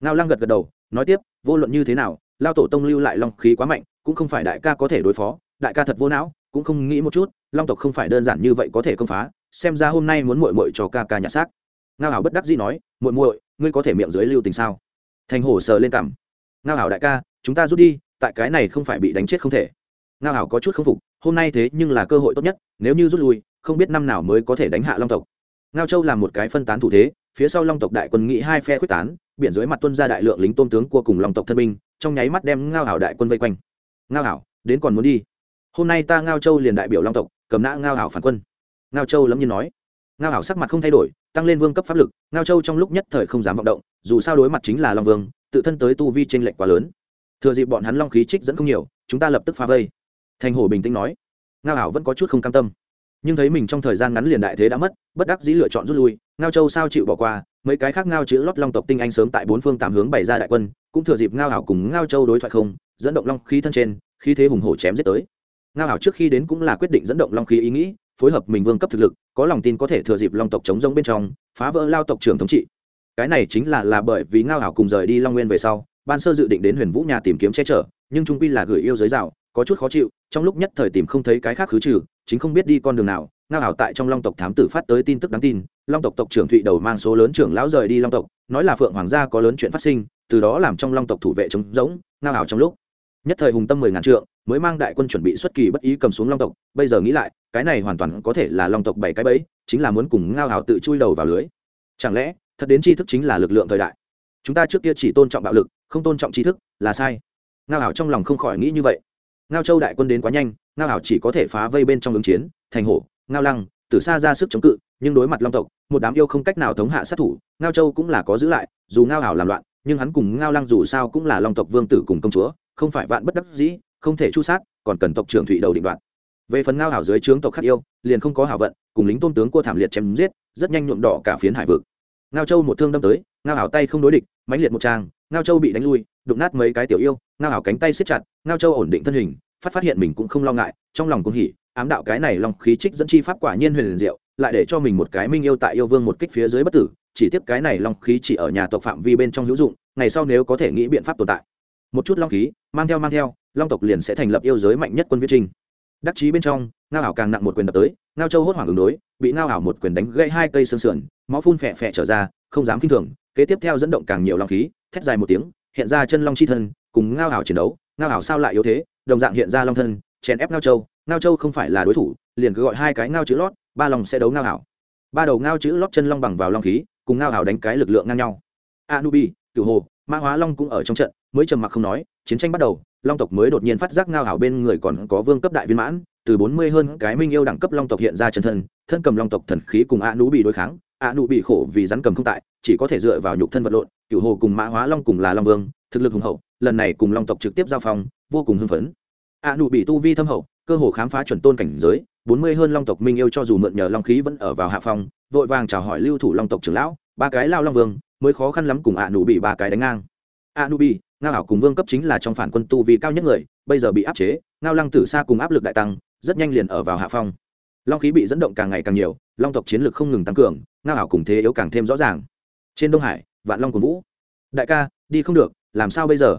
ngao lăng gật gật đầu, nói tiếp, vô luận như thế nào, lao tổ tông lưu lại long khí quá mạnh, cũng không phải đại ca có thể đối phó, đại ca thật vô não, cũng không nghĩ một chút, long tộc không phải đơn giản như vậy có thể công phá xem ra hôm nay muốn muội muội cho ca ca nhặt xác. Ngao hảo bất đắc dĩ nói, muội muội, ngươi có thể miệng dưới lưu tình sao? Thành hổ sờ lên cằm. Ngao hảo đại ca, chúng ta rút đi, tại cái này không phải bị đánh chết không thể. Ngao hảo có chút không phục, hôm nay thế nhưng là cơ hội tốt nhất, nếu như rút lui, không biết năm nào mới có thể đánh hạ long tộc. Ngao châu làm một cái phân tán thủ thế, phía sau long tộc đại quân nghị hai phe quyết tán, biển dưới mặt tuân ra đại lượng lính tôn tướng của cùng long tộc thân binh, trong nháy mắt đem ngao hảo đại quân vây quanh. Ngao hảo, đến còn muốn đi. Hôm nay ta ngao châu liền đại biểu long tộc, cầm nã ngao hảo phản quân ngao châu lẫm nhiên nói. Ngao hảo sắc mặt không thay đổi, tăng lên vương cấp pháp lực, ngao châu trong lúc nhất thời không dám vọng động, dù sao đối mặt chính là long vương, tự thân tới tu vi t r ê n lệch quá lớn. Thừa dịp bọn hắn long khí trích dẫn không nhiều, chúng ta lập tức phá vây. Thành Hổ bình tĩnh nói. Ngao hảo vẫn có chút không cam tâm. Nhưng thấy mình trong thời gian ngắn liền đại thế đã mất, bất đắc dĩ lựa chọn rút lui, ngao châu sao chịu bỏ qua, mấy cái khác ngao chữ lót long tộc tinh anh sớm tại bốn phương tám hướng bày ra đại quân, cũng thừa dịp ngao hảo cùng ngao châu đối thoại không, dẫn động long khí thân trên, khí thế hùng hổ chém giết tới. Ngao hảo trước khi đến cũng là quyết định dẫn động long khí ý nghĩ phối hợp mình vương cấp thực lực, có lòng tin có thể thừa dịp long tộc chống rông bên trong, phá vỡ lao tộc trưởng thống trị. Cái này chính là là bởi vì ngao hảo cùng rời đi long nguyên về sau, ban sơ dự định đến huyền vũ nhà tìm kiếm che chở, nhưng trung quy là gửi yêu giới rào, có chút khó chịu, trong lúc nhất thời tìm không thấy cái khác khứ trừ, chính không biết đi con đường nào. Ngao hảo tại trong long tộc thám tử phát tới tin tức đáng tin, long tộc tộc trưởng thụy đầu mang số lớn trưởng lão rời đi long tộc, nói là phượng hoàng gia có lớn chuyện phát sinh, từ đó làm trong long tộc thủ vệ chống giống ngao hảo trong lúc nhất thời hùng tâm mười ngàn trượng mới mang đại quân chuẩn bị xuất kỳ bất ý cầm xuống long tộc, bây giờ nghĩ lại, cái này hoàn toàn có thể là long tộc bảy cái bẫy, chính là muốn cùng ngao hào tự chui đầu vào lưới. Chẳng lẽ, thật đến tri thức chính là lực lượng thời đại? Chúng ta trước kia chỉ tôn trọng bạo lực, không tôn trọng tri thức, là sai. Ngao hào trong lòng không khỏi nghĩ như vậy. Ngao châu đại quân đến quá nhanh, ngao hào chỉ có thể phá vây bên trong ứng chiến, thành hổ, ngao lăng, từ xa ra sức chống cự, nhưng đối mặt long tộc, một đám yêu không cách nào thống hạ sát thủ, ngao châu cũng là có giữ lại, dù ngao hào làm loạn, nhưng hắn cùng ngao lăng dù sao cũng là long tộc vương tử cùng công chúa, không phải vạn bất đắc dĩ không thể chu sát, còn cần tộc trưởng thụy đầu định đoạn về phần ngao hảo dưới trướng tộc khắc yêu, liền không có hảo vận, cùng lính tôn tướng cua thảm liệt chém giết, rất nhanh nhuộm đỏ cả phiến hải vực. Ngao châu một thương đâm tới, ngao hảo tay không đối địch, mãnh liệt một trang ngao châu bị đánh lui, đụng nát mấy cái tiểu yêu, ngao hảo cánh tay siết chặt, ngao châu ổn định thân hình, phát phát hiện mình cũng không lo ngại, trong lòng cũng hỉ, ám đạo cái này long khí trích dẫn chi pháp quả nhiên huyền liền diệu, lại để cho mình một cái minh yêu tại yêu vương một kích phía dưới bất tử, chỉ tiếp cái này long khí chỉ ở nhà tộc phạm vi bên trong hữu dụng, ngày sau nếu có thể nghĩ biện pháp tồn tại một chút long khí, mang theo mang theo, long tộc liền sẽ thành lập yêu giới mạnh nhất quân viết trinh đắc chí bên trong, ngao ảo càng nặng một quyền đập tới, ngao châu hốt hoảng ứng đối, bị ngao ảo một quyền đánh gãy hai cây xương sườn, máu phun phẹ phẹ trở ra, không dám kinh thường, kế tiếp theo dẫn động càng nhiều long khí, thét dài một tiếng, hiện ra chân long chi thân, cùng ngao ảo chiến đấu. Ngao ảo sao lại yếu thế? Đồng dạng hiện ra long thân, chèn ép ngao châu. Ngao châu không phải là đối thủ, liền cứ gọi hai cái ngao chữ lót, ba lòng sẽ đấu ngao ảo ba đầu ngao chữ lót chân long bằng vào long khí, cùng ngao ảo đánh cái lực lượng ngang nhau. Anubi, cửu hồ, mã hóa long cũng ở trong trận mới trầm mặc không nói, chiến tranh bắt đầu, long tộc mới đột nhiên phát giác ngao ảo bên người còn có vương cấp đại viên mãn, từ bốn mươi hơn cái minh yêu đẳng cấp long tộc hiện ra chân thân thân cầm long tộc thần khí cùng a nú bị đối kháng a nú bị khổ vì rắn cầm không tại, chỉ có thể dựa vào nhục thân vật lộn cựu hồ cùng mã hóa long cùng là long vương, thực lực hùng hậu, lần này cùng long tộc trực tiếp giao phong, vô cùng hưng phấn. A nú bị tu vi thâm hậu, cơ hồ khám phá chuẩn tôn cảnh giới, bốn mươi hơn long tộc minh yêu cho dù mượn nhờ long khí vẫn ở vào hạ phong, vội vàng chào hỏi lưu thủ long tộc trưởng lão, ba cái lao long vương, mới khó khăn lắm cùng a nú bị ba cái đánh ngang. Anubi, ngao ảo cùng vương cấp chính là trong phản quân tu vì cao nhất người bây giờ bị áp chế ngao lăng tử xa cùng áp lực đại tăng rất nhanh liền ở vào hạ phong. Long khí bị dẫn động càng ngày càng nhiều long tộc chiến lược không ngừng tăng cường ngao ảo cùng thế yếu càng thêm rõ ràng. Trên đông hải vạn long cùng vũ. Đại ca đi không được làm sao bây giờ?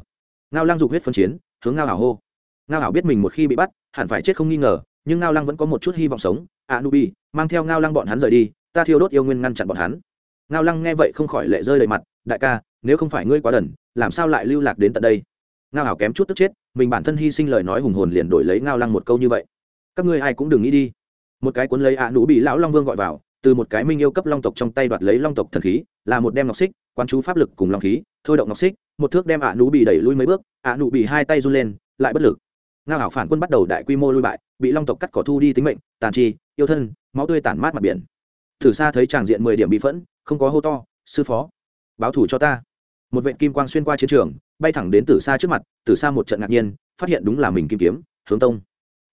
Ngao lăng dục huyết phân chiến hướng ngao ảo hô. Ngao ảo biết mình một khi bị bắt hẳn phải chết không nghi ngờ nhưng ngao lăng vẫn có một chút hy vọng sống. Anubi mang theo ngao lăng bọn hắn rời đi ta thiêu đốt yêu nguyên ngăn chặn bọn hắn. Ngao lăng nghe vậy không khỏi lệ rơi đầy mặt đại ca nếu không phải ngươi quá đần làm sao lại lưu lạc đến tận đây? Ngao hảo kém chút tức chết, mình bản thân hy sinh lời nói hùng hồn liền đổi lấy ngao lăng một câu như vậy. Các ngươi ai cũng đừng nghĩ đi. Một cái cuốn lấy ạ nũ bị lão long vương gọi vào, từ một cái minh yêu cấp long tộc trong tay đoạt lấy long tộc thần khí, là một đem ngọc xích quan chú pháp lực cùng long khí, thôi động ngọc xích, một thước đem ạ nũ bị đẩy lui mấy bước, ạ nũ bị hai tay run lên, lại bất lực. Ngao hảo phản quân bắt đầu đại quy mô lui bại, bị long tộc cắt cỏ thu đi tính mệnh, tàn chi, yêu thân, máu tươi tản mát mặt biển. Thử xa thấy tràng diện mười điểm bị phẫn, không có hô to, sư phó, báo thủ cho ta một vệ kim quang xuyên qua chiến trường, bay thẳng đến từ xa trước mặt từ xa một trận ngạc nhiên, phát hiện đúng là mình kim kiếm, hướng tông.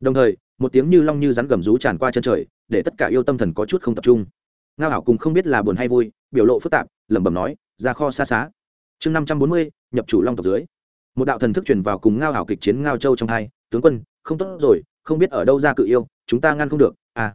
Đồng thời, một tiếng như long như rắn gầm rú tràn qua chân trời, để tất cả yêu tâm thần có chút không tập trung. Ngao hảo cùng không biết là buồn hay vui, biểu lộ phức tạp, lẩm bẩm nói, ra kho xa xá. Chương năm trăm bốn mươi, nhập chủ long tộc dưới. Một đạo thần thức truyền vào cùng ngao hảo kịch chiến ngao châu trong hai, tướng quân, không tốt rồi, không biết ở đâu ra cự yêu, chúng ta ngăn không được à.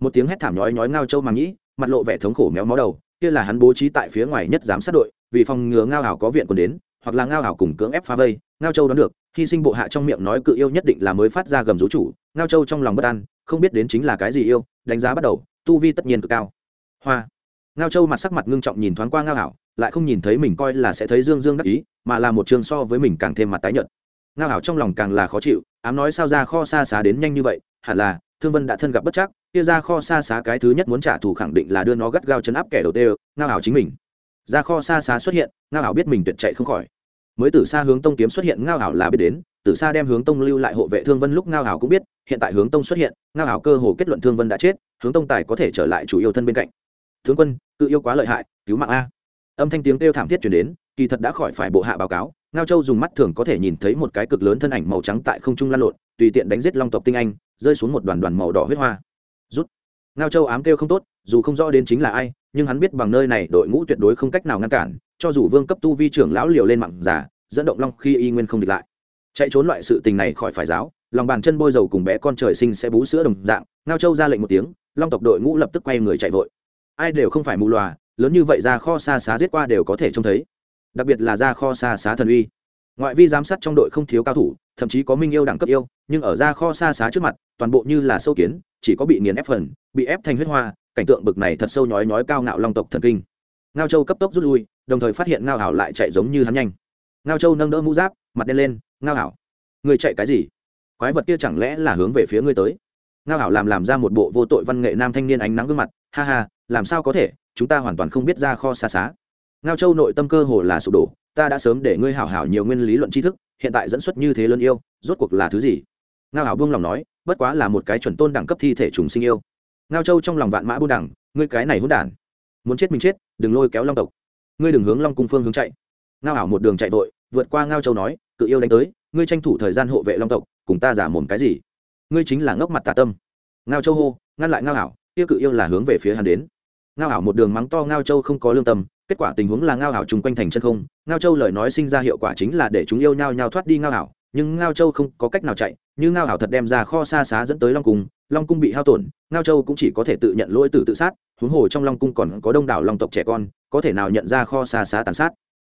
Một tiếng hét thảm nhói nhói ngao châu mà nhĩ mặt lộ vẻ thống khổ méo mó đầu, kia là hắn bố trí tại phía ngoài nhất giám sát đội vì phòng ngừa ngao ảo có viện còn đến, hoặc là ngao ảo cùng cưỡng ép phá vây, ngao châu đoán được, hy sinh bộ hạ trong miệng nói cự yêu nhất định là mới phát ra gầm rú chủ, ngao châu trong lòng bất an, không biết đến chính là cái gì yêu, đánh giá bắt đầu, tu vi tất nhiên cực cao. Hoa. Ngao châu mặt sắc mặt ngưng trọng nhìn thoáng qua ngao ảo, lại không nhìn thấy mình coi là sẽ thấy dương dương đắc ý, mà là một trường so với mình càng thêm mặt tái nhợt. Ngao ảo trong lòng càng là khó chịu, ám nói sao ra kho xa xá đến nhanh như vậy, hẳn là, thương vân đã thân gặp bất chắc, kia ra kho xa xá cái thứ nhất muốn trả thù khẳng định là đưa nó gắt gao chấn áp kẻ đầu tiên ngao ảo chính mình ra kho xa xá xuất hiện, ngao ảo biết mình tuyệt chạy không khỏi. Mới từ xa hướng tông kiếm xuất hiện, ngao ảo là biết đến, từ xa đem hướng tông lưu lại hộ vệ thương vân lúc ngao ảo cũng biết, hiện tại hướng tông xuất hiện, ngao ảo cơ hồ kết luận thương vân đã chết, hướng tông tài có thể trở lại chủ yêu thân bên cạnh. Tướng quân, cự yêu quá lợi hại, cứu mạng a. Âm thanh tiếng kêu thảm thiết chuyển đến, kỳ thật đã khỏi phải bộ hạ báo cáo, ngao châu dùng mắt thường có thể nhìn thấy một cái cực lớn thân ảnh màu trắng tại không trung lan lộn, tùy tiện đánh giết long tộc tinh anh, rơi xuống một đoàn đoàn màu đỏ huyết hoa. Rút. Ngao châu ám kêu không tốt, dù không rõ đến chính là ai nhưng hắn biết bằng nơi này đội ngũ tuyệt đối không cách nào ngăn cản, cho dù vương cấp tu vi trưởng lão liều lên mạng giả, dẫn động long khi y nguyên không địch lại. Chạy trốn loại sự tình này khỏi phải giáo, lòng bàn chân bôi dầu cùng bé con trời sinh sẽ bú sữa đồng dạng, ngao châu ra lệnh một tiếng, long tộc đội ngũ lập tức quay người chạy vội. Ai đều không phải mù loà, lớn như vậy ra kho xa xá giết qua đều có thể trông thấy. Đặc biệt là ra kho xa xá thần uy. Ngoại vi giám sát trong đội không thiếu cao thủ, thậm chí có minh yêu đẳng cấp yêu, nhưng ở ra kho xa xá trước mặt, toàn bộ như là sâu kiến, chỉ có bị nghiền ép phần, bị ép thành huyết hoa cảnh tượng bực này thật sâu nhói nhói cao ngạo long tộc thần kinh. Ngao châu cấp tốc rút lui, đồng thời phát hiện ngao hảo lại chạy giống như hắn nhanh. Ngao châu nâng đỡ mũ giáp, mặt đen lên, ngao hảo người chạy cái gì? Quái vật kia chẳng lẽ là hướng về phía ngươi tới? Ngao hảo làm làm ra một bộ vô tội văn nghệ nam thanh niên ánh nắng gương mặt, ha ha, làm sao có thể? Chúng ta hoàn toàn không biết ra kho xa xá. Ngao châu nội tâm cơ hồ là sụp đổ, ta đã sớm để ngươi hảo hảo nhiều nguyên lý luận tri thức, hiện tại dẫn xuất như thế lớn yêu, rốt cuộc là thứ gì? Ngao hảo buông lòng nói, bất quá là một cái chuẩn tôn đẳng cấp thi thể trùng sinh yêu ngao châu trong lòng vạn mã buôn đẳng ngươi cái này hôn đản. Muốn chết mình chết đừng lôi kéo long tộc. Ngươi đừng hướng long cung phương hướng chạy. Ngao ảo một đường chạy vội vượt qua ngao châu nói cự yêu đánh tới ngươi tranh thủ thời gian hộ vệ long tộc cùng ta giả mồm cái gì? Ngươi chính là ngốc mặt tà tâm. Ngao châu hô ngăn lại ngao ảo, kia cự yêu là hướng về phía hắn đến. Ngao ảo một đường mắng to ngao châu không có lương tâm kết quả tình huống là ngao ảo chung quanh thành chân không ngao châu lời nói sinh ra hiệu quả chính là để chúng yêu nhau nhau thoát đi ngao ảo, nhưng ngao châu không có cách nào chạy như ngao ảo thật đem ra kho xa xá dẫn tới long cung long cung bị hao tổn, ngao châu cũng chỉ có thể tự nhận lỗi tử tự sát, huống hồ trong long cung còn có đông đảo long tộc trẻ con, có thể nào nhận ra kho xa xá tàn sát.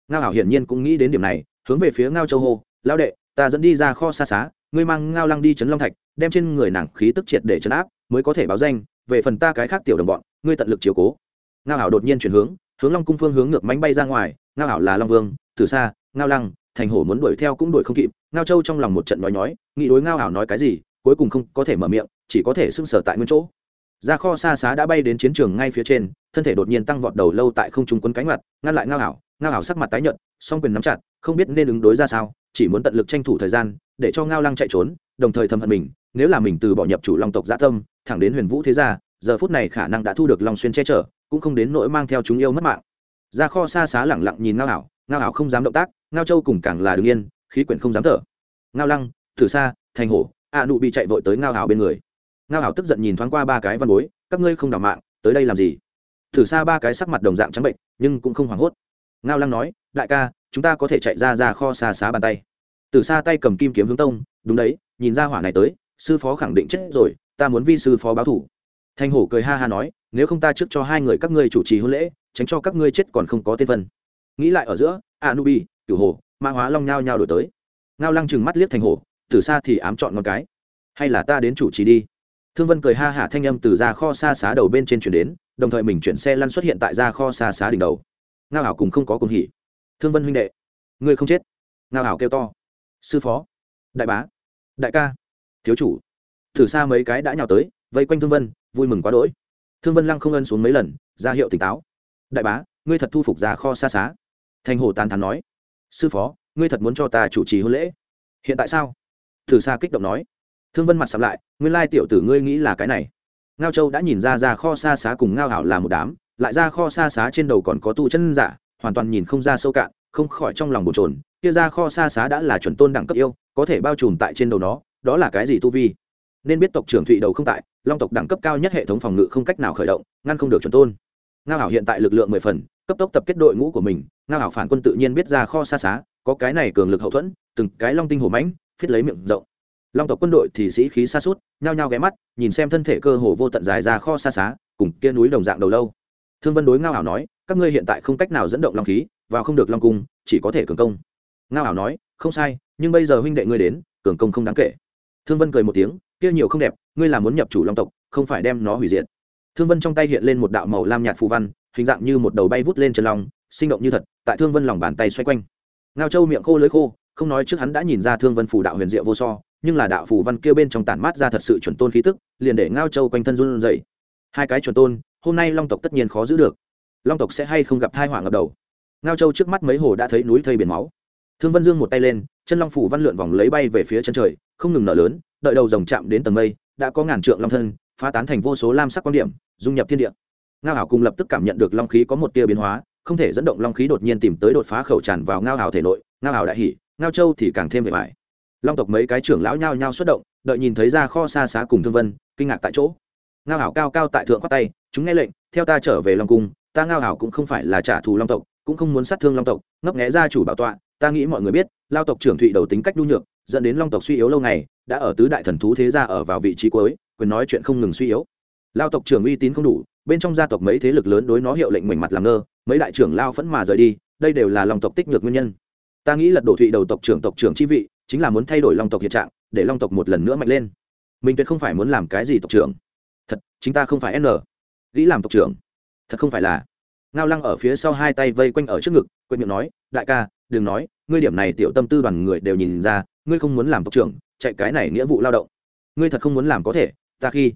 Ngao hảo hiển nhiên cũng nghĩ đến điểm này, hướng về phía ngao châu hô lao đệ, ta dẫn đi ra kho xa xá, ngươi mang ngao lăng đi chấn long thạch, đem trên người nàng khí tức triệt để chấn áp, mới có thể báo danh, về phần ta cái khác tiểu đồng bọn, ngươi tận lực chiều cố. Ngao hảo đột nhiên chuyển hướng hướng long cung phương hướng ngược mánh bay ra ngoài, ngao hảo là long vương, từ xa, ngao lăng, thành hổ muốn đuổi theo cũng đuổi không kịp, ngao châu trong lòng một trận nói nói nghĩ đối ngao hảo nói cái gì, cuối cùng không có thể mở miệng chỉ có thể sưng sở tại nguyên chỗ. Ra kho xa xá đã bay đến chiến trường ngay phía trên, thân thể đột nhiên tăng vọt đầu lâu tại không trung quấn cánh mặt, ngăn lại ngao hảo ngao hảo sắc mặt tái nhợt, song quyền nắm chặt, không biết nên ứng đối ra sao, chỉ muốn tận lực tranh thủ thời gian, để cho ngao lăng chạy trốn, đồng thời thầm hận mình, nếu là mình từ bỏ nhập chủ long tộc gia tâm, thẳng đến huyền vũ thế gia, giờ phút này khả năng đã thu được long xuyên che chở, cũng không đến nỗi mang theo chúng yêu mất mạng. Ra kho xa xá lẳng lặng nhìn ngao hảo ngao hảo không dám động tác, ngao châu cùng càng là đ ứ n g yên, khí quyển không dám thở. Ngao lăng, thử xa, thành hổ, a nụ bị chạy vội tới ngao hảo bên người ngao hảo tức giận nhìn thoáng qua ba cái văn bối, các ngươi không đào mạng, tới đây làm gì? Thử xa ba cái sắc mặt đồng dạng trắng bệnh, nhưng cũng không hoảng hốt. Ngao lăng nói, đại ca, chúng ta có thể chạy ra ra kho xa xá bàn tay. Từ xa tay cầm kim kiếm hướng tông, đúng đấy, nhìn ra hỏa này tới, sư phó khẳng định chết rồi, ta muốn vi sư phó báo thủ. Thanh hổ cười ha ha nói, nếu không ta trước cho hai người các ngươi chủ trì hôn lễ, tránh cho các ngươi chết còn không có tên phân. Nghĩ lại ở giữa, anubi, cửu hồ mã hóa long nhao nhao đổi tới. Ngao lăng chừng mắt liếc thành hổ, từ xa thì ám chọn một cái. Hay là ta đến chủ trì đi? Thương vân cười ha hả thanh âm từ ra kho xa xá đầu bên trên chuyển đến, đồng thời mình chuyển xe lăn xuất hiện tại ra kho xa xá đỉnh đầu. Ngao Hảo cùng không có cùng hỉ. Thương vân huynh đệ, ngươi không chết. Ngao Hảo kêu to. Sư phó, đại bá, đại ca, thiếu chủ. Thử xa mấy cái đã nhào tới, vây quanh thương vân, vui mừng quá đỗi. Thương vân lăng không ân xuống mấy lần, ra hiệu tỉnh táo. Đại bá, ngươi thật thu phục ra kho xa xá. Thành hồ tàn thắn nói. Sư phó, ngươi thật muốn cho ta chủ trì hôn lễ. Hiện tại sao? Thử xa kích động nói thương vân mặt sắm lại, nguyên lai tiểu tử ngươi nghĩ là cái này. Ngao châu đã nhìn ra ra kho xa xá cùng ngao hảo là một đám, lại ra kho xa xá trên đầu còn có tu chân giả, hoàn toàn nhìn không ra sâu cạn, không khỏi trong lòng bồn trồn kia ra kho xa xá đã là chuẩn tôn đẳng cấp yêu, có thể bao trùm tại trên đầu nó, đó là cái gì tu vi? Nên biết tộc trưởng thụy đầu không tại, long tộc đẳng cấp cao nhất hệ thống phòng ngự không cách nào khởi động, ngăn không được chuẩn tôn. Ngao hảo hiện tại lực lượng mười phần, cấp tốc tập kết đội ngũ của mình, ngao hảo phản quân tự nhiên biết ra kho xa xá, có cái này cường lực hậu thuẫn, từng cái long tinh hổ mãnh, phiết lấy miệng rộng long tộc quân đội thì sĩ khí xa suốt, nhao nhao ghé mắt, nhìn xem thân thể cơ hồ vô tận dài ra kho xa xá, cùng kia núi đồng dạng đầu lâu. Thương vân đối ngao ảo nói, các ngươi hiện tại không cách nào dẫn động long khí, vào không được long cung, chỉ có thể cường công. Ngao ảo nói, không sai, nhưng bây giờ huynh đệ ngươi đến, cường công không đáng kể. Thương vân cười một tiếng, kia nhiều không đẹp, ngươi là muốn nhập chủ long tộc, không phải đem nó hủy diệt. Thương vân trong tay hiện lên một đạo màu lam nhạt phù văn, hình dạng như một đầu bay vút lên chân long, sinh động như thật, tại thương vân lòng bàn tay xoay quanh. Ngao châu miệng khô lưới khô, không nói trước hắn đã nhìn ra thương vân phù đạo huyền diệu vô so nhưng là đạo phù văn kia bên trong tản mát ra thật sự chuẩn tôn khí tức, liền để ngao châu quanh thân run dậy hai cái chuẩn tôn, hôm nay long tộc tất nhiên khó giữ được. Long tộc sẽ hay không gặp thai họa ngập đầu? Ngao châu trước mắt mấy hồ đã thấy núi thây biển máu. Thương vân dương một tay lên, chân long phủ văn lượn vòng lấy bay về phía chân trời, không ngừng nở lớn, đợi đầu rồng chạm đến tầng mây, đã có ngàn trượng long thân, phá tán thành vô số lam sắc quan điểm, dung nhập thiên địa. Ngao hảo cùng lập tức cảm nhận được long khí có một tia biến hóa, không thể dẫn động long khí đột nhiên tìm tới đột phá khẩu tràn vào ngao hảo thể nội. Ngao hảo đại hỉ, ngao châu thì càng thêm vẻ vải long tộc mấy cái trưởng lão nhao nhao xuất động, đợi nhìn thấy ra kho xa xá cùng thương vân, kinh ngạc tại chỗ. Ngao hảo cao cao tại thượng khoát tay, chúng nghe lệnh, theo ta trở về long cung, ta ngao hảo cũng không phải là trả thù long tộc, cũng không muốn sát thương long tộc, ngấp nghẽ ra chủ bảo tọa, ta nghĩ mọi người biết, lao tộc trưởng thụy đầu tính cách nhu nhược, dẫn đến long tộc suy yếu lâu ngày, đã ở tứ đại thần thú thế gia ở vào vị trí cuối, quyền nói chuyện không ngừng suy yếu. Lao tộc trưởng uy tín không đủ, bên trong gia tộc mấy thế lực lớn đối nó hiệu lệnh mảnh mặt làm ngơ, mấy đại trưởng lao phẫn mà rời đi, đây đều là long tộc tích nhược nguyên nhân. Ta nghĩ lật đổ thụy đầu tộc trưởng tộc trưởng chi vị chính là muốn thay đổi long tộc hiện trạng, để long tộc một lần nữa mạnh lên. Mình tuyệt không phải muốn làm cái gì tộc trưởng. Thật, chính ta không phải n. Nghĩ làm tộc trưởng. Thật không phải là. Ngao lăng ở phía sau hai tay vây quanh ở trước ngực quên miệng nói, đại ca, đừng nói, ngươi điểm này tiểu tâm tư đoàn người đều nhìn ra, ngươi không muốn làm tộc trưởng, chạy cái này nghĩa vụ lao động. Ngươi thật không muốn làm có thể, ta khi.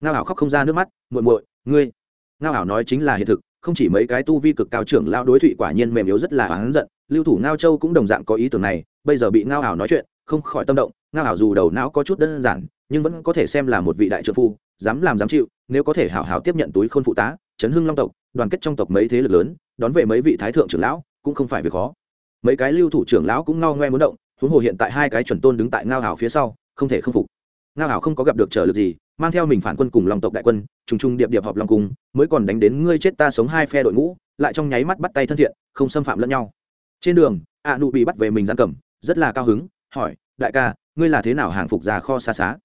Ngao ảo khóc không ra nước mắt, muội muội, ngươi. Ngao ảo nói chính là hiện thực, không chỉ mấy cái tu vi cực cao trưởng lao đối thụy quả nhiên mềm yếu rất là oán giận, lưu thủ ngao châu cũng đồng dạng có ý tưởng này bây giờ bị ngao ảo nói chuyện, không khỏi tâm động, ngao ảo dù đầu não có chút đơn giản, nhưng vẫn có thể xem là một vị đại trợ phu, dám làm dám chịu, nếu có thể hảo hảo tiếp nhận túi khôn phụ tá, chấn hưng long tộc, đoàn kết trong tộc mấy thế lực lớn, đón về mấy vị thái thượng trưởng lão, cũng không phải việc khó. Mấy cái lưu thủ trưởng lão cũng ngao ngoe muốn động, huống hồ hiện tại hai cái chuẩn tôn đứng tại ngao hảo phía sau, không thể không phục. Ngao hảo không có gặp được trở lực gì, mang theo mình phản quân cùng long tộc đại quân, trùng trùng điệp điệp họp long cung, mới còn đánh đến ngươi chết ta sống hai phe đội ngũ, lại trong nháy mắt bắt tay thân thiện, không xâm phạm lẫn nhau. Trên đường, a nụ bị bắt về mình giam cầm rất là cao hứng, hỏi, đại ca, ngươi là thế nào hàng phục ra kho xa xá?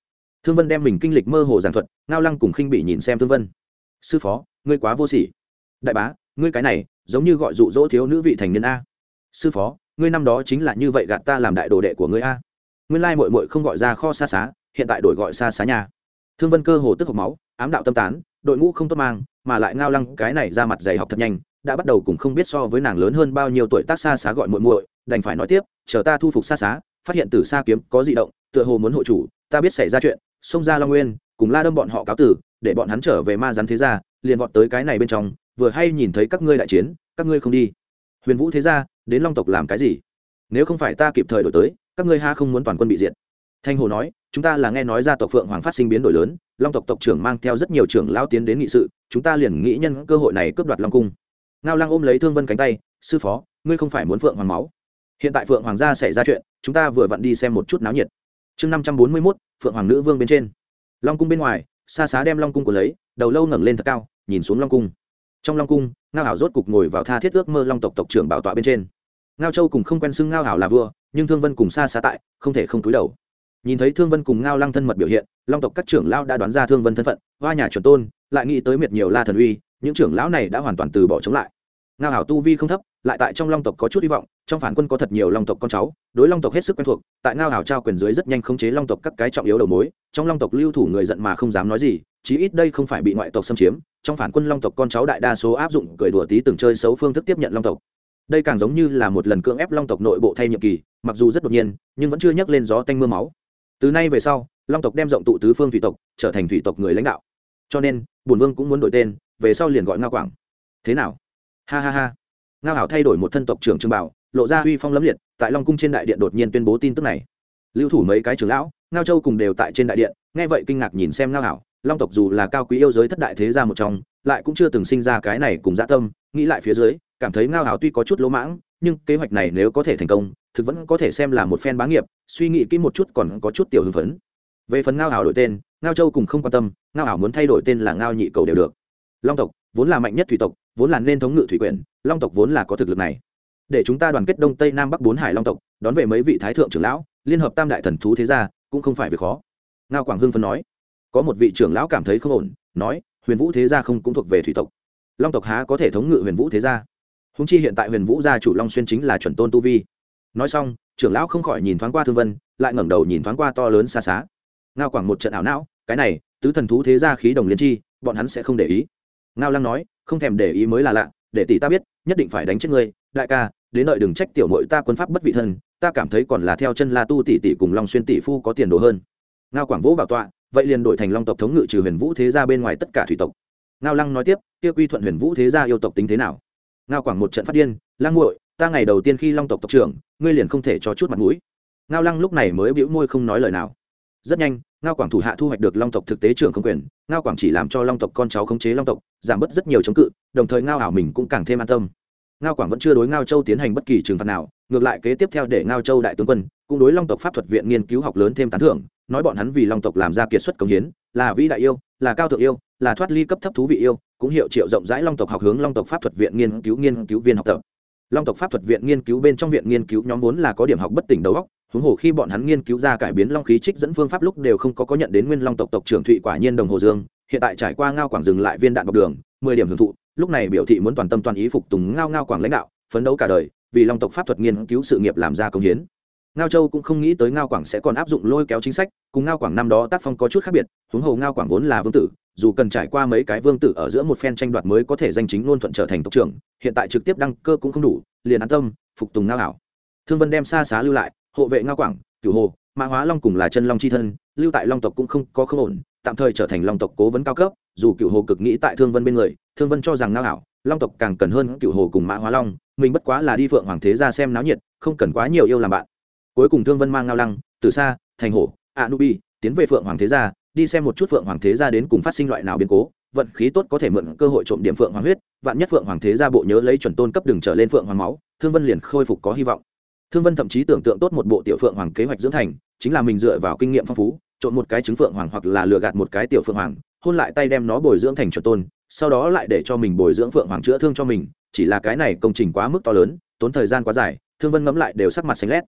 Thương vân đem mình kinh lịch mơ hồ giảng thuật, ngao lăng cùng khinh bị nhìn xem thương vân. Sư phó, ngươi quá vô sỉ. Đại bá, ngươi cái này, giống như gọi dụ dỗ thiếu nữ vị thành niên a. Sư phó, ngươi năm đó chính là như vậy gạt ta làm đại đồ đệ của ngươi a. Nguyên lai mội mội không gọi ra kho xa xá, hiện tại đổi gọi xa xá nhà. Thương vân cơ hồ tức hộc máu, ám đạo tâm tán, đội ngũ không tốt mang, mà lại ngao lăng cái này ra mặt dày học thật nhanh, đã bắt đầu cùng không biết so với nàng lớn hơn bao nhiêu tuổi tác xa xá gọi muội muội đành phải nói tiếp, chờ ta thu phục xa xá, phát hiện từ xa kiếm có di động, tựa hồ muốn hộ chủ, ta biết xảy ra chuyện, xông ra long nguyên, cùng la đâm bọn họ cáo tử, để bọn hắn trở về ma rắn thế gia, liền vọt tới cái này bên trong, vừa hay nhìn thấy các ngươi đại chiến, các ngươi không đi. Huyền vũ thế gia, đến long tộc làm cái gì? Nếu không phải ta kịp thời đổi tới, các ngươi ha không muốn toàn quân bị diệt. Thanh hồ nói, chúng ta là nghe nói gia tộc phượng hoàng phát sinh biến đổi lớn, long tộc tộc trưởng mang theo rất nhiều trưởng lao tiến đến nghị sự, chúng ta liền nghĩ nhân cơ hội này cướp đoạt long cung. Ngao lăng ôm lấy thương vân cánh tay, sư phó, ngươi không phải muốn phượng hoàng máu? Hiện tại phượng hoàng gia xảy ra chuyện, chúng ta vừa vặn đi xem một chút náo nhiệt. Chương năm trăm bốn mươi mốt, phượng hoàng nữ vương bên trên. Long cung bên ngoài xa xá đem long cung của lấy, đầu lâu ngẩng lên thật cao, nhìn xuống long cung. Trong long cung, ngao hảo rốt cục ngồi vào tha thiết ước mơ long tộc tộc trưởng bảo tọa bên trên. Ngao châu cùng không quen xưng ngao hảo là vua, nhưng thương vân cùng xa xá tại, không thể không túi đầu. Nhìn thấy thương vân cùng ngao lăng thân mật biểu hiện, long tộc các trưởng lão đã đoán ra thương vân thân phận, hoa nhà chuẩn tôn, lại nghĩ tới miệt nhiều la thần uy, những trưởng lão này đã hoàn toàn từ bỏ chống lại. Ngao hảo tu vi không thấp, lại tại trong long tộc có chút hy vọng trong phản quân có thật nhiều long tộc con cháu, đối long tộc hết sức quen thuộc, tại ngao hảo trao quyền dưới rất nhanh khống chế long tộc các cái trọng yếu đầu mối, trong long tộc lưu thủ người giận mà không dám nói gì, chí ít đây không phải bị ngoại tộc xâm chiếm, trong phản quân long tộc con cháu đại đa số áp dụng cười đùa tí từng chơi xấu phương thức tiếp nhận long tộc. Đây càng giống như là một lần cưỡng ép long tộc nội bộ thay nhiệm kỳ, mặc dù rất đột nhiên, nhưng vẫn chưa nhắc lên gió tanh mưa máu. Từ nay về sau, long tộc đem rộng tụ tứ phương thủy tộc, trở thành thủy tộc người lãnh đạo. Cho nên bùn vương cũng muốn đổi tên, về sau liền gọi ngao quảng. Thế nào? Ha ha ha. Ngao hảo thay đổi một thân tộc trưởng trương bảo lộ ra uy phong lẫm liệt, tại long cung trên đại điện đột nhiên tuyên bố tin tức này. Lưu thủ mấy cái trưởng lão, ngao châu cùng đều tại trên đại điện, nghe vậy kinh ngạc nhìn xem ngao hảo, long tộc dù là cao quý yêu giới thất đại thế gia một trong, lại cũng chưa từng sinh ra cái này cùng dã tâm, nghĩ lại phía dưới, cảm thấy ngao hảo tuy có chút lỗ mãng, nhưng kế hoạch này nếu có thể thành công, thực vẫn có thể xem là một phen bá nghiệp, suy nghĩ kỹ một chút còn có chút tiểu hưng phấn. Về phần ngao hảo đổi tên, ngao châu cùng không quan tâm, ngao hảo muốn thay đổi tên là ngao nhị cầu đều được. Long tộc vốn là mạnh nhất thủy tộc, vốn là nên thống ngự thủy quyển long tộc vốn là có thực lực này để chúng ta đoàn kết đông tây nam bắc bốn hải long tộc, đón về mấy vị thái thượng trưởng lão, liên hợp tam đại thần thú thế gia, cũng không phải việc khó. Ngao quảng hưng phân nói. Có một vị trưởng lão cảm thấy không ổn, nói, huyền vũ thế gia không cũng thuộc về thủy tộc. Long tộc há có thể thống ngự huyền vũ thế gia? Húng chi hiện tại huyền vũ gia chủ long xuyên chính là chuẩn tôn tu vi. Nói xong, trưởng lão không khỏi nhìn thoáng qua thương vân, lại ngẩng đầu nhìn thoáng qua to lớn xa xá. Ngao quảng một trận ảo não, cái này, tứ thần thú thế gia khí đồng liên chi, bọn hắn sẽ không để ý. Ngao lăng nói, không thèm để ý mới là lạ, để tỷ ta biết nhất định phải đánh chết ngươi, đại ca, đến đợi đừng trách tiểu mội ta quân pháp bất vị thân, ta cảm thấy còn là theo chân la tu tỷ tỷ cùng long xuyên tỷ phu có tiền đồ hơn. Ngao quảng vũ bảo tọa, vậy liền đổi thành long tộc thống ngự trừ huyền vũ thế gia bên ngoài tất cả thủy tộc. Ngao lăng nói tiếp, kia quy thuận huyền vũ thế gia yêu tộc tính thế nào? Ngao quảng một trận phát điên, Lăng nguội ta ngày đầu tiên khi long tộc tộc trưởng, ngươi liền không thể cho chút mặt mũi. Ngao lăng lúc này mới bĩu môi không nói lời nào. Rất nhanh, ngao quảng thủ hạ thu hoạch được long tộc thực tế trưởng không quyền ngao quảng chỉ làm cho long tộc con cháu khống chế long tộc, giảm bớt rất nhiều chống cự, đồng thời ngao ảo mình cũng càng thêm an tâm. Ngao quảng vẫn chưa đối ngao châu tiến hành bất kỳ trừng phạt nào, ngược lại kế tiếp theo để ngao châu đại tướng quân, cũng đối long tộc pháp thuật viện nghiên cứu học lớn thêm tán thưởng, nói bọn hắn vì long tộc làm ra kiệt xuất công hiến, là vĩ đại yêu, là cao thượng yêu, là thoát ly cấp thấp thú vị yêu, cũng hiệu triệu rộng rãi long tộc học hướng long tộc pháp thuật viện nghiên cứu nghiên cứu viên học tập long tộc pháp thuật viện nghiên cứu bên trong viện nghiên cứu nhóm vốn là có điểm học bất tỉnh đầu óc, huống hồ khi bọn hắn nghiên cứu ra cải biến long khí trích dẫn phương pháp lúc đều không có có nhận đến nguyên long tộc tộc trưởng thụy quả nhiên đồng hồ dương, hiện tại trải qua ngao quảng dừng lại viên đạn bọc đường, mười điểm hưởng thụ, lúc này biểu thị muốn toàn tâm toàn ý phục tùng ngao ngao quảng lãnh đạo, phấn đấu cả đời, vì long tộc pháp thuật nghiên cứu sự nghiệp làm ra công hiến. Ngao châu cũng không nghĩ tới ngao quảng sẽ còn áp dụng lôi kéo chính sách, cùng ngao quảng năm đó tác phong có chút khác biệt, huống hồ ngao quảng vốn là vương tử dù cần trải qua mấy cái vương tử ở giữa một phen tranh đoạt mới có thể danh chính ngôn thuận trở thành tộc trưởng, hiện tại trực tiếp đăng cơ cũng không đủ, liền an tâm, phục tùng ngao ảo thương vân đem xa xá lưu lại, hộ vệ ngao quảng, cửu hồ, mã hóa long cùng là chân long c h i thân, lưu tại long tộc cũng không có không ổn, tạm thời trở thành long tộc cố vấn cao cấp, dù cửu hồ cực nghĩ tại thương vân bên người, thương vân cho rằng ngao ảo long tộc càng cần hơn cửu hồ cùng mã hóa long, mình bất quá là đi phượng hoàng thế ra xem náo nhiệt, không cần quá nhiều yêu làm bạn. Cuối cùng thương vân mang ngao lăng từ xa thành hổ a nubi tiến về phượng hoàng thế gia đi xem một chút phượng hoàng thế gia đến cùng phát sinh loại nào biến cố, vận khí tốt có thể mượn cơ hội trộm điểm phượng hoàng huyết, vạn nhất phượng hoàng thế gia bộ nhớ lấy chuẩn tôn cấp đường trở lên phượng hoàng máu, thương vân liền khôi phục có hy vọng. Thương vân thậm chí tưởng tượng tốt một bộ tiểu phượng hoàng kế hoạch dưỡng thành, chính là mình dựa vào kinh nghiệm phong phú, trộn một cái trứng phượng hoàng hoặc là lừa gạt một cái tiểu phượng hoàng, hôn lại tay đem nó bồi dưỡng thành chuẩn tôn, sau đó lại để cho mình bồi dưỡng phượng hoàng chữa thương cho mình, chỉ là cái này công trình quá mức to lớn, tốn thời gian quá dài, thương vân ngẫm lại đều sắc mặt xanh lét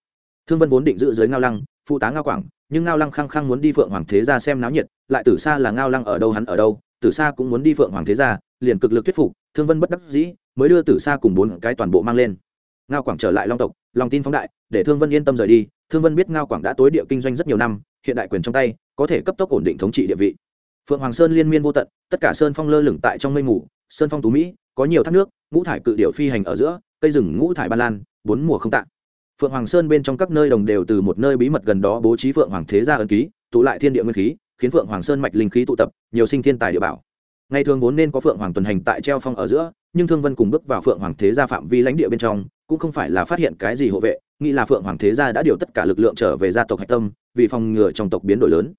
thương vân vốn định giữ dưới ngao lăng, phụ tá ngao quảng, nhưng ngao lăng khăng khăng muốn đi phượng hoàng thế gia xem náo nhiệt, lại từ xa là ngao lăng ở đâu, hắn ở đâu từ xa cũng muốn đi phượng hoàng thế gia, liền cực lực thuyết phục, thương vân bất đắc dĩ, mới đưa từ xa cùng bốn cái toàn bộ mang lên. Ngao quảng trở lại long tộc, lòng tin phóng đại, để thương vân yên tâm rời đi. Thương vân biết ngao quảng đã tối địa kinh doanh rất nhiều năm, hiện đại quyền trong tay, có thể cấp tốc ổn định thống trị địa vị. Phượng hoàng sơn liên miên vô tận, tất cả sơn phong lơ lửng tại trong mây mù, sơn phong tú mỹ, có nhiều thác nước, ngũ thải cự điệu phi hành ở giữa, cây rừng ngũ thải ba lan, bốn mùa không tạm phượng hoàng sơn bên trong các nơi đồng đều từ một nơi bí mật gần đó bố trí phượng hoàng thế gia ân ký, tụ lại thiên địa nguyên khí, khiến phượng hoàng sơn mạch linh khí tụ tập, nhiều sinh thiên tài địa bảo. Ngày thường vốn nên có phượng hoàng tuần hành tại treo phong ở giữa, nhưng thương vân cùng bước vào phượng hoàng thế gia phạm vi lãnh địa bên trong, cũng không phải là phát hiện cái gì hộ vệ, nghĩ là phượng hoàng thế gia đã điều tất cả lực lượng trở về gia tộc hạch tâm, vì phòng ngừa trong tộc biến đổi lớn.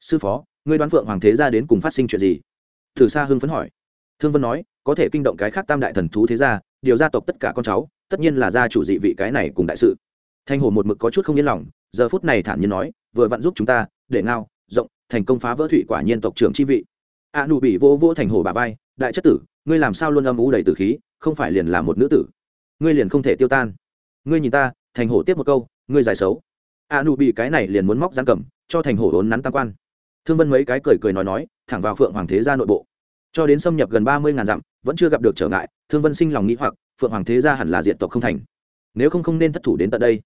Sư phó, ngươi đoán phượng hoàng thế gia đến cùng phát sinh chuyện gì? Thử xa hưng phấn hỏi. Thương vân nói, có thể kinh động cái khác tam đại thần thú thế gia điều gia tộc tất cả con cháu, tất nhiên là gia chủ dị vị cái này cùng đại sự. Thanh hồ một mực có chút không yên lòng, giờ phút này thản nhiên nói, vừa vặn giúp chúng ta, để ngao, rộng, thành công phá vỡ thụy quả nhiên tộc trưởng chi vị. A nụ bị vô vô thành hồ bà vai, đại chất tử, ngươi làm sao luôn âm ú đầy tử khí, không phải liền là một nữ tử. Ngươi liền không thể tiêu tan. Ngươi nhìn ta thành hồ tiếp một câu, ngươi dài xấu. A nụ bị cái này liền muốn móc gián cầm, cho thành hồ ốn nắn tam quan. Thương vân mấy cái cười cười nói nói, thẳng vào phượng hoàng thế gia nội bộ cho đến xâm nhập gần ba mươi ngàn dặm, vẫn chưa gặp được trở ngại, thương vân sinh lòng nghĩ hoặc, phượng hoàng thế gia hẳn là diện tộc không thành. Nếu không không nên thất thủ đến tận đây.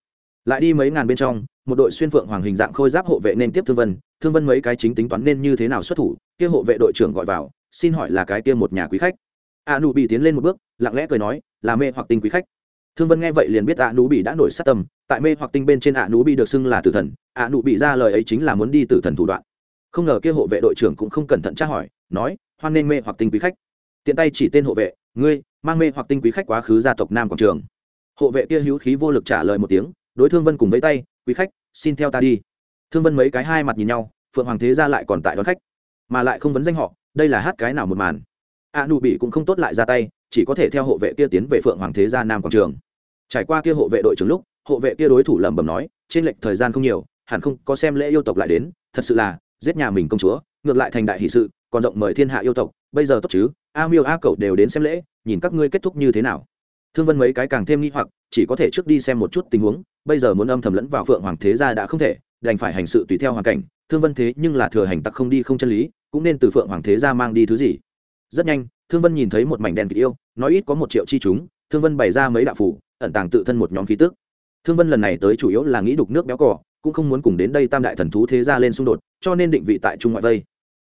Lại đi mấy ngàn bên trong, một đội xuyên phượng hoàng hình dạng khôi giáp hộ vệ nên tiếp thương vân. Thương vân mấy cái chính tính toán nên như thế nào xuất thủ, kia hộ vệ đội trưởng gọi vào, xin hỏi là cái kia một nhà quý khách? A nụ bị tiến lên một bước, lặng lẽ cười nói, là mê hoặc tinh quý khách. Thương vân nghe vậy liền biết a nụ bị đã nổi sát tâm, tại mê hoặc tinh bên trên a nụ bị được xưng là tử thần a nụ bị ra lời ấy chính là muốn đi tử thần thủ đoạn. Không ngờ kia hộ vệ đội trưởng cũng không cẩn thận tra hỏi, nói hoan nên mê hoặc tinh quý khách. Tiện tay chỉ tên hộ vệ, ngươi, mang mê hoặc tinh quý khách quá khứ gia tộc nam quảng trường. Hộ vệ kia hữu khí vô lực trả lời một tiếng, đối thương vân cùng với tay, quý khách, xin theo ta đi. Thương vân mấy cái hai mặt nhìn nhau, phượng hoàng thế gia lại còn tại đón khách, mà lại không vấn danh họ, đây là hát cái nào một màn. A nụ bị cũng không tốt lại ra tay, chỉ có thể theo hộ vệ kia tiến về phượng hoàng thế gia nam quảng trường. Trải qua kia hộ vệ đội trưởng lúc, hộ vệ kia đối thủ lẩm bẩm nói, trên lệch thời gian không nhiều, hẳn không có xem lễ yêu tộc lại đến, thật sự là giết nhà mình công chúa, ngược lại thành đại hỷ sự còn rộng mời thiên hạ yêu tộc, bây giờ tốt chứ, a miêu, a cậu đều đến xem lễ, nhìn các ngươi kết thúc như thế nào. Thương vân mấy cái càng thêm nghi hoặc, chỉ có thể trước đi xem một chút tình huống, bây giờ muốn âm thầm lẫn vào phượng hoàng thế gia đã không thể, đành phải hành sự tùy theo hoàn cảnh, thương vân thế nhưng là thừa hành tặc không đi không chân lý, cũng nên từ phượng hoàng thế gia mang đi thứ gì. Rất nhanh, thương vân nhìn thấy một mảnh đèn kịch yêu, nói ít có một triệu chi chúng, thương vân bày ra mấy đạo phủ, ẩn tàng tự thân một nhóm khí tức. Thương vân lần này tới chủ yếu là nghĩ đục nước béo cỏ cũng không muốn cùng đến đây tam đại thần thú thế gia lên xung đột, cho nên định vị tại trung ngoại vây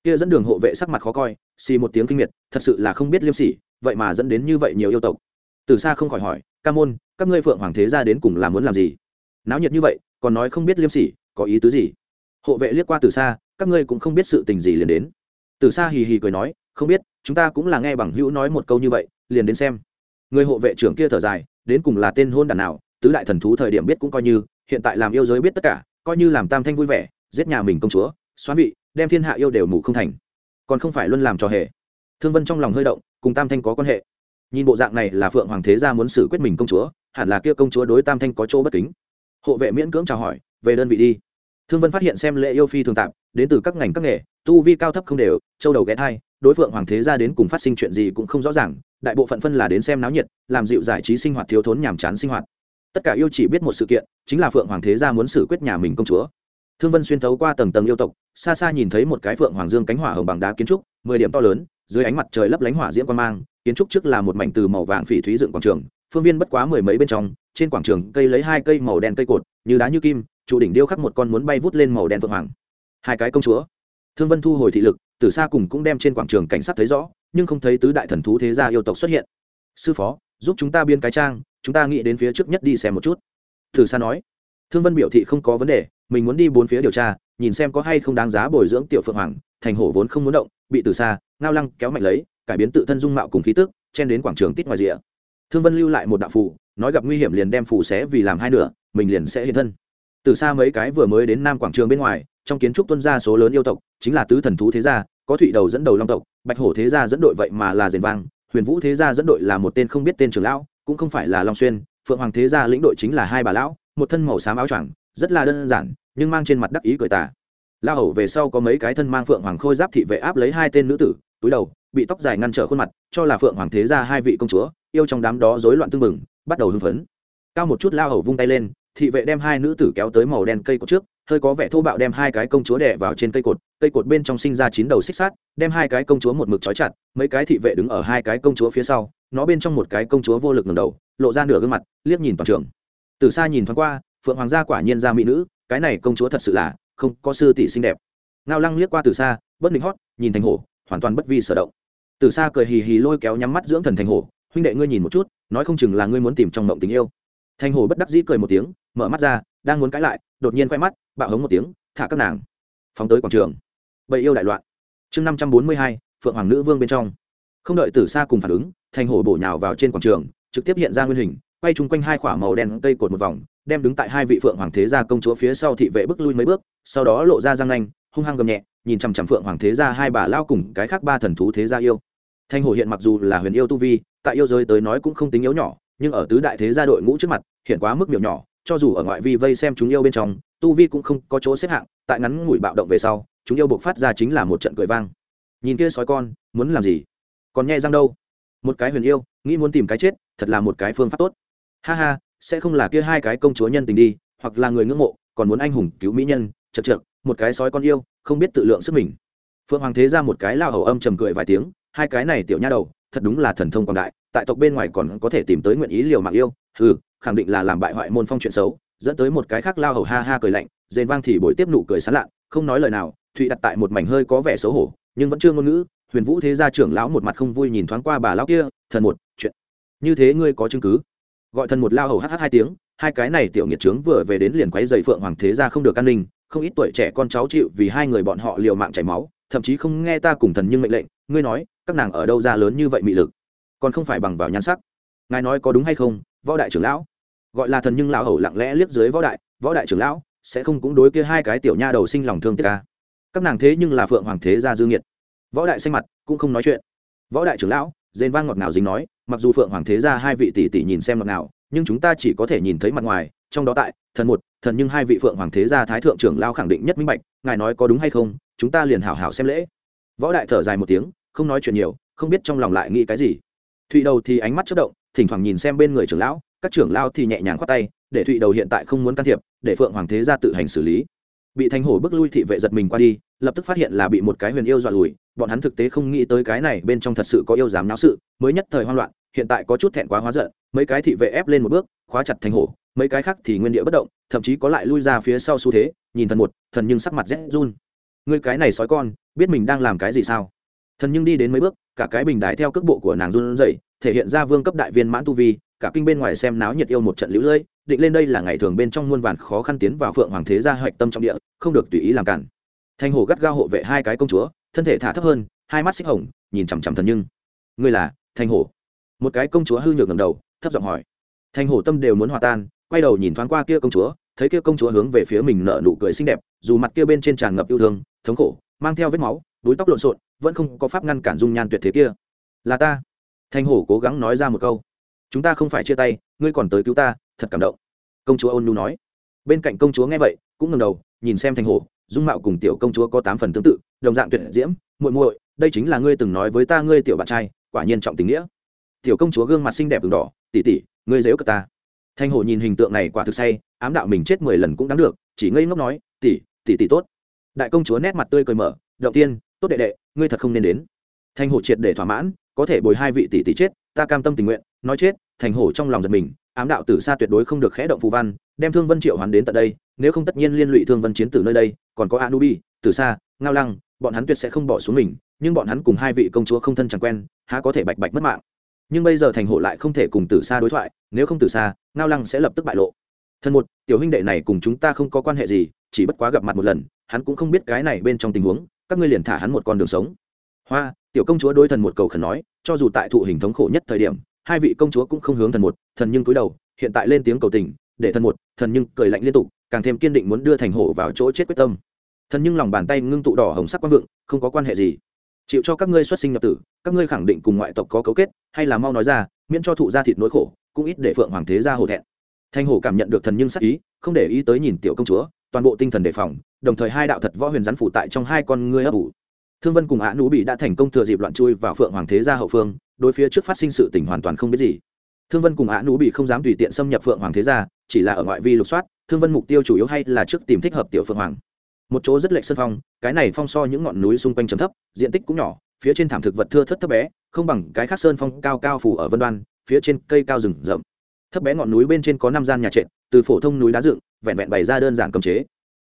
kia dẫn đường hộ vệ sắc mặt khó coi, xì một tiếng kinh miệt, thật sự là không biết liêm sỉ, vậy mà dẫn đến như vậy nhiều yêu tộc. Từ xa không khỏi hỏi, ca môn, các ngươi phượng hoàng thế gia đến cùng là muốn làm gì? Náo nhiệt như vậy, còn nói không biết liêm sỉ, có ý tứ gì? Hộ vệ liếc qua từ xa, các ngươi cũng không biết sự tình gì liền đến. Từ xa hì hì cười nói, không biết, chúng ta cũng là nghe bằng hữu nói một câu như vậy, liền đến xem. Người hộ vệ trưởng kia thở dài, đến cùng là tên hôn đàn nào, tứ đại thần thú thời điểm biết cũng coi như, hiện tại làm yêu giới biết tất cả, coi như làm tam thanh vui vẻ, giết nhà mình công chúa, xoán vị đem thiên hạ yêu đều mù không thành. Còn không phải luôn làm trò hề. Thương vân trong lòng hơi động, cùng tam thanh có quan hệ. Nhìn bộ dạng này là phượng hoàng thế gia muốn xử quyết mình công chúa, hẳn là kia công chúa đối tam thanh có chỗ bất kính. Hộ vệ miễn cưỡng chào hỏi, về đơn vị đi. Thương vân phát hiện xem lễ yêu phi thường tạm, đến từ các ngành các nghề, tu vi cao thấp không đều, châu đầu ghé thai, đối phượng hoàng thế gia đến cùng phát sinh chuyện gì cũng không rõ ràng, đại bộ phận phân là đến xem náo nhiệt, làm dịu giải trí sinh hoạt thiếu thốn nhàm chán sinh hoạt. Tất cả yêu chỉ biết một sự kiện, chính là phượng hoàng thế gia muốn xử quyết nhà mình công chúa thương vân xuyên thấu qua tầng tầng yêu tộc, xa xa nhìn thấy một cái phượng hoàng dương cánh hỏa hồng bằng đá kiến trúc, mười điểm to lớn, dưới ánh mặt trời lấp lánh hỏa diễm quan mang, kiến trúc trước là một mảnh từ màu vàng phỉ thúy dựng quảng trường, phương viên bất quá mười mấy bên trong, trên quảng trường cây lấy hai cây màu đen cây cột, như đá như kim, trụ đỉnh điêu khắc một con muốn bay vút lên màu đen phượng hoàng. Hai cái công chúa. Thương vân thu hồi thị lực, từ xa cùng cũng đem trên quảng trường cảnh sát thấy rõ, nhưng không thấy tứ đại thần thú thế gia yêu tộc xuất hiện. Sư phó, giúp chúng ta biên cái trang, chúng ta nghĩ đến phía trước nhất đi xem một chút. Từ xa nói. Thương vân biểu thị không có vấn đề mình muốn đi bốn phía điều tra, nhìn xem có hay không đáng giá bồi dưỡng tiểu phượng hoàng, thành hổ vốn không muốn động, bị từ xa, ngao lăng kéo mạnh lấy, cải biến tự thân dung mạo cùng khí tức, chen đến quảng trường tít ngoài rìa. Thương vân lưu lại một đạo phù, nói gặp nguy hiểm liền đem phù xé vì làm hai nửa, mình liền sẽ hiện thân. Từ xa mấy cái vừa mới đến nam quảng trường bên ngoài, trong kiến trúc tuân gia số lớn yêu tộc, chính là tứ thần thú thế gia, có thụy đầu dẫn đầu long tộc, bạch hổ thế gia dẫn đội vậy mà là rền vang, huyền vũ thế gia dẫn đội là một tên không biết tên trưởng lão, cũng không phải là long xuyên, phượng hoàng thế gia lĩnh đội chính là hai bà lão, một thân màu xám áo choàng rất là đơn giản nhưng mang trên mặt đắc ý cười tà. La hầu về sau có mấy cái thân mang phượng hoàng khôi giáp thị vệ áp lấy hai tên nữ tử túi đầu bị tóc dài ngăn trở khuôn mặt cho là phượng hoàng thế gia hai vị công chúa yêu trong đám đó rối loạn tương mừng bắt đầu hưng phấn. Cao một chút la hầu vung tay lên thị vệ đem hai nữ tử kéo tới màu đen cây cột trước hơi có vẻ thô bạo đem hai cái công chúa đè vào trên cây cột cây cột bên trong sinh ra chín đầu xích sát, đem hai cái công chúa một mực trói chặt mấy cái thị vệ đứng ở hai cái công chúa phía sau nó bên trong một cái công chúa vô lực ngẩng đầu lộ ra nửa gương mặt liếc nhìn toàn trường. Từ xa nhìn thoáng qua phượng hoàng gia quả nhiên ra mỹ nữ, cái này công chúa thật sự là không có sư tỷ xinh đẹp. Ngao lăng liếc qua từ xa bất định hót, nhìn thành hổ, hoàn toàn bất vi sở động. Từ xa cười hì hì lôi kéo nhắm mắt dưỡng thần thành hổ, huynh đệ ngươi nhìn một chút, nói không chừng là ngươi muốn tìm trong mộng tình yêu. Thành hổ bất đắc dĩ cười một tiếng, mở mắt ra, đang muốn cãi lại, đột nhiên quay mắt, bạo hống một tiếng, thả các nàng, phóng tới quảng trường. Bậy yêu đại loạn. Chương năm trăm bốn mươi hai, phượng hoàng nữ vương bên trong. Không đợi từ xa cùng phản ứng, thành hổ bổ nhào vào trên quảng trường, trực tiếp hiện ra nguyên hình quay chung quanh hai khỏa màu đen cây cột một vòng, đem đứng tại hai vị phượng hoàng thế gia công chúa phía sau thị vệ bước lui mấy bước, sau đó lộ ra răng nanh, hung hăng gầm nhẹ, nhìn chằm chằm phượng hoàng thế gia hai bà lao cùng cái khác ba thần thú thế gia yêu. Thanh hồ hiện mặc dù là huyền yêu tu vi, tại yêu giới tới nói cũng không tính yếu nhỏ, nhưng ở tứ đại thế gia đội ngũ trước mặt, hiện quá mức miểu nhỏ, cho dù ở ngoại vi vây xem chúng yêu bên trong, tu vi cũng không có chỗ xếp hạng, tại ngắn ngủi bạo động về sau, chúng yêu buộc phát ra chính là một trận cười vang. Nhìn kia sói con, muốn làm gì? Còn nhẹ răng đâu? Một cái huyền yêu, nghĩ muốn tìm cái chết, thật là một cái phương pháp tốt ha ha, sẽ không là kia hai cái công chúa nhân tình đi, hoặc là người ngưỡng mộ, còn muốn anh hùng cứu mỹ nhân, chật trượt một cái sói con yêu, không biết tự lượng sức mình. Phượng hoàng thế ra một cái lao hầu âm trầm cười vài tiếng, hai cái này tiểu nha đầu, thật đúng là thần thông quảng đại, tại tộc bên ngoài còn có thể tìm tới nguyện ý liều mạng yêu ừ khẳng định là làm bại hoại môn phong chuyện xấu, dẫn tới một cái khác lao hầu ha ha cười lạnh dền vang thì bồi tiếp nụ cười sán lạ không nói lời nào, thụy đặt tại một mảnh hơi có vẻ xấu hổ, nhưng vẫn chưa ngôn ngữ, huyền vũ thế gia trưởng lão một mặt không vui nhìn thoáng qua bà lão kia, thần một, chuyện, như thế ngươi có chứng cứ? Gọi thần một lao hầu hh hai tiếng, hai cái này tiểu nghiệt trướng vừa về đến liền quấy dày phượng hoàng thế gia không được an ninh, không ít tuổi trẻ con cháu chịu vì hai người bọn họ liều mạng chảy máu, thậm chí không nghe ta cùng thần nhưng mệnh lệnh, ngươi nói, các nàng ở đâu ra lớn như vậy mị lực? Còn không phải bằng vào nhan sắc. Ngài nói có đúng hay không, võ đại trưởng lão? Gọi là thần nhưng lão hầu lặng lẽ liếc dưới võ đại võ đại trưởng lão, sẽ không cũng đối kia hai cái tiểu nha đầu sinh lòng thương tiếc ca các nàng thế nhưng là phượng hoàng thế gia dương nhiệt võ đại xanh mặt, cũng không nói chuyện. Võ đại trưởng lão dền vang ngọt ngào dính nói mặc dù phượng hoàng thế gia hai vị tỷ tỷ nhìn xem ngọt nào nhưng chúng ta chỉ có thể nhìn thấy mặt ngoài, trong đó tại, thần một, thần nhưng hai vị phượng hoàng thế gia thái thượng trưởng lao khẳng định nhất minh bạch, ngài nói có đúng hay không, chúng ta liền hảo hảo xem lễ. Võ đại thở dài một tiếng, không nói chuyện nhiều, không biết trong lòng lại nghĩ cái gì. Thụy đầu thì ánh mắt chất động, thỉnh thoảng nhìn xem bên người trưởng lão, các trưởng lao thì nhẹ nhàng khoát tay, để thụy đầu hiện tại không muốn can thiệp, để phượng hoàng thế gia tự hành xử lý. Bị thanh hổ bước lui thị vệ giật mình qua đi, lập tức phát hiện là bị một cái huyền yêu dọa lùi, bọn hắn thực tế không nghĩ tới cái này bên trong thật sự có yêu dám náo sự, mới nhất thời hoang loạn hiện tại có chút thẹn quá hóa giận, mấy cái thị vệ ép lên một bước, khóa chặt thành hổ, mấy cái khác thì nguyên địa bất động, thậm chí có lại lui ra phía sau xu thế, nhìn thần một, thần nhưng sắc mặt rét run. Người cái này sói con, biết mình đang làm cái gì sao? Thần nhưng đi đến mấy bước, cả cái bình đài theo cước bộ của nàng run rẩy, thể hiện ra vương cấp đại viên mãn tu vi, cả kinh bên ngoài xem náo nhiệt yêu một trận lũ lưỡi định lên đây là ngày thường bên trong muôn vàn khó khăn tiến vào phượng hoàng thế gia hạch tâm trong địa, không được tùy ý làm cản. Thanh hồ gắt gao hộ vệ hai cái công chúa, thân thể thả thấp hơn, hai mắt xích hồng, nhìn chằm chằm thần nhưng. Ngươi là thanh hồ một cái công chúa hư nhược ngầm đầu, thấp giọng hỏi. Thành hổ tâm đều muốn hòa tan, quay đầu nhìn thoáng qua kia công chúa, thấy kia công chúa hướng về phía mình nở nụ cười xinh đẹp, dù mặt kia bên trên tràn ngập yêu thương, thống khổ, mang theo vết máu đuối tóc lộn xộn, vẫn không có pháp ngăn cản dung nhan tuyệt thế kia. Là ta. Thanh hổ cố gắng nói ra một câu. Chúng ta không phải chia tay, ngươi còn tới cứu ta, thật cảm động. Công chúa ôn nhu nói. Bên cạnh công chúa nghe vậy, cũng ngầm đầu, nhìn xem thanh hổ, dung mạo cùng tiểu công chúa có tám phần tương tự, đồng dạng tuyệt diễm, muội muội, đây chính là ngươi từng nói với ta ngươi tiểu bạn trai, quả nhiên trọng tình nghĩa tiểu công chúa gương mặt xinh đẹp đường đỏ tỉ tỉ ngươi dếu cờ ta. Thanh hổ nhìn hình tượng này quả thực say, ám đạo mình chết mười lần cũng đáng được, chỉ ngây ngốc nói tỉ tỉ tỉ tốt. Đại công chúa nét mặt tươi cười mở, động tiên, tốt đệ đệ, ngươi thật không nên đến. Thanh hổ triệt để thỏa mãn, có thể bồi hai vị tỷ tỷ chết, ta cam tâm tình nguyện, nói chết. Thành hổ trong lòng giật mình, ám đạo tử xa tuyệt đối không được khẽ động phù văn, đem thương vân triệu hoán đến tận đây, nếu không tất nhiên liên lụy thương vân chiến tử nơi đây, còn có anubi, tử xa ngao lăng, bọn hắn tuyệt sẽ không bỏ xuống mình, nhưng bọn hắn cùng hai vị công chúa không thân chẳng quen, há có thể bạch bạch mất mạng nhưng bây giờ thành hộ lại không thể cùng tử xa đối thoại, nếu không tử xa ngao lăng sẽ lập tức bại lộ. Thân một, tiểu huynh đệ này cùng chúng ta không có quan hệ gì, chỉ bất quá gặp mặt một lần, hắn cũng không biết cái này bên trong tình huống, các ngươi liền thả hắn một con đường sống. Hoa, tiểu công chúa đối thần một cầu khẩn nói, cho dù tại thụ hình thống khổ nhất thời điểm, hai vị công chúa cũng không hướng thần một, thần nhưng cúi đầu, hiện tại lên tiếng cầu tình, để thần một, thần nhưng cười lạnh liên tục, càng thêm kiên định muốn đưa thành hổ vào chỗ chết quyết tâm. Thần nhưng lòng bàn tay ngưng tụ đỏ hồng sắc quang vượng, không có quan hệ gì chịu cho các ngươi xuất sinh nhập tử, các ngươi khẳng định cùng ngoại tộc có cấu kết, hay là mau nói ra, miễn cho thụ ra thịt nỗi khổ, cũng ít để phượng hoàng thế ra hổ thẹn. Thanh hổ cảm nhận được thần nhưng sắc ý, không để ý tới nhìn tiểu công chúa, toàn bộ tinh thần đề phòng, đồng thời hai đạo thật võ huyền rắn phủ tại trong hai con ngươi ấp ủ. Thương vân cùng ạ nú bị đã thành công thừa dịp loạn chui vào phượng hoàng thế gia hậu phương, đối phía trước phát sinh sự tình hoàn toàn không biết gì. Thương vân cùng ạ nú bị không dám tùy tiện xâm nhập phượng hoàng thế gia, chỉ là ở ngoại vi lục soát, thương vân mục tiêu chủ yếu hay là trước tìm thích hợp tiểu phượng hoàng một chỗ rất lệch sân phong, cái này phong so những ngọn núi xung quanh trầm thấp, diện tích cũng nhỏ, phía trên thảm thực vật thưa thất thấp bé, không bằng cái khác sơn phong cao cao phủ ở vân đoan, phía trên cây cao rừng rậm. Thấp bé ngọn núi bên trên có năm gian nhà trệt, từ phổ thông núi đá dựng, vẹn vẹn bày ra đơn giản cầm chế.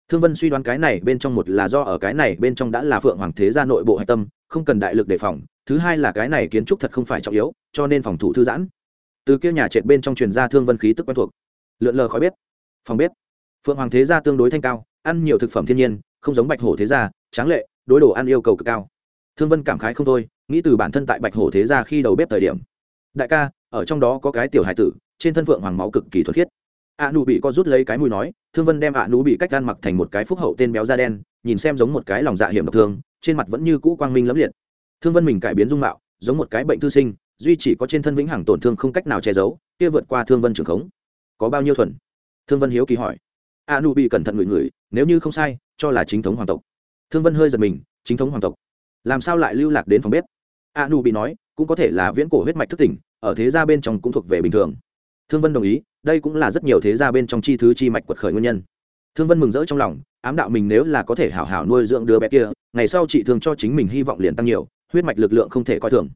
Thương vân suy đoán cái này bên trong một là do ở cái này bên trong đã là phượng hoàng thế gia nội bộ hạch tâm, không cần đại lực đề phòng, thứ hai là cái này kiến trúc thật không phải trọng yếu, cho nên phòng thủ thư giãn. Từ kia nhà trệt bên trong truyền ra thương vân khí tức quen thuộc. Lượn lờ khói bếp. Phòng bếp. Phượng hoàng thế gia tương đối thanh cao ăn nhiều thực phẩm thiên nhiên, không giống bạch hổ thế gia, tráng lệ, đối đồ ăn yêu cầu cực cao. Thương vân cảm khái không thôi, nghĩ từ bản thân tại bạch hổ thế gia khi đầu bếp thời điểm. Đại ca, ở trong đó có cái tiểu hải tử, trên thân phượng hoàng máu cực kỳ thuật khiết. A nụ bị co rút lấy cái mùi nói, thương vân đem a nụ bị cách gan mặc thành một cái phúc hậu tên béo da đen, nhìn xem giống một cái lòng dạ hiểm độc thương, trên mặt vẫn như cũ quang minh lẫm liệt. Thương vân mình cải biến dung mạo, giống một cái bệnh thư sinh, duy chỉ có trên thân vĩnh hằng tổn thương không cách nào che giấu, kia vượt qua thương vân trường khống. Có bao nhiêu thuần? Thương vân hiếu kỳ hỏi. A nu bị cẩn thận ngửi ngửi nếu như không sai, cho là chính thống hoàng tộc. Thương vân hơi giật mình, chính thống hoàng tộc. Làm sao lại lưu lạc đến phòng bếp? A nu bị nói, cũng có thể là viễn cổ huyết mạch thức tỉnh, ở thế gia bên trong cũng thuộc về bình thường. Thương vân đồng ý, đây cũng là rất nhiều thế gia bên trong chi thứ chi mạch quật khởi nguyên nhân. Thương vân mừng rỡ trong lòng, ám đạo mình nếu là có thể hảo hảo nuôi dưỡng đứa bé kia, ngày sau chị thường cho chính mình hy vọng liền tăng nhiều, huyết mạch lực lượng không thể coi thường.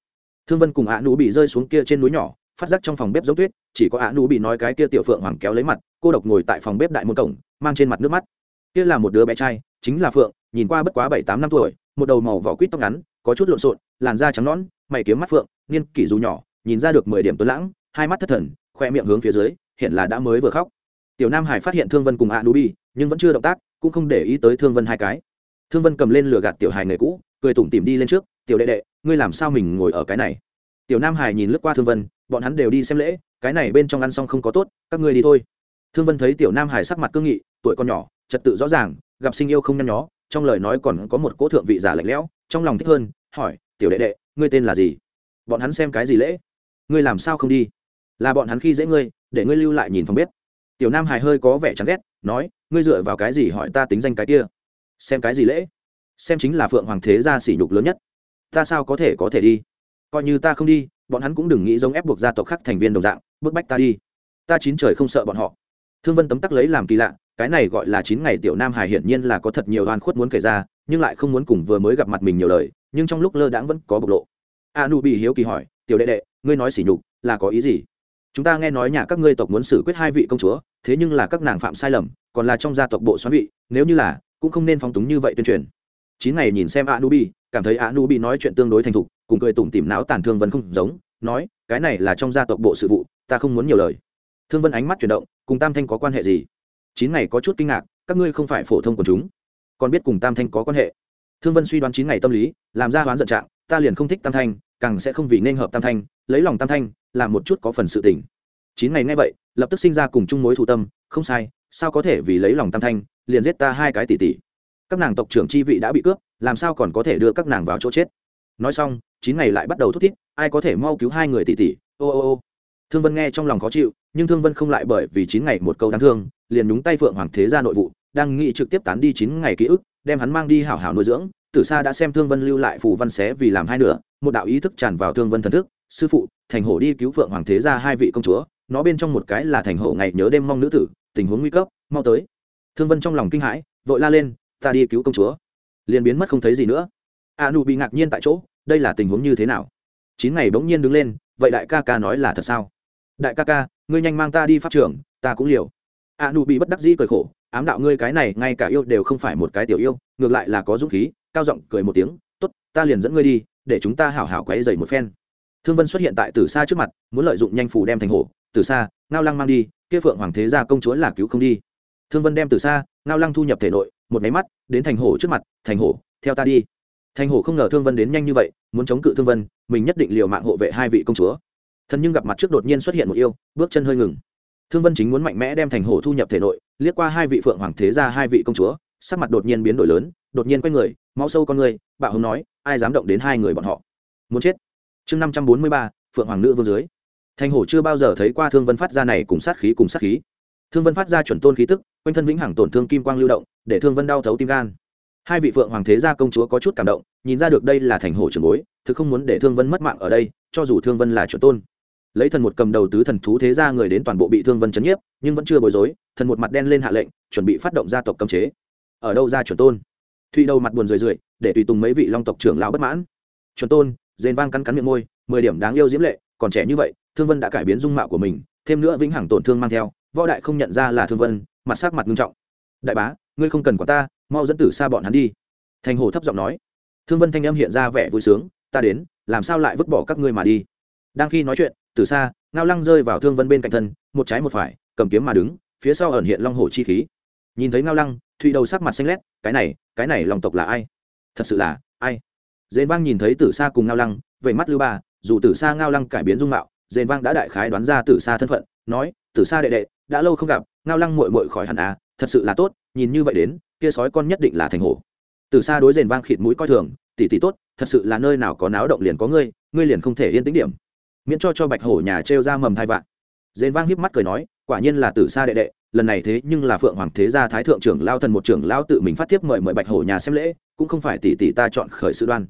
Thương vân cùng ạ nú bị rơi xuống kia trên núi nhỏ, phát giác trong phòng bếp giống tuyết, chỉ có ạ nú bị nói cái kia tiểu phượng hoàng kéo lấy mặt, cô độc ngồi tại phòng bếp đại môn cổng, mang trên mặt nước mắt kia là một đứa bé trai, chính là phượng, nhìn qua bất quá bảy tám năm tuổi, một đầu màu vỏ quýt tóc ngắn, có chút lộn xộn, làn da trắng nõn, mày kiếm mắt phượng, niên kỷ dù nhỏ, nhìn ra được mười điểm tuấn lãng, hai mắt thất thần, khoe miệng hướng phía dưới, hiện là đã mới vừa khóc. Tiểu nam hải phát hiện thương vân cùng a nú bi, nhưng vẫn chưa động tác, cũng không để ý tới thương vân hai cái. Thương vân cầm lên lửa gạt tiểu hài người cũ, cười tủm tìm đi lên trước, tiểu đệ đệ, ngươi làm sao mình ngồi ở cái này? Tiểu nam hải nhìn lướt qua thương vân, bọn hắn đều đi xem lễ, cái này bên trong ăn xong không có tốt, các ngươi đi thôi. Thương vân thấy tiểu nam hải sắc mặt cương nghị, tuổi con nhỏ trật tự rõ ràng, gặp sinh yêu không nhăn nhó, trong lời nói còn có một cỗ thượng vị giả lạnh lẽo, trong lòng thích hơn, hỏi, tiểu đệ đệ, ngươi tên là gì? Bọn hắn xem cái gì lễ? Ngươi làm sao không đi? Là bọn hắn khi dễ ngươi, để ngươi lưu lại nhìn phòng bếp. Tiểu nam hài hơi có vẻ chán ghét, nói, ngươi dựa vào cái gì hỏi ta tính danh cái kia? Xem cái gì lễ? Xem chính là phượng hoàng thế gia sỉ nhục lớn nhất. Ta sao có thể có thể đi? Coi như ta không đi, bọn hắn cũng đừng nghĩ giống ép buộc gia tộc khác thành viên đồng dạng, bức bách ta đi. Ta chín trời không sợ bọn họ. Thương vân tấm tắc lấy làm kỳ lạ cái này gọi là chín ngày tiểu nam hải hiển nhiên là có thật nhiều oan khuất muốn kể ra, nhưng lại không muốn cùng vừa mới gặp mặt mình nhiều lời, nhưng trong lúc lơ đãng vẫn có bộc lộ. A nu bị hiếu kỳ hỏi, tiểu đệ đệ, ngươi nói sỉ nhục, là có ý gì? Chúng ta nghe nói nhà các ngươi tộc muốn xử quyết hai vị công chúa, thế nhưng là các nàng phạm sai lầm, còn là trong gia tộc bộ xoắn vị, nếu như là, cũng không nên phóng túng như vậy tuyên truyền. Chín ngày nhìn xem a nu bị cảm thấy a nu bị nói chuyện tương đối thành thục, cùng cười tủm tỉm não tàn thương vân không giống, nói, cái này là trong gia tộc bộ sự vụ, ta không muốn nhiều lời. Thương vân ánh mắt chuyển động, cùng tam thanh có quan hệ gì? Chín ngày có chút kinh ngạc, các ngươi không phải phổ thông của chúng. Còn biết cùng tam thanh có quan hệ. Thương vân suy đoán chín ngày tâm lý, làm ra hoán giận trạng, ta liền không thích tam thanh, càng sẽ không vì nên hợp tam thanh, lấy lòng tam thanh làm một chút có phần sự tình. Chín ngày ngay vậy, lập tức sinh ra cùng chung mối thù tâm, không sai, sao có thể vì lấy lòng tam thanh, liền giết ta hai cái tỷ tỷ. Các nàng tộc trưởng chi vị đã bị cướp, làm sao còn có thể đưa các nàng vào chỗ chết? Nói xong, chín ngày lại bắt đầu thúc thiết ai có thể mau cứu hai người tỷ tỷ, ô ô ô. Thương vân nghe trong lòng khó chịu, nhưng thương vân không lại bởi vì chín ngày một câu đáng thương liền đúng tay phượng hoàng thế gia nội vụ, đang nghĩ trực tiếp tán đi chín ngày ký ức, đem hắn mang đi hảo hảo nuôi dưỡng. Từ xa đã xem thương vân lưu lại phù văn xé vì làm hai nửa, một đạo ý thức tràn vào thương vân thần thức. Sư phụ, thành hổ đi cứu phượng hoàng thế gia hai vị công chúa, nó bên trong một cái là thành hổ ngày nhớ đêm mong nữ tử, tình huống nguy cấp, mau tới. Thương vân trong lòng kinh hãi, vội la lên, ta đi cứu công chúa. Liền biến mất không thấy gì nữa. A nu bị ngạc nhiên tại chỗ, đây là tình huống như thế nào? Chín ngày bỗng nhiên đứng lên, vậy đại ca ca nói là thật sao? Đại ca ca, ngươi nhanh mang ta đi pháp trường, ta cũng liều a nu bị bất đắc dĩ cười khổ, ám đạo ngươi cái này, ngay cả yêu đều không phải một cái tiểu yêu, ngược lại là có dũng khí. Cao giọng cười một tiếng, tốt, ta liền dẫn ngươi đi, để chúng ta hảo hảo quấy dày một phen. Thương vân xuất hiện tại từ xa trước mặt, muốn lợi dụng nhanh phủ đem thành hổ. Từ xa ngao lăng mang đi, kia phượng hoàng thế gia công chúa là cứu không đi. Thương vân đem từ xa ngao lăng thu nhập thể nội, một máy mắt, đến thành hổ trước mặt, thành hổ, theo ta đi. Thành hổ không ngờ thương vân đến nhanh như vậy, muốn chống cự thương vân, mình nhất định liều mạng hộ vệ hai vị công chúa. Thần nhưng gặp mặt trước đột nhiên xuất hiện một yêu, bước chân hơi ngừng thương vân chính muốn mạnh mẽ đem thành hổ thu nhập thể nội, liếc qua hai vị phượng hoàng thế gia hai vị công chúa, sắc mặt đột nhiên biến đổi lớn, đột nhiên quay người máu sâu con người bạo hùng nói, ai dám động đến hai người bọn họ? Muốn chết. Chương năm trăm bốn mươi ba, phượng hoàng nữ vương dưới. Thành hổ chưa bao giờ thấy qua thương vân phát ra này cùng sát khí cùng sát khí. Thương vân phát ra chuẩn tôn khí tức, quanh thân vĩnh hằng tổn thương kim quang lưu động, để thương vân đau thấu tim gan. Hai vị phượng hoàng thế gia công chúa có chút cảm động, nhìn ra được đây là thành hổ trường bối, thực không muốn để thương vân mất mạng ở đây, cho dù thương vân là chuẩn tôn lấy thần một cầm đầu tứ thần thú thế gia người đến toàn bộ bị thương vân chấn nhiếp, nhưng vẫn chưa bối rối, thần một mặt đen lên hạ lệnh, chuẩn bị phát động gia tộc cấm chế. Ở đâu ra chuẩn tôn? Thụy đầu mặt buồn rười rượi, để tùy tùng mấy vị long tộc trưởng lão bất mãn. Chuẩn tôn dền vang cắn cắn miệng môi, mười điểm đáng yêu diễm lệ, còn trẻ như vậy, thương vân đã cải biến dung mạo của mình, thêm nữa vĩnh hằng tổn thương mang theo, võ đại không nhận ra là thương vân, mặt sắc mặt nghiêm trọng. Đại bá, ngươi không cần quả ta, mau dẫn tử xa bọn hắn đi. Thành hồ thấp giọng nói. Thương vân thanh em hiện ra vẻ vui sướng, ta đến, làm sao lại vứt bỏ các ngươi mà đi? Đang khi nói chuyện từ xa, ngao lăng rơi vào thương vân bên cạnh thân, một trái một phải, cầm kiếm mà đứng, phía sau ẩn hiện long hồ chi khí. Nhìn thấy ngao lăng, thụy đầu sắc mặt xanh lét, cái này cái này lòng tộc là ai? Thật sự là ai? Dền vang nhìn thấy Từ sa cùng ngao lăng vậy mắt lưu ba, dù Từ sa ngao lăng cải biến dung mạo, dền vang đã đại khái đoán ra Từ sa thân phận, nói Từ sa đệ đệ, đã lâu không gặp, ngao lăng mội mội khỏi hẳn à thật sự là tốt, nhìn như vậy đến, kia sói con nhất định là thành hổ. Từ sa đối dền vang khịt mũi coi thường, tỷ tỷ tốt, thật sự là nơi nào có náo động liền có ngươi ngươi liền không thể yên tĩnh điểm miễn cho cho bạch hổ nhà trêu ra mầm thai vạn. Dền vang híp mắt cười nói, quả nhiên là từ xa đệ đệ, lần này thế nhưng là phượng hoàng thế gia thái thượng trưởng lao thần một trưởng lao tự mình phát tiếp mời mời bạch hổ nhà xem lễ, cũng không phải tỷ tỷ ta chọn khởi sự đoan.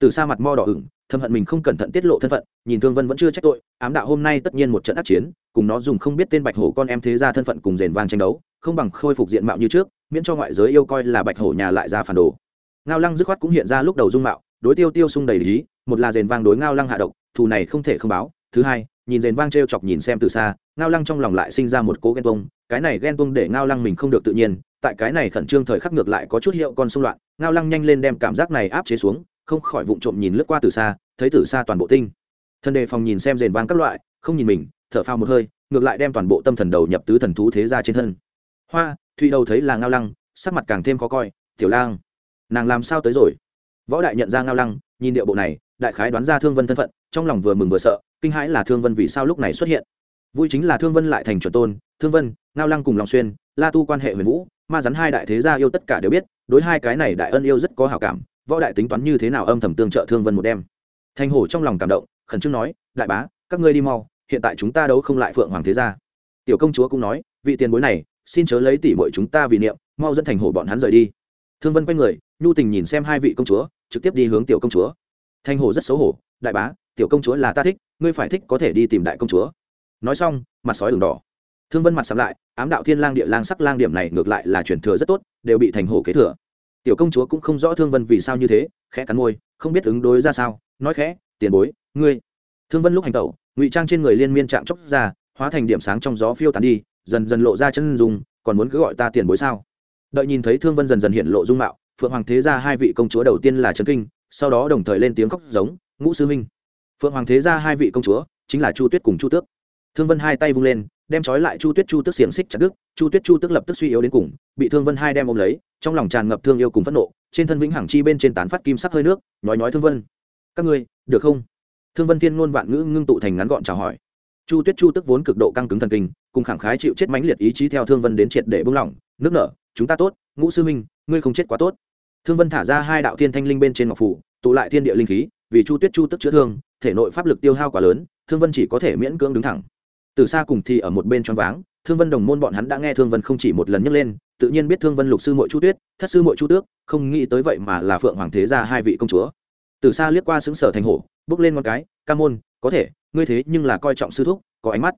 Từ xa mặt mo đỏ ửng thâm hận mình không cẩn thận tiết lộ thân phận, nhìn thương vân vẫn chưa trách tội, ám đạo hôm nay tất nhiên một trận ác chiến, cùng nó dùng không biết tên bạch hổ con em thế gia thân phận cùng rền vang tranh đấu, không bằng khôi phục diện mạo như trước, miễn cho ngoại giới yêu coi là bạch hổ nhà lại ra phản đồ. Ngao lăng dứt khoát cũng hiện ra lúc đầu dung mạo, đối tiêu tiêu sung đầy lý một là rền vang đối ngao lăng hạ độc, thù này không thể không báo. Thứ hai, nhìn rền vang t chọc nhìn xem từ xa, ngao lăng trong lòng lại sinh ra một cố ghen tuông. Cái này ghen tuông để ngao lăng mình không được tự nhiên, tại cái này khẩn trương thời khắc ngược lại có chút hiệu con xung loạn. Ngao lăng nhanh lên đem cảm giác này áp chế xuống, không khỏi vụng trộm nhìn lướt qua từ xa, thấy từ xa toàn bộ tinh. Thân đề phòng nhìn xem rền vang các loại, không nhìn mình, thở phao một hơi, ngược lại đem toàn bộ tâm thần đầu nhập tứ thần thú thế ra trên thân. Hoa, thụy đầu thấy là ngao lăng, sắc mặt càng thêm khó coi. Tiểu lang, nàng làm sao tới rồi? Võ đại nhận ra ngao lăng, nhìn điệu bộ này đại khái đoán ra thương vân thân phận, trong lòng vừa mừng vừa sợ, kinh hãi là thương vân vì sao lúc này xuất hiện. Vui chính là thương vân lại thành chuẩn tôn, thương vân, ngao lăng cùng lòng xuyên, la tu quan hệ huyền vũ, ma rắn hai đại thế gia yêu tất cả đều biết, đối hai cái này đại ân yêu rất có hảo cảm, võ đại tính toán như thế nào âm thầm tương trợ thương vân một đêm. Thanh hổ trong lòng cảm động, khẩn trương nói, đại bá, các ngươi đi mau, hiện tại chúng ta đấu không lại phượng hoàng thế gia. Tiểu công chúa cũng nói, vị tiền bối này, xin chớ lấy tỷ muội chúng ta vì niệm, mau dẫn thành hổ bọn hắn rời đi. Thương vân quay người, nhu tình nhìn xem hai vị công chúa, trực tiếp đi hướng tiểu công chúa thanh hổ rất xấu hổ, đại bá, tiểu công chúa là ta thích, ngươi phải thích có thể đi tìm đại công chúa. Nói xong, mặt sói đường đỏ. Thương vân mặt sắm lại, ám đạo thiên lang địa lang sắc lang điểm này ngược lại là truyền thừa rất tốt, đều bị thành hổ kế thừa. Tiểu công chúa cũng không rõ thương vân vì sao như thế, khẽ cắn môi, không biết ứng đối ra sao, nói khẽ, tiền bối, ngươi. Thương vân lúc hành tẩu, ngụy trang trên người liên miên chạm chốc ra, hóa thành điểm sáng trong gió phiêu tán đi, dần dần lộ ra chân dùng còn muốn cứ gọi ta tiền bối sao? Đợi nhìn thấy thương vân dần dần hiện lộ dung mạo, phượng hoàng thế gia hai vị công chúa đầu tiên là trấn kinh sau đó đồng thời lên tiếng khóc giống, ngũ sư minh phượng hoàng thế gia hai vị công chúa, chính là chu tuyết cùng chu tước. Thương vân hai tay vung lên, đem trói lại chu tuyết, chu tước xiềng xích chặt đứt, chu tuyết, chu tước lập tức suy yếu đến cùng, bị thương vân hai đem ôm lấy, trong lòng tràn ngập thương yêu cùng phẫn nộ, trên thân vĩnh hằng chi bên trên tán phát kim sắc hơi nước, nói nói thương vân, các ngươi, được không? Thương vân thiên ngôn vạn ngữ ngưng tụ thành ngắn gọn chào hỏi. Chu tuyết, chu tức vốn cực độ căng cứng thần kinh, cùng khẳng khái chịu chết mãnh liệt ý chí theo thương vân đến triệt để bung lỏng, nước nở, chúng ta tốt, ngũ sư minh ngươi không chết quá tốt thương vân thả ra hai đạo thiên thanh linh bên trên ngọc phủ, tụ lại thiên địa linh khí, vì chu tuyết chu tức chữa thương, thể nội pháp lực tiêu hao quá lớn, thương vân chỉ có thể miễn cưỡng đứng thẳng. Từ xa cùng thì ở một bên choáng váng, thương vân đồng môn bọn hắn đã nghe thương vân không chỉ một lần nhắc lên, tự nhiên biết thương vân lục sư mội chu tuyết, thất sư mội chu tước, không nghĩ tới vậy mà là phượng hoàng thế gia hai vị công chúa. Từ xa liếc qua xứng sở thành hổ, bước lên một cái, ca môn, có thể, ngươi thế nhưng là coi trọng sư thúc, có ánh mắt.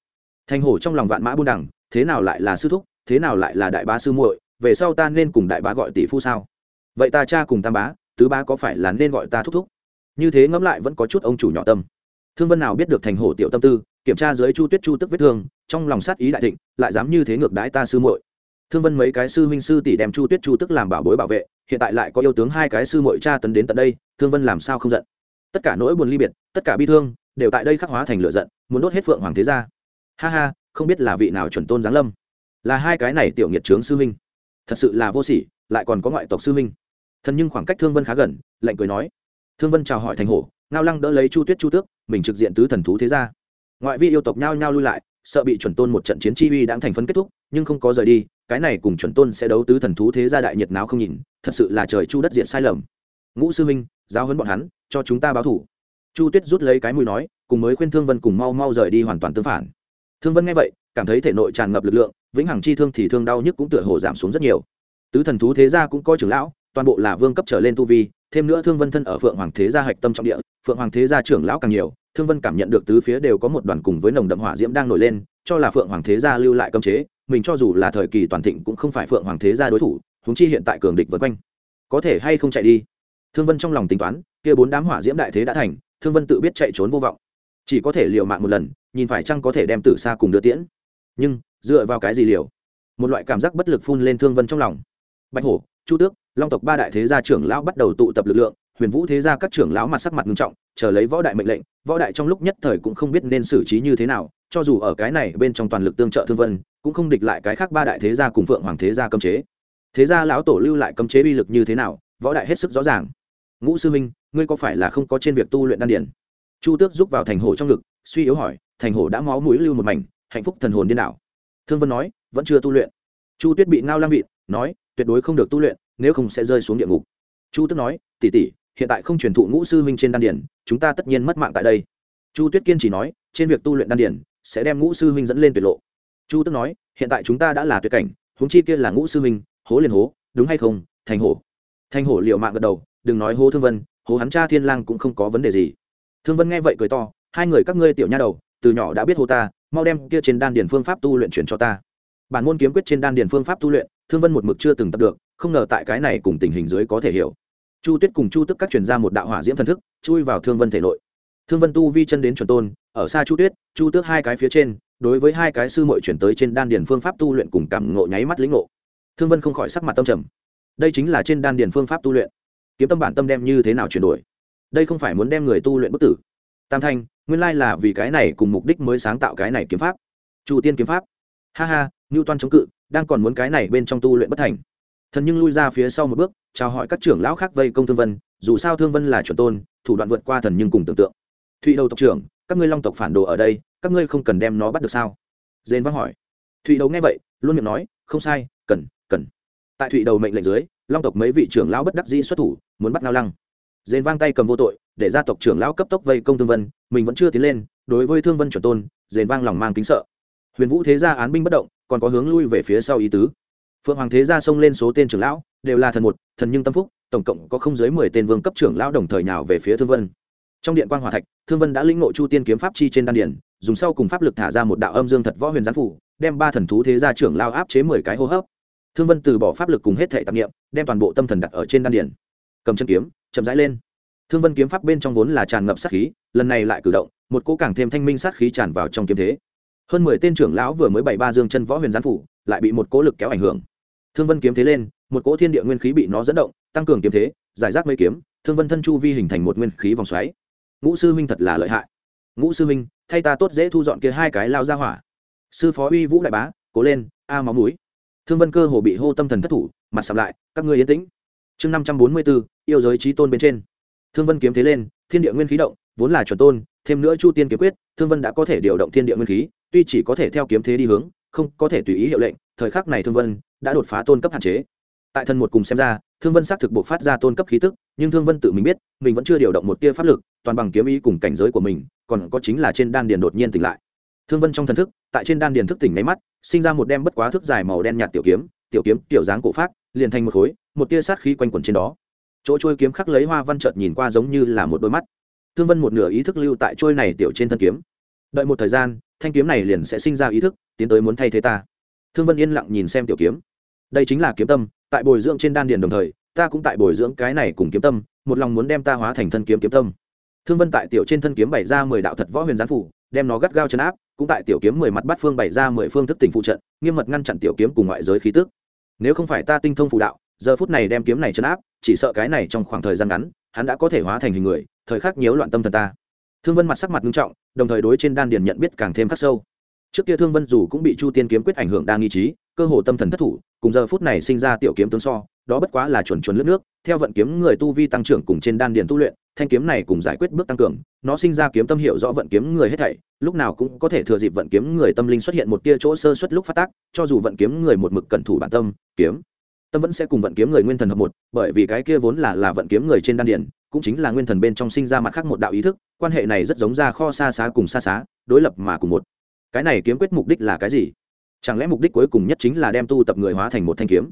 Thành hổ trong lòng vạn mã buôn đẳng thế nào lại là sư thúc, thế nào lại là đại bá sư muội, về sau ta nên cùng đại bá gọi tỷ phu sao? Vậy ta cha cùng tam bá, tứ bá có phải là nên gọi ta thúc thúc? Như thế ngẫm lại vẫn có chút ông chủ nhỏ tâm. Thương vân nào biết được thành hổ tiểu tâm tư, kiểm tra dưới chu tuyết chu tức vết thương, trong lòng sát ý đại thịnh, lại dám như thế ngược đãi ta sư muội. Thương vân mấy cái sư huynh sư tỷ đem chu tuyết chu tức làm bảo bối bảo vệ, hiện tại lại có yêu tướng hai cái sư muội cha tấn đến tận đây, thương vân làm sao không giận? Tất cả nỗi buồn ly biệt, tất cả bi thương, đều tại đây khắc hóa thành lửa giận, muốn đốt hết phượng hoàng thế gia. Ha ha, không biết là vị nào chuẩn tôn giáng lâm. Là hai cái này tiểu nghiệt trướng sư huynh. Thật sự là vô sỉ, lại còn có ngoại tộc sư huynh thần nhưng khoảng cách thương vân khá gần, lạnh cười nói. Thương vân chào hỏi thành hổ, ngao lăng đỡ lấy chu tuyết chu tước, mình trực diện tứ thần thú thế gia. Ngoại vi yêu tộc nhao nhao lui lại, sợ bị chuẩn tôn một trận chiến chi uy đã thành phấn kết thúc, nhưng không có rời đi, cái này cùng chuẩn tôn sẽ đấu tứ thần thú thế gia đại nhiệt náo không nhìn, thật sự là trời chu đất diện sai lầm. Ngũ sư minh giáo huấn bọn hắn, cho chúng ta báo thủ. Chu tuyết rút lấy cái mùi nói, cùng mới khuyên thương vân cùng mau mau rời đi hoàn toàn tương phản. Thương vân nghe vậy, cảm thấy thể nội tràn ngập lực lượng, vĩnh hằng chi thương thì thương đau nhức cũng tựa hồ giảm xuống rất nhiều. Tứ thần thú thế gia cũng coi trưởng lão toàn bộ là vương cấp trở lên tu vi, thêm nữa thương vân thân ở phượng hoàng thế gia hạch tâm trọng địa, phượng hoàng thế gia trưởng lão càng nhiều, thương vân cảm nhận được tứ phía đều có một đoàn cùng với nồng đậm hỏa diễm đang nổi lên, cho là phượng hoàng thế gia lưu lại cấm chế, mình cho dù là thời kỳ toàn thịnh cũng không phải phượng hoàng thế gia đối thủ húng chi hiện tại cường địch vân quanh. Có thể hay không chạy đi? Thương vân trong lòng tính toán, kia bốn đám hỏa diễm đại thế đã thành, thương vân tự biết chạy trốn vô vọng. Chỉ có thể liều mạng một lần, nhìn phải chăng có thể đem tử xa cùng đưa tiễn. Nhưng, dựa vào cái gì liều? Một loại cảm giác bất lực phun lên thương vân trong lòng. Bạch hổ chu tước long tộc ba đại thế gia trưởng lão bắt đầu tụ tập lực lượng huyền vũ thế gia các trưởng lão mặt sắc mặt nghiêm trọng chờ lấy võ đại mệnh lệnh võ đại trong lúc nhất thời cũng không biết nên xử trí như thế nào cho dù ở cái này bên trong toàn lực tương trợ thương vân cũng không địch lại cái khác ba đại thế gia cùng phượng hoàng thế gia cấm chế. Thế gia lão tổ lưu lại cấm chế uy lực như thế nào võ đại hết sức rõ ràng. Ngũ sư minh ngươi có phải là không có trên việc tu luyện đan điển chu tước giúp vào thành hồ trong lực, suy yếu hỏi thành hồ đã máu mũi lưu một mảnh hạnh phúc thần hồn điên đảo. Thương vân nói vẫn chưa tu luyện. Chu tuyết bị ngao lam vịn nói tuyệt đối không được tu luyện, nếu không sẽ rơi xuống địa ngục. Chu tức nói tỉ tỉ hiện tại không truyền thụ ngũ sư huynh trên đan điển chúng ta tất nhiên mất mạng tại đây. Chu tuyết kiên chỉ nói, trên việc tu luyện đan điển sẽ đem ngũ sư huynh dẫn lên tuyệt lộ. Chu tức nói, hiện tại chúng ta đã là tuyệt cảnh, huống chi kia là ngũ sư huynh, hố liền hố, đúng hay không, thành hổ? Thành hổ liệu mạng gật đầu, đừng nói hố thương vân, hố hắn cha thiên lang cũng không có vấn đề gì. Thương vân nghe vậy cười to, hai người các ngươi tiểu nha đầu, từ nhỏ đã biết hô ta, mau đem kia trên đan điển phương pháp tu luyện chuyển cho ta bản môn kiếm quyết trên đan điển phương pháp tu luyện, thương vân một mực chưa từng tập được, không ngờ tại cái này cùng tình hình dưới có thể hiểu. Chu tuyết cùng chu tức các truyền ra một đạo hỏa diễm thần thức, chui vào thương vân thể nội. Thương vân tu vi chân đến chuẩn tôn, ở xa chu tuyết, chu tước hai cái phía trên, đối với hai cái sư mội chuyển tới trên đan điền phương pháp tu luyện cùng cảm ngộ nháy mắt lĩnh ngộ. Thương vân không khỏi sắc mặt tâm trầm. Đây chính là trên đan điền phương pháp tu luyện. Kiếm tâm bản tâm đem như thế nào chuyển đổi? Đây không phải muốn đem người tu luyện bất tử. Tam thanh, nguyên lai là vì cái này cùng mục đích mới sáng tạo cái này kiếm pháp. Chu tiên kiếm pháp. Ha ha ngưu toan chống cự, đang còn muốn cái này bên trong tu luyện bất thành. Thần nhưng lui ra phía sau một bước, chào hỏi các trưởng lão khác vây công thương vân, dù sao thương vân là chuẩn tôn, thủ đoạn vượt qua thần nhưng cùng tưởng tượng. Thụy đầu tộc trưởng, các ngươi long tộc phản đồ ở đây, các ngươi không cần đem nó bắt được sao? Dên vang hỏi. Thụy đầu nghe vậy, luôn miệng nói, không sai, cần cần. Tại thụy đầu mệnh lệnh dưới, long tộc mấy vị trưởng lão bất đắc dĩ xuất thủ, muốn bắt ngao lăng. Dên vang tay cầm vô tội, để gia tộc trưởng lão cấp tốc vây công thương vân, mình vẫn chưa tiến lên, đối với thương vân chuẩn tôn, dền vang lòng mang kính sợ. Huyền vũ thế gia án binh bất động còn có hướng lui về phía sau ý tứ. Phượng hoàng thế gia xông lên số tên trưởng lão, đều là thần một, thần nhưng tâm phúc, tổng cộng có không dưới mười tên vương cấp trưởng lão đồng thời nào về phía thương vân. Trong điện quan hòa thạch, thương vân đã lĩnh nội chu tiên kiếm pháp chi trên đan điển dùng sau cùng pháp lực thả ra một đạo âm dương thật võ huyền gián phủ, đem ba thần thú thế gia trưởng lao áp chế mười cái hô hấp. Thương vân từ bỏ pháp lực cùng hết thể tạp nghiệm đem toàn bộ tâm thần đặt ở trên đan điển cầm chân kiếm, chậm rãi lên. Thương vân kiếm pháp bên trong vốn là tràn ngập sát khí, lần này lại cử động, một cỗ càng thêm thanh minh sát khí tràn vào trong kiếm thế hơn mười tên trưởng lão vừa mới bày ba dương chân võ huyền gián phủ, lại bị một cỗ lực kéo ảnh hưởng. Thương vân kiếm thế lên, một cỗ thiên địa nguyên khí bị nó dẫn động, tăng cường kiếm thế, giải rác mấy kiếm, thương vân thân chu vi hình thành một nguyên khí vòng xoáy. Ngũ sư huynh thật là lợi hại. Ngũ sư huynh, thay ta tốt dễ thu dọn kia hai cái lao ra hỏa. Sư phó uy vũ đại bá, cố lên, a máu núi thương vân cơ hồ bị hô tâm thần thất thủ, mặt sầm lại, các ngươi yên tĩnh. Chương năm trăm bốn mươi bốn, yêu giới trí tôn bên trên. Thương vân kiếm thế lên, thiên địa nguyên khí động, vốn là chuẩn tôn, thêm nữa chu tiên kiếm quyết, thương vân đã có thể điều động thiên địa nguyên khí tuy chỉ có thể theo kiếm thế đi hướng, không có thể tùy ý hiệu lệnh, thời khắc này thương vân đã đột phá tôn cấp hạn chế. Tại thân một cùng xem ra, thương vân xác thực buộc phát ra tôn cấp khí tức, nhưng thương vân tự mình biết, mình vẫn chưa điều động một tia pháp lực, toàn bằng kiếm ý cùng cảnh giới của mình, còn có chính là trên đan điền đột nhiên tỉnh lại. Thương vân trong thần thức, tại trên đan điền thức tỉnh máy mắt, sinh ra một đem bất quá thước dài màu đen nhạt tiểu kiếm tiểu kiếm, tiểu dáng cổ phát liền thành một khối, một tia sát khí quanh quẩn trên đó. Chỗ trôi kiếm khắc lấy hoa văn chợt nhìn qua giống như là một đôi mắt. Thương vân một nửa ý thức lưu tại trôi này tiểu trên thân kiếm. Đợi một thời gian thanh kiếm này liền sẽ sinh ra ý thức, tiến tới muốn thay thế ta. Thương vân yên lặng nhìn xem tiểu kiếm. Đây chính là kiếm tâm, tại bồi dưỡng trên đan điền đồng thời, ta cũng tại bồi dưỡng cái này cùng kiếm tâm, một lòng muốn đem ta hóa thành thân kiếm kiếm tâm. Thương vân tại tiểu trên thân kiếm bày ra mười đạo thật võ huyền gián phủ, đem nó gắt gao chấn áp, cũng tại tiểu kiếm mười mặt bắt phương bày ra mười phương thức tỉnh phụ trận, nghiêm mật ngăn chặn tiểu kiếm cùng ngoại giới khí tức. Nếu không phải ta tinh thông phụ đạo, giờ phút này đem kiếm này chấn áp, chỉ sợ cái này trong khoảng thời gian ngắn, hắn đã có thể hóa thành hình người, thời khắc nhiễu loạn tâm thần ta thương vân mặt sắc mặt nghiêm trọng, đồng thời đối trên đan điền nhận biết càng thêm khắc sâu. Trước kia thương vân dù cũng bị chu tiên kiếm quyết ảnh hưởng đa nghi trí, cơ hồ tâm thần thất thủ, cùng giờ phút này sinh ra tiểu kiếm tướng so, đó bất quá là chuẩn chuẩn lướt nước, theo vận kiếm người tu vi tăng trưởng cùng trên đan điền tu luyện, thanh kiếm này cùng giải quyết bước tăng cường, nó sinh ra kiếm tâm hiệu rõ vận kiếm người hết thảy, lúc nào cũng có thể thừa dịp vận kiếm người tâm linh xuất hiện một tia chỗ sơ xuất lúc phát tác, cho dù vận kiếm người một mực cẩn thủ bản tâm, kiếm, tâm vẫn sẽ cùng vận kiếm người nguyên thần hợp một, bởi vì cái kia vốn là là vận kiếm người trên đan điền cũng chính là nguyên thần bên trong sinh ra mặt khác một đạo ý thức, quan hệ này rất giống ra kho xa xá cùng xa xá, đối lập mà cùng một. Cái này kiếm quyết mục đích là cái gì? Chẳng lẽ mục đích cuối cùng nhất chính là đem tu tập người hóa thành một thanh kiếm?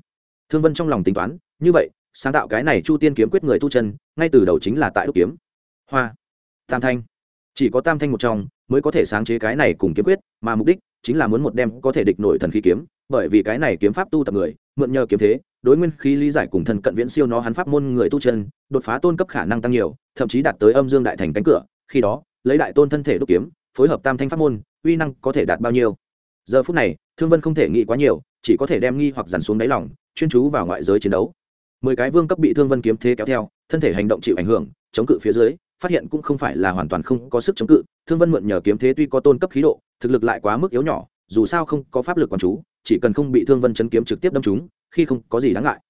Thương vân trong lòng tính toán, như vậy, sáng tạo cái này chu tiên kiếm quyết người tu chân, ngay từ đầu chính là tại đúc kiếm. Hoa. Tam thanh. Chỉ có tam thanh một trong, mới có thể sáng chế cái này cùng kiếm quyết, mà mục đích chính là muốn một đem có thể địch nổi thần khí kiếm bởi vì cái này kiếm pháp tu tập người, mượn nhờ kiếm thế, đối nguyên khí lý giải cùng thần cận viễn siêu nó hắn pháp môn người tu chân, đột phá tôn cấp khả năng tăng nhiều, thậm chí đạt tới âm dương đại thành cánh cửa, khi đó, lấy đại tôn thân thể đúc kiếm, phối hợp tam thanh pháp môn, uy năng có thể đạt bao nhiêu. Giờ phút này, thương vân không thể nghĩ quá nhiều, chỉ có thể đem nghi hoặc dằn xuống đáy lòng, chuyên chú vào ngoại giới chiến đấu. Mười cái vương cấp bị thương vân kiếm thế kéo theo, thân thể hành động chịu ảnh hưởng, chống cự phía dưới, phát hiện cũng không phải là hoàn toàn không có sức chống cự, thương vân mượn nhờ kiếm thế tuy có tôn cấp khí độ, thực lực lại quá mức yếu nhỏ, dù sao không có pháp lực quản chú chỉ cần không bị thương vân chấn kiếm trực tiếp đâm chúng khi không có gì đáng ngại.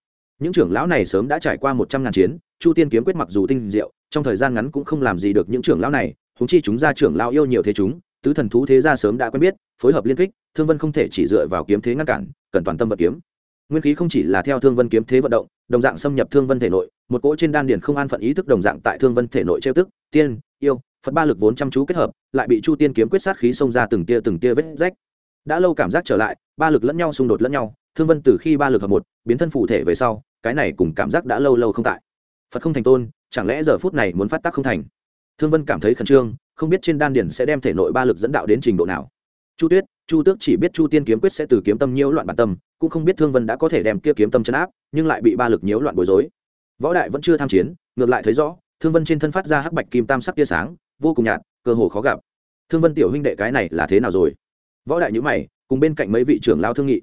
Những trưởng lão này sớm đã trải qua một trăm ngàn chiến, chu tiên kiếm quyết mặc dù tinh diệu, trong thời gian ngắn cũng không làm gì được những trưởng lão này húng chi chúng ra trưởng lão yêu nhiều thế chúng, tứ thần thú thế gia sớm đã quen biết, phối hợp liên kích, thương vân không thể chỉ dựa vào kiếm thế ngăn cản, cần toàn tâm vật kiếm. Nguyên khí không chỉ là theo thương vân kiếm thế vận động, đồng dạng xâm nhập thương vân thể nội, một cỗ trên đan điền không an phận ý thức đồng dạng tại thương vân thể nội trêu tức, tiên, yêu, phật ba lực vốn chăm chú kết hợp, lại bị chu tiên kiếm quyết sát khí xông ra từng tia từng tia vết rách đã lâu cảm giác trở lại, ba lực lẫn nhau xung đột lẫn nhau, thương vân từ khi ba lực hợp một, biến thân phụ thể về sau, cái này cùng cảm giác đã lâu lâu không tại. Phật không thành tôn, chẳng lẽ giờ phút này muốn phát tác không thành? Thương vân cảm thấy khẩn trương, không biết trên đan điền sẽ đem thể nội ba lực dẫn đạo đến trình độ nào. Chu tuyết, chu tước chỉ biết chu tiên kiếm quyết sẽ từ kiếm tâm nhiễu loạn bản tâm, cũng không biết thương vân đã có thể đem kia kiếm tâm chấn áp, nhưng lại bị ba lực nhiễu loạn bối rối. Võ đại vẫn chưa tham chiến, ngược lại thấy rõ, thương vân trên thân phát ra hắc bạch kim tam sắc tia sáng, vô cùng nhạt, cơ hồ khó gặp. Thương vân tiểu huynh đệ cái này là thế nào rồi? Võ đại nhữ mày, cùng bên cạnh mấy vị trưởng lao thương nghị.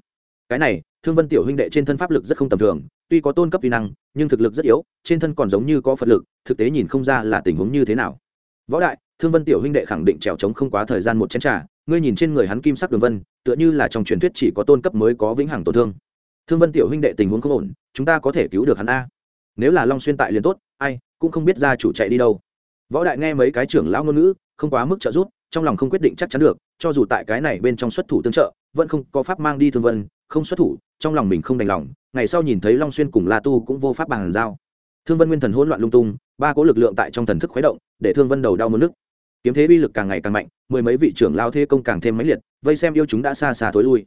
Cái này, thương vân tiểu huynh đệ trên thân pháp lực rất không tầm thường, tuy có tôn cấp vi năng, nhưng thực lực rất yếu, trên thân còn giống như có phật lực, thực tế nhìn không ra là tình huống như thế nào. Võ đại, thương vân tiểu huynh đệ khẳng định trèo trống không quá thời gian một chén trà, ngươi nhìn trên người hắn kim sắc đường vân, tựa như là trong truyền thuyết chỉ có tôn cấp mới có vĩnh hằng tổn thương. Thương vân tiểu huynh đệ tình huống không ổn, chúng ta có thể cứu được hắn a. Nếu là long xuyên tại liền tốt, ai, cũng không biết ra chủ chạy đi đâu. Võ đại nghe mấy cái trưởng lão ngôn ngữ, không quá mức trợ giúp, trong lòng không quyết định chắc chắn được cho dù tại cái này bên trong xuất thủ tương trợ, vẫn không có pháp mang đi thương vân, không xuất thủ, trong lòng mình không đành lòng, ngày sau nhìn thấy long xuyên cùng la tu cũng vô pháp bàn giao. Thương vân nguyên thần hỗn loạn lung tung, ba cố lực lượng tại trong thần thức khuấy động, để thương vân đầu đau mất nước. Kiếm thế bi lực càng ngày càng mạnh, mười mấy vị trưởng lao thế công càng thêm mãnh liệt, vây xem yêu chúng đã xa xa thối lui.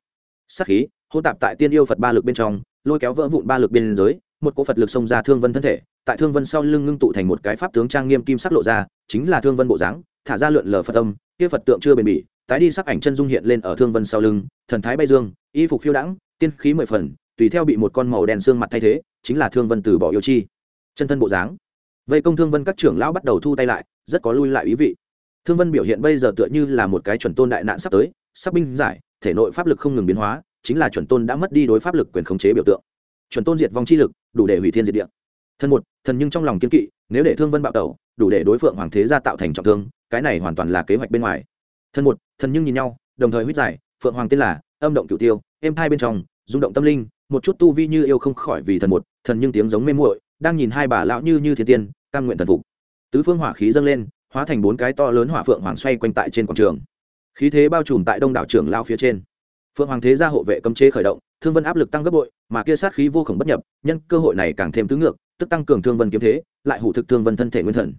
Sắc khí hô tạp tại tiên yêu phật ba lực bên trong, lôi kéo vỡ vụn ba lực bên giới, một cỗ phật lực xông ra thương vân thân thể, tại thương vân sau lưng ngưng tụ thành một cái pháp tướng trang nghiêm kim sắc lộ ra, chính là thương vân bộ dáng thả ra lượn lờ phật âm, kia phật tượng chưa bền bỉ, tái đi sắc ảnh chân dung hiện lên ở thương vân sau lưng, thần thái bay dương, y phục phiêu đãng, tiên khí mười phần, tùy theo bị một con màu đen xương mặt thay thế, chính là thương vân từ bỏ yêu chi. Chân thân bộ dáng. Vây công thương vân các trưởng lão bắt đầu thu tay lại, rất có lui lại ý vị. Thương vân biểu hiện bây giờ tựa như là một cái chuẩn tôn đại nạn sắp tới, sắp binh giải, thể nội pháp lực không ngừng biến hóa, chính là chuẩn tôn đã mất đi đối pháp lực quyền khống chế biểu tượng. Chuẩn tôn diệt vong chi lực, đủ để hủy thiên diệt địa. Thân một, thần nhưng trong lòng kiên kỵ, nếu để thương vân bạo tẩu, đủ để đối phượng hoàng thế gia tạo thành trọng thương cái này hoàn toàn là kế hoạch bên ngoài. Thân một thần nhưng nhìn nhau, đồng thời huyết giải, phượng hoàng tên là âm động cửu tiêu, êm hai bên trong, rung động tâm linh, một chút tu vi như yêu không khỏi vì thần một, thần nhưng tiếng giống mê muội, đang nhìn hai bà lão như như thiên tiên, cam nguyện thần phục. Tứ phương hỏa khí dâng lên, hóa thành bốn cái to lớn hỏa phượng hoàng xoay quanh tại trên quảng trường. Khí thế bao trùm tại đông đảo trưởng lao phía trên. Phượng hoàng thế gia hộ vệ cấm chế khởi động, thương vân áp lực tăng gấp bội, mà kia sát khí vô khổng bất nhập, nhân cơ hội này càng thêm tứ ngược, tức tăng cường thương vân kiếm thế, lại hủ thực thương vân thân thể nguyên thần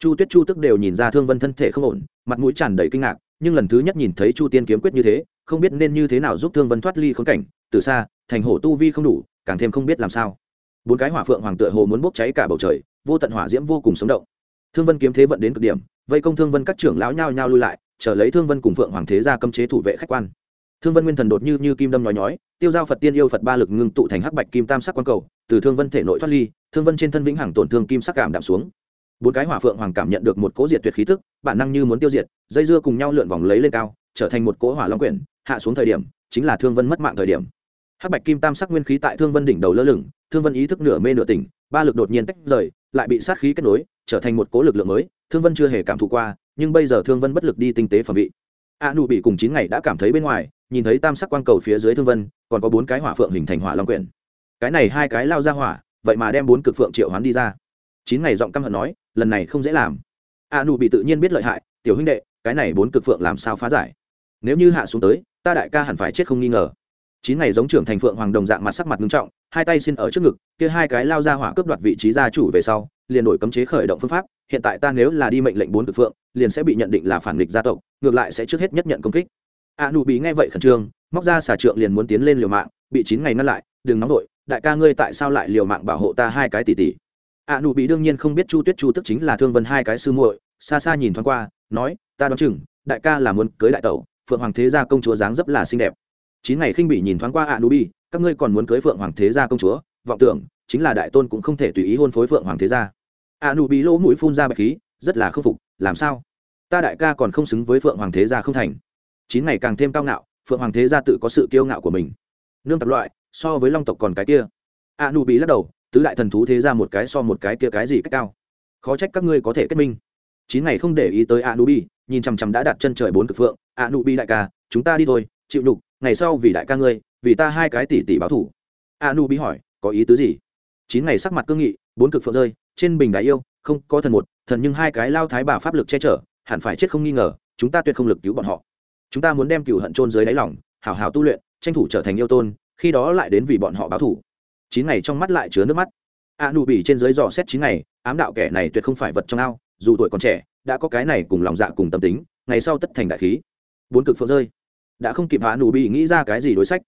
chu tuyết chu tức đều nhìn ra thương vân thân thể không ổn, mặt mũi tràn đầy kinh ngạc, nhưng lần thứ nhất nhìn thấy chu tiên kiếm quyết như thế, không biết nên như thế nào giúp thương vân thoát ly khốn cảnh, từ xa, thành hổ tu vi không đủ, càng thêm không biết làm sao. Bốn cái hỏa phượng hoàng tựa hồ muốn bốc cháy cả bầu trời, vô tận hỏa diễm vô cùng sống động. Thương vân kiếm thế vận đến cực điểm, vây công thương vân các trưởng lão nhao nhao lui lại, chờ lấy thương vân cùng phượng hoàng thế ra cấm chế thủ vệ khách quan. Thương vân nguyên thần đột như như kim đâm nhói nhói, tiêu giao phật tiên yêu phật ba lực ngưng tụ thành hắc bạch kim tam sắc quan cầu, từ thương vân thể nội thoát ly, thương vân trên thân vĩnh hằng tổn thương kim sắc cảm đạm xuống bốn cái hỏa phượng hoàng cảm nhận được một cỗ diệt tuyệt khí tức, bản năng như muốn tiêu diệt, dây dưa cùng nhau lượn vòng lấy lên cao, trở thành một cỗ hỏa long quyển, hạ xuống thời điểm, chính là thương vân mất mạng thời điểm. Hắc bạch kim tam sắc nguyên khí tại thương vân đỉnh đầu lơ lửng, thương vân ý thức nửa mê nửa tỉnh, ba lực đột nhiên tách rời, lại bị sát khí kết nối, trở thành một cỗ lực lượng mới, thương vân chưa hề cảm thụ qua, nhưng bây giờ thương vân bất lực đi tinh tế phẩm vị. A nụ bị cùng chín ngày đã cảm thấy bên ngoài, nhìn thấy tam sắc quang cầu phía dưới thương vân, còn có bốn cái hỏa phượng hình thành hỏa long quyển. Cái này hai cái lao ra hỏa, vậy mà đem bốn cực phượng triệu hoán đi ra chín ngày giọng căm hận nói, lần này không dễ làm. A nụ bị tự nhiên biết lợi hại, tiểu huynh đệ, cái này bốn cực phượng làm sao phá giải? Nếu như hạ xuống tới, ta đại ca hẳn phải chết không nghi ngờ. Chín ngày giống trưởng thành phượng hoàng đồng dạng mặt sắc mặt nghiêm trọng, hai tay xin ở trước ngực, kia hai cái lao ra hỏa cướp đoạt vị trí gia chủ về sau, liền đổi cấm chế khởi động phương pháp, hiện tại ta nếu là đi mệnh lệnh bốn cực phượng, liền sẽ bị nhận định là phản nghịch gia tộc, ngược lại sẽ trước hết nhất nhận công kích. A nụ bị nghe vậy khẩn trương, móc ra xà trượng liền muốn tiến lên liều mạng, bị chín ngày ngăn lại, đừng nóng đội đại ca ngươi tại sao lại liều mạng bảo hộ ta hai cái tỷ tỷ? A nụ bị đương nhiên không biết chu tuyết chu tức chính là thương vân hai cái sư muội, xa xa nhìn thoáng qua, nói, ta đoán chừng, đại ca là muốn cưới đại tẩu, phượng hoàng thế gia công chúa dáng dấp là xinh đẹp. Chín ngày khinh bị nhìn thoáng qua a nụ bị, các ngươi còn muốn cưới phượng hoàng thế gia công chúa? Vọng tưởng, chính là đại tôn cũng không thể tùy ý hôn phối phượng hoàng thế gia. a nụ bị lỗ mũi phun ra bạch khí, rất là khâm phục, làm sao? Ta đại ca còn không xứng với phượng hoàng thế gia không thành. Chín ngày càng thêm cao ngạo, phượng hoàng thế gia tự có sự kiêu ngạo của mình. Nương tập loại, so với long tộc còn cái kia. a nụ bị lắc đầu tứ đại thần thú thế ra một cái so một cái kia cái gì cách cao? Khó trách các ngươi có thể kết minh. Chín ngày không để ý tới a Nu Bi, nhìn chằm chằm đã đặt chân trời bốn cực phượng. A Nu Bi đại ca chúng ta đi thôi chịu đục ngày sau vì đại ca ngươi vì ta hai cái tỷ tỷ báo thủ a Nu Bi hỏi có ý tứ gì? Chín ngày sắc mặt cương nghị bốn cực phượng rơi trên bình đại yêu không có thần một thần nhưng hai cái lao thái bà pháp lực che chở hẳn phải chết không nghi ngờ chúng ta tuyệt không lực cứu bọn họ. Chúng ta muốn đem cựu hận trôn dưới đáy lòng, hảo hảo tu luyện tranh thủ trở thành yêu tôn khi đó lại đến vì bọn họ báo thủ chín ngày trong mắt lại chứa nước mắt. A nụ bỉ trên dưới dò xét chín ngày, ám đạo kẻ này tuyệt không phải vật trong ao, dù tuổi còn trẻ, đã có cái này cùng lòng dạ cùng tâm tính, ngày sau tất thành đại khí. Bốn cực phượng rơi. Đã không kịp hạ nụ bỉ nghĩ ra cái gì đối sách.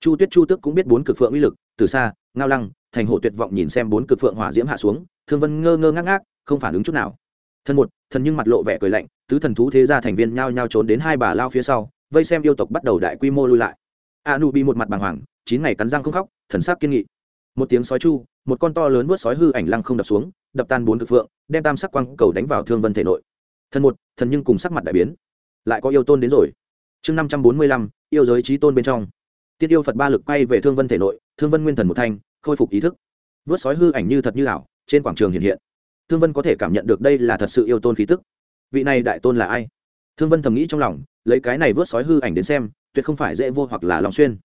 Chu tuyết chu tước cũng biết bốn cực phượng uy lực, từ xa, ngao lăng, thành hộ tuyệt vọng nhìn xem bốn cực phượng hỏa diễm hạ xuống, thương vân ngơ ngơ ngác ngác, không phản ứng chút nào. Thân một, thần nhưng mặt lộ vẻ cười lạnh, tứ thần thú thế gia thành viên nhao nhao trốn đến hai bà lao phía sau, vây xem yêu tộc bắt đầu đại quy mô lui lại. A nu bị một mặt bàng hoàng, chín ngày cắn răng không khóc, thần sắc kiên nghị một tiếng sói chu, một con to lớn vớt sói hư ảnh lăng không đập xuống, đập tan bốn cực phượng, đem tam sắc quang cầu đánh vào thương vân thể nội. Thần một, thần nhưng cùng sắc mặt đại biến. Lại có yêu tôn đến rồi. Chương năm trăm bốn mươi lăm, yêu giới trí tôn bên trong. Tiết yêu phật ba lực quay về thương vân thể nội, thương vân nguyên thần một thanh, khôi phục ý thức. Vớt sói hư ảnh như thật như ảo, trên quảng trường hiện hiện. Thương vân có thể cảm nhận được đây là thật sự yêu tôn khí tức. Vị này đại tôn là ai? Thương vân thầm nghĩ trong lòng, lấy cái này vớt sói hư ảnh đến xem, tuyệt không phải dễ vô hoặc là lòng xuyên.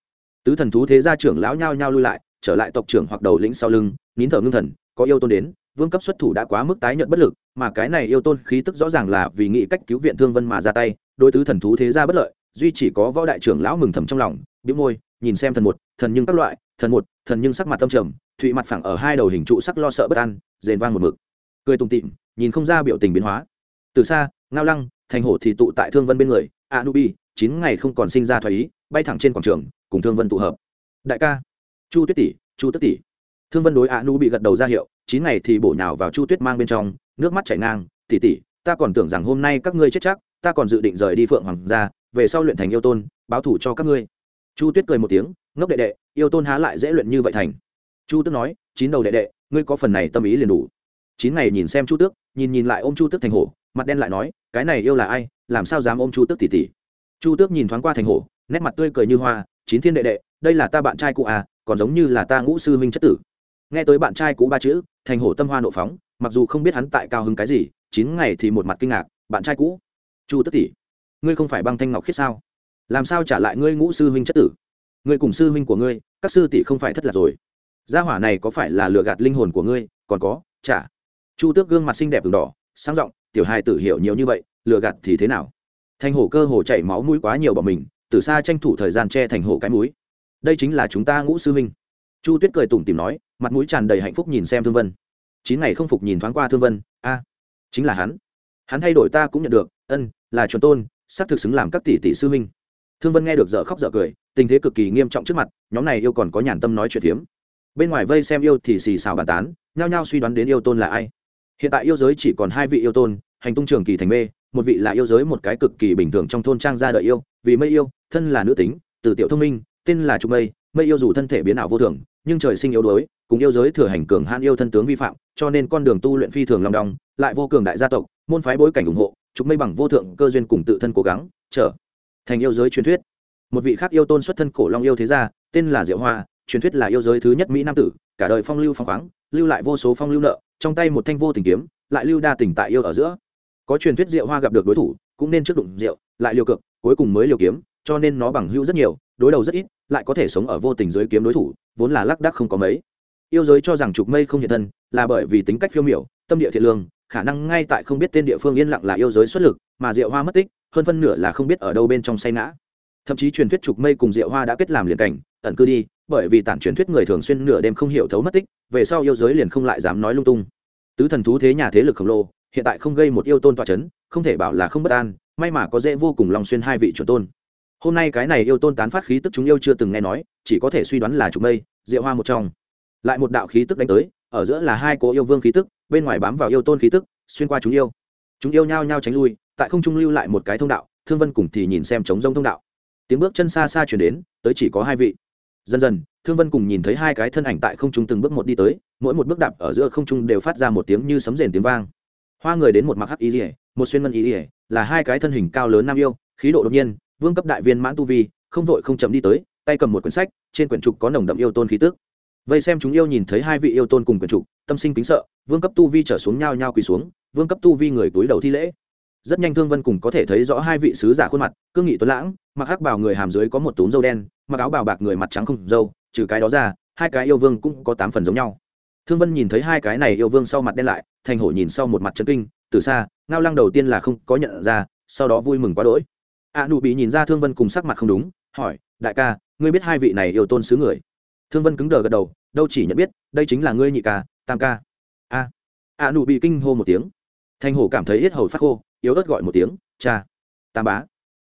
Tứ thần thú thế gia trưởng lão nhao nhao lui lại trở lại tộc trưởng hoặc đầu lĩnh sau lưng, nín thở ngưng thần, có yêu tôn đến, vương cấp xuất thủ đã quá mức tái nhận bất lực, mà cái này yêu tôn khí tức rõ ràng là vì nghĩ cách cứu viện thương vân mà ra tay, đối tứ thần thú thế ra bất lợi, duy chỉ có võ đại trưởng lão mừng thầm trong lòng, bĩu môi, nhìn xem thần một, thần nhưng các loại, thần một, thần nhưng sắc mặt tâm trầm, thụy mặt phẳng ở hai đầu hình trụ sắc lo sợ bất an, rền vang một mực. Cười tùng tịm nhìn không ra biểu tình biến hóa. Từ xa, ngao lăng, thành hổ thì tụ tại thương vân bên người, anubi, chín ngày không còn sinh ra thoái ý, bay thẳng trên quảng trường, cùng thương vân tụ hợp. Đại ca chu tuyết tỷ, chu tức tỷ. Thương vân đối anubi gật đầu ra hiệu, chín ngày thì bổ nhào vào chu tuyết mang bên trong, nước mắt chảy ngang, tỷ tỷ, ta còn tưởng rằng hôm nay các ngươi chết chắc, ta còn dự định rời đi phượng hoàng gia, về sau luyện thành yêu tôn, báo thủ cho các ngươi. Chu tuyết cười một tiếng, ngốc đệ đệ, yêu tôn há lại dễ luyện như vậy thành? Chu tước nói, chín đầu đệ đệ, ngươi có phần này tâm ý liền đủ. Chín ngày nhìn xem chu tước, nhìn nhìn lại ôm chu tước thành hổ, mặt đen lại nói, cái này yêu là ai, làm sao dám ôm chu tước tỉ tỉ chu tước nhìn thoáng qua thành hổ, nét mặt tươi cười như hoa, chín thiên đệ đệ, đây là ta bạn trai cũ à còn giống như là ta ngũ sư huynh chất tử. Nghe tới bạn trai cũ ba chữ, thành hổ tâm hoa nộ phóng, mặc dù không biết hắn tại cao hứng cái gì, chín ngày thì một mặt kinh ngạc, bạn trai cũ. Chu tất tỷ, ngươi không phải băng thanh ngọc khiết sao? Làm sao trả lại ngươi ngũ sư huynh chất tử? Ngươi cùng sư huynh của ngươi, các sư tỷ không phải thất lạc rồi. Gia hỏa này có phải là lừa gạt linh hồn của ngươi? Còn có trả chu tước gương mặt xinh đẹp v đỏ, sáng r tiểu hai tử hiểu nhiều như vậy, lừa gạt thì thế nào? Thành hổ cơ hồ chảy máu mũi quá nhiều bỏ mình, từ xa tranh thủ thời gian che thành hổ cái mũi đây chính là chúng ta ngũ sư huynh. Chu tuyết cười tủm tìm nói, mặt mũi tràn đầy hạnh phúc nhìn xem thương vân. Chín ngày không phục nhìn thoáng qua thương vân, a, chính là hắn. Hắn thay đổi ta cũng nhận được, ân, là chuẩn tôn xác thực xứng làm các tỷ tỷ sư huynh. Thương vân nghe được dở khóc dở cười, tình thế cực kỳ nghiêm trọng trước mặt, nhóm này yêu còn có nhàn tâm nói chuyện phiếm. Bên ngoài vây xem yêu thì xì xào bàn tán, nhao nhao suy đoán đến yêu tôn là ai. Hiện tại yêu giới chỉ còn hai vị yêu tôn, hành tung trường kỳ thành mê, một vị là yêu giới một cái cực kỳ bình thường trong thôn trang gia đợi yêu, vì mây yêu, thân là nữ tính, từ tiểu thông minh tên là trục mây mây yêu dù thân thể biến ảo vô thường, nhưng trời sinh yếu đuối, cùng yêu giới thừa hành cường han yêu thân tướng vi phạm, cho nên con đường tu luyện phi thường long đong, lại vô cường đại gia tộc, môn phái bối cảnh ủng hộ, trục mây bằng vô thượng cơ duyên cùng tự thân cố gắng, trở thành yêu giới truyền thuyết. Một vị khác yêu tôn xuất thân cổ long yêu thế gia, tên là diệu hoa, truyền thuyết là yêu giới thứ nhất mỹ nam tử, cả đời phong lưu phong khoáng, lưu lại vô số phong lưu nợ, trong tay một thanh vô tình kiếm, lại lưu đa tình tại yêu ở giữa. Có truyền thuyết diệu hoa gặp được đối thủ, cũng nên trước đụng rượu, lại liều cực cuối cùng mới liều kiếm, cho nên nó bằng hữu rất nhiều, đối đầu rất ít lại có thể sống ở vô tình dưới kiếm đối thủ, vốn là lác đác không có mấy. Yêu giới cho rằng trục mây không hiện thân, là bởi vì tính cách phiêu miểu, tâm địa thiện lương, khả năng ngay tại không biết tên địa phương yên lặng là yêu giới xuất lực, mà diệu hoa mất tích, hơn phân nửa là không biết ở đâu bên trong say ngã. Thậm chí truyền thuyết trục mây cùng diệu hoa đã kết làm liền cảnh, ẩn cư đi, bởi vì tản truyền thuyết người thường xuyên nửa đêm không hiểu thấu mất tích, về sau yêu giới liền không lại dám nói lung tung. Tứ thần thú thế nhà thế lực khổng lồ, hiện tại không gây một yêu tôn tọa chấn, không thể bảo là không bất an, may mà có dễ vô cùng lòng xuyên hai vị chuẩn tôn hôm nay cái này yêu tôn tán phát khí tức chúng yêu chưa từng nghe nói, chỉ có thể suy đoán là trục mây diệu hoa một trong. Lại một đạo khí tức đánh tới, ở giữa là hai cố yêu vương khí tức, bên ngoài bám vào yêu tôn khí tức, xuyên qua chúng yêu. Chúng yêu nhao nhao tránh lui, tại không trung lưu lại một cái thông đạo, thương vân cùng thì nhìn xem chống rông thông đạo. Tiếng bước chân xa xa chuyển đến, tới chỉ có hai vị. Dần dần, thương vân cùng nhìn thấy hai cái thân ảnh tại không trung từng bước một đi tới, mỗi một bước đạp ở giữa không trung đều phát ra một tiếng như sấm rền tiếng vang. Hoa người đến một mặc hắc ý ỉa một xuyên ngân ý ỉa là hai cái thân hình cao lớn nam yêu, khí độ đột nhiên vương cấp đại viên mãn tu vi, không vội không chậm đi tới, tay cầm một quyển sách, trên quyển trục có nồng đậm yêu tôn khí tức. Vây xem chúng yêu nhìn thấy hai vị yêu tôn cùng quyển trục, tâm sinh kính sợ, vương cấp tu vi trở xuống nhao nhao quỳ xuống, vương cấp tu vi người túi đầu thi lễ. Rất nhanh thương vân cùng có thể thấy rõ hai vị sứ giả khuôn mặt, cương nghị tuấn lãng, mặc hắc bào người hàm dưới có một túm dâu đen, mặc áo bào bạc người mặt trắng không dâu trừ cái đó ra, hai cái yêu vương cũng có tám phần giống nhau. Thương vân nhìn thấy hai cái này yêu vương sau mặt đen lại, thành hổ nhìn sau một mặt chân kinh, từ xa, ngao lăng đầu tiên là không có nhận ra, sau đó vui mừng quá đỗi a nụ bị nhìn ra thương vân cùng sắc mặt không đúng, hỏi, đại ca, ngươi biết hai vị này yêu tôn sứ người? Thương vân cứng đờ gật đầu, đâu chỉ nhận biết, đây chính là ngươi nhị ca, tam ca. A. A nụ bị kinh hô một tiếng. Thanh hổ cảm thấy yết hầu phát khô, yếu ớt gọi một tiếng, cha. Tam bá.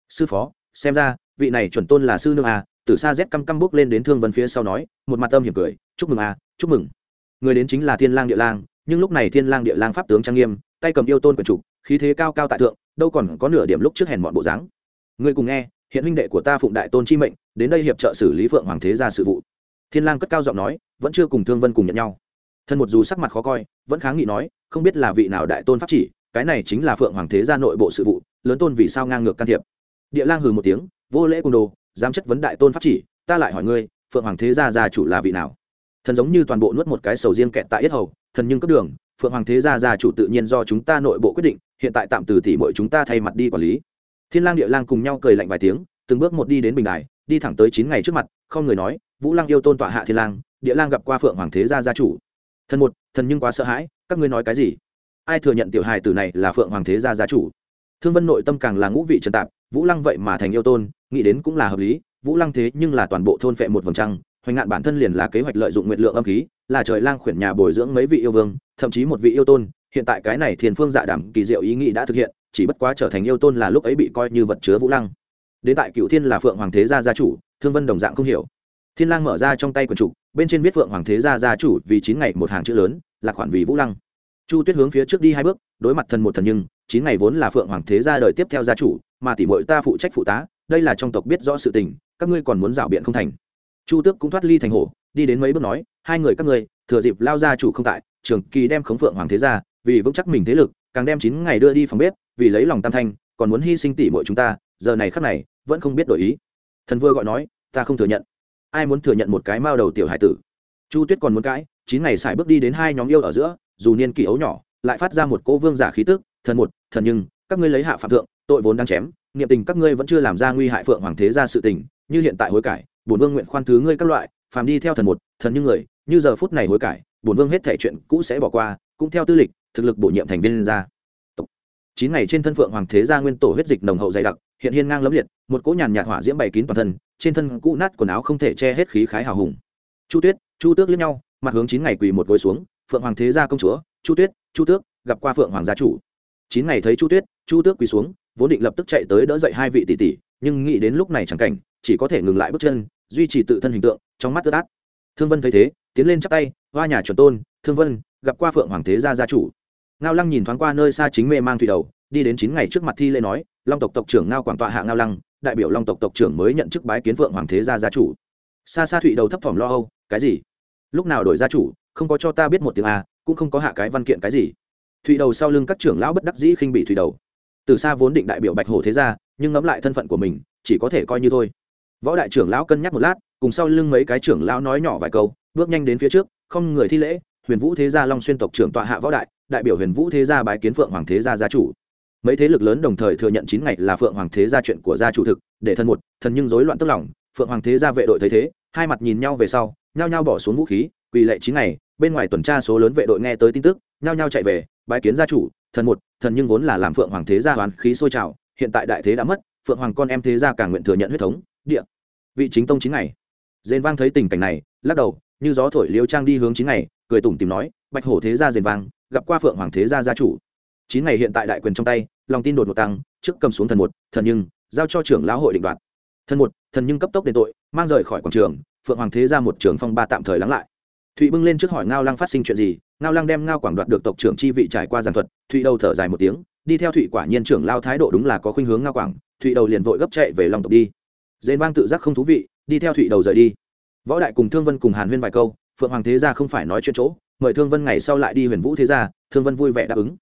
Sư phó, xem ra, vị này chuẩn tôn là sư nương a. Từ xa rét căm căm bước lên đến thương vân phía sau nói, một mặt âm hiểm cười, chúc mừng a, chúc mừng. Người đến chính là thiên lang địa lang, nhưng lúc này thiên lang địa lang pháp tướng trang nghiêm, tay cầm yêu tôn quyền trục khí thế cao cao tại thượng, đâu còn có nửa điểm lúc trước hèn mọn bộ dáng ngươi cùng nghe, hiện huynh đệ của ta phụng đại tôn chi mệnh, đến đây hiệp trợ xử lý phượng hoàng thế gia sự vụ. Thiên lang cất cao giọng nói, vẫn chưa cùng thương vân cùng nhận nhau. Thân một dù sắc mặt khó coi, vẫn kháng nghị nói, không biết là vị nào đại tôn pháp chỉ, cái này chính là phượng hoàng thế gia nội bộ sự vụ, lớn tôn vì sao ngang ngược can thiệp. Địa lang hừ một tiếng, vô lễ cung đồ, dám chất vấn đại tôn pháp chỉ, ta lại hỏi ngươi, phượng hoàng thế gia gia chủ là vị nào? Thần giống như toàn bộ nuốt một cái sầu riêng kẹt tại yết hầu, thần nhưng cấp đường, phượng hoàng thế gia gia chủ tự nhiên do chúng ta nội bộ quyết định, hiện tại tạm từ tỉ mọi chúng ta thay mặt đi quản lý thiên lang địa lang cùng nhau cười lạnh vài tiếng, từng bước một đi đến bình đài, đi thẳng tới chín ngày trước mặt, không người nói, vũ lang yêu tôn tọa hạ thiên lang, địa lang gặp qua phượng hoàng thế gia gia chủ. Thần một, thần nhưng quá sợ hãi, các ngươi nói cái gì? Ai thừa nhận tiểu hài tử này là phượng hoàng thế gia gia chủ? Thương vân nội tâm càng là ngũ vị trần tạp, vũ lăng vậy mà thành yêu tôn, nghĩ đến cũng là hợp lý, vũ lăng thế nhưng là toàn bộ thôn phệ một vầng trăng, hoành ngạn bản thân liền là kế hoạch lợi dụng nguyệt lượng âm khí, là trời lang khuyển nhà bồi dưỡng mấy vị yêu vương, thậm chí một vị yêu tôn, hiện tại cái này thiền phương dạ đảm kỳ diệu ý nghĩ đã thực hiện chỉ bất quá trở thành yêu tôn là lúc ấy bị coi như vật chứa vũ lăng. Đến tại cựu thiên là phượng hoàng thế gia gia chủ, thương vân đồng dạng không hiểu. Thiên lang mở ra trong tay quần trục, bên trên viết phượng hoàng thế gia gia chủ vì chín ngày một hàng chữ lớn, là khoản vì vũ lăng. Chu tuyết hướng phía trước đi hai bước, đối mặt thần một thần nhưng, chín ngày vốn là phượng hoàng thế gia đời tiếp theo gia chủ, mà tỷ muội ta phụ trách phụ tá, đây là trong tộc biết rõ sự tình, các ngươi còn muốn rảo biện không thành. Chu tước cũng thoát ly thành hổ, đi đến mấy bước nói, hai người các ngươi, thừa dịp lao gia chủ không tại, trường kỳ đem khống phượng hoàng thế gia, vì vững chắc mình thế lực, càng đem chín ngày đưa đi phòng bếp vì lấy lòng tam thanh, còn muốn hy sinh tỷ muội chúng ta, giờ này khắc này, vẫn không biết đổi ý. Thần vừa gọi nói, ta không thừa nhận. Ai muốn thừa nhận một cái mao đầu tiểu hải tử? Chu tuyết còn muốn cãi, chín ngày xài bước đi đến hai nhóm yêu ở giữa, dù niên kỷ ấu nhỏ, lại phát ra một cỗ vương giả khí tức, thần một, thần nhưng, các ngươi lấy hạ phạm thượng, tội vốn đang chém, niệm tình các ngươi vẫn chưa làm ra nguy hại phượng hoàng thế ra sự tình, như hiện tại hối cải, bổn vương nguyện khoan thứ ngươi các loại, phàm đi theo thần một, thần như người, như giờ phút này hối cải, bổn vương hết thể chuyện cũ sẽ bỏ qua, cũng theo tư lịch, thực lực bổ nhiệm thành viên ra chín ngày trên thân phượng hoàng thế gia nguyên tổ huyết dịch nồng hậu dày đặc, hiện hiên ngang lấm liệt, một cỗ nhàn nhạt hỏa diễm bày kín toàn thân, trên thân cũ nát quần áo không thể che hết khí khái hào hùng. Chu tuyết, chu tước liếc nhau, mặt hướng chín ngày quỳ một gối xuống, phượng hoàng thế gia công chúa, chu tuyết, chu tước, gặp qua phượng hoàng gia chủ. Chín ngày thấy chu tuyết, chu tước quỳ xuống, vốn định lập tức chạy tới đỡ dậy hai vị tỷ tỷ, nhưng nghĩ đến lúc này chẳng cảnh, chỉ có thể ngừng lại bước chân, duy trì tự thân hình tượng, trong mắt tơ át. Thương vân thấy thế, tiến lên chắp tay, hoa nhà chuẩn tôn, thương vân, gặp qua phượng hoàng thế gia gia chủ ngao lăng nhìn thoáng qua nơi xa chính mê mang thủy đầu, đi đến chín ngày trước mặt thi lễ nói, long tộc tộc trưởng ngao quảng tọa hạ ngao lăng, đại biểu long tộc tộc trưởng mới nhận chức bái kiến vượng hoàng thế gia gia chủ. Xa xa thụy đầu thấp thỏm lo âu, cái gì? Lúc nào đổi gia chủ, không có cho ta biết một tiếng a cũng không có hạ cái văn kiện cái gì. Thụy đầu sau lưng các trưởng lão bất đắc dĩ khinh bị thụy đầu. Từ xa vốn định đại biểu bạch hổ thế gia, nhưng ngẫm lại thân phận của mình, chỉ có thể coi như thôi. Võ đại trưởng lão cân nhắc một lát, cùng sau lưng mấy cái trưởng lão nói nhỏ vài câu, bước nhanh đến phía trước, không người thi lễ huyền vũ thế gia long xuyên tộc trưởng tọa hạ võ đại đại biểu huyền vũ thế gia bái kiến phượng hoàng thế gia gia chủ. Mấy thế lực lớn đồng thời thừa nhận chín ngày là phượng hoàng thế gia chuyện của gia chủ thực, để thân một thần nhưng rối loạn tức lòng, phượng hoàng thế gia vệ đội thấy thế, hai mặt nhìn nhau về sau, nhao nhao bỏ xuống vũ khí, quỳ lệ chín ngày, bên ngoài tuần tra số lớn vệ đội nghe tới tin tức, nhao nhao chạy về, bái kiến gia chủ thần một thần nhưng vốn là làm phượng hoàng thế gia hoán khí sôi trào, hiện tại đại thế đã mất, phượng hoàng con em thế gia càng nguyện thừa nhận huyết thống, địa, vị chính tông chín ngày. Dền vang thấy tình cảnh này, lắc đầu, như gió thổi liêu trang đi hướng chín ngày cười tủm tìm nói, bạch hổ thế gia dền vang, gặp qua phượng hoàng thế gia gia chủ. Chín ngày hiện tại đại quyền trong tay, lòng tin đột ngột tăng, trước cầm xuống thần một, thần nhưng, giao cho trưởng lão hội định đoạt. Thần một, thần nhưng cấp tốc đền tội, mang rời khỏi quảng trường, phượng hoàng thế ra một trường phong ba tạm thời lắng lại. Thụy bưng lên trước hỏi ngao lăng phát sinh chuyện gì, ngao lăng đem ngao quảng đoạt được tộc trưởng chi vị trải qua giàn thuật, thụy đầu thở dài một tiếng, đi theo thụy quả nhiên trưởng lao thái độ đúng là có khuynh hướng ngao quảng, thụy đầu liền vội gấp chạy về lòng tộc đi. Dền vang tự giác không thú vị, đi theo thụy đầu rời đi. Võ đại cùng thương vân cùng hàn huyên vài câu phượng hoàng thế gia không phải nói chuyện chỗ, mời thương vân ngày sau lại đi huyền vũ thế gia, thương vân vui vẻ đáp ứng.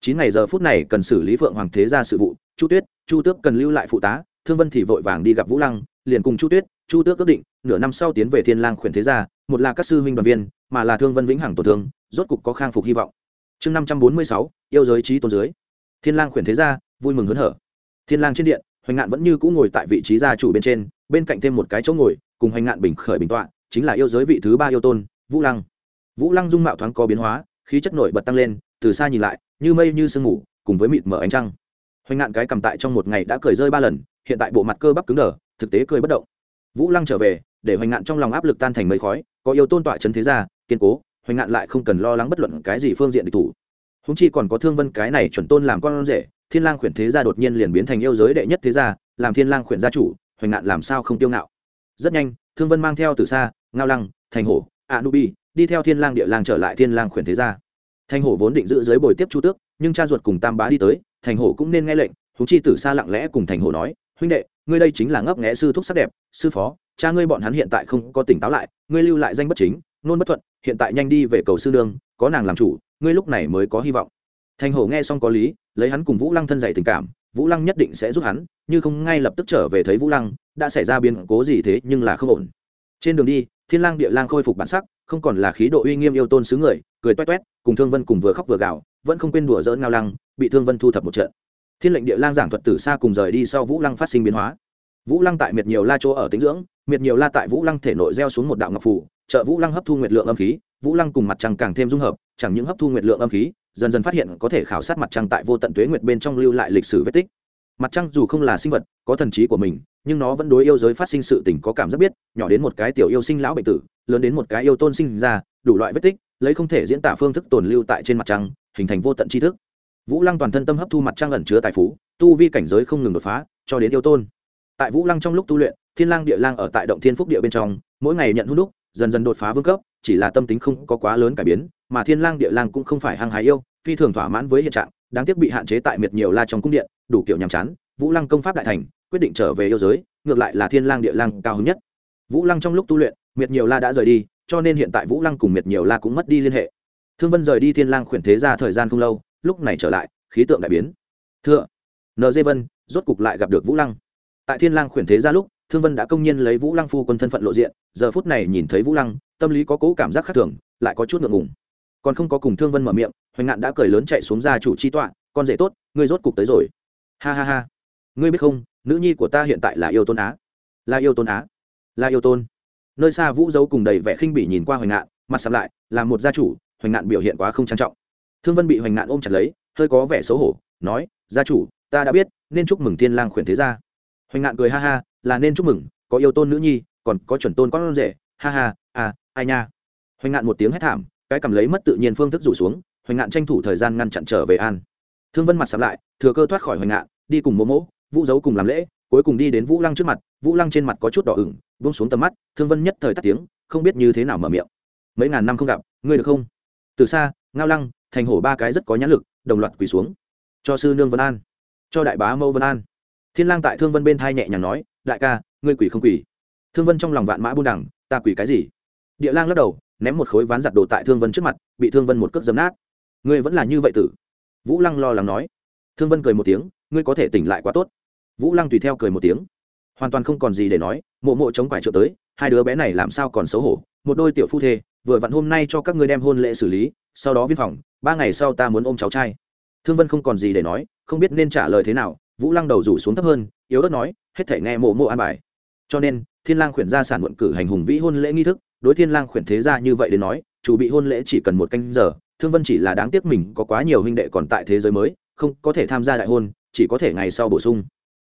Chín ngày giờ phút này cần xử lý phượng hoàng thế gia sự vụ, chu tuyết, chu tước cần lưu lại phụ tá, thương vân thì vội vàng đi gặp vũ lăng, liền cùng chu tuyết, chu tước ước định, nửa năm sau tiến về thiên lang khuyển thế gia, một là các sư huynh đoàn viên, mà là thương vân vĩnh hằng tổn thương, rốt cục có khang phục hy vọng. Chương năm trăm bốn mươi sáu, yêu giới trí tôn dưới thiên lang khuyển thế gia, vui mừng hớn hở. Thiên lang trên điện, hoành ngạn vẫn như cũ ngồi tại vị trí gia chủ bên trên, bên cạnh thêm một cái chỗ ngồi, cùng hoành ngạn bình khởi bình tọa chính là yêu giới vị thứ ba yêu tôn, vũ lăng. Vũ lăng dung mạo thoáng có biến hóa, khí chất nổi bật tăng lên, từ xa nhìn lại, như mây như sương mù, cùng với mịt mở ánh trăng. Hoành ngạn cái cầm tại trong một ngày đã cười rơi ba lần, hiện tại bộ mặt cơ bắp cứng đờ, thực tế cười bất động. Vũ lăng trở về, để hoành ngạn trong lòng áp lực tan thành mây khói, có yêu tôn tọa trấn thế gia, kiên cố, hoành ngạn lại không cần lo lắng bất luận cái gì phương diện địch thủ. Húng chi còn có thương vân cái này chuẩn tôn làm con rể, thiên lang khuyển thế gia đột nhiên liền biến thành yêu giới đệ nhất thế gia, làm thiên lang khuyển gia chủ, hoành ngạn làm sao không tiêu ngạo. Rất nhanh thương vân mang theo từ xa, ngao lăng, thành hổ, anubi, đi theo thiên lang địa lang trở lại thiên lang khuyển thế gia. Thành hổ vốn định giữ dưới bồi tiếp chu tước, nhưng cha ruột cùng tam bá đi tới, thành hổ cũng nên nghe lệnh húng chi tử xa lặng lẽ cùng thành hổ nói, huynh đệ, ngươi đây chính là ngấp nghẽ sư thúc sắc đẹp, sư phó, cha ngươi bọn hắn hiện tại không có tỉnh táo lại, ngươi lưu lại danh bất chính, nôn bất thuận, hiện tại nhanh đi về cầu sư nương có nàng làm chủ, ngươi lúc này mới có hy vọng. Thành hổ nghe xong có lý, lấy hắn cùng vũ lăng thân dạy tình cảm vũ lăng nhất định sẽ giúp hắn nhưng không ngay lập tức trở về thấy vũ lăng, đã xảy ra biến cố gì thế nhưng là không ổn. Trên đường đi, thiên lang địa lang khôi phục bản sắc, không còn là khí độ uy nghiêm yêu tôn xứ người, cười toét toét, cùng thương vân cùng vừa khóc vừa gào, vẫn không quên đùa dỡn ngao lăng, bị thương vân thu thập một trận. Thiên lệnh địa lang giảng thuật tử xa cùng rời đi sau vũ lăng phát sinh biến hóa. Vũ lăng tại miệt nhiều la chỗ ở tính dưỡng, miệt nhiều la tại vũ lăng thể nội gieo xuống một đạo ngọc phủ trợ vũ lăng hấp thu nguyệt lượng âm khí, vũ lăng cùng mặt trăng càng thêm dung hợp, chẳng những hấp thu nguyệt lượng âm khí dần dần phát hiện có thể khảo sát mặt trăng tại vô tận tuế nguyệt bên trong lưu lại lịch sử vết tích. Mặt trăng dù không là sinh vật, có thần trí của mình, nhưng nó vẫn đối yêu giới phát sinh sự tình có cảm giác biết, nhỏ đến một cái tiểu yêu sinh lão bệnh tử, lớn đến một cái yêu tôn sinh ra, đủ loại vết tích, lấy không thể diễn tả phương thức tồn lưu tại trên mặt trăng, hình thành vô tận tri thức. Vũ lăng toàn thân tâm hấp thu mặt trăng ẩn chứa tài phú, tu vi cảnh giới không ngừng đột phá, cho đến yêu tôn. Tại vũ lăng trong lúc tu luyện, thiên lang địa lang ở tại động thiên phúc địa bên trong, mỗi ngày nhận hút đúc, dần dần đột phá vương cấp chỉ là tâm tính không có quá lớn cải biến, mà thiên lang địa lang cũng không phải hăng hái yêu, phi thường thỏa mãn với hiện trạng, đáng tiếc bị hạn chế tại miệt nhiều la trong cung điện, đủ kiểu nhàm chán, vũ lăng công pháp đại thành, quyết định trở về yêu giới, ngược lại là thiên lang địa lang cao hứng nhất. Vũ lăng trong lúc tu luyện, miệt nhiều la đã rời đi, cho nên hiện tại vũ lăng cùng miệt nhiều la cũng mất đi liên hệ. Thương vân rời đi thiên lang khuyển thế ra thời gian không lâu, lúc này trở lại, khí tượng đại biến. Thưa nd vân, rốt cục lại gặp được vũ lăng. Tại thiên lang khuyển thế ra lúc, thương vân đã công nhiên lấy vũ lăng phu quân thân phận lộ diện, giờ phút này nhìn thấy vũ lăng tâm lý có cố cảm giác khác thường, lại có chút ngượng ngùng. Còn không có cùng thương vân mở miệng, hoành ngạn đã cười lớn chạy xuống ra chủ chi tọa, con rể tốt, ngươi rốt cục tới rồi. Ha ha ha. Ngươi biết không, nữ nhi của ta hiện tại là yêu tôn á. Là yêu tôn á? Là yêu tôn. Nơi xa vũ dấu cùng đầy vẻ khinh bỉ nhìn qua hoành ngạn, mặt sắm lại, là một gia chủ, hoành ngạn biểu hiện quá không trang trọng. Thương vân bị hoành ngạn ôm chặt lấy, hơi có vẻ xấu hổ, nói, gia chủ, ta đã biết, nên chúc mừng thiên lang khuyển thế gia. Hoành ngạn cười ha ha, là nên chúc mừng, có yêu tôn nữ nhi, còn có chuẩn tôn con rể. Ha ha à ai nha? Hoành ngạn một tiếng hét thảm, cái cầm lấy mất tự nhiên phương thức rủ xuống, hoành ngạn tranh thủ thời gian ngăn chặn trở về an. Thương vân mặt sắm lại, thừa cơ thoát khỏi hoành ngạn, đi cùng mỗ mỗ, vũ giấu cùng làm lễ, cuối cùng đi đến vũ lăng trước mặt, vũ lăng trên mặt có chút đỏ ửng, buông xuống tầm mắt, thương vân nhất thời tắt tiếng, không biết như thế nào mở miệng. Mấy ngàn năm không gặp, ngươi được không? Từ xa, ngao lăng, thành hổ ba cái rất có nhãn lực, đồng loạt quỳ xuống. Cho sư nương vân an. Cho đại bá mâu vân an. Thiên lang tại thương vân bên thai nhẹ nhàng nói, đại ca, ngươi quỳ không quỳ? Thương vân trong lòng vạn mã buôn đẳng, ta quỳ cái gì? Địa lang lắc đầu, ném một khối ván giặt đồ tại thương vân trước mặt, bị thương vân một cước dấm nát. Ngươi vẫn là như vậy tử? Vũ lăng lo lắng nói. Thương vân cười một tiếng, ngươi có thể tỉnh lại quá tốt. Vũ lăng tùy theo cười một tiếng. Hoàn toàn không còn gì để nói, mộ mộ chống quải trợ tới, hai đứa bé này làm sao còn xấu hổ? Một đôi tiểu phu thê, vừa vặn hôm nay cho các ngươi đem hôn lễ xử lý, sau đó viên phòng, ba ngày sau ta muốn ôm cháu trai. Thương vân không còn gì để nói, không biết nên trả lời thế nào, vũ lăng đầu rủ xuống thấp hơn, yếu ớt nói, hết thể nghe mộ mộ an bài. Cho nên, thiên lang khuyển gia sản muộn cử hành hùng vĩ hôn lễ nghi thức đối thiên lang khuyển thế gia như vậy đến nói, chủ bị hôn lễ chỉ cần một canh giờ, thương vân chỉ là đáng tiếc mình có quá nhiều huynh đệ còn tại thế giới mới, không có thể tham gia đại hôn, chỉ có thể ngày sau bổ sung.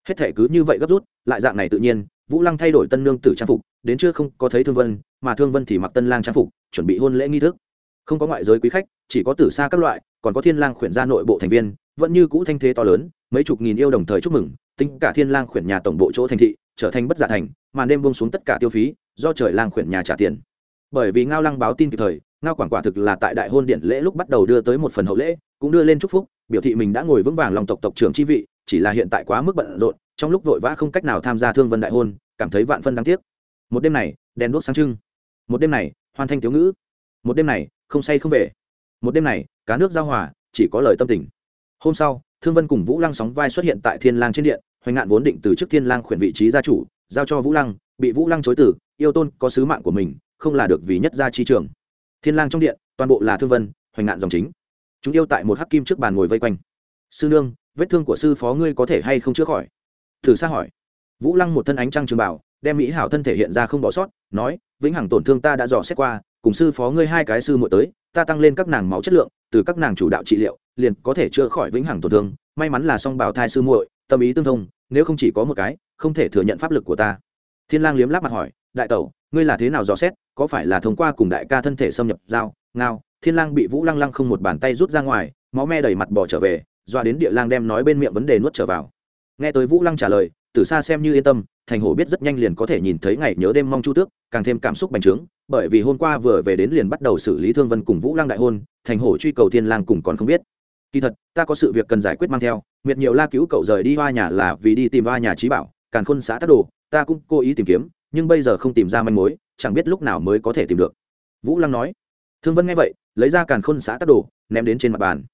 Hết thể cứ như vậy gấp rút, lại dạng này tự nhiên, vũ lăng thay đổi tân nương tử trang phục, đến chưa không có thấy thương vân, mà thương vân thì mặc tân lang trang phục, chuẩn bị hôn lễ nghi thức. Không có ngoại giới quý khách, chỉ có tử xa các loại, còn có thiên lang khuyển gia nội bộ thành viên, vẫn như cũ thanh thế to lớn, mấy chục nghìn yêu đồng thời chúc mừng, tính cả thiên lang khuyển nhà tổng bộ chỗ thành thị, trở thành bất giả thành mà đêm buông xuống tất cả tiêu phí do trời lang khuyển nhà trả tiền. Bởi vì ngao lăng báo tin kịp thời, ngao quảng quả thực là tại đại hôn điện lễ lúc bắt đầu đưa tới một phần hậu lễ, cũng đưa lên chúc phúc, biểu thị mình đã ngồi vững vàng lòng tộc tộc trưởng chi vị, chỉ là hiện tại quá mức bận rộn, trong lúc vội vã không cách nào tham gia thương vân đại hôn, cảm thấy vạn phân đáng tiếc. Một đêm này, đèn đuốc sáng trưng. Một đêm này hoàn thanh thiếu ngữ. Một đêm này, không say không về. Một đêm này cá nước giao hòa, chỉ có lời tâm tình. Hôm sau, thương vân cùng vũ lăng sóng vai xuất hiện tại thiên lang trên điện, hoành ngạn vốn định từ chức thiên lang khuyển vị trí gia chủ, giao cho vũ lăng, bị vũ lăng chối từ yêu tôn có sứ mạng của mình, không là được vì nhất gia chi trường. Thiên lang trong điện, toàn bộ là thương vân, hoành ngạn dòng chính. Chúng yêu tại một hắc kim trước bàn ngồi vây quanh. Sư nương, vết thương của sư phó ngươi có thể hay không chữa khỏi? Thử xa hỏi. Vũ lăng một thân ánh trăng trường bảo, đem mỹ hảo thân thể hiện ra không bỏ sót, nói, vĩnh hằng tổn thương ta đã dò xét qua, cùng sư phó ngươi hai cái sư muội tới, ta tăng lên các nàng máu chất lượng, từ các nàng chủ đạo trị liệu, liền có thể chữa khỏi vĩnh hằng tổn thương. May mắn là song bảo thai sư muội, tâm ý tương thông, nếu không chỉ có một cái, không thể thừa nhận pháp lực của ta. Thiên lang liếm láp mặt hỏi đại tẩu, ngươi là thế nào dò xét, có phải là thông qua cùng đại ca thân thể xâm nhập, giao, ngao, thiên lang bị vũ lăng lăng không một bàn tay rút ra ngoài, máu me đầy mặt bỏ trở về, doa đến địa lang đem nói bên miệng vấn đề nuốt trở vào. Nghe tới vũ lăng trả lời từ xa xem như yên tâm, thành hổ biết rất nhanh liền có thể nhìn thấy ngày nhớ đêm mong chu tước, càng thêm cảm xúc bành trướng, bởi vì hôm qua vừa về đến liền bắt đầu xử lý thương vân cùng vũ lăng đại hôn, thành hổ truy cầu thiên lang cùng còn không biết. Kỳ thật, ta có sự việc cần giải quyết mang theo, miệt nhiều la cứu cậu rời đi hoa nhà là vì đi tìm hoa nhà trí bảo, càn khôn xã tác đồ, ta cũng cố ý tìm kiếm nhưng bây giờ không tìm ra manh mối, chẳng biết lúc nào mới có thể tìm được. Vũ lăng nói. Thương vân nghe vậy, lấy ra càn khôn xã tắc đồ, ném đến trên mặt bàn.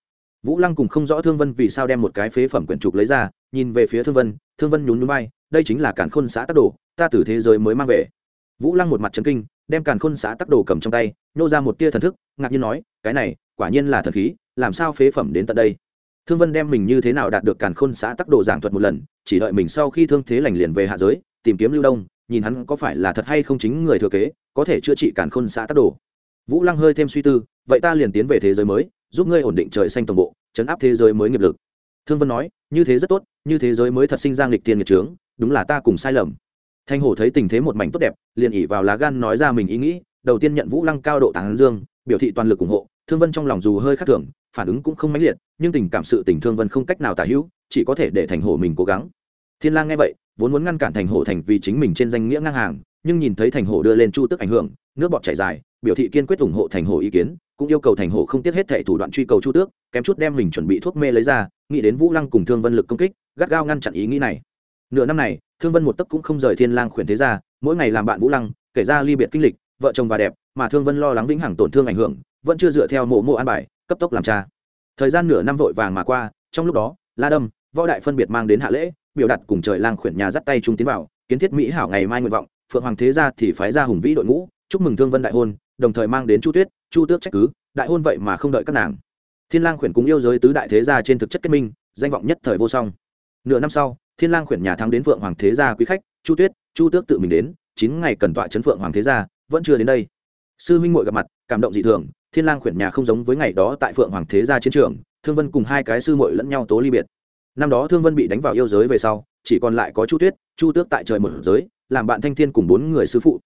Vũ lăng cùng không rõ thương vân vì sao đem một cái phế phẩm quyển trục lấy ra, nhìn về phía thương vân thương vân nhún núi bay đây chính là càn khôn xã tắc đồ, ta từ thế giới mới mang về. Vũ lăng một mặt trấn kinh, đem càn khôn xã tắc đồ cầm trong tay nhô ra một tia thần thức, ngạc nhiên nói, cái này, quả nhiên là thần khí, làm sao phế phẩm đến tận đây? Thương vân đem mình như thế nào đạt được càn khôn xã tắc đồ giảng thuật một lần, chỉ đợi mình sau khi thương thế lành liền về hạ giới, tìm kiếm lưu đông nhìn hắn có phải là thật hay không chính người thừa kế, có thể chữa trị cản khôn xã tắc đồ. Vũ lăng hơi thêm suy tư, vậy ta liền tiến về thế giới mới, giúp ngươi ổn định trời xanh toàn bộ, chấn áp thế giới mới nghiệp lực. Thương vân nói, như thế rất tốt, như thế giới mới thật sinh ra nghịch tiền nghiệp trướng, đúng là ta cùng sai lầm. Thanh hổ thấy tình thế một mảnh tốt đẹp, liền ỉ vào lá gan nói ra mình ý nghĩ, đầu tiên nhận vũ lăng cao độ tán dương, biểu thị toàn lực ủng hộ, thương vân trong lòng dù hơi khác thường, phản ứng cũng không mãnh liệt, nhưng tình cảm sự tình thương vân không cách nào tả hữu, chỉ có thể để thành hổ mình cố gắng. Thiên lang nghe vậy vốn muốn ngăn cản thành hổ thành vì chính mình trên danh nghĩa ngang hàng, nhưng nhìn thấy thành hổ đưa lên chu tức ảnh hưởng, nước bọt chảy dài, biểu thị kiên quyết ủng hộ thành hổ ý kiến, cũng yêu cầu thành hổ không tiếc hết thệ thủ đoạn truy cầu chu tước, kém chút đem mình chuẩn bị thuốc mê lấy ra, nghĩ đến vũ lăng cùng thương vân lực công kích, gắt gao ngăn chặn ý nghĩ này. Nửa năm này, thương vân một tấc cũng không rời thiên lang khuyển thế ra mỗi ngày làm bạn vũ lăng, kể ra ly biệt kinh lịch, vợ chồng và đẹp, mà thương vân lo lắng vĩnh hằng tổn thương ảnh hưởng, vẫn chưa dựa theo mộ mộ an bài, cấp tốc làm cha. Thời gian nửa năm vội vàng mà qua, trong lúc đó, la đâm, võ đại phân biệt mang đến hạ lễ biểu đặt cùng trời lang khuyển nhà dắt tay chung tiến vào, kiến thiết mỹ hảo ngày mai nguyện vọng, phượng hoàng thế gia thì phái ra hùng vĩ đội ngũ, chúc mừng thương vân đại hôn, đồng thời mang đến chu tuyết, chu tước trách cứ, đại hôn vậy mà không đợi các nàng. Thiên lang khuyển cùng yêu giới tứ đại thế gia trên thực chất kết minh, danh vọng nhất thời vô song. Nửa năm sau, thiên lang khuyển nhà thắng đến phượng hoàng thế gia quý khách, chu tuyết, chu tước tự mình đến, chín ngày cần tọa chấn phượng hoàng thế gia, vẫn chưa đến đây. Sư huynh muội gặp mặt, cảm động dị thường, thiên lang khuyển nhà không giống với ngày đó tại phượng hoàng thế gia chiến trường, thương vân cùng hai cái sư muội lẫn nhau tố ly biệt năm đó thương vân bị đánh vào yêu giới về sau, chỉ còn lại có chu tuyết, chu tước tại trời một giới, làm bạn thanh thiên cùng bốn người sư phụ.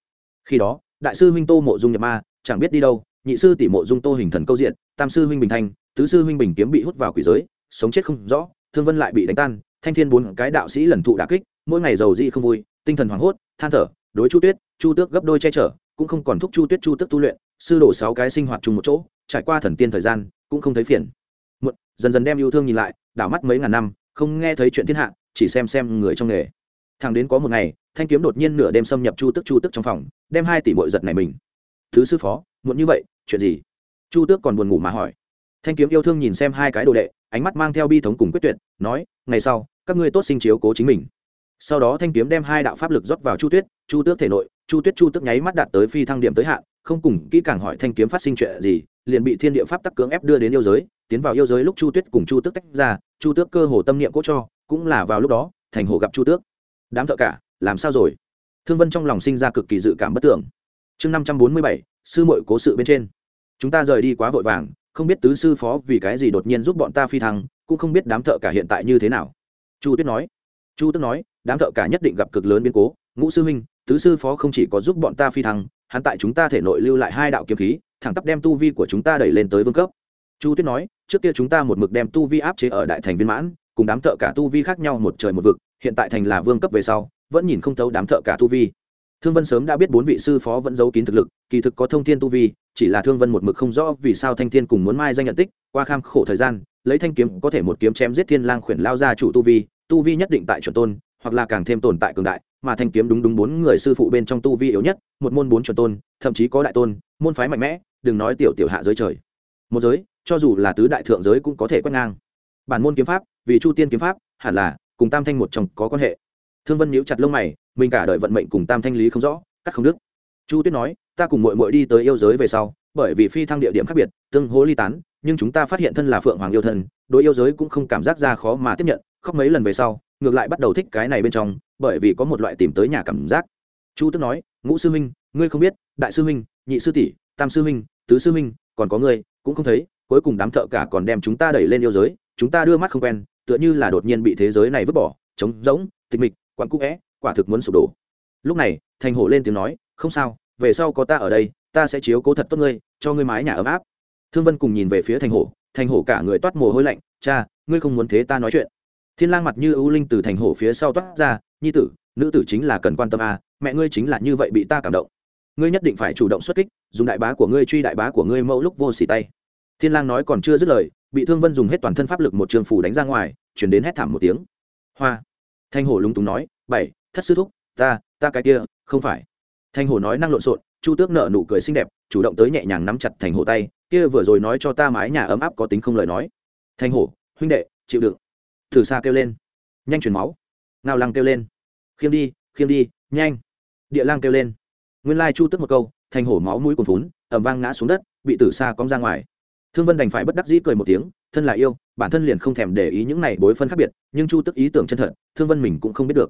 Khi đó, đại sư huynh tô mộ dung nhập ma, chẳng biết đi đâu, nhị sư tỷ mộ dung tô hình thần câu diện, tam sư huynh bình thanh, tứ sư huynh bình kiếm bị hút vào quỷ giới, sống chết không rõ, thương vân lại bị đánh tan, thanh thiên bốn cái đạo sĩ lần thụ đà kích, mỗi ngày giàu dị không vui, tinh thần hoảng hốt, than thở, đối chu tuyết, chu tước gấp đôi che chở, cũng không còn thúc chu tuyết chu tước tu luyện, sư đổ sáu cái sinh hoạt chung một chỗ, trải qua thần tiên thời gian, cũng không thấy phiền. Muộn, dần dần đem yêu thương nhìn lại, đảo mắt mấy ngàn năm không nghe thấy chuyện thiên hạ, chỉ xem xem người trong nghề. Thằng đến có một ngày, thanh kiếm đột nhiên nửa đêm xâm nhập chu tức chu tức trong phòng, đem hai tỷ bội giật này mình. Thứ sư phó, muộn như vậy, chuyện gì? Chu tước còn buồn ngủ mà hỏi. Thanh kiếm yêu thương nhìn xem hai cái đồ đệ, ánh mắt mang theo bi thống cùng quyết tuyệt, nói, ngày sau, các ngươi tốt sinh chiếu cố chính mình. Sau đó thanh kiếm đem hai đạo pháp lực rót vào chu tuyết, chu tước thể nội, chu tuyết chu tước nháy mắt đạt tới phi thăng điểm tới hạn, không cùng kỹ càng hỏi thanh kiếm phát sinh chuyện gì liền bị thiên địa pháp tắc cưỡng ép đưa đến yêu giới, tiến vào yêu giới lúc chu tuyết cùng chu tước tách ra, chu tước cơ hồ tâm niệm cố cho, cũng là vào lúc đó, thành hồ gặp chu tước. Đám thợ cả, làm sao rồi? Thương vân trong lòng sinh ra cực kỳ dự cảm bất tưởng. Chương năm trăm bốn mươi bảy, sư mội cố sự bên trên. Chúng ta rời đi quá vội vàng, không biết tứ sư phó vì cái gì đột nhiên giúp bọn ta phi thăng, cũng không biết đám thợ cả hiện tại như thế nào. Chu tuyết nói. Chu Tước nói, đám thợ cả nhất định gặp cực lớn biến cố, ngũ sư huynh, tứ sư phó không chỉ có giúp bọn ta phi thăng, hắn tại chúng ta thể nội lưu lại hai đạo kiếm khí thẳng tắp đem tu vi của chúng ta đẩy lên tới vương cấp. Chu tuyết nói, trước kia chúng ta một mực đem tu vi áp chế ở đại thành viên mãn, cùng đám thợ cả tu vi khác nhau một trời một vực, hiện tại thành là vương cấp về sau, vẫn nhìn không thấu đám thợ cả tu vi. Thương vân sớm đã biết bốn vị sư phó vẫn giấu kín thực lực, kỳ thực có thông thiên tu vi, chỉ là thương vân một mực không rõ vì sao thanh thiên cùng muốn mai danh nhận tích, qua kham khổ thời gian, lấy thanh kiếm có thể một kiếm chém giết thiên lang khuyển lao ra chủ tu vi tu vi nhất định tại chuẩn tôn, hoặc là càng thêm tồn tại cường đại mà thanh kiếm đúng đúng bốn người sư phụ bên trong tu vi yếu nhất, một môn bốn chuẩn tôn, thậm chí có đại tôn, môn phái mạnh mẽ, đừng nói tiểu tiểu hạ giới trời. Một giới, cho dù là tứ đại thượng giới cũng có thể quét ngang. Bản môn kiếm pháp, vì chu tiên kiếm pháp, hẳn là cùng tam thanh một trong có quan hệ. Thương vân nhíu chặt lông mày, mình cả đợi vận mệnh cùng tam thanh lý không rõ, cắt không đức chu tuyết nói, ta cùng mội mội đi tới yêu giới về sau, bởi vì phi thăng địa điểm khác biệt, tương hố ly tán, nhưng chúng ta phát hiện thân là phượng hoàng yêu thân, đối yêu giới cũng không cảm giác ra khó mà tiếp nhận, khóc mấy lần về sau ngược lại bắt đầu thích cái này bên trong, bởi vì có một loại tìm tới nhà cảm giác. Chu tức nói, ngũ sư huynh, ngươi không biết, đại sư huynh, nhị sư tỷ, tam sư huynh, tứ sư huynh, còn có ngươi, cũng không thấy, cuối cùng đám thợ cả còn đem chúng ta đẩy lên yêu giới, chúng ta đưa mắt không quen, tựa như là đột nhiên bị thế giới này vứt bỏ, trống rỗng, tịch mịch, quặn cũ vẽ, quả thực muốn sụp đổ. Lúc này, thành hổ lên tiếng nói, không sao, về sau có ta ở đây, ta sẽ chiếu cố thật tốt ngươi, cho ngươi mái nhà ấm áp. Thương vân cùng nhìn về phía thành hổ thành hổ cả người toát mồ hôi lạnh, cha, ngươi không muốn thế ta nói chuyện thiên lang mặt như ưu linh từ thành hổ phía sau toát ra, nhi tử, nữ tử chính là cần quan tâm à mẹ ngươi chính là như vậy bị ta cảm động. Ngươi nhất định phải chủ động xuất kích, dùng đại bá của ngươi truy đại bá của ngươi mẫu lúc vô xỉ tay. Thiên lang nói còn chưa dứt lời, bị thương vân dùng hết toàn thân pháp lực một trường phủ đánh ra ngoài, chuyển đến hét thảm một tiếng. Hoa. Thanh hổ lúng túng nói, bảy, thất sư thúc, ta ta cái kia, không phải. Thanh hổ nói năng lộn xộn, chu tước nở nụ cười xinh đẹp, chủ động tới nhẹ nhàng nắm chặt thành hổ tay, kia vừa rồi nói cho ta mái nhà ấm áp có tính không lời nói. Thanh hổ, huynh đệ, chịu đựng thử xa kêu lên. Nhanh chuyển máu. Ngao lăng kêu lên. Khiêng đi khiêng đi, nhanh. Địa lang kêu lên. Nguyên lai chu tức một câu, thành hổ máu mũi cồn phún, ẩm vang ngã xuống đất, bị tử xa cong ra ngoài. Thương vân đành phải bất đắc dĩ cười một tiếng, thân là yêu, bản thân liền không thèm để ý những này bối phân khác biệt, nhưng chu tức ý tưởng chân thật, thương vân mình cũng không biết được.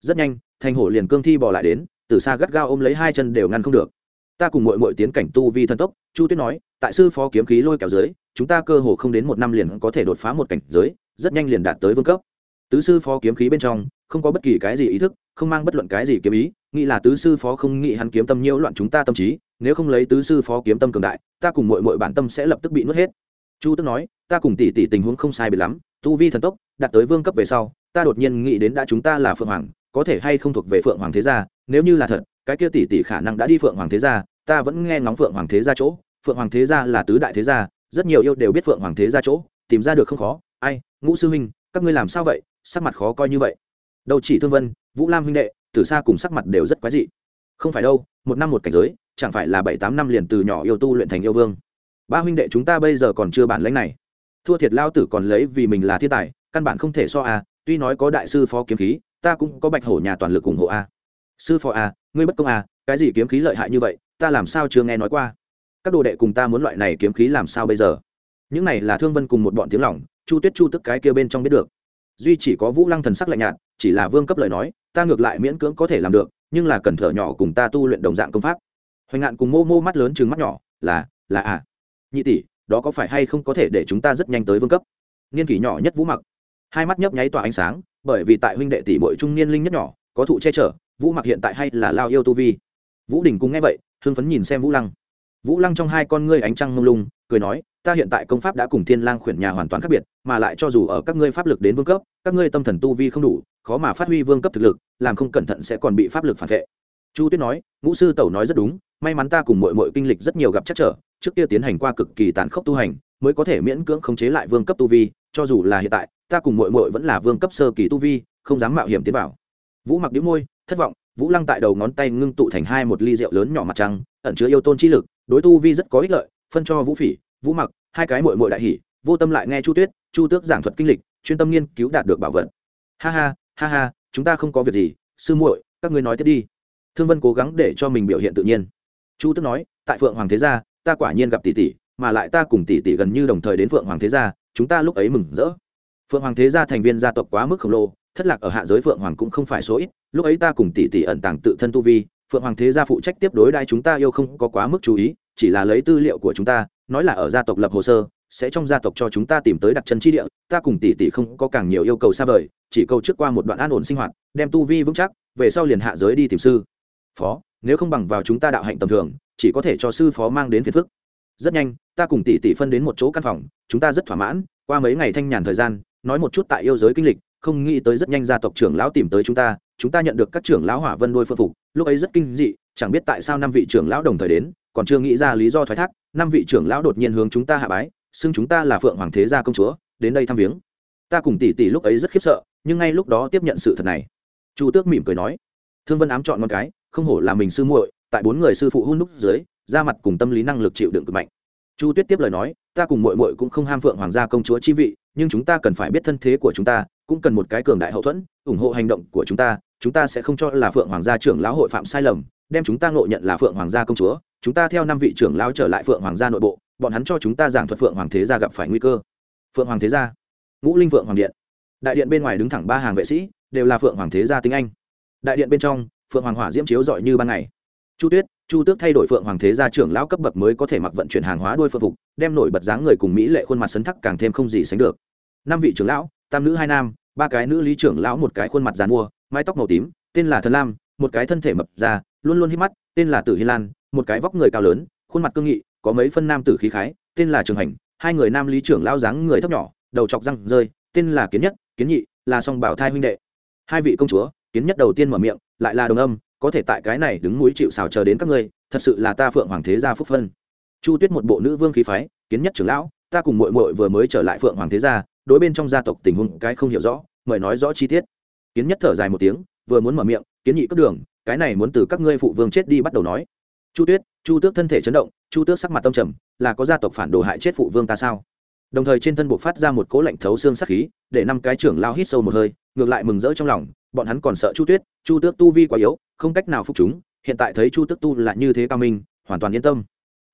Rất nhanh, thành hổ liền cương thi bỏ lại đến từ xa gắt gao ôm lấy hai chân đều ngăn không được. Ta cùng mội mội tiến cảnh tu vi thân tốc, chu tuyết nói, tại sư phó kiếm khí lôi kéo dưới chúng ta cơ hồ không đến một năm liền có thể đột phá một cảnh giới rất nhanh liền đạt tới vương cấp. Tứ sư phó kiếm khí bên trong, không có bất kỳ cái gì ý thức, không mang bất luận cái gì kiếm ý, nghĩ là tứ sư phó không nghĩ hắn kiếm tâm nhiễu loạn chúng ta tâm trí, nếu không lấy tứ sư phó kiếm tâm cường đại, ta cùng mội mội bản tâm sẽ lập tức bị nuốt hết. Chu tức nói, ta cùng tỷ tỷ tình huống không sai biệt lắm, tu vi thần tốc, đạt tới vương cấp về sau, ta đột nhiên nghĩ đến đã chúng ta là phượng hoàng, có thể hay không thuộc về phượng hoàng thế gia, nếu như là thật, cái kia tỷ tỷ khả năng đã đi phượng hoàng thế gia, ta vẫn nghe ngóng phượng hoàng thế gia chỗ, phượng hoàng thế gia là tứ đại thế gia, rất nhiều yêu đều biết phượng hoàng thế gia chỗ, tìm ra được không khó, ai ngũ sư huynh, các ngươi làm sao vậy? Sắc mặt khó coi như vậy. Đâu chỉ thương vân, vũ lam huynh đệ từ xa cùng sắc mặt đều rất quái dị. Không phải đâu, một năm một cảnh giới, chẳng phải là bảy tám năm liền từ nhỏ yêu tu luyện thành yêu vương. Ba huynh đệ chúng ta bây giờ còn chưa bản lãnh này. Thua thiệt lao tử còn lấy vì mình là thiên tài, căn bản không thể so a tuy nói có đại sư phó kiếm khí, ta cũng có bạch hổ nhà toàn lực ủng hộ a sư phó a ngươi bất công a cái gì kiếm khí lợi hại như vậy, ta làm sao chưa nghe nói qua? Các đồ đệ cùng ta muốn loại này kiếm khí làm sao bây giờ? Những này là thương vân cùng một bọn tiếng lỏng chu tuyết chu tức cái kia bên trong biết được. Duy chỉ có vũ lăng thần sắc lạnh nhạt, chỉ là vương cấp lời nói, ta ngược lại miễn cưỡng có thể làm được, nhưng là cần thở nhỏ cùng ta tu luyện đồng dạng công pháp. Hoành ngạn cùng mô mô mắt lớn chừng mắt nhỏ, là là à. Nhị tỷ, đó có phải hay không có thể để chúng ta rất nhanh tới vương cấp? Niên kỷ nhỏ nhất vũ mặc. Hai mắt nhấp nháy tỏa ánh sáng, bởi vì tại huynh đệ tỷ bội trung niên linh nhất nhỏ, có thụ che chở, vũ mặc hiện tại hay là lao yêu tu vi. Vũ đình cũng nghe vậy, hưng phấn nhìn xem vũ lăng vũ lăng trong hai con ngươi ánh trăng mông lung, cười nói, ta hiện tại công pháp đã cùng thiên lang khuyển nhà hoàn toàn khác biệt, mà lại cho dù ở các ngươi pháp lực đến vương cấp, các ngươi tâm thần tu vi không đủ, khó mà phát huy vương cấp thực lực, làm không cẩn thận sẽ còn bị pháp lực phản vệ. Chu tuyết nói, ngũ sư tẩu nói rất đúng, may mắn ta cùng mọi mọi kinh lịch rất nhiều gặp chắc trở, trước kia tiến hành qua cực kỳ tàn khốc tu hành, mới có thể miễn cưỡng khống chế lại vương cấp tu vi, cho dù là hiện tại, ta cùng mọi mọi vẫn là vương cấp sơ kỳ tu vi, không dám mạo hiểm tiến vào. Vũ mặc đĩu môi, thất vọng, vũ lăng tại đầu ngón tay ngưng tụ thành hai một ly rượu lớn nhỏ mặt trăng, ẩn chứa yêu tôn chi lực đối tu vi rất có ích lợi, phân cho vũ phỉ, vũ mặc, hai cái mội mội đại hỷ vô tâm lại nghe chu tuyết, chu tước giảng thuật kinh lịch, chuyên tâm nghiên cứu đạt được bảo vật. Ha ha ha ha, chúng ta không có việc gì, sư muội, các ngươi nói tiếp đi. Thương vân cố gắng để cho mình biểu hiện tự nhiên. Chu tước nói, tại phượng hoàng thế gia, ta quả nhiên gặp tỷ tỷ, mà lại ta cùng tỷ tỷ gần như đồng thời đến phượng hoàng thế gia, chúng ta lúc ấy mừng rỡ. Phượng hoàng thế gia thành viên gia tộc quá mức khổng lồ, thất lạc ở hạ giới phượng hoàng cũng không phải số ít, lúc ấy ta cùng tỷ tỷ ẩn tàng tự thân tu vi phượng hoàng thế gia phụ trách tiếp đối đai chúng ta yêu không có quá mức chú ý, chỉ là lấy tư liệu của chúng ta, nói là ở gia tộc lập hồ sơ, sẽ trong gia tộc cho chúng ta tìm tới đặt chân chi địa, ta cùng tỷ tỷ không có càng nhiều yêu cầu xa vời, chỉ cầu trước qua một đoạn an ổn sinh hoạt, đem tu vi vững chắc, về sau liền hạ giới đi tìm sư. Phó, nếu không bằng vào chúng ta đạo hạnh tầm thường, chỉ có thể cho sư phó mang đến phiền phức. Rất nhanh, ta cùng tỷ tỷ phân đến một chỗ căn phòng, chúng ta rất thỏa mãn, qua mấy ngày thanh nhàn thời gian, nói một chút tại yêu giới kinh lịch không nghĩ tới rất nhanh gia tộc trưởng lão tìm tới chúng ta chúng ta nhận được các trưởng lão hỏa vân đôi phương phục, lúc ấy rất kinh dị, chẳng biết tại sao năm vị trưởng lão đồng thời đến, còn chưa nghĩ ra lý do thoái thác, năm vị trưởng lão đột nhiên hướng chúng ta hạ bái, xưng chúng ta là phượng hoàng thế gia công chúa, đến đây thăm viếng. Ta cùng tỷ tỷ lúc ấy rất khiếp sợ, nhưng ngay lúc đó tiếp nhận sự thật này. Chu tước mỉm cười nói, thương vân ám chọn con cái, không hổ là mình sư muội, tại bốn người sư phụ hôn đúc dưới, ra mặt cùng tâm lý năng lực chịu đựng cực mạnh. Chu tuyết tiếp lời nói, ta cùng muội muội cũng không ham phượng hoàng gia công chúa chi vị nhưng chúng ta cần phải biết thân thế của chúng ta, cũng cần một cái cường đại hậu thuẫn, ủng hộ hành động của chúng ta chúng ta sẽ không cho là phượng hoàng gia trưởng lão hội phạm sai lầm, đem chúng ta ngộ nhận là phượng hoàng gia công chúa, chúng ta theo năm vị trưởng lão trở lại phượng hoàng gia nội bộ, bọn hắn cho chúng ta giảng thuật phượng hoàng thế gia gặp phải nguy cơ. Phượng hoàng thế gia, ngũ linh phượng hoàng điện. Đại điện bên ngoài đứng thẳng ba hàng vệ sĩ, đều là phượng hoàng thế gia tiếng anh. Đại điện bên trong, phượng hoàng hỏa diễm chiếu rọi như ban ngày. Chu tuyết, chu tước thay đổi phượng hoàng thế gia trưởng lão cấp bậc mới có thể mặc vận chuyển hàng hóa đôi phượng phục, đem nổi bật dáng người cùng mỹ lệ khuôn mặt sấn thắc càng thêm không gì sánh được năm vị trưởng lão, tam nữ hai nam, ba cái nữ lý trưởng lão, một cái khuôn mặt dàn mua mái tóc màu tím, tên là thần lam, một cái thân thể mập già, luôn luôn hít mắt, tên là tử hi lan, một cái vóc người cao lớn, khuôn mặt cương nghị, có mấy phân nam tử khí khái, tên là trường hành, hai người nam lý trưởng lão dáng người thấp nhỏ, đầu chọc răng rơi, tên là kiến nhất, kiến nhị, là song bảo thai huynh đệ. Hai vị công chúa, kiến nhất đầu tiên mở miệng, lại là đồng âm, có thể tại cái này đứng mũi chịu xào chờ đến các ngươi, thật sự là ta phượng hoàng thế gia phúc phân. Chu tuyết một bộ nữ vương khí phái, kiến nhất trưởng lão, ta cùng muội muội vừa mới trở lại phượng hoàng thế gia đối bên trong gia tộc tình huống cái không hiểu rõ, mời nói rõ chi tiết. Kiến nhất thở dài một tiếng, vừa muốn mở miệng, kiến nhị cấp đường, cái này muốn từ các ngươi phụ vương chết đi bắt đầu nói. Chu tuyết, chu tước thân thể chấn động, chu tước sắc mặt tâm trầm, là có gia tộc phản đồ hại chết phụ vương ta sao? Đồng thời trên thân buộc phát ra một cỗ lạnh thấu xương sắc khí, để năm cái trưởng lao hít sâu một hơi, ngược lại mừng rỡ trong lòng, bọn hắn còn sợ chu tuyết, chu tước tu vi quá yếu, không cách nào phục chúng, hiện tại thấy chu tước tu là như thế cao minh, hoàn toàn yên tâm.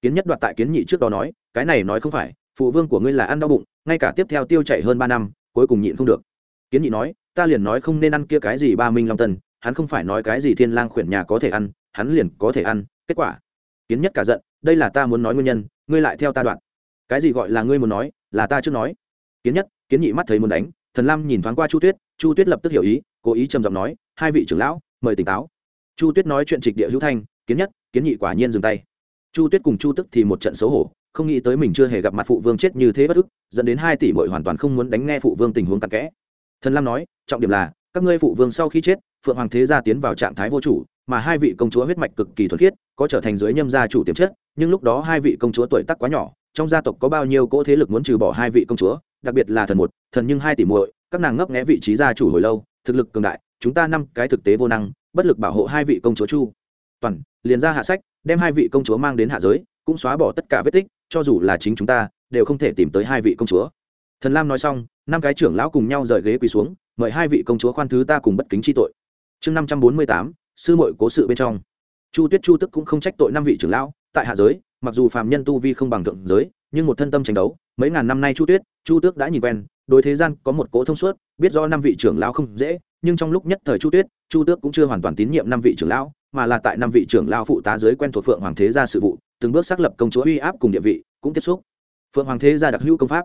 Kiến nhất đoạt tại kiến nhị trước đó nói, cái này nói không phải phụ vương của ngươi là ăn đau bụng, ngay cả tiếp theo tiêu chảy hơn ba năm, cuối cùng nhịn không được. Kiến nhị nói, ta liền nói không nên ăn kia cái gì ba minh long tân hắn không phải nói cái gì thiên lang khuyển nhà có thể ăn, hắn liền có thể ăn, kết quả. Kiến nhất cả giận, đây là ta muốn nói nguyên nhân, ngươi lại theo ta đoạn. Cái gì gọi là ngươi muốn nói, là ta trước nói. Kiến nhất, kiến nhị mắt thấy muốn đánh, thần lam nhìn thoáng qua chu tuyết chu tuyết lập tức hiểu ý, cố ý trầm giọng nói, hai vị trưởng lão, mời tỉnh táo. Chu tuyết nói chuyện trịch địa hữu thanh, kiến nhất, kiến nhị quả nhiên dừng tay. Chu tuyết cùng chu tức thì một trận xấu hổ không nghĩ tới mình chưa hề gặp mặt phụ vương chết như thế bất ức, dẫn đến hai tỷ mội hoàn toàn không muốn đánh nghe phụ vương tình huống tặc kẽ. Thần lam nói, trọng điểm là, các ngươi phụ vương sau khi chết, phượng hoàng thế gia tiến vào trạng thái vô chủ, mà hai vị công chúa huyết mạch cực kỳ thuần khiết, có trở thành dưới nhâm gia chủ tiềm chất, nhưng lúc đó hai vị công chúa tuổi tác quá nhỏ, trong gia tộc có bao nhiêu cỗ thế lực muốn trừ bỏ hai vị công chúa, đặc biệt là thần một, thần nhưng hai tỷ muội, các nàng ngấp nghé vị trí gia chủ hồi lâu, thực lực cường đại, chúng ta năm cái thực tế vô năng, bất lực bảo hộ hai vị công chúa chu. Toàn, liền ra hạ sách, đem hai vị công chúa mang đến hạ giới cũng xóa bỏ tất cả vết tích, cho dù là chính chúng ta, đều không thể tìm tới hai vị công chúa. Thần lam nói xong, năm cái trưởng lão cùng nhau rời ghế quỳ xuống, mời hai vị công chúa khoan thứ ta cùng bất kính chi tội. Chương năm trăm bốn mươi tám, sư mội cố sự bên trong. Chu tuyết chu tức cũng không trách tội năm vị trưởng lão, tại hạ giới, mặc dù phàm nhân tu vi không bằng thượng giới, nhưng một thân tâm tranh đấu, mấy ngàn năm nay chu tuyết, chu tước đã nhìn quen, đối thế gian có một cỗ thông suốt, biết do năm vị trưởng lão không dễ, nhưng trong lúc nhất thời chu tuyết, chu tước cũng chưa hoàn toàn tín nhiệm năm vị trưởng lão, mà là tại năm vị trưởng lão phụ tá giới quen thuộc phượng hoàng thế gia sự vụ từng bước xác lập công chúa uy áp cùng địa vị, cũng tiếp xúc. Phượng hoàng thế gia đặc hữu công pháp.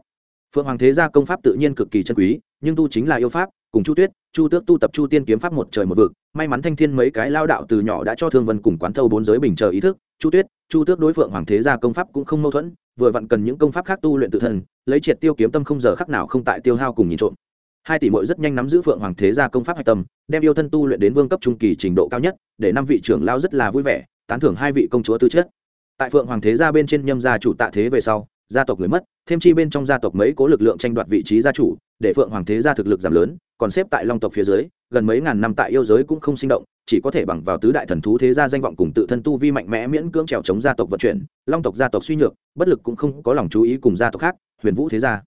Phượng hoàng thế gia công pháp tự nhiên cực kỳ chân quý, nhưng tu chính là yêu pháp, cùng chu tuyết, chu tước tu tập chu tiên kiếm pháp một trời một vực, may mắn thanh thiên mấy cái lao đạo từ nhỏ đã cho thương vân cùng quán thâu bốn giới bình chờ ý thức, chu tuyết, chu tước đối phượng hoàng thế gia công pháp cũng không mâu thuẫn, vừa vặn cần những công pháp khác tu luyện tự thân, lấy triệt tiêu kiếm tâm không giờ khắc nào không tại tiêu hao cùng nhìn trộm. Hai tỷ mội rất nhanh nắm giữ phượng hoàng thế gia công pháp hạch tâm, đem yêu thân tu luyện đến vương cấp trung kỳ trình độ cao nhất, để năm vị trưởng lao rất là vui vẻ, tán thưởng hai vị công chúa tư chất tại phượng hoàng thế gia bên trên nhâm gia chủ tạ thế về sau, gia tộc người mất, thêm chi bên trong gia tộc mấy cố lực lượng tranh đoạt vị trí gia chủ, để phượng hoàng thế gia thực lực giảm lớn, còn xếp tại long tộc phía dưới, gần mấy ngàn năm tại yêu giới cũng không sinh động, chỉ có thể bằng vào tứ đại thần thú thế gia danh vọng cùng tự thân tu vi mạnh mẽ miễn cưỡng trèo chống gia tộc vận chuyển, long tộc gia tộc suy nhược, bất lực cũng không có lòng chú ý cùng gia tộc khác, huyền vũ thế gia.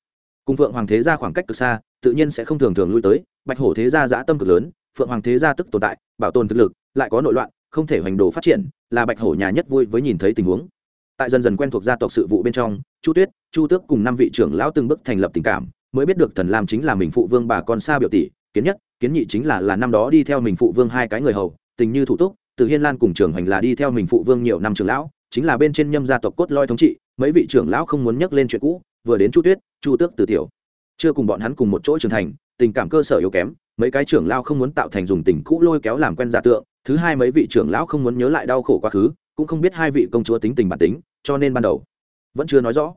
Cùng phượng hoàng thế gia khoảng cách cực xa, tự nhiên sẽ không thường thường lui tới, bạch hổ thế gia giã tâm cực lớn, phượng hoàng thế gia tức tồn tại, bảo tồn thực lực, lại có nội loạn không thể hoành đồ phát triển, là bạch hổ nhà nhất vui với nhìn thấy tình huống. Tại dần dần quen thuộc gia tộc sự vụ bên trong, chu tuyết, chu tước cùng năm vị trưởng lão từng bước thành lập tình cảm, mới biết được thần lam chính là mình phụ vương bà con xa biểu tỷ, kiến nhất, kiến nhị chính là là năm đó đi theo mình phụ vương hai cái người hầu, tình như thủ túc, từ hiên lan cùng trưởng hành là đi theo mình phụ vương nhiều năm trưởng lão, chính là bên trên nhâm gia tộc cốt loi thống trị, mấy vị trưởng lão không muốn nhắc lên chuyện cũ, vừa đến chu tuyết, chu tước, từ tiểu. Chưa cùng bọn hắn cùng một chỗ trưởng thành, tình cảm cơ sở yếu kém mấy cái trưởng lão không muốn tạo thành dùng tình cũ lôi kéo làm quen giả tượng, thứ hai mấy vị trưởng lão không muốn nhớ lại đau khổ quá khứ, cũng không biết hai vị công chúa tính tình bản tính, cho nên ban đầu vẫn chưa nói rõ.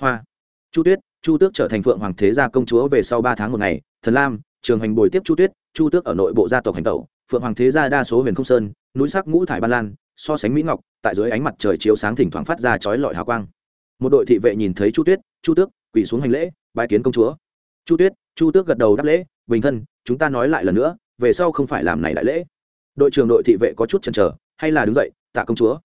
Hoa, chu tuyết, chu tước trở thành phượng hoàng thế gia công chúa về sau ba tháng một ngày, thần lam, trường hành bồi tiếp chu tuyết, chu tước ở nội bộ gia tộc hành tẩu, phượng hoàng thế gia đa số huyền không sơn, núi sắc ngũ thải ban lan, so sánh mỹ ngọc, tại dưới ánh mặt trời chiếu sáng thỉnh thoảng phát ra chói lọi hào quang. Một đội thị vệ nhìn thấy chu tuyết, chu tước quỳ xuống hành lễ, bái kiến công chúa. Chu tuyết, chu tước gật đầu đáp lễ, bình thân chúng ta nói lại lần nữa, về sau không phải làm này đại lễ. Đội trưởng đội thị vệ có chút chần chờ, hay là đứng dậy, tạ công chúa.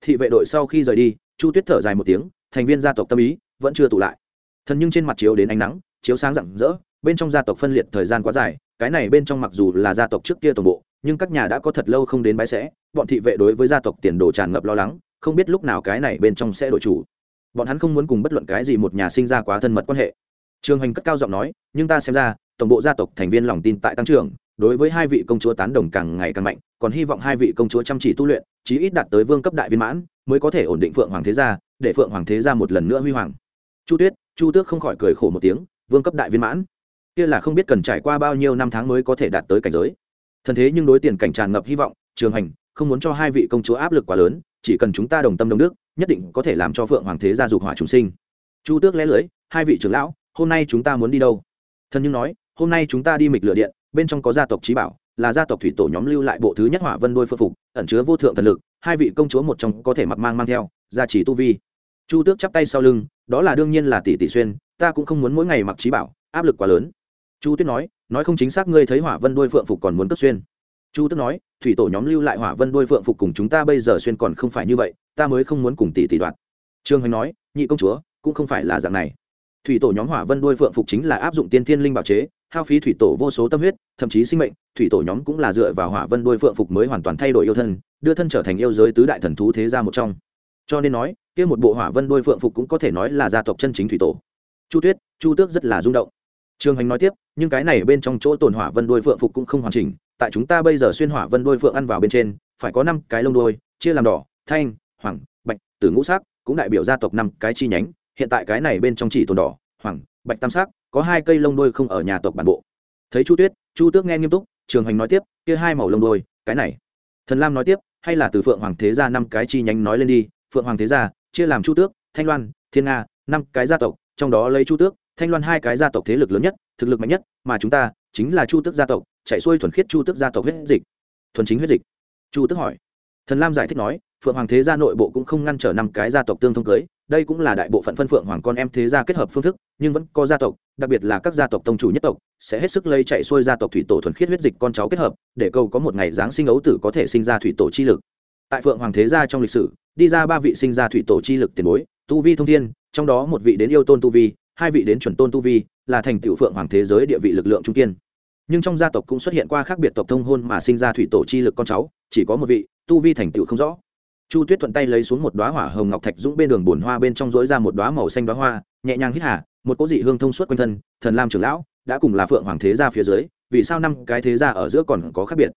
Thị vệ đội sau khi rời đi, chu tuyết thở dài một tiếng, thành viên gia tộc tâm ý vẫn chưa tụ lại. Thần nhưng trên mặt chiếu đến ánh nắng, chiếu sáng rạng rỡ, bên trong gia tộc phân liệt thời gian quá dài, cái này bên trong mặc dù là gia tộc trước kia tổng bộ, nhưng các nhà đã có thật lâu không đến bãi sẽ, bọn thị vệ đối với gia tộc tiền đồ tràn ngập lo lắng, không biết lúc nào cái này bên trong sẽ đổi chủ. Bọn hắn không muốn cùng bất luận cái gì một nhà sinh ra quá thân mật quan hệ. Trường hành cất cao giọng nói, nhưng ta xem ra tổng bộ gia tộc thành viên lòng tin tại tăng trưởng, đối với hai vị công chúa tán đồng càng ngày càng mạnh, còn hy vọng hai vị công chúa chăm chỉ tu luyện, chí ít đạt tới vương cấp đại viên mãn, mới có thể ổn định phượng hoàng thế gia, để phượng hoàng thế gia một lần nữa huy hoàng. Chu tuyết, chu tước không khỏi cười khổ một tiếng, vương cấp đại viên mãn? Kia là không biết cần trải qua bao nhiêu năm tháng mới có thể đạt tới cảnh giới. Thần thế nhưng đối tiền cảnh tràn ngập hy vọng, trường hành, không muốn cho hai vị công chúa áp lực quá lớn, chỉ cần chúng ta đồng tâm đồng đức, nhất định có thể làm cho phượng hoàng thế gia dục hỏa chúng sinh. Chu tước lẽ lưới hai vị trưởng lão, hôm nay chúng ta muốn đi đâu? Thần nhưng nói hôm nay chúng ta đi mịch lửa điện, bên trong có gia tộc trí bảo, là gia tộc thủy tổ nhóm lưu lại bộ thứ nhất hỏa vân đôi phương phục, ẩn chứa vô thượng thần lực, hai vị công chúa một trong có thể mặc mang mang theo, gia trì tu vi. Chu tước chắp tay sau lưng, đó là đương nhiên là tỷ tỷ xuyên, ta cũng không muốn mỗi ngày mặc trí bảo, áp lực quá lớn. Chu tuyết nói nói không chính xác ngươi thấy hỏa vân đôi phượng phục còn muốn cấp xuyên. Chu tước nói, thủy tổ nhóm lưu lại hỏa vân đôi phượng phục cùng chúng ta bây giờ xuyên còn không phải như vậy, ta mới không muốn cùng tỷ tỷ đoạn. Trương hoành nói, nhị công chúa, cũng không phải là dạng này thủy tổ nhóm hỏa vân đuôi phượng phục chính là áp dụng tiên thiên linh bảo chế hao phí thủy tổ vô số tâm huyết thậm chí sinh mệnh thủy tổ nhóm cũng là dựa vào hỏa vân đuôi phượng phục mới hoàn toàn thay đổi yêu thân đưa thân trở thành yêu giới tứ đại thần thú thế gia một trong. Cho nên nói kia một bộ hỏa vân đuôi phượng phục cũng có thể nói là gia tộc chân chính thủy tổ. Chu tuyết chu tước rất là rung động. Trương hành nói tiếp nhưng cái này bên trong chỗ tồn hỏa vân đuôi phượng phục cũng không hoàn chỉnh tại chúng ta bây giờ xuyên hỏa vân đuôi phượng ăn vào bên trên phải có năm cái lông đuôi, chia làm đỏ thanh hoàng bạch, tử ngũ sắc cũng đại biểu gia tộc năm cái chi nhánh hiện tại cái này bên trong chỉ tồn đỏ, hoàng, bạch tam sắc, có hai cây lông đôi không ở nhà tộc bản bộ. Thấy chu tuyết, chu tước nghe nghiêm túc, trường hành nói tiếp, kia hai màu lông đôi cái này. Thần lam nói tiếp, hay là từ phượng hoàng thế gia năm cái chi nhánh nói lên đi, phượng hoàng thế gia, chia làm chu tước, thanh loan, thiên nga, năm cái gia tộc, trong đó lấy chu tước, thanh loan hai cái gia tộc thế lực lớn nhất, thực lực mạnh nhất, mà chúng ta chính là chu tước gia tộc, chạy xuôi thuần khiết chu tước gia tộc huyết dịch. Thuần chính huyết dịch. Chu tước hỏi. Thần lam giải thích nói, phượng hoàng thế gia nội bộ cũng không ngăn trở năm cái gia tộc tương thông cưới đây cũng là đại bộ phận phân phượng hoàng con em thế gia kết hợp phương thức, nhưng vẫn có gia tộc, đặc biệt là các gia tộc tông chủ nhất tộc, sẽ hết sức lây chạy xuôi gia tộc thủy tổ thuần khiết huyết dịch con cháu kết hợp, để cầu có một ngày giáng sinh ấu tử có thể sinh ra thủy tổ chi lực. Tại phượng hoàng thế gia trong lịch sử, đi ra ba vị sinh ra thủy tổ chi lực tiền bối, tu vi thông thiên, trong đó một vị đến yêu tôn tu vi, hai vị đến chuẩn tôn tu vi, là thành tựu phượng hoàng thế giới địa vị lực lượng trung kiên. Nhưng trong gia tộc cũng xuất hiện qua khác biệt tộc thông hôn mà sinh ra thủy tổ chi lực con cháu, chỉ có một vị, tu vi thành tựu không rõ chu tuyết thuận tay lấy xuống một đoá hỏa hồng ngọc thạch dũng bên đường bùn hoa bên trong dối ra một đoá màu xanh đoá hoa, nhẹ nhàng hít hà, một cỗ dị hương thông suốt quanh thân, thần lam trưởng lão, đã cùng là phượng hoàng thế gia phía dưới, vì sao năm cái thế gia ở giữa còn có khác biệt?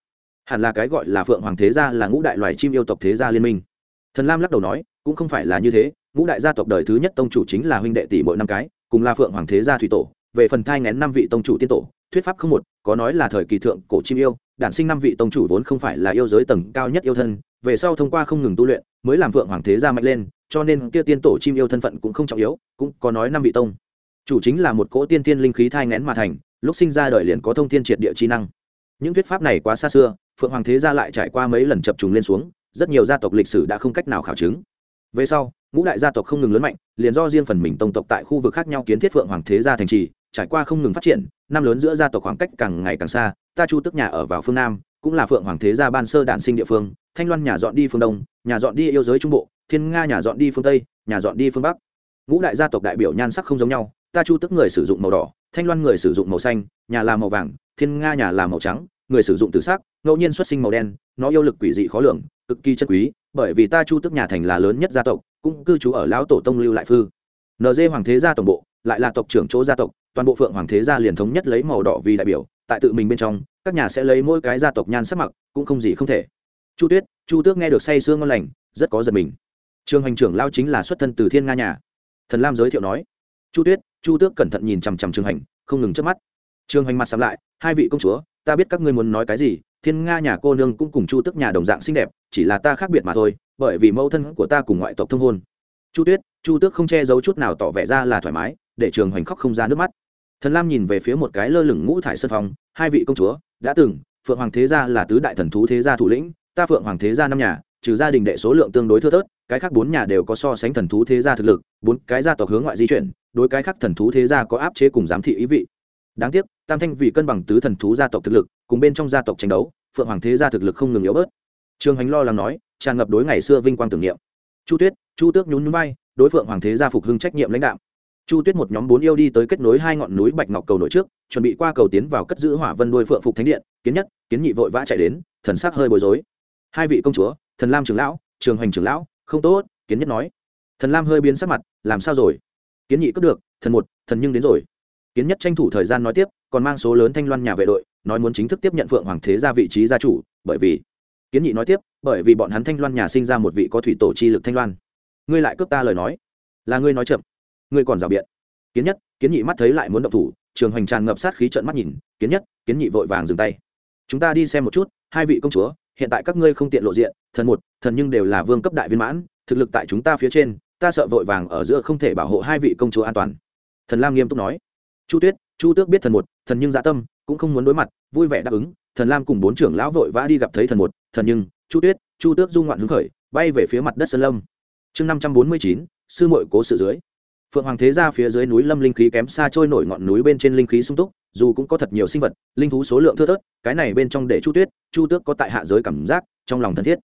Hẳn là cái gọi là phượng hoàng thế gia là ngũ đại loài chim yêu tộc thế gia liên minh. Thần lam lắc đầu nói, cũng không phải là như thế, ngũ đại gia tộc đời thứ nhất tông chủ chính là huynh đệ tỷ mỗi năm cái, cùng là phượng hoàng thế gia thủy tổ, về phần thai ngén năm vị tông chủ tiên tổ, thuyết pháp không một, có nói là thời kỳ thượng cổ chim yêu, đản sinh năm vị tông chủ vốn không phải là yêu giới tầng cao nhất yêu thân về sau thông qua không ngừng tu luyện, mới làm vượng hoàng thế gia mạnh lên, cho nên kia tiên tổ chim yêu thân phận cũng không trọng yếu, cũng có nói năm vị tông. Chủ chính là một cỗ tiên tiên linh khí thai ngén mà thành, lúc sinh ra đời liền có thông thiên triệt địa chi năng. Những thuyết pháp này quá xa xưa, phượng hoàng thế gia lại trải qua mấy lần chập trùng lên xuống, rất nhiều gia tộc lịch sử đã không cách nào khảo chứng. Về sau, ngũ đại gia tộc không ngừng lớn mạnh, liền do riêng phần mình tông tộc tại khu vực khác nhau kiến thiết phượng hoàng thế gia thành trì, trải qua không ngừng phát triển, năm lớn giữa gia tộc khoảng cách càng ngày càng xa, ta chu tức nhà ở vào phương nam, cũng là phượng hoàng thế gia ban sơ đản sinh địa phương thanh loan nhà dọn đi phương đông, nhà dọn đi yêu giới trung bộ, thiên nga nhà dọn đi phương tây, nhà dọn đi phương bắc. Ngũ đại gia tộc đại biểu nhan sắc không giống nhau, ta chu tức người sử dụng màu đỏ, thanh loan người sử dụng màu xanh, nhà làm màu vàng, thiên nga nhà làm màu trắng, người sử dụng tự sắc, ngẫu nhiên xuất sinh màu đen, nó yêu lực quỷ dị khó lường, cực kỳ chân quý, bởi vì ta chu tức nhà thành là lớn nhất gia tộc, cũng cư trú ở lão tổ tông lưu lại phư. Nd hoàng thế gia tổng bộ, lại là tộc trưởng chỗ gia tộc, toàn bộ phượng hoàng thế gia liền thống nhất lấy màu đỏ vì đại biểu, tại tự mình bên trong, các nhà sẽ lấy mỗi cái gia tộc nhan sắc mặc, cũng không gì không thể chu tuyết chu tước nghe được say sương ngon lành rất có giật mình. Trường hành trưởng lao chính là xuất thân từ thiên nga nhà. Thần lam giới thiệu nói chu tuyết chu tước cẩn thận nhìn chằm chằm trường hành không ngừng chớp mắt. Trường hành mặt sắm lại hai vị công chúa ta biết các ngươi muốn nói cái gì thiên nga nhà cô nương cũng cùng chu tước nhà đồng dạng xinh đẹp chỉ là ta khác biệt mà thôi bởi vì mẫu thân của ta cùng ngoại tộc thông hôn. Chu tuyết chu tước không che giấu chút nào tỏ vẻ ra là thoải mái để trường hoành khóc không ra nước mắt. Thần lam nhìn về phía một cái lơ lửng ngũ thải sân phòng, hai vị công chúa đã từng phượng hoàng thế gia là tứ đại thần thú thế gia thủ lĩnh ta phượng hoàng thế gia năm nhà, trừ gia đình đệ số lượng tương đối thưa thớt, cái khác bốn nhà đều có so sánh thần thú thế gia thực lực, bốn cái gia tộc hướng ngoại di chuyển, đối cái khác thần thú thế gia có áp chế cùng giám thị ý vị. Đáng tiếc, tam thanh vì cân bằng tứ thần thú gia tộc thực lực, cùng bên trong gia tộc tranh đấu, phượng hoàng thế gia thực lực không ngừng yếu bớt. Trương hành lo lắng nói, tràn ngập đối ngày xưa vinh quang tưởng niệm. Chu tuyết, chu tước nhún nhún vai, đối phượng hoàng thế gia phục hưng trách nhiệm lãnh đạo chu tuyết một nhóm bốn yêu đi tới kết nối hai ngọn núi bạch ngọc cầu nổi trước, chuẩn bị qua cầu tiến vào cất giữ hỏa vân đuôi phượng phục thánh điện, kiến nhất, kiến nhị vội vã chạy đến, thần sắc hơi bối rối hai vị công chúa, thần lam trưởng lão, trường hoành trưởng lão, không tốt, kiến nhất nói. Thần lam hơi biến sắc mặt, làm sao rồi? Kiến nhị cướp được, thần một, thần nhưng đến rồi. Kiến nhất tranh thủ thời gian nói tiếp, còn mang số lớn thanh loan nhà vệ đội, nói muốn chính thức tiếp nhận phượng hoàng thế ra vị trí gia chủ, bởi vì kiến nhị nói tiếp, bởi vì bọn hắn thanh loan nhà sinh ra một vị có thủy tổ chi lực thanh loan. Ngươi lại cướp ta lời nói. Là ngươi nói chậm. Ngươi còn rào biện. Kiến nhất, kiến nhị mắt thấy lại muốn động thủ, trường hoành tràn ngập sát khí trận mắt nhìn, kiến nhất, kiến nhị vội vàng dừng tay. Chúng ta đi xem một chút, hai vị công chúa hiện tại các ngươi không tiện lộ diện, thần một, thần nhưng đều là vương cấp đại viên mãn, thực lực tại chúng ta phía trên, ta sợ vội vàng ở giữa không thể bảo hộ hai vị công chúa an toàn. Thần lam nghiêm túc nói. Chu tuyết, chu tước biết thần một, thần nhưng dạ tâm, cũng không muốn đối mặt, vui vẻ đáp ứng. Thần lam cùng bốn trưởng lão vội vã đi gặp thấy thần một, thần nhưng, chu tuyết, chu tước dung ngoạn hứng khởi, bay về phía mặt đất sơn lâm. Chương năm trăm bốn mươi chín, sư mội cố sự dưới phượng hoàng thế ra phía dưới núi lâm linh khí kém xa trôi nổi ngọn núi bên trên linh khí sung túc, dù cũng có thật nhiều sinh vật, linh thú số lượng thưa thớt, cái này bên trong để chu tuyết, chu tước có tại hạ giới cảm giác, trong lòng thân thiết.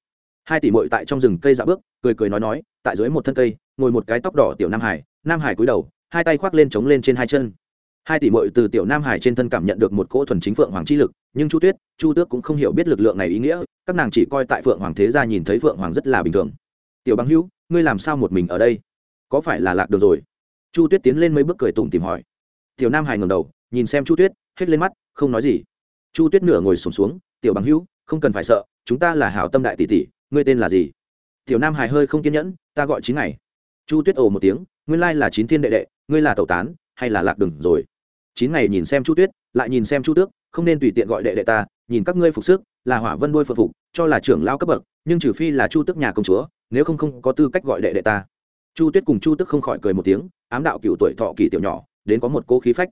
Hai tỷ mội tại trong rừng cây dạo bước, cười cười nói nói, tại dưới một thân cây, ngồi một cái tóc đỏ tiểu nam hải nam hải cúi đầu, hai tay khoác lên chống lên trên hai chân. Hai tỷ mội từ tiểu nam hải trên thân cảm nhận được một cỗ thuần chính phượng hoàng chi lực, nhưng chu tuyết, chu tước cũng không hiểu biết lực lượng này ý nghĩa, các nàng chỉ coi tại phượng hoàng thế gia nhìn thấy phượng hoàng rất là bình thường. Tiểu bằng hữu, ngươi làm sao một mình ở đây? Có phải là lạc được rồi? Chu tuyết tiến lên mấy bước cười tủm tìm hỏi. Tiểu nam hải ngầm đầu nhìn xem chu tuyết hết lên mắt không nói gì. Chu tuyết nửa ngồi sùng xuống, xuống tiểu bằng hữu không cần phải sợ chúng ta là hảo tâm đại tỷ tỷ ngươi tên là gì? Tiểu nam Hải hơi không kiên nhẫn ta gọi chín ngày. Chu tuyết ồ một tiếng nguyên lai là chín thiên đệ đệ ngươi là tẩu tán hay là lạc đừng rồi? Chín ngày nhìn xem chu tuyết lại nhìn xem chu tước không nên tùy tiện gọi đệ đệ ta nhìn các ngươi phục sức là hỏa vân đôi phật phục cho là trưởng lao cấp bậc nhưng trừ phi là chu tước nhà công chúa nếu không không có tư cách gọi đệ đệ ta chu tuyết cùng chu tước không khỏi cười một tiếng, ám đạo cựu tuổi thọ kỳ tiểu nhỏ, đến có một cô khí phách.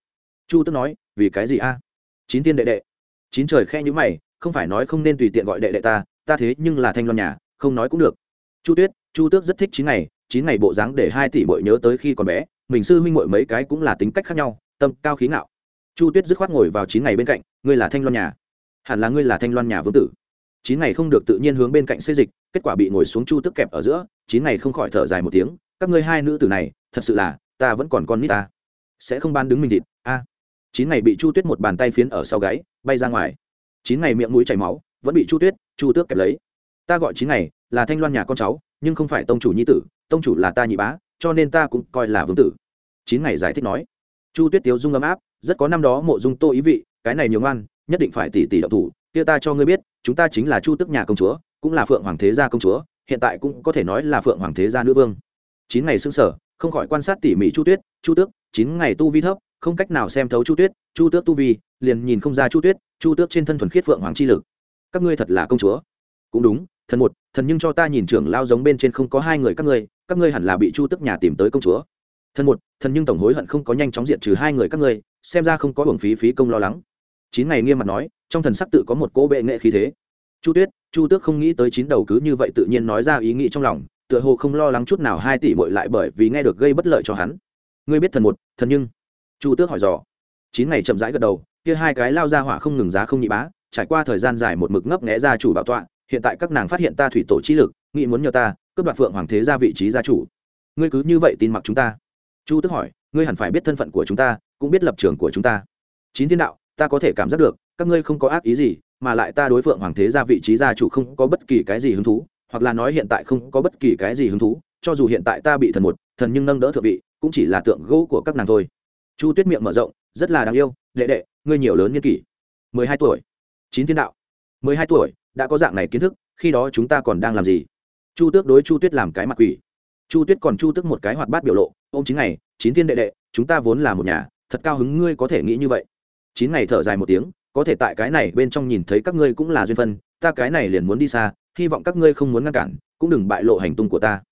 Chu tước nói, vì cái gì a? Chín Tiên đệ đệ. Chín trời khe nhữ mày, không phải nói không nên tùy tiện gọi đệ đệ ta ta thế nhưng là thanh loan nhà, không nói cũng được. Chu tuyết, chu tước rất thích chín ngày chín ngày bộ dáng để hai tỷ bội nhớ tới khi còn bé, mình sư huynh mội mấy cái cũng là tính cách khác nhau, tâm cao khí ngạo. Chu tuyết dứt khoát ngồi vào chín ngày bên cạnh, ngươi là thanh loan nhà. Hẳn là ngươi là thanh loan nhà vương tử. Chín ngày không được tự nhiên hướng bên cạnh xây dịch, kết quả bị ngồi xuống chu tức kẹp ở giữa, chín ngày không khỏi thở dài một tiếng các ngươi hai nữ tử này, thật sự là, ta vẫn còn con nít ta. Sẽ không ban đứng mình thịt, a. Chín ngày bị chu tuyết một bàn tay phiến ở sau gáy, bay ra ngoài. Chín ngày miệng mũi chảy máu, vẫn bị chu tuyết, chu tước kẹp lấy. Ta gọi chín ngày, là thanh loan nhà con cháu, nhưng không phải tông chủ nhi tử, tông chủ là ta nhị bá, cho nên ta cũng coi là vương tử. Chín ngày giải thích nói. Chu tuyết tiếu dung ấm áp, rất có năm đó mộ dung tô ý vị, cái này nhiều ngoan, nhất định phải tỷ tỷ đậu thủ, kia ta cho ngươi biết, chúng ta chính là chu tức nhà công chúa, cũng là phượng hoàng thế gia công chúa, hiện tại cũng có thể nói là phượng hoàng thế gia nữ vương chín ngày xương sở, không khỏi quan sát tỉ mỉ chu tuyết, chu tước, chín ngày tu vi thấp, không cách nào xem thấu chu tuyết, chu tước tu vi, liền nhìn không ra chu tuyết, chu tước trên thân thuần khiết phượng hoàng chi lực. Các ngươi thật là công chúa. Cũng đúng, thần một, thần nhưng cho ta nhìn trưởng lao giống bên trên không có hai người các ngươi các ngươi hẳn là bị chu Tước nhà tìm tới công chúa. Thần một, thần nhưng tổng hối hận không có nhanh chóng diện trừ hai người các ngươi, xem ra không có hưởng phí phí công lo lắng. Chín ngày nghiêm mặt nói, trong thần sắc tự có một cỗ bệ nghệ khí thế. Chu tuyết, chu tước không nghĩ tới chín đầu cứ như vậy tự nhiên nói ra ý nghĩ trong lòng tựa hồ không lo lắng chút nào hai tỷ bội lại bởi vì nghe được gây bất lợi cho hắn. Ngươi biết thần một, thần nhưng. Chu tước hỏi dò. Chín ngày chậm rãi gật đầu, kia hai cái lao ra hỏa không ngừng giá không nhị bá, trải qua thời gian dài một mực ngấp nghẽ gia chủ bảo tọa, hiện tại các nàng phát hiện ta thủy tổ chi lực, nghĩ muốn nhờ ta, cướp đoạt phượng hoàng thế ra vị trí gia chủ. Ngươi cứ như vậy tin mặc chúng ta. Chu tức hỏi, ngươi hẳn phải biết thân phận của chúng ta, cũng biết lập trường của chúng ta. Chín thiên đạo, ta có thể cảm giác được, các ngươi không có ác ý gì, mà lại ta đối phượng hoàng thế ra vị trí gia chủ không có bất kỳ cái gì hứng thú hoặc là nói hiện tại không có bất kỳ cái gì hứng thú, cho dù hiện tại ta bị thần một, thần nhưng nâng đỡ thượng vị, cũng chỉ là tượng gỗ của các nàng thôi. Chu tuyết miệng mở rộng, rất là đáng yêu, đệ đệ, ngươi nhiều lớn n kỷ. Mười hai tuổi. Chín thiên đạo. Mười hai tuổi, đã có dạng này kiến thức, khi đó chúng ta còn đang làm gì? Chu tước đối chu tuyết làm cái mặt quỷ. Chu tuyết còn chu tước một cái hoạt bát biểu lộ ô m chín ngày, chín thiên đệ đệ, chúng ta vốn là một nhà, thật cao hứng ngươi có thể nghĩ như vậy. Chín ngày thở dài một tiếng, có thể tại cái này bên trong nhìn thấy các ngươi cũng là duyên phân ta cái này liền muốn đi xa hy vọng các ngươi không muốn ngăn cản, cũng đừng bại lộ hành tung của ta.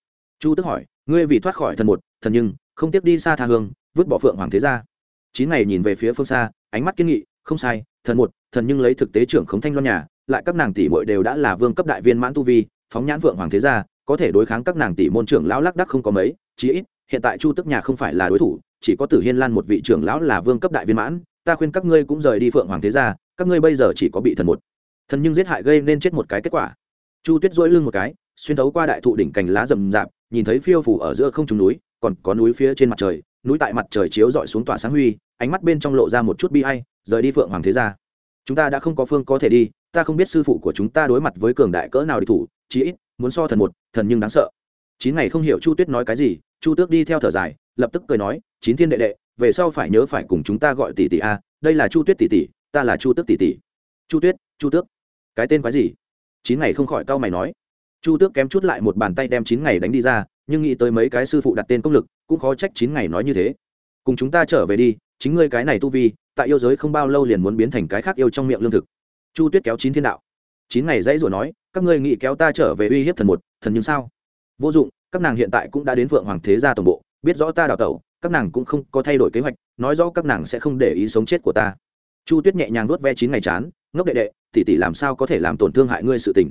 Chu tức hỏi, ngươi vì thoát khỏi thần một, thần nhưng, không tiếp đi xa tha hương, vứt bỏ phượng hoàng thế ra chín ngày nhìn về phía phương xa, ánh mắt kiên nghị, không sai, thần một, thần nhưng lấy thực tế trưởng khống thanh loan nhà, lại các nàng tỷ muội đều đã là vương cấp đại viên mãn tu vi, phóng nhãn phượng hoàng thế gia, có thể đối kháng các nàng tỷ môn trưởng lão lác đắc không có mấy, chí ít, hiện tại chu tức nhà không phải là đối thủ, chỉ có tử hiên lan một vị trưởng lão là vương cấp đại viên mãn, ta khuyên các ngươi cũng rời đi phượng hoàng thế gia, các ngươi bây giờ chỉ có bị thần một. Thần nhưng giết hại gây nên chết một cái kết quả chu tuyết dỗi lưng một cái, xuyên thấu qua đại thụ đỉnh cành lá rậm rạp, nhìn thấy phiêu phủ ở giữa không trùng núi, còn có núi phía trên mặt trời, núi tại mặt trời chiếu dọi xuống tỏa sáng huy, ánh mắt bên trong lộ ra một chút bi hay rời đi phượng hoàng thế gia. Chúng ta đã không có phương có thể đi, ta không biết sư phụ của chúng ta đối mặt với cường đại cỡ nào địch thủ, chí ít muốn so thần một, thần nhưng đáng sợ. Chín ngày không hiểu chu tuyết nói cái gì, chu tước đi theo thở dài, lập tức cười nói, chín thiên đệ đệ, về sau phải nhớ phải cùng chúng ta gọi tỷ tỷ a, đây là chu tuyết tỷ tỷ, ta là chu tước tỷ tỷ. Chu tuyết, chu tước, cái tên quái gì? Chín ngày không khỏi cau mày nói. Chu tước kém chút lại một bàn tay đem chín ngày đánh đi ra, nhưng nghĩ tới mấy cái sư phụ đặt tên công lực, cũng khó trách chín ngày nói như thế. Cùng chúng ta trở về đi, chính ngươi cái này tu vi, tại yêu giới không bao lâu liền muốn biến thành cái khác yêu trong miệng lương thực. Chu tuyết kéo chín thiên đạo. Chín ngày dãy rồi nói, các ngươi nghĩ kéo ta trở về uy hiếp thần một, thần nhưng sao? Vô dụng, các nàng hiện tại cũng đã đến vượng hoàng thế gia tổng bộ, biết rõ ta đào tẩu, các nàng cũng không có thay đổi kế hoạch, nói rõ các nàng sẽ không để ý sống chết của ta chu tuyết nhẹ nhàng nuốt ve chín ngày chán, ngốc đệ đệ, tỷ tỷ làm sao có thể làm tổn thương hại ngươi sự tình?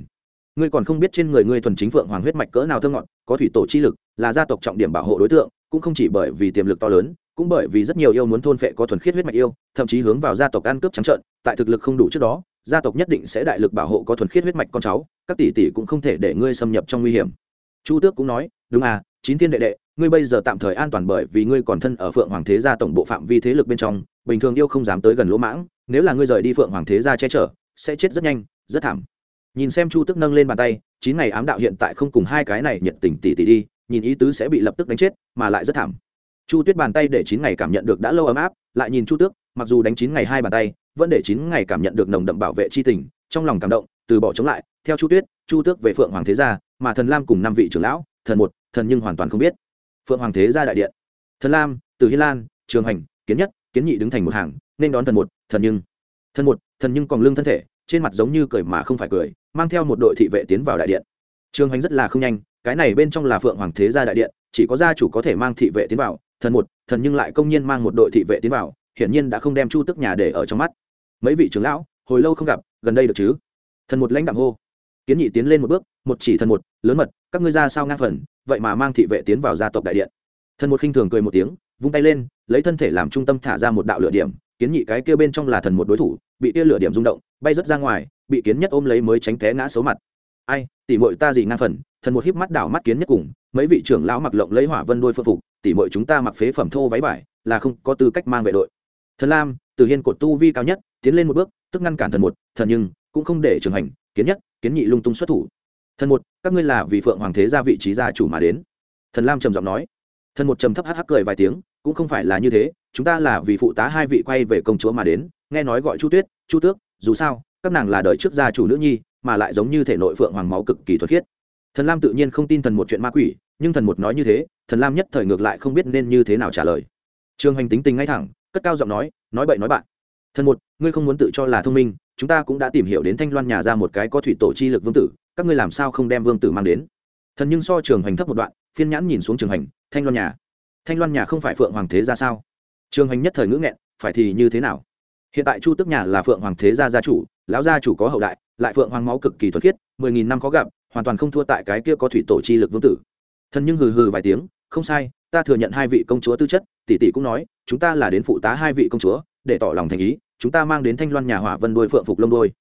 Ngươi còn không biết trên người ngươi thuần chính phượng hoàng huyết mạch cỡ nào thơ ngọn có thủy tổ chi lực, là gia tộc trọng điểm bảo hộ đối tượng, cũng không chỉ bởi vì tiềm lực to lớn, cũng bởi vì rất nhiều yêu muốn thôn phệ có thuần khiết huyết mạch yêu, thậm chí hướng vào gia tộc ăn cướp trắng trợn, tại thực lực không đủ trước đó, gia tộc nhất định sẽ đại lực bảo hộ có thuần khiết huyết mạch con cháu, các tỷ tỷ cũng không thể để ngươi xâm nhập trong nguy hiểm. Chu tước cũng nói, đúng à chín thiên đệ đệ, ngươi bây giờ tạm thời an toàn bởi vì ngươi còn thân ở phượng hoàng thế gia tổng bộ phạm vi thế lực bên trong bình thường yêu không dám tới gần lỗ mãng, nếu là ngươi rời đi phượng hoàng thế gia che chở, sẽ chết rất nhanh, rất thảm. Nhìn xem chu tức nâng lên bàn tay, chín ngày ám đạo hiện tại không cùng hai cái này nhiệt tình tỉ tỉ đi, nhìn ý tứ sẽ bị lập tức đánh chết, mà lại rất thảm. Chu tuyết bàn tay để chín ngày cảm nhận được đã lâu ấm áp, lại nhìn chu tước, mặc dù đánh chín ngày hai bàn tay, vẫn để chín ngày cảm nhận được nồng đậm bảo vệ c h i tình, trong lòng cảm động, từ bỏ chống lại, theo chu tuyết, chu tước về phượng hoàng thế gia, mà thần lam cùng năm vị trưởng lão, thần một, thần nhưng hoàn toàn không biết. Phượng hoàng thế gia đại điện. Thần lam, từ hiên lan, trường hành, kiến nhất kiến nhị đứng thành một hàng, nên đón thần một, thần nhưng. Thần một, thần nhưng còn lưng thân thể, trên mặt giống như cười mà không phải cười, mang theo một đội thị vệ tiến vào đại điện. Trường Hoành rất là không nhanh, cái này bên trong là phượng hoàng thế gia đại điện, chỉ có gia chủ có thể mang thị vệ tiến vào, thần một, thần nhưng lại công nhiên mang một đội thị vệ tiến vào, hiển nhiên đã không đem chu tức nhà để ở trong mắt. Mấy vị trưởng lão, hồi lâu không gặp, gần đây được chứ? Thần một lãnh đạm hô. Kiến nhị tiến lên một bước, một chỉ thần một, lớn mật, các ngươi ra sao ngang phần, vậy mà mang thị vệ tiến vào gia tộc đại điện. Thần một khinh thường cười một tiếng vung tay lên, lấy thân thể làm trung tâm thả ra một đạo lửa điểm, kiến nhị cái kia bên trong là thần một đối thủ, bị tia lửa điểm rung động, bay rớt ra ngoài, bị kiến nhất ôm lấy mới tránh té ngã xấu mặt. Ai tỉ mội ta gì ngang phần, thần một híp mắt đảo mắt kiến nhất cùng, mấy vị trưởng lão mặc lộng lấy hỏa vân đôi phương phục tỉ mội chúng ta mặc phế phẩm thô váy vải, là không có tư cách mang vệ đội. Thần lam, từ hiên cột tu vi cao nhất, tiến lên một bước, tức ngăn cản thần một, thần nhưng, cũng không để trường hành, kiến nhất, kiến nhị lung tung xuất thủ. Thần một, các ngươi là vì phượng hoàng thế ra vị trí gia chủ mà đến. Thần lam trầm giọng nói thần một trầm thấp hắc hắc cười vài tiếng, cũng không phải là như thế, chúng ta là vì phụ tá hai vị quay về công chúa mà đến, nghe nói gọi chu tuyết, chu tước, dù sao, các nàng là đời trước gia chủ nữ nhi, mà lại giống như thể nội phượng hoàng máu cực kỳ thuật khiết. Thần lam tự nhiên không tin thần một chuyện ma quỷ, nhưng thần một nói như thế, thần lam nhất thời ngược lại không biết nên như thế nào trả lời. Trương hoành tính tình ngay thẳng, cất cao giọng nói nói bậy nói bạn. Thần một, ngươi không muốn tự cho là thông minh, chúng ta cũng đã tìm hiểu đến thanh loan nhà ra một cái có thủy tổ chi lực vương tử, các ngươi làm sao không đem vương tử mang đến? Thần nhưng so trường hành thấp một đoạn, phiên nhãn nhìn xuống trường hành thanh loan nhà. Thanh loan nhà không phải phượng hoàng thế ra sao? Trường hành nhất thời ngữ nghẹn, phải thì như thế nào? Hiện tại chu tức nhà là phượng hoàng thế gia gia chủ, lão gia chủ có hậu đại, lại phượng hoàng máu cực kỳ thuật khiết, mười nghìn năm khó gặp, hoàn toàn không thua tại cái kia có thủy tổ chi lực vương tử. Thần nhưng hừ hừ vài tiếng, không sai, ta thừa nhận hai vị công chúa tư chất, tỷ tỷ cũng nói, chúng ta là đến phụ tá hai vị công chúa, để tỏ lòng thành ý, chúng ta mang đến thanh loan nhà hỏa vân đôi phượng phục lông đôi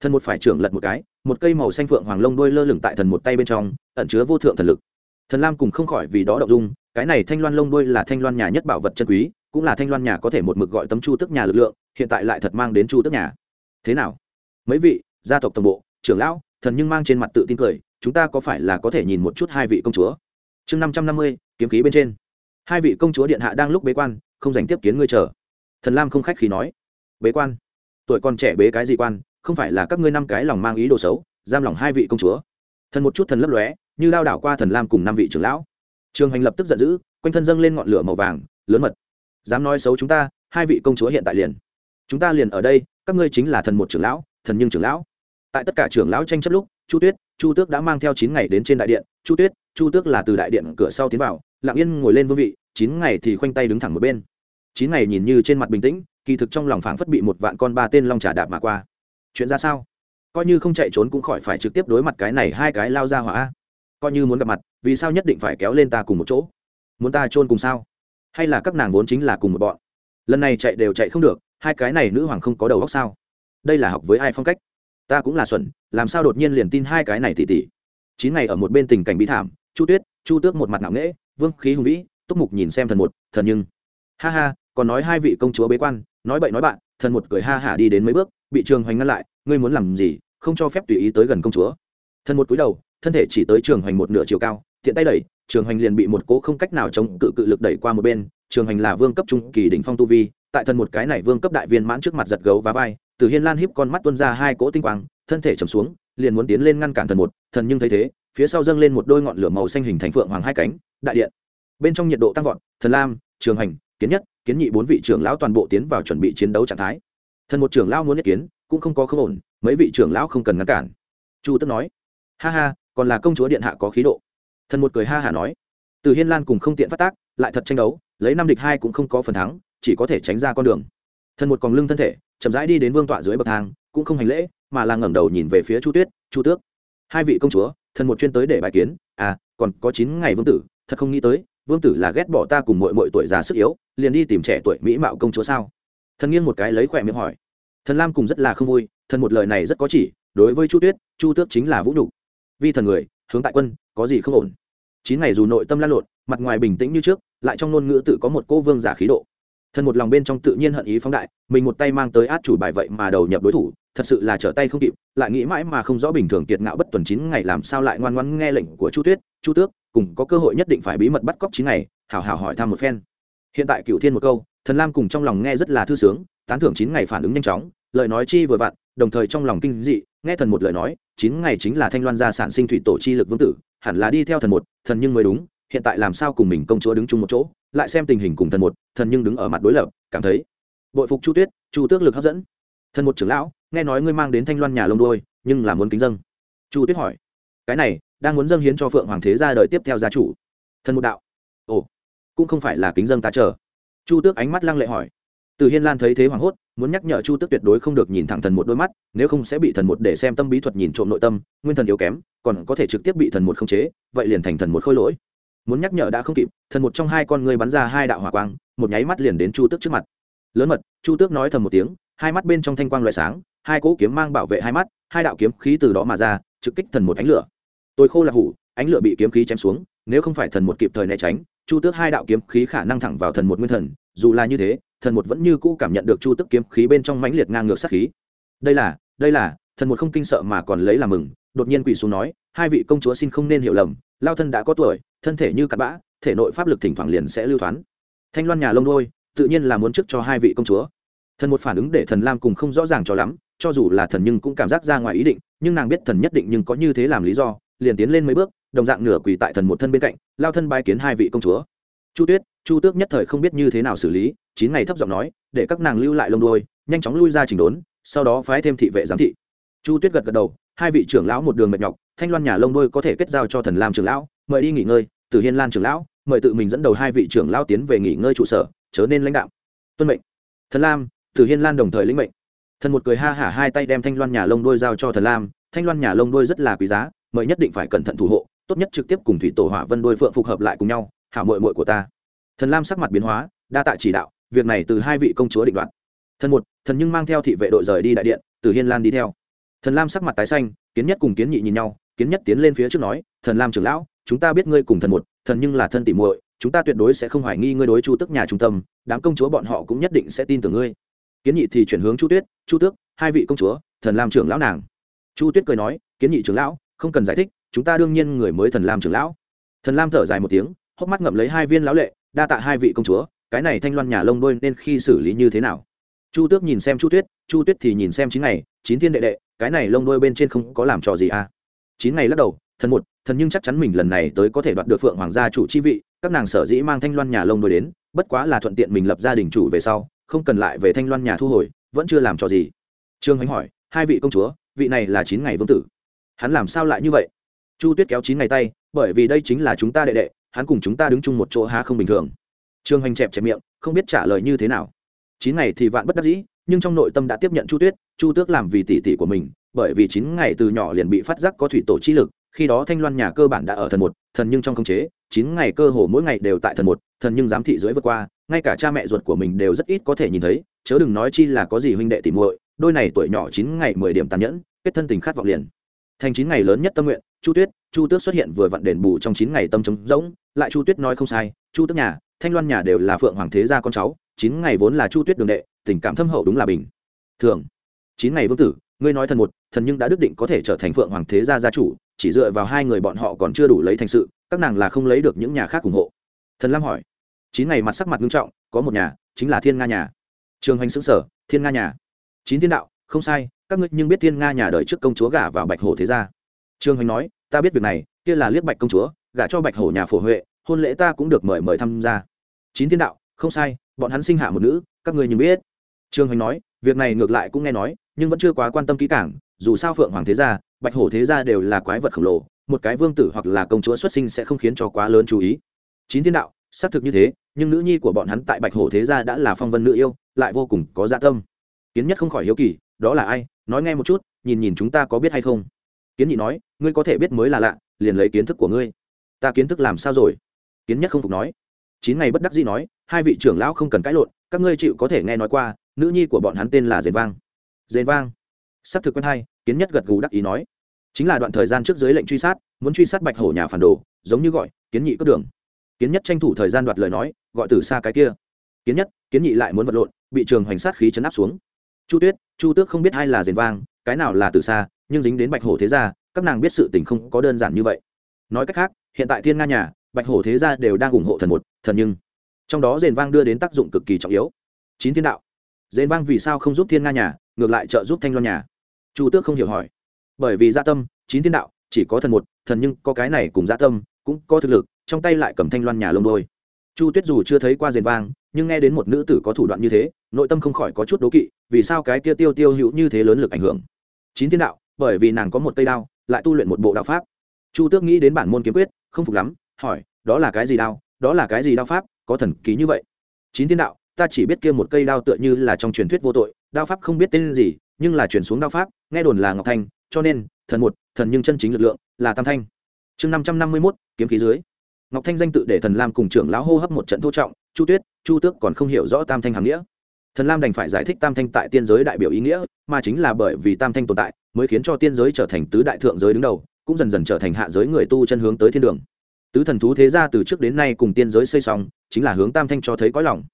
thần một phải trưởng lật một cái, một cây màu xanh phượng hoàng lông đôi lơ lửng tại thần một tay bên trong, ẩn chứa vô thượng thần lực thần lam cùng không khỏi vì đó đậu dung, cái này thanh loan lông đuôi là thanh loan nhà nhất bảo vật chân quý, cũng là thanh loan nhà có thể một mực gọi tấm chu tức nhà lực lượng, hiện tại lại thật mang đến chu tức nhà. Thế nào? Mấy vị, gia tộc tổng bộ, trưởng lão, thần nhưng mang trên mặt tự tin cười, chúng ta có phải là có thể nhìn một chút hai vị công chúa? Chương năm trăm năm mươi, kiếm khí bên trên. Hai vị công chúa điện hạ đang lúc bế quan, không dành tiếp kiến ngươi chờ. Thần lam không khách khí nói. Bế quan? Tuổi còn trẻ bế cái gì quan, không phải là các ngươi năm cái lòng mang ý đồ xấu, giam lòng hai vị công chúa. Thần một chút thần lấp lóe như lao đảo qua thần lam cùng năm vị trưởng lão. Trường hành lập tức giận dữ, quanh thân dâng lên ngọn lửa màu vàng, lớn mật. Dám nói xấu chúng ta, hai vị công chúa hiện tại liền. Chúng ta liền ở đây, các ngươi chính là thần một trưởng lão, thần nhưng trưởng lão. Tại tất cả trưởng lão tranh chấp lúc, chu tuyết, chu tước đã mang theo chín ngày đến trên đại điện. Chu tuyết, chu tước là từ đại điện cửa sau tiến vào, lặng yên ngồi lên vương vị, chín ngày thì khoanh tay đứng thẳng một bên. Chín ngày nhìn như trên mặt bình tĩnh, kỳ thực trong lòng phảng phất bị một vạn con ba tên long trà đạp mà qua. Chuyện ra sao? Coi như không chạy trốn cũng khỏi phải trực tiếp đối mặt cái này hai cái lao ra hỏa coi như muốn gặp mặt, vì sao nhất định phải kéo lên ta cùng một chỗ? Muốn ta chôn cùng sao? Hay là các nàng vốn chính là cùng một bọn? Lần này chạy đều chạy không được, hai cái này nữ hoàng không có đầu óc sao? Đây là học với ai phong cách? Ta cũng là xuẩn, làm sao đột nhiên liền tin hai cái này tỉ tỉ? Chín ngày ở một bên tình cảnh bi thảm, chu tuyết, chu tước một mặt ngạo nghễ, vương khí hùng vĩ, túc mục nhìn xem thần một, thần nhưng. Ha ha, còn nói hai vị công chúa bế quan, nói bậy nói bạn, thần một cười ha hả đi đến mấy bước, bị trường hoành ngăn lại, ngươi muốn làm gì, không cho phép tùy ý tới gần công chúa. Thần một cúi đầu thân thể chỉ tới trường hoành một nửa chiều cao, tiện tay đẩy, trường hoành liền bị một cỗ không cách nào chống cự cự lực đẩy qua một bên, trường hoành là vương cấp trung kỳ đỉnh phong tu vi, tại thân một cái này vương cấp đại viên mãn trước mặt giật gấu và vai, từ hiên lan híp con mắt tuôn ra hai cỗ tinh quang, thân thể trầm xuống, liền muốn tiến lên ngăn cản thần một, thần nhưng thấy thế, phía sau dâng lên một đôi ngọn lửa màu xanh hình thành phượng hoàng hai cánh, đại điện. Bên trong nhiệt độ tăng vọt, thần lam, trường hành kiến nhất, kiến nhị bốn vị trưởng lão toàn bộ tiến vào chuẩn bị chiến đấu trạng thái. Thần một trưởng lão muốn nhất kiến, cũng không có không ổn, mấy vị trưởng lão không cần ngăn cản. Chu tức nói, ha ha còn là công chúa điện hạ có khí độ. Thần một cười ha hả nói, từ hiên lan cùng không tiện phát tác, lại thật tranh đấu, lấy năm địch hai cũng không có phần thắng, chỉ có thể tránh ra con đường. Thần một còn lưng thân thể, chậm rãi đi đến vương tọa dưới bậc thang, cũng không hành lễ, mà là ngẩng đầu nhìn về phía chu tuyết, chu tước, hai vị công chúa, thần một chuyên tới để bài kiến à còn có chín ngày vương tử, thật không nghĩ tới, vương tử là ghét bỏ ta cùng mọi mọi tuổi già sức yếu, liền đi tìm trẻ tuổi mỹ mạo công chúa sao? Thần nghiêng một cái lấy khỏe miệng hỏi. Thần lam cùng rất là không vui, thần một lời này rất có chỉ, đối với chu tuyết, chu tước chính là vũ nhục vi thần người, hướng tại quân, có gì không ổn. Chín ngày dù nội tâm lan lộn, mặt ngoài bình tĩnh như trước, lại trong ngôn ngữ tự có một cô vương giả khí độ. Thần một lòng bên trong tự nhiên hận ý phóng đại, mình một tay mang tới át chủ bài vậy mà đầu nhập đối thủ, thật sự là trở tay không kịp, lại nghĩ mãi mà không rõ bình thường kiệt ngạo bất tuần chín ngày làm sao lại ngoan ngoãn nghe lệnh của chu tuyết, chu tước, cùng có cơ hội nhất định phải bí mật bắt cóc chín ngày, hảo hảo hỏi thăm một phen. Hiện tại cựu thiên một câu, thần lam cùng trong lòng nghe rất là thư sướng, tán thưởng chín ngày phản ứng nhanh chóng, lời nói chi vừa vặn, đồng thời trong lòng kinh dị, nghe thần một lời nói chín ngày chính là thanh loan gia sản sinh thủy tổ chi lực vương tử, hẳn là đi theo thần một, thần nhưng mới đúng, hiện tại làm sao cùng mình công chúa đứng chung một chỗ, lại xem tình hình cùng thần một, thần nhưng đứng ở mặt đối lập, cảm thấy bội phục chu tuyết, chu tước lực hấp dẫn. Thần một trưởng lão, nghe nói ngươi mang đến thanh loan nhà lông đôi nhưng là muốn kính dâng. Chu tuyết hỏi, cái này, đang muốn dâng hiến cho phượng hoàng thế gia đời tiếp theo gia chủ. Thần một đạo, ồ, cũng không phải là kính dâng ta chờ. Chu tước ánh mắt lăng lệ hỏi từ hiên lan thấy thế hoảng hốt, muốn nhắc nhở chu tước tuyệt đối không được nhìn thẳng thần một đôi mắt, nếu không sẽ bị thần một để xem tâm bí thuật nhìn trộm nội tâm, nguyên thần yếu kém, còn có thể trực tiếp bị thần một khống chế, vậy liền thành thần một khôi lỗi. Muốn nhắc nhở đã không kịp, thần một trong hai con ngươi bắn ra hai đạo hỏa quang, một nháy mắt liền đến chu tước trước mặt. Lớn mật, chu tước nói thầm một tiếng, hai mắt bên trong thanh quang loại sáng, hai cỗ kiếm mang bảo vệ hai mắt, hai đạo kiếm khí từ đó mà ra, trực kích thần một ánh lửa. Tôi khô là hủ, ánh lửa bị kiếm khí chém xuống, nếu không phải thần một kịp thời né tránh, chu tước hai đạo kiếm khí khả năng thẳng vào thần một nguyên thần, dù là như thế thần một vẫn như cũ cảm nhận được chu tước kiếm khí bên trong mãnh liệt ngang ngược sát khí. Đây là đây là, thần một không kinh sợ mà còn lấy làm mừng, đột nhiên quỳ xuống nói, hai vị công chúa xin không nên hiểu lầm, lao thân đã có tuổi, thân thể như cặn bã, thể nội pháp lực thỉnh thoảng liền sẽ lưu thoáng thanh loan nhà lông đôi, tự nhiên là muốn trước cho hai vị công chúa. Thần một phản ứng để thần lam cùng không rõ ràng cho lắm, cho dù là thần nhưng cũng cảm giác ra ngoài ý định, nhưng nàng biết thần nhất định nhưng có như thế làm lý do, liền tiến lên mấy bước, đồng dạng nửa quỳ tại thần một thân bên cạnh, lao thân bái kiến hai vị công chúa. Chu tuyết chu tước nhất thời không biết như thế nào xử lý, chín ngày thấp giọng nói, để các nàng lưu lại lông đôi nhanh chóng lui ra chỉnh đốn, sau đó phái thêm thị vệ giám thị. Chu tuyết gật gật đầu, hai vị trưởng lão một đường mệt nhọc, thanh loan nhà lông đôi có thể kết giao cho thần lam trưởng lão, mời đi nghỉ ngơi từ hiên lan trưởng lão, mời tự mình dẫn đầu hai vị trưởng lão tiến về nghỉ ngơi trụ sở, chớ nên lãnh đạo. Tuân mệnh. Thần lam từ hiên lan đồng thời lĩnh mệnh. Thần một cười ha hả hai tay đem thanh loan nhà lông đôi giao cho thần lam, thanh loan nhà lông đôi rất là quý giá, mời nhất định phải cẩn thận thủ hộ, tốt nhất trực tiếp cùng thủy tổ hỏa vân đôi phượng phục hợp lại cùng nhau, hảo mội mội của ta thần lam sắc mặt biến hóa, đa tạ chỉ đạo, việc này từ hai vị công chúa định đoạt. Thần một, thần nhưng mang theo thị vệ đội rời đi đại điện, từ hiên lan đi theo. Thần lam sắc mặt tái xanh, kiến nhất cùng kiến nhị nhìn nhau, kiến nhất tiến lên phía trước nói, thần lam trưởng lão, chúng ta biết ngươi cùng thần một, thần nhưng là thân tỉ muội, chúng ta tuyệt đối sẽ không hoài nghi ngươi đối chu tức nhà trung tâm, đám công chúa bọn họ cũng nhất định sẽ tin tưởng ngươi. Kiến nhị thì chuyển hướng chu tuyết, chu tước, hai vị công chúa, thần lam trưởng lão nàng. Chu tuyết cười nói, kiến nhị trưởng lão, không cần giải thích, chúng ta đương nhiên người mới thần lam trưởng lão. Thần lam thở dài một tiếng, hốc mắt ngậm lấy hai viên lão lệ đa tạ hai vị công chúa, cái này thanh loan nhà lông đôi nên khi xử lý như thế nào? Chu tước nhìn xem chu tuyết chu tuyết thì nhìn xem chín ngày, chín thiên đệ đệ, cái này lông đôi bên trên không có làm trò gì à? Chín ngày lắc đầu, thần một, thần nhưng chắc chắn mình lần này tới có thể đoạt được phượng hoàng gia chủ chi vị, các nàng sở dĩ mang thanh loan nhà lông đôi đến, bất quá là thuận tiện mình lập gia đình chủ về sau, không cần lại về thanh loan nhà thu hồi, vẫn chưa làm trò gì. Trương hoánh hỏi, hai vị công chúa, vị này là chín ngày vương tử. Hắn làm sao lại như vậy? Chu tuyết kéo chín ngày tay, bởi vì đây chính là chúng ta đệ đệ hắn cùng chúng ta đứng chung một chỗ há không bình thường. Trương hoành chẹp chẹp miệng, không biết trả lời như thế nào. Chín ngày thì vạn bất đắc dĩ, nhưng trong nội tâm đã tiếp nhận chu tuyết, chu tước làm vì tỷ tỷ của mình, bởi vì chín ngày từ nhỏ liền bị phát giác có thủy tổ chi lực, khi đó thanh loan nhà cơ bản đã ở thần một, thần nhưng trong khống chế, chín ngày cơ hồ mỗi ngày đều tại thần một, thần nhưng giám thị dưới vượt qua, ngay cả cha mẹ ruột của mình đều rất ít có thể nhìn thấy, chớ đừng nói chi là có gì huynh đệ tỉ muội, đôi này tuổi nhỏ chín ngày mười điểm tàn nhẫn, kết thân tình khát vọng liền thành chín ngày lớn nhất tâm nguyện, chu tuyết, chu tước xuất hiện vừa vặn đền bù trong chín ngày tâm trống rỗng. Lại chu tuyết nói không sai, chu tước nhà, thanh loan nhà đều là phượng hoàng thế gia con cháu, chín ngày vốn là chu tuyết đường đệ, tình cảm thâm hậu đúng là bình thường. Chín ngày vương tử, ngươi nói thần một, thần nhưng đã đức định có thể trở thành phượng hoàng thế gia gia chủ, chỉ dựa vào hai người bọn họ còn chưa đủ lấy thành sự, các nàng là không lấy được những nhà khác ủng hộ. Thần lam hỏi, chín ngày mặt sắc mặt nghiêm trọng, có một nhà, chính là thiên nga nhà. Trường hành xứng sở thiên nga nhà. Chín thiên đạo, không sai các ngươi nhưng biết thiên nga nhà đời trước công chúa gả vào bạch hổ thế gia. Trương hoành nói, ta biết việc này, kia là liếc bạch công chúa, gả cho bạch hổ nhà phổ huệ, hôn lễ ta cũng được mời mời tham gia. Chín thiên đạo, không sai, bọn hắn sinh hạ một nữ, các ngươi nhưng biết. Trương hoành nói, việc này ngược lại cũng nghe nói, nhưng vẫn chưa quá quan tâm kỹ cảng dù sao phượng hoàng thế gia, bạch hổ thế gia đều là quái vật khổng lồ, một cái vương tử hoặc là công chúa xuất sinh sẽ không khiến cho quá lớn chú ý. Chín thiên đạo, xác thực như thế, nhưng nữ nhi của bọn hắn tại bạch hổ thế gia đã là phong vân nữ yêu, lại vô cùng có dạ tâm. Kiến nhất không khỏi hiếu kỳ đó là ai? Nói nghe một chút, nhìn nhìn chúng ta có biết hay không? Kiến nhị nói, ngươi có thể biết mới là lạ, liền lấy kiến thức của ngươi. Ta kiến thức làm sao rồi? Kiến nhất không phục nói. Chín ngày bất đắc dĩ nói, hai vị trưởng lão không cần cãi lộn, các ngươi chịu có thể nghe nói qua, nữ nhi của bọn hắn tên là dền vang. Dền vang. S ắ c thực quen hay, kiến nhất gật gù đắc ý nói. Chính là đoạn thời gian trước dưới lệnh truy sát, muốn truy sát bạch hổ nhà phản đồ, giống như gọi, kiến nhị cướp đường. Kiến nhất tranh thủ thời gian đoạt lời nói, gọi từ xa cái kia. Kiến nhất, kiến nhị lại muốn vật lộn, bị trường hoành sát khí chấn áp xuống. Chu tuyết chu tước không biết ai là Diền vang, cái nào là từ xa nhưng dính đến bạch hổ thế gia, các nàng biết sự tình không có đơn giản như vậy. Nói cách khác, hiện tại thiên nga nhà, bạch hổ thế gia đều đang ủng hộ thần một, thần nhưng. Trong đó Diền vang đưa đến tác dụng cực kỳ trọng yếu. Chín thiên đạo. Diền vang vì sao không giúp thiên nga nhà, ngược lại trợ giúp thanh loan nhà? Chu tước không hiểu hỏi. Bởi vì gia tâm, chín thiên đạo, chỉ có thần một, thần nhưng có cái này cùng gia tâm, cũng có thực lực, trong tay lại cầm thanh loan nhà lông đôi. Chu tuyết dù chưa thấy qua Diền vang nhưng nghe đến một nữ tử có thủ đoạn như thế, nội tâm không khỏi có chút đố kỵ, vì sao cái kia tiêu tiêu hữu như thế lớn lực ảnh hưởng? Chín thiên đạo, bởi vì nàng có một cây đao, lại tu luyện một bộ đạo pháp. Chu tước nghĩ đến bản môn kiếm quyết, không phục lắm, hỏi, đó là cái gì đao? Đó là cái gì đao pháp? Có thần ký như vậy. Chín thiên đạo, ta chỉ biết kia một cây đao tựa như là trong truyền thuyết vô tội, đao pháp không biết tên gì, nhưng là truyền xuống đao pháp, nghe đồn là ngọc thanh, cho nên, thần một, thần nhưng chân chính lực lượng là tam thanh. Chương năm trăm năm mươi mốt, kiếm khí dưới. Ngọc thanh danh tự để thần lam cùng trưởng lão hô hấp một trận thô trọng chu tuyết, chu tước còn không hiểu rõ tam thanh hàm nghĩa. Thần lam đành phải giải thích tam thanh tại tiên giới đại biểu ý nghĩa, mà chính là bởi vì tam thanh tồn tại, mới khiến cho tiên giới trở thành tứ đại thượng giới đứng đầu, cũng dần dần trở thành hạ giới người tu chân hướng tới thiên đường. Tứ thần thú thế gia từ trước đến nay cùng tiên giới xây xong, chính là hướng tam thanh cho thấy có lòng.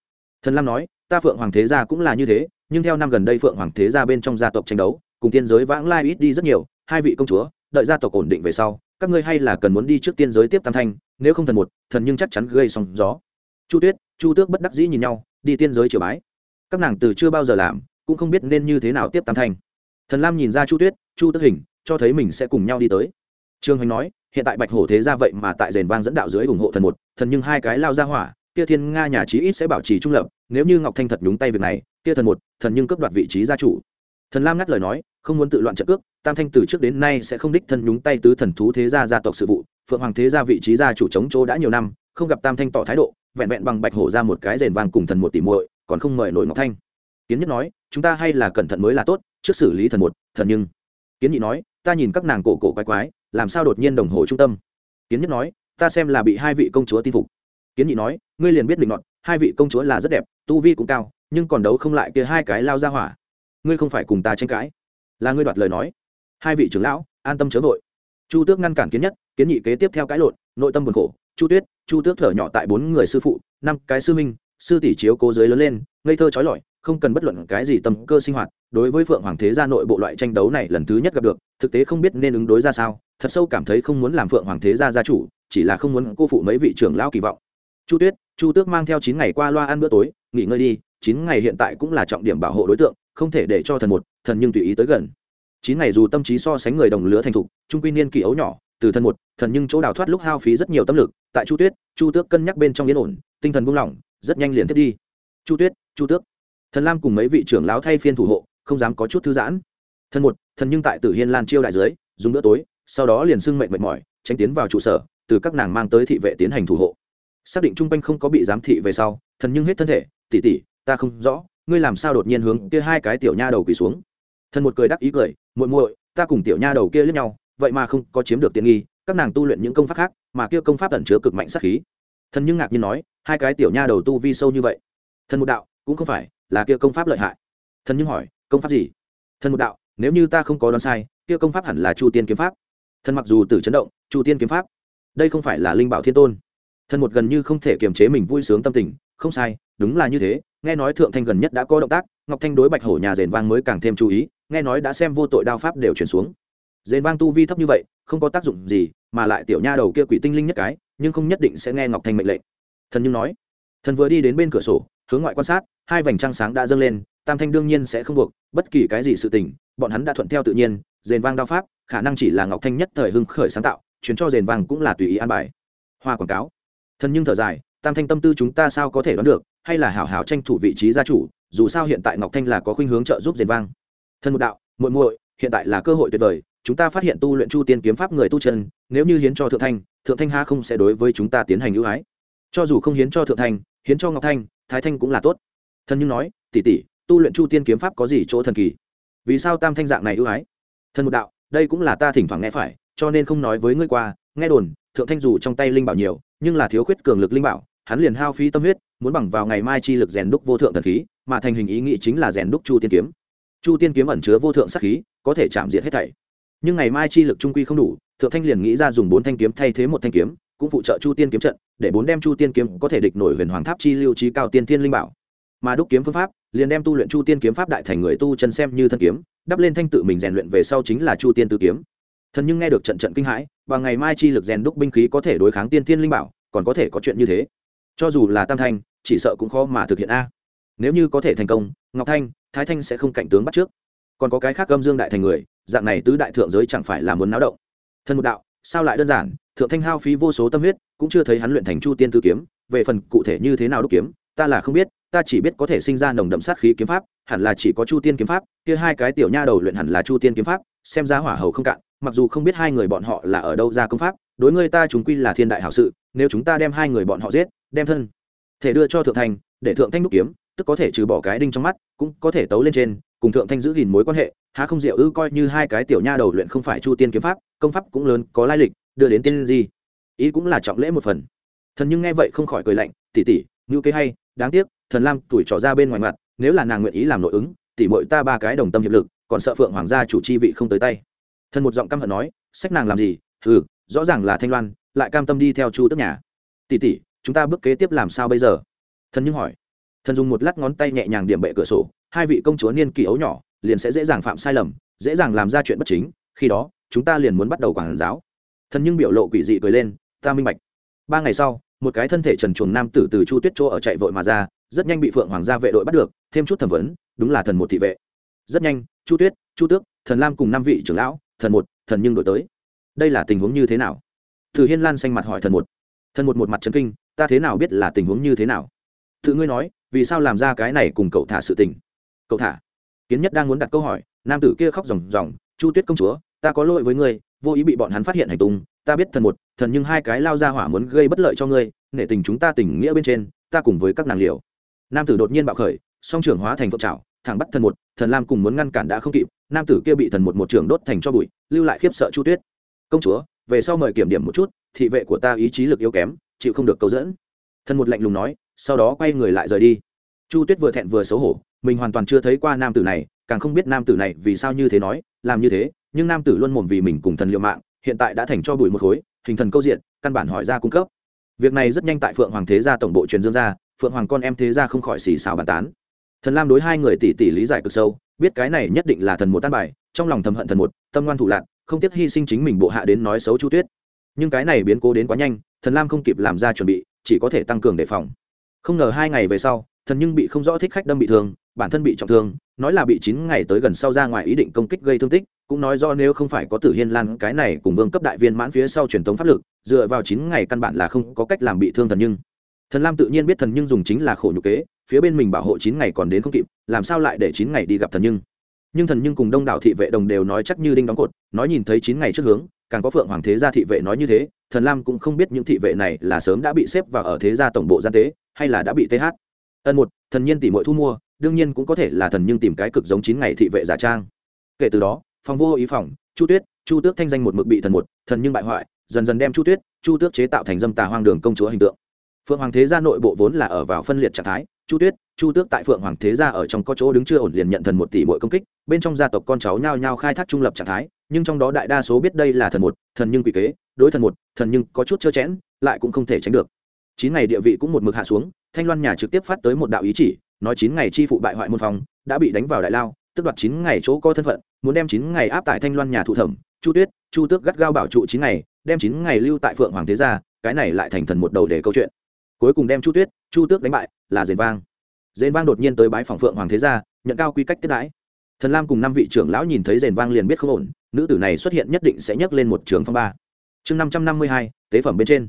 Thần lam nói, ta phượng hoàng thế gia cũng là như thế, nhưng theo năm gần đây phượng hoàng thế gia bên trong gia tộc tranh đấu, cùng tiên giới vãng lai ít đi rất nhiều, hai vị công chúa, đợi gia tộc ổn định về sau, các ngươi hay là cần muốn đi trước tiên giới tiếp tam thanh, nếu không thần một, thần nhưng chắc chắn gây sóng gió. Chu tuyết chu tước bất đắc dĩ nhìn nhau, đi tiên giới triều bái. Các nàng từ chưa bao giờ làm, cũng không biết nên như thế nào tiếp tam thanh thần lam nhìn ra chu tuyết, chu tước hình, cho thấy mình sẽ cùng nhau đi tới. Trương hoành nói, hiện tại bạch hổ thế ra vậy mà tại rền vang dẫn đạo dưới ủng hộ thần một, thần nhưng hai cái lao ra hỏa, kia thiên nga nhà trí ít sẽ bảo trì trung lập, nếu như ngọc thanh thật nhúng tay việc này, kia thần một, thần nhưng cấp đoạt vị trí gia chủ. Thần lam ngắt lời nói, không muốn tự loạn trận cước, tam thanh từ trước đến nay sẽ không đích thân nhúng tay tứ thần thú thế gia gia tộc sự vụ, phượng hoàng thế gia vị trí gia chủ chống chỗ đã nhiều năm, không gặp tam thanh tỏ thái độ vẹn vẹn bằng bạch hổ ra một cái rền vang cùng thần một tỷ muội, còn không mời nổi ngọc thanh. Kiến nhất nói, chúng ta hay là cẩn thận mới là tốt, trước xử lý thần một, thần nhưng. Kiến nhị nói, ta nhìn các nàng cổ cổ quái quái, làm sao đột nhiên đồng hồ trung tâm? Kiến nhất nói, ta xem là bị hai vị công chúa tin phục. Kiến nhị nói, ngươi liền biết định nọt hai vị công chúa là rất đẹp, tu vi cũng cao, nhưng còn đấu không lại kia hai cái lao ra hỏa. Ngươi không phải cùng ta tranh cãi. Là ngươi đoạt lời nói. Hai vị trưởng lão, an tâm chớ vội. Chu tước ngăn cản kiến nhất, kiến nhị kế tiếp theo cãi lộn, nội tâm buồn khổ chu tuyết, chu tước thở nhỏ tại bốn người sư phụ, năm cái sư minh, sư tỷ chiếu cố giới lớn lên, ngây thơ trói lọi, không cần bất luận cái gì tâm cơ sinh hoạt. Đối với phượng hoàng thế gia nội bộ loại tranh đấu này lần thứ nhất gặp được, thực tế không biết nên ứng đối ra sao, thật sâu cảm thấy không muốn làm phượng hoàng thế gia gia chủ, chỉ là không muốn cô phụ mấy vị trưởng lão kỳ vọng. Chu tuyết, chu tước mang theo chín ngày qua loa ăn bữa tối, nghỉ ngơi đi, chín ngày hiện tại cũng là trọng điểm bảo hộ đối tượng, không thể để cho thần một, thần nhưng tùy ý tới gần. Chín ngày dù tâm trí so sánh người đồng lứa thành thục, trung quy niên kỳ ấu nhỏ từ thần một, thần nhưng chỗ đào thoát lúc hao phí rất nhiều tâm lực, tại chu tuyết, chu tước cân nhắc bên trong yên ổn, tinh thần buông lỏng, rất nhanh liền tiếp đi. Chu tuyết, chu tước. Thần lam cùng mấy vị trưởng lão thay phiên thủ hộ, không dám có chút thư giãn. Thần một, thần nhưng tại tử hiên lan chiêu đại dưới dùng bữa tối, sau đó liền sưng mệnh mệt mỏi, tránh tiến vào trụ sở, từ các nàng mang tới thị vệ tiến hành thủ hộ. Xác định trung quanh không có bị giám thị về sau, thần nhưng hết thân thể tỉ tỉ ta không rõ, ngươi làm sao đột nhiên hướng kia hai cái tiểu nha đầu quỳ xuống? Thần một cười đắc ý cười, muội muội, ta cùng tiểu nha đầu kia lướt nhau vậy mà không có chiếm được tiện nghi, các nàng tu luyện những công pháp khác, mà kia công pháp ẩn chứa cực mạnh sát khí. Thần nhưng ngạc nhiên nói, hai cái tiểu nha đầu tu vi sâu như vậy, thần một đạo cũng không phải là kia công pháp lợi hại. Thần nhưng hỏi, công pháp gì? Thần một đạo, nếu như ta không có đoán sai, kia công pháp hẳn là chu tiên kiếm pháp. Thần mặc dù tử chấn động, chu tiên kiếm pháp, đây không phải là linh bảo thiên tôn. Thần một gần như không thể kiềm chế mình vui sướng tâm tình, không sai, đúng là như thế, nghe nói thượng thanh gần nhất đã có động tác, ngọc thanh đối bạch hổ nhà rền vang mới càng thêm chú ý, nghe nói đã xem vô tội đao pháp đều chuyển xuống dền vang tu vi thấp như vậy, không có tác dụng gì, mà lại tiểu nha đầu kia quỷ tinh linh nhất cái, nhưng không nhất định sẽ nghe ngọc thanh mệnh lệnh. Thần nhưng nói, thần vừa đi đến bên cửa sổ, hướng ngoại quan sát, hai vành trăng sáng đã dâng lên, tam thanh đương nhiên sẽ không buộc, bất kỳ cái gì sự tình, bọn hắn đã thuận theo tự nhiên, dền vang đao pháp, khả năng chỉ là ngọc thanh nhất thời hưng khởi sáng tạo chuyến cho dền vang cũng là tùy ý an bài. Hoa quảng cáo. Thần nhưng thở dài, tam thanh tâm tư chúng ta sao có thể đoán được, hay là hảo hảo tranh thủ vị trí gia chủ, dù sao hiện tại ngọc thanh là có khuynh hướng trợ giúp dền vang. Thân một đạo, muội muội, hiện tại là cơ hội tuyệt vời chúng ta phát hiện tu luyện chu tiên kiếm pháp người tu chân, nếu như hiến cho thượng thanh thượng thanh ha không sẽ đối với chúng ta tiến hành ưu ái. Cho dù không hiến cho thượng thanh, hiến cho ngọc thanh, thái thanh cũng là tốt. Thân nhưng nói, tỷ tỷ, tu luyện chu tiên kiếm pháp có gì chỗ thần kỳ? Vì sao tam thanh dạng này ưu ái? Thân một đạo, đây cũng là ta thỉnh thoảng nghe phải, cho nên không nói với ngươi qua, nghe đồn, thượng thanh dù trong tay linh bảo nhiều, nhưng là thiếu khuyết cường lực linh bảo, hắn liền hao phí tâm huyết, muốn bằng vào ngày mai chi lực rèn đúc vô thượng thần khí, mà thành hình ý nghĩ chính là rèn đúc chu tiên kiếm. Chu tiên kiếm ẩn chứa vô thượng sắc khí, có thể chạm diệt hết thảy nhưng ngày mai chi lực trung quy không đủ, thượng thanh liền nghĩ ra dùng bốn thanh kiếm thay thế một thanh kiếm, cũng phụ trợ chu tiên kiếm trận, để bốn đem chu tiên kiếm có thể địch nổi huyền hoàng tháp chi lưu trí cao tiên thiên linh bảo. Mà đúc kiếm phương pháp, liền đem tu luyện chu tiên kiếm pháp đại thành người tu chân xem như thân kiếm, đắp lên thanh tự mình rèn luyện về sau chính là chu tiên tư kiếm. Thần nhưng nghe được trận trận kinh hãi, và ngày mai chi lực rèn đúc binh khí có thể đối kháng tiên thiên linh bảo, còn có thể có chuyện như thế. Cho dù là tam thanh, chỉ sợ cũng khó mà thực hiện a. Nếu như có thể thành công, ngọc thanh, thái thanh sẽ không cạnh tướng bắt trước. Còn có cái khác Âm dương đại thành người dạng này tứ đại thượng giới chẳng phải là muốn náo động. Thân một đạo, sao lại đơn giản? Thượng thanh hao phí vô số tâm huyết, cũng chưa thấy hắn luyện thành chu tiên tư kiếm, về phần cụ thể như thế nào đúc kiếm, ta là không biết, ta chỉ biết có thể sinh ra nồng đậm sát khí kiếm pháp, hẳn là chỉ có chu tiên kiếm pháp, kia hai cái tiểu nha đầu luyện hẳn là chu tiên kiếm pháp, xem ra hỏa hầu không cạn, mặc dù không biết hai người bọn họ là ở đâu ra công pháp, đối người ta chúng quy là thiên đại hảo sự, nếu chúng ta đem hai người bọn họ giết, đem thân, thể đưa cho thượng thanh, để thượng thanh đúc kiếm, tức có thể trừ bỏ cái đinh trong mắt, cũng có thể tấu lên trên cùng thượng thanh giữ gìn mối quan hệ, há không diệu ư coi như hai cái tiểu nha đầu luyện không phải chu tiên kiếm pháp, công pháp cũng lớn, có lai lịch, đưa đến tiên gì ý cũng là trọng lễ một phần. Thần nhưng nghe vậy không khỏi cười lạnh tỉ tỉ ngữ kế hay, đáng tiếc, thần lam tuổi trỏ ra bên ngoài mặt, nếu là nàng nguyện ý làm nội ứng tỉ mội ta ba cái đồng tâm hiệp lực, còn sợ phượng hoàng gia chủ chi vị không tới tay. Thần một giọng căm hận nói, sách nàng làm gì? Ừ rõ ràng là thanh loan, lại cam tâm đi theo chu tức nhà. Tỉ tỉ chúng ta bước kế tiếp làm sao bây giờ? Thần nhưng hỏi thần dùng một lát ngón tay nhẹ nhàng điểm bệ cửa sổ, hai vị công chúa niên kỷ ấu nhỏ liền sẽ dễ dàng phạm sai lầm, dễ dàng làm ra chuyện bất chính, khi đó, chúng ta liền muốn bắt đầu quản giáo. Thần nhưng biểu lộ quỷ dị cười lên, ta minh bạch. Ba ngày sau, một cái thân thể trần chuồng nam tử từ chu tuyết chỗ ở chạy vội mà ra, rất nhanh bị phượng hoàng gia vệ đội bắt được, thêm chút thẩm vấn, đúng là thần một thị vệ. Rất nhanh, chu tuyết, chu tước, thần lam cùng năm vị trưởng lão, thần một, thần nhưng đổi tới. Đây là tình huống như thế nào? Thử hiên lan xanh mặt hỏi thần một. Thần một một mặt trấn kinh, ta thế nào biết là tình huống như thế nào? Tự ngươi nói vì sao làm ra cái này cùng cậu thả sự tình? Cậu thả? Kiến nhất đang muốn đặt câu hỏi, nam tử kia khóc ròng ròng, chu tuyết công chúa, ta có lỗi với ngươi, vô ý bị bọn hắn phát hiện hành tung, ta biết thần một, thần nhưng hai cái lao ra hỏa muốn gây bất lợi cho ngươi, nể tình chúng ta tình nghĩa bên trên, ta cùng với các nàng liều. Nam tử đột nhiên bạo khởi, song trưởng hóa thành phượng trào thẳng bắt thần một, thần lam cùng muốn ngăn cản đã không kịp, nam tử kia bị thần một một trưởng đốt thành cho bụi, lưu lại khiếp sợ chu tuyết. Công chúa, về sau mời kiểm điểm một chút, thị vệ của ta ý chí lực yếu kém, chịu không được câu dẫn. Thần một lạnh lùng nói sau đó quay người lại rời đi. Chu tuyết vừa thẹn vừa xấu hổ, mình hoàn toàn chưa thấy qua nam tử này, càng không biết nam tử này vì sao như thế nói, làm như thế, nhưng nam tử luôn mồm vì mình cùng thần liệu mạng, hiện tại đã thành cho bụi một khối, hình thần câu diện căn bản hỏi ra cung cấp. Việc này rất nhanh tại phượng hoàng thế gia tổng bộ truyền dương ra, phượng hoàng con em thế gia không khỏi xì xào bàn tán. Thần lam đối hai người tỷ tỷ lý giải cực sâu, biết cái này nhất định là thần một tan bài, trong lòng thầm hận thần một, tâm ngoan thủ lạc không tiếc hy sinh chính mình bộ hạ đến nói xấu chu tuyết. Nhưng cái này biến cố đến quá nhanh, thần lam không kịp làm ra chuẩn bị, chỉ có thể tăng cường đề phòng không ngờ hai ngày về sau, thần nhưng bị không rõ thích khách đâm bị thương, bản thân bị trọng thương, nói là bị chín ngày tới gần sau ra ngoài ý định công kích gây thương tích, cũng nói do nếu không phải có tử hiên lan, cái này cùng vương cấp đại viên mãn phía sau truyền thống pháp lực, dựa vào chín ngày căn bản là không có cách làm bị thương thần nhưng. Thần lam tự nhiên biết thần nhưng dùng chính là khổ nhục kế, phía bên mình bảo hộ chín ngày còn đến không kịp, làm sao lại để chín ngày đi gặp thần nhưng? Nhưng thần nhưng cùng đông đảo thị vệ đồng đều nói chắc như đinh đóng cột, nói nhìn thấy chín ngày trước hướng càng có phượng hoàng thế gia thị vệ nói như thế, thần lam cũng không biết những thị vệ này là sớm đã bị xếp vào ở thế gia tổng bộ gian tế, hay là đã bị th ân một, thần nhiên tỷ mỗi thu mua, đương nhiên cũng có thể là thần nhưng tìm cái cực giống chín ngày thị vệ giả trang. Kể từ đó, phòng vô ý phòng, chu tuyết, chu tước thanh danh một mực bị thần một, thần nhưng bại hoại, dần dần đem chu tuyết, chu tước chế tạo thành dâm tà hoang đường công chúa hình tượng. Phượng hoàng thế gia nội bộ vốn là ở vào phân liệt trạng thái chu tuyết, chu tước tại phượng hoàng thế gia ở trong có chỗ đứng chưa ổn liền nhận thần một tỷ bội công kích, bên trong gia tộc con cháu nhao nhao khai thác trung lập trạng thái, nhưng trong đó đại đa số biết đây là thần một, thần nhưng quỷ kế, đối thần một, thần nhưng có chút trơ chẽn, lại cũng không thể tránh được. Chín ngày địa vị cũng một mực hạ xuống, thanh loan nhà trực tiếp phát tới một đạo ý chỉ, nói chín ngày chi phụ bại hoại môn phòng, đã bị đánh vào đại lao, tức đoạt chín ngày chỗ có thân phận, muốn đem chín ngày áp tại thanh loan nhà thụ thẩm. Chu tuyết, chu tước gắt gao bảo trụ chín ngày, đem chín ngày lưu tại phượng hoàng thế gia, cái này lại thành thần một đầu để câu chuyện. Cuối cùng đem chu tuyết chu tước đánh bại, là dền vang. Dền vang đột nhiên tới bái phòng phượng hoàng thế gia, nhận cao quy cách tiết đãi. Thần lam cùng năm vị trưởng lão nhìn thấy dền vang liền biết không ổn, nữ tử này xuất hiện nhất định sẽ nhấc lên một trường phong ba. Chương năm trăm năm mươi hai, tế phẩm bên trên.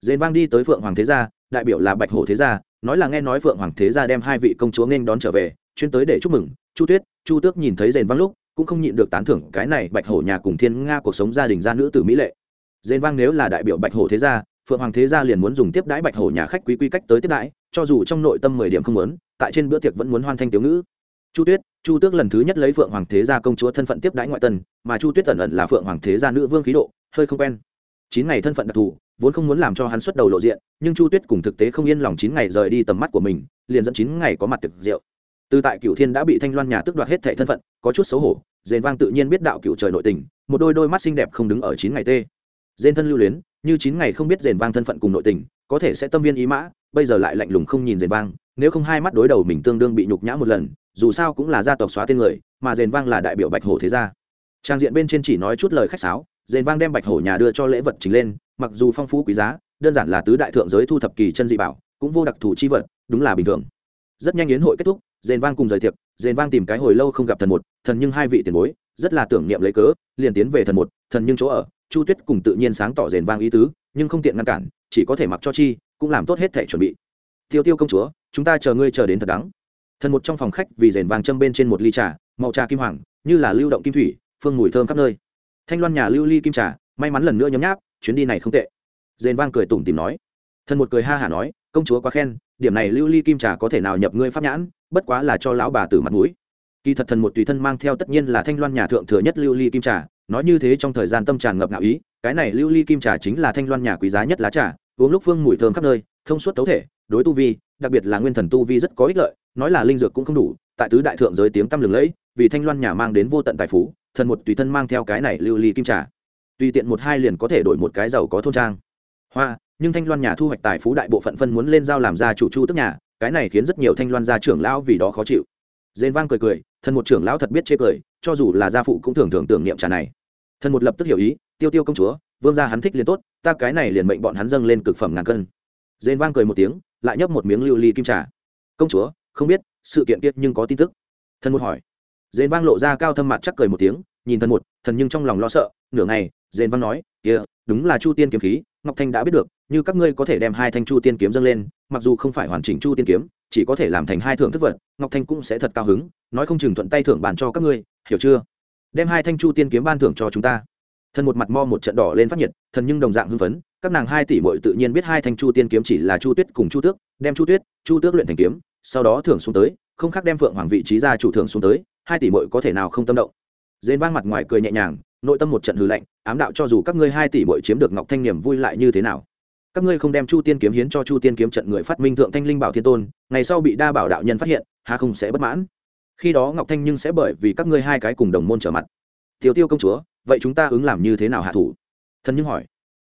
Dền vang đi tới phượng hoàng thế gia, đại biểu là bạch hổ thế gia, nói là nghe nói phượng hoàng thế gia đem hai vị công chúa nên đón trở về, chuyên tới để chúc mừng. Chu tuyết, chu tước nhìn thấy dền vang lúc, cũng không nhịn được tán thưởng, cái này bạch hổ nhà cùng thiên nga cuộc sống gia đình gia nữ tử mỹ lệ. Dền vang nếu là đại biểu bạch hổ thế gia phượng hoàng thế gia liền muốn dùng tiếp đãi bạch hổ nhà khách quý quy cách tới tiếp đãi, cho dù trong nội tâm mười điểm không muốn, tại trên bữa tiệc vẫn muốn hoan thanh tiểu ngữ. Chu tuyết, chu tước lần thứ nhất lấy phượng hoàng thế gia công chúa thân phận tiếp đãi ngoại tân, mà chu tuyết ẩn ẩn là phượng hoàng thế gia nữ vương khí độ, hơi không quen. Chín ngày thân phận đặc thù, vốn không muốn làm cho hắn xuất đầu lộ diện, nhưng chu tuyết cùng thực tế không yên lòng chín ngày rời đi tầm mắt của mình, liền dẫn chín ngày có mặt thực rượu. Từ tại cựu thiên đã bị thanh loan nhà tước đoạt hết thẻ thân phận, có chút xấu hổ, dền vang tự nhiên biết đạo cựu trời nội tình, một đôi đôi mắt xinh đẹp không đứng ở chín ngày tê dên thân lưu luyến, như chín ngày không biết dền vang thân phận cùng nội tình, có thể sẽ tâm viên ý mã, bây giờ lại lạnh lùng không nhìn dền vang, nếu không hai mắt đối đầu mình tương đương bị nhục nhã một lần, dù sao cũng là gia tộc xóa tên người, mà dền vang là đại biểu bạch hổ thế gia. Trang diện bên trên chỉ nói chút lời khách sáo dền vang đem bạch hổ nhà đưa cho lễ vật chính lên, mặc dù phong phú quý giá, đơn giản là tứ đại thượng giới thu thập kỳ chân dị bảo, cũng vô đặc thù chi vật, đúng là bình thường. Rất nhanh yến hội kết thúc dền vang cùng rời tiệc dền vang tìm cái hồi lâu không gặp thần một, thần nhưng hai vị tiền bối, rất là tưởng niệm lấy cớ, liền tiến về thần một, thần nhưng chỗ ở chu tuyết cùng tự nhiên sáng tỏ rền vang ý tứ, nhưng không tiện ngăn cản, chỉ có thể mặc cho chi, cũng làm tốt hết thể chuẩn bị. Tiêu tiêu công chúa, chúng ta chờ ngươi chờ đến thật đắng. Thần một trong phòng khách vì rền vàng châm bên trên một ly trà, màu trà kim hoàng, như là lưu động kim thủy, phương mùi thơm khắp nơi. Thanh loan nhà lưu ly kim trà, may mắn lần nữa nhấm nháp, chuyến đi này không tệ. Rền vang cười tủm tìm nói. Thần một cười ha hả nói, công chúa quá khen, điểm này lưu ly kim trà có thể nào nhập ngươi pháp nhãn, bất quá là cho lão bà tử mặt mũi. Kỳ thật thần một tùy thân mang theo tất nhiên là thanh loan nhà thượng thừa nhất lưu ly kim trà nói như thế trong thời gian tâm tràn ngập ngạo ý, cái này lưu ly kim trà chính là thanh loan nhà quý giá nhất lá trà, uống lúc phương mùi thơm khắp nơi, thông suốt tấu thể, đối tu vi, đặc biệt là nguyên thần tu vi rất có ích lợi, nói là linh dược cũng không đủ, tại tứ đại thượng giới tiếng tăm lừng lẫy, vì thanh loan nhà mang đến vô tận tài phú, thần một tùy thân mang theo cái này lưu ly kim trà. Tùy tiện một hai liền có thể đổi một cái giàu có thôn trang. Hoa, nhưng thanh loan nhà thu hoạch tài phú đại bộ phận phân muốn lên giao làm gia chủ chu tức nhà, cái này khiến rất nhiều thanh loan gia trưởng lão vì đó khó chịu. Dên vang cười cười, thần một trưởng lão thật biết chê cười, cho dù là gia phụ cũng thường thường tưởng niệm trà này thần một lập tức hiểu ý, tiêu tiêu công chúa, vương gia hắn thích liền tốt, ta cái này liền mệnh bọn hắn dâng lên cực phẩm ngàn cân. Dên vang cười một tiếng, lại nhấp một miếng lưu ly kim trà. Công chúa, không biết, sự kiện kiệt nhưng có tin tức. Thần một hỏi. Dên vang lộ ra cao thâm mặt chắc cười một tiếng, nhìn thần một, thần nhưng trong lòng lo sợ, nửa ngày dên vang nói, kia, đúng là chu tiên kiếm khí, ngọc thanh đã biết được, như các ngươi có thể đem hai thanh chu tiên kiếm dâng lên, mặc dù không phải hoàn chỉnh chu tiên kiếm, chỉ có thể làm thành hai thưởng thức vật, ngọc thanh cũng sẽ thật cao hứng, nói không chừng thuận tay thưởng bàn cho các ngươi, hiểu chưa? Đem hai thanh chu tiên kiếm ban thưởng cho chúng ta. Thần một mặt mo một trận đỏ lên phát nhiệt, thần nhưng đồng dạng hưng phấn, các nàng hai tỷ mội tự nhiên biết hai thanh chu tiên kiếm chỉ là chu tuyết cùng chu tước, đem chu tuyết, chu tước luyện thành kiếm, sau đó thưởng xuống tới, không khác đem phượng hoàng vị trí ra chủ thưởng xuống tới, hai tỷ mội có thể nào không tâm động. Dên vang mặt ngoài cười nhẹ nhàng, nội tâm một trận hư lạnh, ám đạo cho dù các ngươi hai tỷ mội chiếm được ngọc thanh niềm vui lại như thế nào? Các ngươi không đem chu tiên kiếm hiến cho chu tiên kiếm trận người phát minh thượng thanh linh bảo thiên tôn, ngày sau bị đa bảo đạo nhân phát hiện hà không sẽ bất mãn? Khi đó ngọc thanh nhưng sẽ bởi vì các ngươi hai cái cùng đồng môn trở mặt. Tiêu tiêu công chúa, vậy chúng ta ứng làm như thế nào hạ thủ? Thần nhưng hỏi.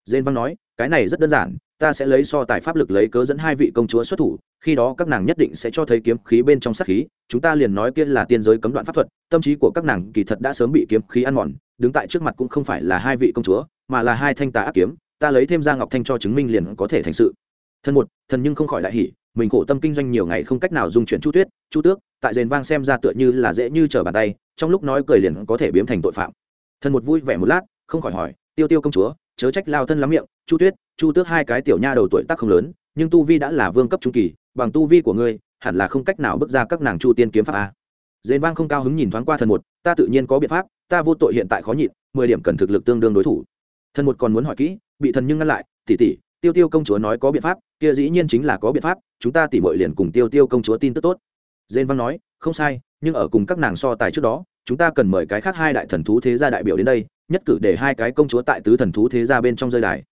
Dên văn nói, cái này rất đơn giản, ta sẽ lấy so tài pháp lực lấy cớ dẫn hai vị công chúa xuất thủ, khi đó các nàng nhất định sẽ cho thấy kiếm khí bên trong sát khí, chúng ta liền nói kia là tiên giới cấm đoạn pháp thuật, tâm trí của các nàng kỳ thật đã sớm bị kiếm khí ăn mòn, đứng tại trước mặt cũng không phải là hai vị công chúa, mà là hai thanh tà ác kiếm, ta lấy thêm ra ngọc thanh cho chứng minh liền có thể thành sự thần một, thần nhưng không khỏi đại hỉ, mình khổ tâm kinh doanh nhiều ngày không cách nào dung chuyển chu tuyết, chu tước, tại rền vang xem ra tựa như là dễ như trở bàn tay, trong lúc nói cười liền có thể biến thành tội phạm. Thần một vui vẻ một lát, không khỏi hỏi, tiêu tiêu công chúa, chớ trách lao thân lắm miệng, chu tuyết, chu tước hai cái tiểu nha đầu tuổi tác không lớn, nhưng tu vi đã là vương cấp trung kỳ, bằng tu vi của ngươi, hẳn là không cách nào bước ra các nàng chu tiên kiếm pháp a. Dền vang không cao hứng nhìn thoáng qua thần một, ta tự nhiên có biện pháp, ta vô tội hiện tại khó nhịn, mười điểm cần thực lực tương đương đối thủ. Thần một còn muốn hỏi kỹ, bị thần nhưng ngăn lại tỉ tỉ tiêu tiêu công chúa nói có biện pháp, kia dĩ nhiên chính là có biện pháp, chúng ta tỉ mội liền cùng tiêu tiêu công chúa tin tức tốt. Dên văn nói, không sai, nhưng ở cùng các nàng so tài trước đó, chúng ta cần mời cái khác hai đại thần thú thế gia đại biểu đến đây, nhất cử để hai cái công chúa tại tứ thần thú thế gia bên trong rơi đài.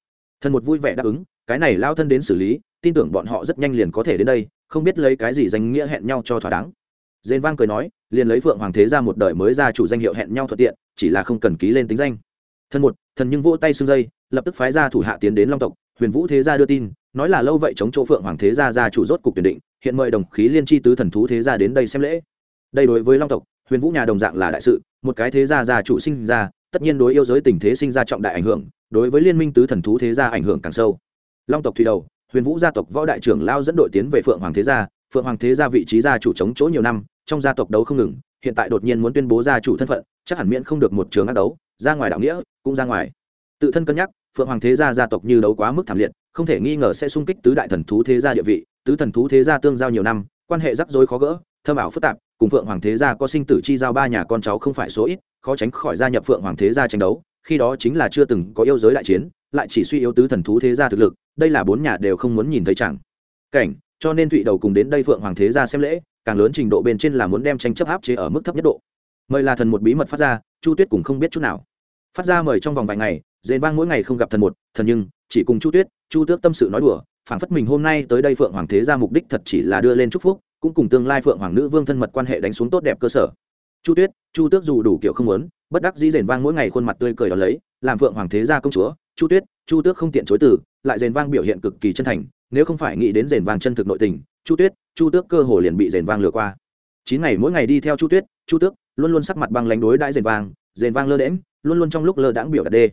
Thần một vui vẻ đáp ứng, cái này lao thân đến xử lý, tin tưởng bọn họ rất nhanh liền có thể đến đây, không biết lấy cái gì danh nghĩa hẹn nhau cho thỏa đáng. Dên vang cười nói, liền lấy phượng hoàng thế ra một đời mới ra chủ danh hiệu hẹn nhau thuận tiện, chỉ là không cần ký lên tính danh. Thần một, thần nhưng vỗ tay xương dây, lập tức phái ra thủ hạ tiến đến long tộc huyền vũ thế gia đưa tin, nói là lâu vậy chống chỗ phượng hoàng thế gia gia chủ rốt cục tuyển định, hiện mời đồng khí liên tri tứ thần thú thế gia đến đây xem lễ. Đây đối với long tộc, huyền vũ nhà đồng dạng là đại sự, một cái thế gia gia chủ sinh ra, tất nhiên đối yêu giới tình thế sinh ra trọng đại ảnh hưởng, đối với liên minh tứ thần thú thế gia ảnh hưởng càng sâu. Long tộc thủy đầu, huyền vũ gia tộc võ đại trưởng lao dẫn đội tiến về phượng hoàng thế gia, phượng hoàng thế gia vị trí gia chủ chống chỗ nhiều năm, trong gia tộc đấu không ngừng, hiện tại đột nhiên muốn tuyên bố gia chủ thân phận, chắc hẳn miễn không được một trường ác đấu, ra ngoài đạo nghĩa, cũng ra ngoài. Tự thân cân nhắc phượng hoàng thế gia gia tộc như đấu quá mức thảm liệt, không thể nghi ngờ sẽ sung kích tứ đại thần thú thế gia địa vị, tứ thần thú thế gia tương giao nhiều năm, quan hệ rắc rối khó gỡ thơm ảo phức tạp, cùng phượng hoàng thế gia có sinh tử chi giao ba nhà con cháu không phải số ít, khó tránh khỏi gia nhập phượng hoàng thế gia tranh đấu, khi đó chính là chưa từng có yêu giới đại chiến, lại chỉ suy yếu tứ thần thú thế gia thực lực, đây là bốn nhà đều không muốn nhìn thấy chẳng. Cảnh, cho nên thụy đầu cùng đến đây phượng hoàng thế gia xem lễ, càng lớn trình độ bên trên là muốn đem tranh chấp áp chế ở mức thấp nhất độ. Mời là thần một bí mật phát ra, chu tuyết cũng không biết chút nào. Phát ra mời trong vòng vài ngày dền vang mỗi ngày không gặp thần một, thần nhưng, chỉ cùng chu tuyết, chu tước tâm sự nói đùa, phảng phất mình hôm nay tới đây phượng hoàng thế ra mục đích thật chỉ là đưa lên chúc phúc, cũng cùng tương lai phượng hoàng nữ vương thân mật quan hệ đánh xuống tốt đẹp cơ sở. Chu tuyết, chu tước dù đủ kiểu không muốn, bất đắc dĩ rền vang mỗi ngày khuôn mặt tươi cười đó lấy, làm phượng hoàng thế gia công chúa. Chu tuyết, chu tước không tiện chối từ, lại rền vang biểu hiện cực kỳ chân thành, nếu không phải nghĩ đến rền vang chân thực nội tình, chu tuyết, chu tước cơ hồ liền bị rền vang lừa qua. Chín ngày mỗi ngày đi theo chu tuyết, chu tước luôn luôn sắc mặt băng lánh đối đãi rền vang rền vang lơ đễm luôn luôn trong lúc lơ đãng biểu đạt đê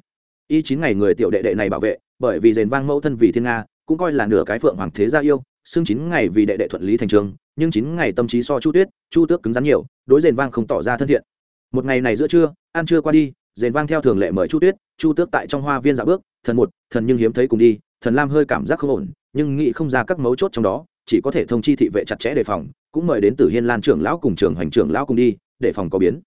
y chín ngày người tiểu đệ đệ này bảo vệ, bởi vì rền vang mẫu thân vì thiên nga, cũng coi là nửa cái phượng hoàng thế gia yêu, xưng chín ngày vì đệ đệ thuận lý thành trường, nhưng chín ngày tâm trí so chu tuyết, chu tước cứng rắn nhiều, đối rền vang không tỏ ra thân thiện. Một ngày này giữa trưa, ăn trưa qua đi, rền vang theo thường lệ mời chu tuyết, chu tước tại trong hoa viên dạo bước, thần một, thần nhưng hiếm thấy cùng đi, thần lam hơi cảm giác không ổn, nhưng nghĩ không ra các mấu chốt trong đó, chỉ có thể thông chi thị vệ chặt chẽ đề phòng, cũng mời đến từ hiên lan trưởng lão cùng Trường hoành trưởng lão cùng đi, để phòng có biến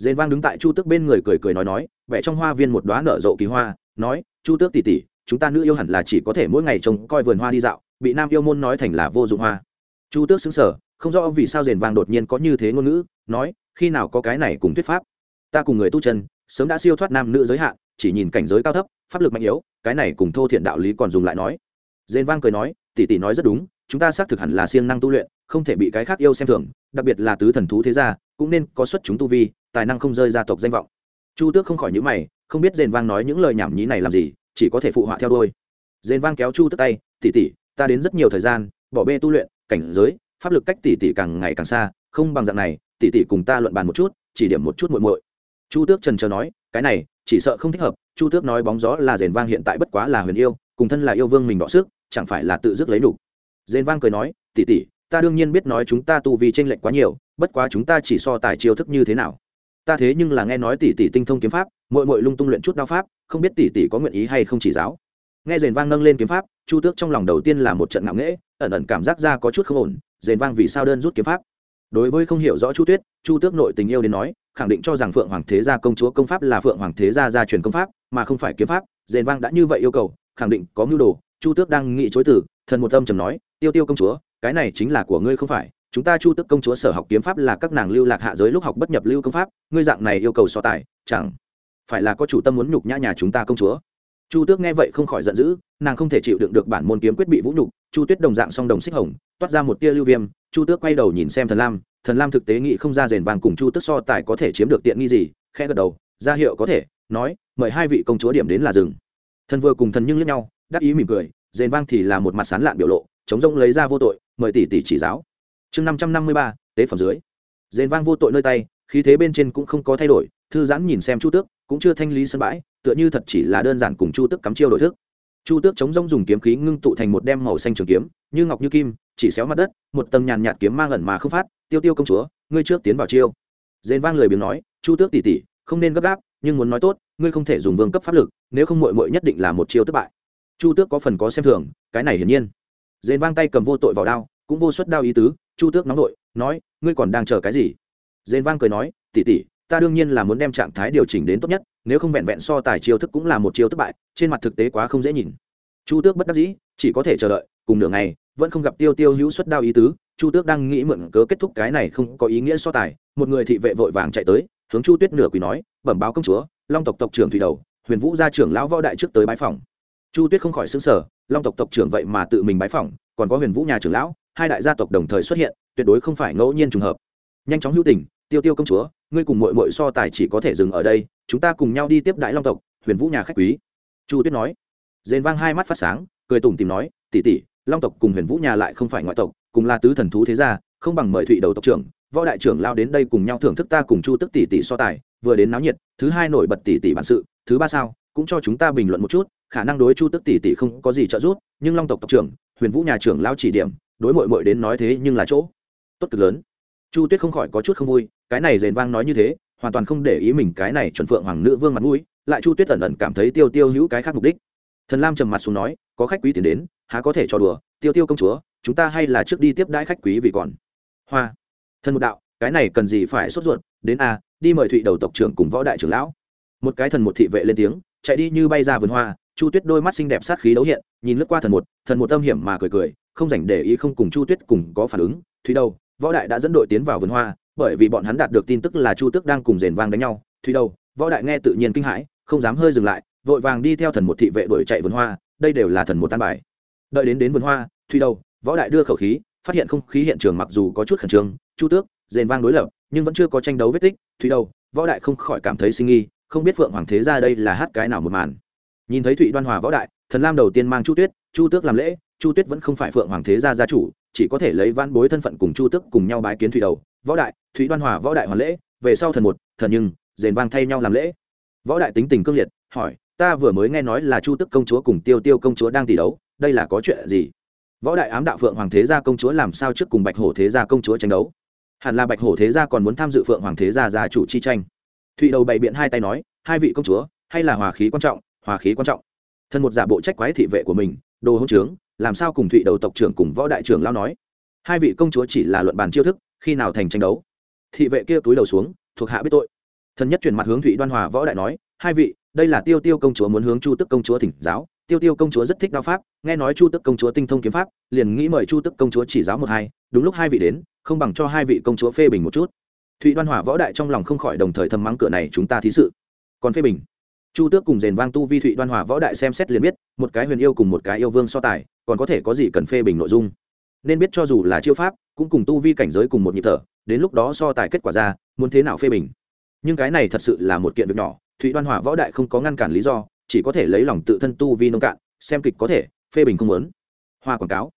dền vang đứng tại chu tước bên người cười cười nói nói vẽ trong hoa viên một đoá nở rộ kỳ hoa, nói, chu tước tỉ tỉ chúng ta nữ yêu hẳn là chỉ có thể mỗi ngày trông coi vườn hoa đi dạo, bị nam yêu môn nói thành là vô dụng hoa. Chu tước xứng sở không rõ vì sao rền vang đột nhiên có như thế ngôn ngữ, nói, khi nào có cái này cùng thuyết pháp? Ta cùng người tu chân, sớm đã siêu thoát nam nữ giới hạn, chỉ nhìn cảnh giới cao thấp, pháp lực mạnh yếu, cái này cùng thô thiện đạo lý còn dùng lại nói. Dền vang cười nói, tỷ tỷ nói rất đúng, chúng ta xác thực hẳn là siêng năng tu luyện, không thể bị cái khác yêu xem thường, đặc biệt là tứ thần thú thế gia, cũng nên có xuất chúng tu vi tài năng không rơi gia tộc danh vọng. Chu tước không khỏi nhữ mày, không biết dền vang nói những lời nhảm nhí này làm gì, chỉ có thể phụ họa theo đôi dền vang kéo chu tước tay, tỷ tỷ, ta đến rất nhiều thời gian, bỏ bê tu luyện, cảnh giới, pháp lực cách tỷ tỷ càng ngày càng xa, không bằng dạng này, tỷ tỷ cùng ta luận bàn một chút, chỉ điểm một chút muội muội. Chu tước trần chờ nói, cái này, chỉ sợ không thích hợp. Chu tước nói bóng gió là dền vang hiện tại bất quá là huyền yêu, cùng thân là yêu vương mình đọ sức, chẳng phải là tự dứt lấy đủ. dền vang cười nói, tỷ tỷ, ta đương nhiên biết nói chúng ta tu vì tranh lệch quá nhiều, bất quá chúng ta chỉ so tài chiêu thức như thế nào ta thế nhưng là nghe nói tỷ tỷ tinh thông kiếm pháp, muội muội lung tung luyện chút đao pháp, không biết tỷ tỷ có nguyện ý hay không chỉ giáo. Nghe rền vang nâng lên kiếm pháp, chu tước trong lòng đầu tiên là một trận ngạo nghễ, ẩn ẩn cảm giác ra có chút không ổn rền vang vì sao đơn rút kiếm pháp? Đối với không hiểu rõ chu tuyết, chu tước nội tình yêu đến nói, khẳng định cho rằng phượng hoàng thế gia công chúa công pháp là phượng hoàng thế gia gia truyền công pháp, mà không phải kiếm pháp rền vang đã như vậy yêu cầu, khẳng định có mưu đồ, chu tước đang nghĩ chối từ, thần một âm trầm nói, tiêu tiêu công chúa, cái này chính là của ngươi không phải chúng ta chu tước công chúa sở học kiếm pháp là các nàng lưu lạc hạ giới lúc học bất nhập lưu công pháp, ngươi dạng này yêu cầu so tài, chẳng phải là có chủ tâm muốn nhục nhã nhà chúng ta công chúa? Chu tước nghe vậy không khỏi giận dữ, nàng không thể chịu đựng được bản môn kiếm quyết bị vũ nhục, chu tuyết đồng dạng song đồng xích hồng, toát ra một tia lưu viêm, chu tước quay đầu nhìn xem thần lam thần lam thực tế nghĩ không ra rền vàng cùng chu tước so tài có thể chiếm được tiện nghi gì khe gật đầu, ra hiệu có thể, nói, mời hai vị công chúa điểm đến là rừng thần vừa cùng thần nhưng lẫn nhau, đắc ý mỉm cười, rền vang thì là một mặt sán lạn biểu lộ, chống rông lấy ra vô tội, mời tỷ tỷ chỉ giáo chương năm trăm năm mươi ba, tế phẩm dưới. Dền vang vô tội nơi tay, khí thế bên trên cũng không có thay đổi, thư giãn nhìn xem chu tước, cũng chưa thanh lý sân bãi, tựa như thật chỉ là đơn giản cùng chu tước cắm chiêu đổi thức. Chu tước chống rông dùng kiếm khí ngưng tụ thành một đem màu xanh trường kiếm, như ngọc như kim, chỉ xéo mặt đất, một tầng nhàn nhạt kiếm mang ẩn mà không phát, tiêu tiêu công chúa, ngươi trước tiến vào chiêu. Dền vang lời biếng nói, chu tước tỉ tỉ, không nên gấp gáp, nhưng muốn nói tốt, ngươi không thể dùng vương cấp pháp lực, nếu không mội mội nhất định là một chiêu thất bại. Chu tước có phần có xem thường, cái này hiển nhiên. Dền vang tay cầm vô tội vào đao, cũng vô suất đao ý tứ chu tước nóng vội nói, ngươi còn đang chờ cái gì? Dền vang cười nói tỉ tỉ ta đương nhiên là muốn đem trạng thái điều chỉnh đến tốt nhất, nếu không vẹn vẹn so tài chiêu thức cũng là một chiêu thất bại, trên mặt thực tế quá không dễ nhìn. Chu tước bất đắc dĩ, chỉ có thể chờ đợi, cùng nửa ngày, vẫn không gặp tiêu tiêu hữu suất đao ý tứ, chu tước đang nghĩ mượn cớ kết thúc cái này không có ý nghĩa so tài, một người thị vệ vội vàng chạy tới, hướng chu tuyết nửa quỳ nói, bẩm báo công chúa, long tộc tộc trưởng thủy đầu, huyền vũ gia trưởng lão võ đại trước tới bái phòng chu tuyết không khỏi xứng sở long tộc tộc trưởng vậy mà tự mình bái phòng còn có huyền vũ nhà trưởng lão hai đại gia tộc đồng thời xuất hiện, tuyệt đối không phải ngẫu nhiên trùng hợp. Nhanh chóng hữu tình, tiêu tiêu công chúa, ngươi cùng mội mội so tài chỉ có thể dừng ở đây, chúng ta cùng nhau đi tiếp đại long tộc, huyền vũ nhà khách quý. Chu tuyết nói. Dền vang hai mắt phát sáng, cười tủm tìm nói tỉ tỉ long tộc cùng huyền vũ nhà lại không phải ngoại tộc, cùng là tứ thần thú thế gia, không bằng mời thụy đầu tộc trưởng, võ đại trưởng lao đến đây cùng nhau thưởng thức ta cùng chu tức tỷ tỷ so tài, vừa đến náo nhiệt, thứ hai nổi bật tỷ tỷ bản sự, thứ ba sao, cũng cho chúng ta bình luận một chút, khả năng đối chu tức tỷ tỷ không có gì trợ giúp, nhưng long tộc tộc trưởng, huyền vũ nhà trưởng lao chỉ điểm đối mội mội đến nói thế nhưng là chỗ tốt cực lớn. Chu tuyết không khỏi có chút không vui, cái này rền vang nói như thế, hoàn toàn không để ý mình cái này chuẩn phượng hoàng nữ vương mặt mũi, lại chu tuyết ẩn ẩn cảm thấy tiêu tiêu hữu cái khác mục đích. Thần lam trầm mặt xuống nói, có khách quý tiền đến, há có thể cho đùa, tiêu tiêu công chúa, chúng ta hay là trước đi tiếp đãi khách quý vì còn. Hoa. Thần một đạo, cái này cần gì phải sốt ruột, đến a đi mời thụy đầu tộc trưởng cùng võ đại trưởng lão. Một cái thần một thị vệ lên tiếng, chạy đi như bay ra vườn hoa, chu tuyết đôi mắt xinh đẹp sát khí đấu hiện, nhìn lướt qua thần một thần một âm hiểm mà cười cười không dành để ý không cùng chu tuyết cùng có phản ứng thúy đầu, võ đại đã dẫn đội tiến vào vườn hoa, bởi vì bọn hắn đạt được tin tức là chu tước đang cùng rền vang đánh nhau. Thúy đầu, võ đại nghe tự nhiên kinh hãi, không dám hơi dừng lại, vội vàng đi theo thần một thị vệ đuổi chạy vườn hoa, đây đều là thần một tan bài. Đợi đến đến vườn hoa thúy đầu, võ đại đưa khẩu khí, phát hiện không khí hiện trường mặc dù có chút khẩn trương, chu tước, rền vang đối lập, nhưng vẫn chưa có tranh đấu vết tích. Thúy đầu, võ đại không khỏi cảm thấy sinh nghi, không biết phượng hoàng thế ra đây là hát cái nào một màn. Nhìn thấy thụy đoan hòa võ đại, thần lam đầu tiên mang chu tuyết, chu tước làm lễ chu tuyết vẫn không phải phượng hoàng thế gia gia chủ, chỉ có thể lấy van bối thân phận cùng chu tước cùng nhau bái kiến Thủy đầu, võ đại, Thủy đoan hòa, võ đại hoàn lễ, về sau thần một, thần nhưng dền vang thay nhau làm lễ. Võ đại tính tình cương liệt, hỏi, ta vừa mới nghe nói là chu Tước công chúa cùng tiêu tiêu công chúa đang tỷ đấu, đây là có chuyện gì? Võ đại ám đạo phượng hoàng thế gia công chúa làm sao trước cùng bạch hổ thế gia công chúa tranh đấu? Hẳn là bạch hổ thế gia còn muốn tham dự phượng hoàng thế gia gia chủ chi tranh. Thụy đầu bày biện hai tay nói, hai vị công chúa, hay là hòa khí quan trọng, hòa khí quan trọng. Thân một giả bộ trách quái thị vệ của mình, đồ hỗn trướng làm sao cùng thụy đầu tộc trưởng cùng võ đại trưởng lao nói? Hai vị công chúa chỉ là luận bàn chiêu thức, khi nào thành tranh đấu? Thị vệ kia túi đầu xuống, thuộc hạ biết tội. Thần nhất chuyển mặt hướng thụy đoan hòa võ đại nói, hai vị, đây là tiêu tiêu công chúa muốn hướng chu tức công chúa thỉnh giáo. Tiêu tiêu công chúa rất thích đao pháp, nghe nói chu tức công chúa tinh thông kiếm pháp, liền nghĩ mời chu tức công chúa chỉ giáo một hai. Đúng lúc hai vị đến, không bằng cho hai vị công chúa phê bình một chút. Thụy đoan hòa võ đại trong lòng không khỏi đồng thời thầm mắng cửa này chúng ta thí sự. Còn phê bình. Chu tước cùng rền vang tu vi thụy đoan hòa võ đại xem xét liền biết, một cái huyền yêu cùng một cái yêu vương so tài còn có thể có gì cần phê bình nội dung. Nên biết cho dù là chiêu pháp, cũng cùng tu vi cảnh giới cùng một nhịp thở, đến lúc đó so tài kết quả ra, muốn thế nào phê bình. Nhưng cái này thật sự là một kiện việc nhỏ, thụy đoan hỏa võ đại không có ngăn cản lý do, chỉ có thể lấy lòng tự thân tu vi nông cạn, xem kịch có thể, phê bình không muốn. Hoa quảng cáo.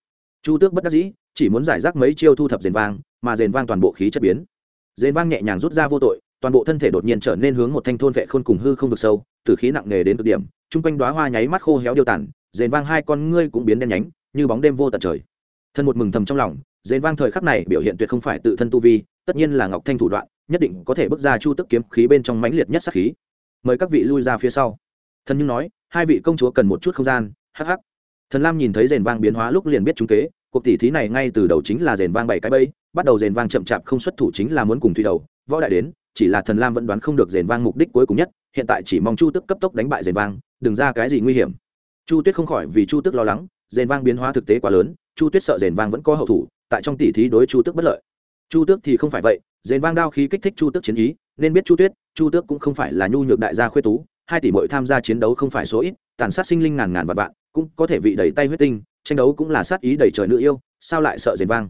Chu tước bất đắc dĩ, chỉ muốn giải rác mấy chiêu thu thập rền vang, mà rền vang toàn bộ khí chất biến. Rền vang nhẹ nhàng rút ra vô tội, toàn bộ thân thể đột nhiên trở nên hướng một thanh thôn vệ khôn cùng hư không vực sâu, từ khí nặng nề đến cực điểm, chung quanh đoá hoa nháy mắt khô héo điêu tản Dền vang hai con ngươi cũng biến đen nhánh, như bóng đêm vô tận trời. Thân một mừng thầm trong lòng dền vang thời khắc này biểu hiện tuyệt không phải tự thân tu vi, tất nhiên là ngọc thanh thủ đoạn, nhất định có thể bước ra chu tức kiếm khí bên trong mãnh liệt nhất sát khí. Mời các vị lui ra phía sau. Thần nhưng nói, hai vị công chúa cần một chút không gian, hắc hắc. Thần lam nhìn thấy rền vang biến hóa lúc liền biết chúng kế, cuộc tỷ thí này ngay từ đầu chính là rền vang bảy cái bẫy, bắt đầu rền vang chậm chạp không xuất thủ chính là muốn cùng thủy đầu, võ đại đến, chỉ là thần lam vẫn đoán không được rền vang mục đích cuối cùng nhất, hiện tại chỉ mong chu tức cấp tốc đánh bại rền vang, đừng ra cái gì nguy hiểm chu tuyết không khỏi vì chu tức lo lắng, rền vang biến hóa thực tế quá lớn, chu tuyết sợ rền vang vẫn có hậu thủ, tại trong tỷ thí đối chu tức bất lợi. Chu tước thì không phải vậy, rền vang đao khí kích thích chu tước chiến ý, nên biết chu tuyết, chu tước cũng không phải là nhu nhược đại gia khuyết tú, hai tỷ mội tham gia chiến đấu không phải số ít, tàn sát sinh linh ngàn ngàn vạn vạn, cũng có thể vị đầy tay huyết tinh, tranh đấu cũng là sát ý đầy trời nữ yêu, sao lại sợ rền vang?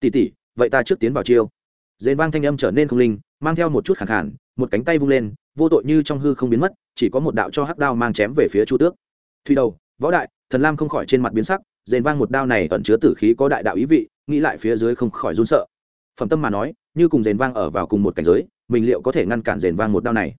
Tỷ tỷ, vậy ta trước tiến vào chiêu. Rền vang thanh âm trở nên không linh, mang theo một chút khẳng khản, một cánh tay vung lên, vô tội như trong hư không biến mất, chỉ có một đạo cho hắc đao mang chém về phía chu tước thùy đầu, võ đại, thần lam không khỏi trên mặt biến sắc, rền vang một đao này ẩn chứa tử khí có đại đạo ý vị, nghĩ lại phía dưới không khỏi run sợ. Phẩm tâm mà nói, như cùng rền vang ở vào cùng một cảnh giới, mình liệu có thể ngăn cản rền vang một đao này?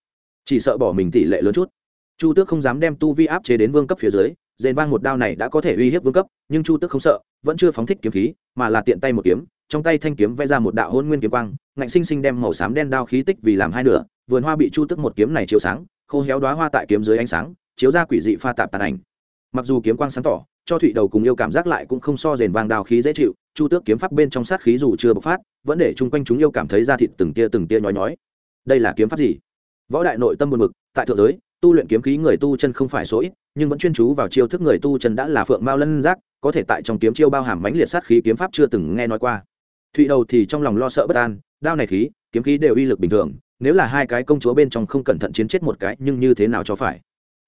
Chỉ sợ bỏ mình tỷ lệ lớn chút. Chu tước không dám đem tu vi áp chế đến vương cấp phía dưới, rền vang một đao này đã có thể uy hiếp vương cấp, nhưng chu tước không sợ, vẫn chưa phóng thích kiếm khí, mà là tiện tay một kiếm, trong tay thanh kiếm vẽ ra một đạo hôn nguyên kiếm quang, ngạnh sinh sinh đem màu xám đen đao khí tích vì làm hai nửa, vườn hoa bị chu tước một kiếm này chiếu sáng, khô héo đoá hoa tại kiếm dưới ánh sáng chiếu ra quỷ dị pha tạp tàn ảnh. Mặc dù kiếm quang sáng tỏ, cho thụy đầu cùng yêu cảm giác lại cũng không so rền vàng đào khí dễ chịu, chu tước kiếm pháp bên trong sát khí dù chưa bộc phát, vẫn để chung quanh chúng yêu cảm thấy da thịt từng tia từng tia nhói nhói. Đây là kiếm pháp gì? Võ đại nội tâm buồn mực tại thượng giới, tu luyện kiếm khí người tu chân không phải số ít, nhưng vẫn chuyên chú vào chiêu thức người tu chân đã là phượng mao lân giác, có thể tại trong kiếm chiêu bao hàm mãnh liệt sát khí kiếm pháp chưa từng nghe nói qua. Thụy đầu thì trong lòng lo sợ bất an, đao này khí, kiếm khí đều uy lực bình thường, nếu là hai cái công chúa bên trong không cẩn thận chiến chết một cái, nhưng như thế nào cho phải?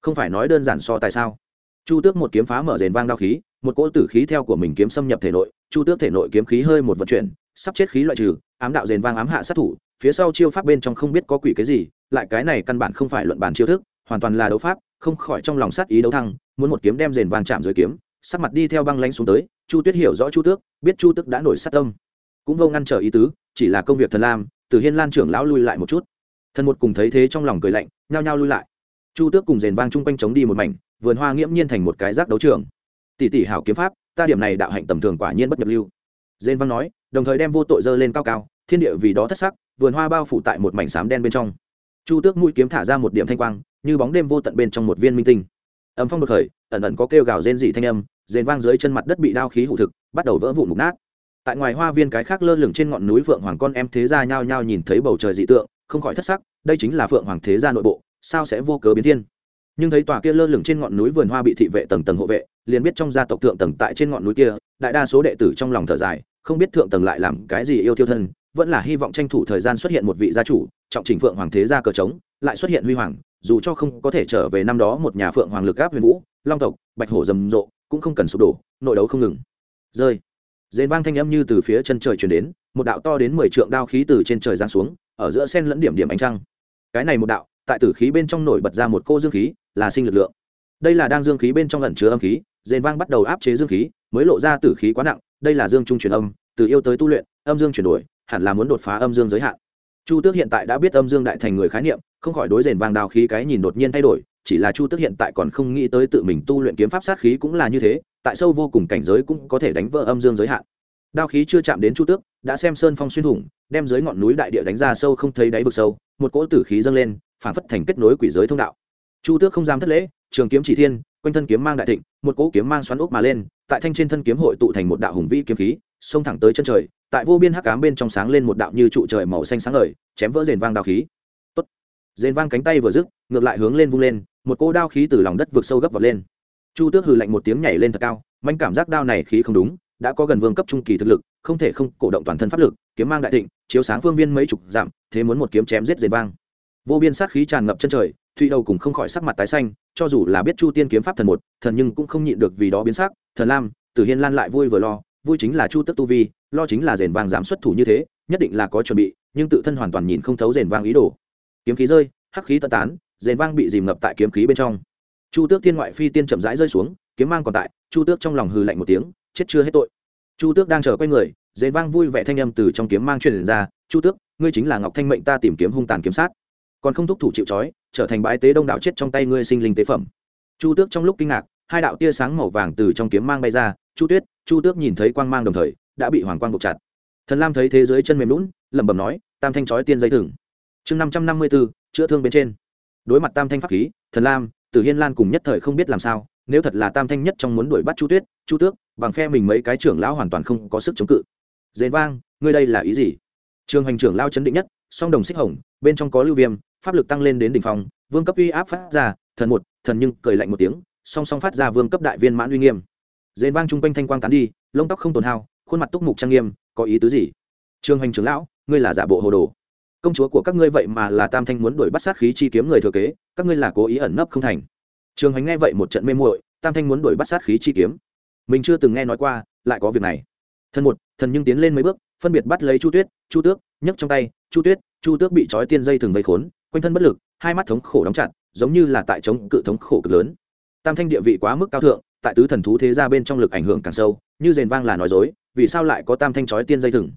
Không phải nói đơn giản so tại sao? Chu tước một kiếm phá mở rền vang đao khí, một cỗ tử khí theo của mình kiếm xâm nhập thể nội, chu tước thể nội kiếm khí hơi một vận chuyển, sắp chết khí loại trừ, ám đạo rền vang ám hạ sát thủ, phía sau chiêu pháp bên trong không biết có quỷ cái gì, lại cái này căn bản không phải luận bàn chiêu thức, hoàn toàn là đấu pháp, không khỏi trong lòng sát ý đấu thăng, muốn một kiếm đem rền vang chạm dưới kiếm, sắc mặt đi theo băng lanh xuống tới, chu tuyết hiểu rõ chu tước, biết chu tước đã nổi sát tâm. Cũng vô ngăn trở ý tứ, chỉ là công việc thần lam, từ hiên lan trưởng lão lui lại một chút. Thần một cùng thấy thế trong lòng cười lạnh, nhao nhao lui lại chu tước cùng rền vang chung quanh chống đi một mảnh, vườn hoa nghiễm nhiên thành một cái rác đấu trường. Tỷ tỷ hảo kiếm pháp, ta điểm này đạo hạnh tầm thường quả nhiên bất nhập lưu. Rền vang nói, đồng thời đem vô tội dơ lên cao cao, thiên địa vì đó thất sắc, vườn hoa bao phủ tại một mảnh xám đen bên trong. Chu tước mũi kiếm thả ra một điểm thanh quang, như bóng đêm vô tận bên trong một viên minh tinh. Ấm phong đột khởi, ẩn ẩn có kêu gào rên dị thanh âm rền vang dưới chân mặt đất bị đao khí hụ thực, bắt đầu vỡ vụn mục nát. Tại ngoài hoa viên cái khác lơ lửng trên ngọn núi phượng hoàng con em thế gia nhao nhao nhìn thấy bầu trời dị tượng, không khỏi thất sắc, đây chính là phượng hoàng thế gia nội bộ sao sẽ vô cớ biến thiên? Nhưng thấy tòa kia lơ lửng trên ngọn núi vườn hoa bị thị vệ tầng tầng hộ vệ, liền biết trong gia tộc thượng tầng tại trên ngọn núi kia, đại đa số đệ tử trong lòng thở dài, không biết thượng tầng lại làm cái gì yêu thiêu thân, vẫn là hy vọng tranh thủ thời gian xuất hiện một vị gia chủ, trọng trình phượng hoàng thế gia cờ trống, lại xuất hiện huy hoàng, dù cho không có thể trở về năm đó một nhà phượng hoàng lực gáp huyền vũ, long tộc, bạch hổ rầm rộ, cũng không cần sụp đổ, nội đấu không ngừng. Rơi. Dền vang thanh âm như từ phía chân trời chuyển đến, một đạo to đến mười trượng đao khí từ trên trời giáng xuống, ở giữa sen lẫn điểm điểm ánh trăng. Cái này một đạo tại tử khí bên trong nổi bật ra một cô dương khí, là sinh lực lượng. Đây là đang dương khí bên trong ẩn chứa âm khí dền vang bắt đầu áp chế dương khí, mới lộ ra tử khí quá nặng, đây là dương trung truyền âm, từ yêu tới tu luyện, âm dương chuyển đổi, hẳn là muốn đột phá âm dương giới hạn. Chu tước hiện tại đã biết âm dương đại thành người khái niệm, không khỏi đối rền vang đào khí cái nhìn đột nhiên thay đổi, chỉ là chu tước hiện tại còn không nghĩ tới tự mình tu luyện kiếm pháp sát khí cũng là như thế, tại sâu vô cùng cảnh giới cũng có thể đánh vỡ âm dương giới hạn. Đao khí chưa chạm đến chu tước, đã xem sơn phong xuyên thủng, đem dưới ngọn núi đại địa đánh ra sâu không thấy đáy vực sâu, một cỗ tử khí dâng lên phản phất thành kết nối quỷ giới thông đạo. Chu tước không dám thất lễ, trường kiếm chỉ thiên, quanh thân kiếm mang đại thịnh, một cỗ kiếm mang xoắn ốc mà lên, tại thanh trên thân kiếm hội tụ thành một đạo hùng vĩ kiếm khí, xông thẳng tới chân trời, tại vô biên hắc ám bên trong sáng lên một đạo như trụ trời màu xanh sáng ngời, chém vỡ rền vang đao khí. Tốt. rền vang cánh tay vừa dứt, ngược lại hướng lên vung lên, một cỗ đao khí từ lòng đất vượt sâu gấp vọt lên. Chu tước hừ lạnh một tiếng nhảy lên thật cao, manh cảm giác đao này khí không đúng, đã có gần vương cấp trung kỳ thực lực, không thể không cổ động toàn thân pháp lực, kiếm mang đại thịnh, chiếu sáng phương viên mấy chục dặm, thế muốn một kiếm chém giết rền vang vô biên sát khí tràn ngập chân trời, thụy đầu cũng không khỏi sắc mặt tái xanh, cho dù là biết chu tiên kiếm pháp thần một, thần nhưng cũng không nhịn được vì đó biến sắc, thần lam, tử hiên lan lại vui vừa lo, vui chính là chu tức tu vi, lo chính là rền vang dám xuất thủ như thế, nhất định là có chuẩn bị, nhưng tự thân hoàn toàn nhìn không thấu rền vang ý đồ. Kiếm khí rơi, hắc khí tận tán, rền vang bị dìm ngập tại kiếm khí bên trong. Chu tước tiên ngoại phi tiên chậm rãi rơi xuống, kiếm mang còn tại, chu tước trong lòng hừ lạnh một tiếng, chết chưa hết tội. Chu tước đang chờ quay người, rền vang vui vẻ thanh âm từ trong kiếm mang truyền ra, chu tước, ngươi chính là ngọc thanh mệnh ta tìm kiếm hung tàn kiếm sát còn không thúc thủ chịu trói, trở thành bãi tế đông đảo chết trong tay ngươi sinh linh tế phẩm. Chu tước trong lúc kinh ngạc, hai đạo tia sáng màu vàng từ trong kiếm mang bay ra, chu tuyết, chu tước nhìn thấy quang mang đồng thời, đã bị hoàng quang buộc chặt. Thần lam thấy thế giới chân mềm lún lẩm bẩm nói, tam thanh trói tiên dây thừng. Chương năm trăm năm mươi b ố chữa thương bên trên. Đối mặt tam thanh pháp khí, thần lam từ hiên lan cùng nhất thời không biết làm sao, nếu thật là tam thanh nhất trong muốn đuổi bắt chu tuyết, chu tước, bằng phe mình mấy cái trưởng lão hoàn toàn không có sức chống cự. Dền vang, ngươi đây là ý gì? Trường hành trưởng lao chấn định nhất, song đồng xích hồng, bên trong có lưu viêm pháp lực tăng lên đến đỉnh phong, vương cấp uy áp phát ra, thần một, thần nhưng cười lạnh một tiếng, song song phát ra vương cấp đại viên mãn uy nghiêm. Dền vang trung quanh thanh quang tán đi, lông tóc không tồn hao, khuôn mặt túc mục trang nghiêm, có ý tứ gì? Trương hành trưởng lão, ngươi là giả bộ hồ đồ. Công chúa của các ngươi vậy mà là tam thanh muốn đuổi bắt sát khí chi kiếm người thừa kế, các ngươi là cố ý ẩn nấp không thành. Trường hành nghe vậy một trận mê muội, tam thanh muốn đuổi bắt sát khí chi kiếm. Mình chưa từng nghe nói qua, lại có việc này. Thần một, thần nhưng tiến lên mấy bước, phân biệt bắt lấy chu tuyết, chu tước, nhấc trong tay, chu tuyết, chu tước bị trói tiên dây thường vây khốn quanh thân bất lực, hai mắt thống khổ đóng chặt, giống như là tại chống cự thống khổ cực lớn. Tam thanh địa vị quá mức cao thượng, tại tứ thần thú thế ra bên trong lực ảnh hưởng càng sâu, như rền vang là nói dối, vì sao lại có tam thanh trói tiên dây thừng?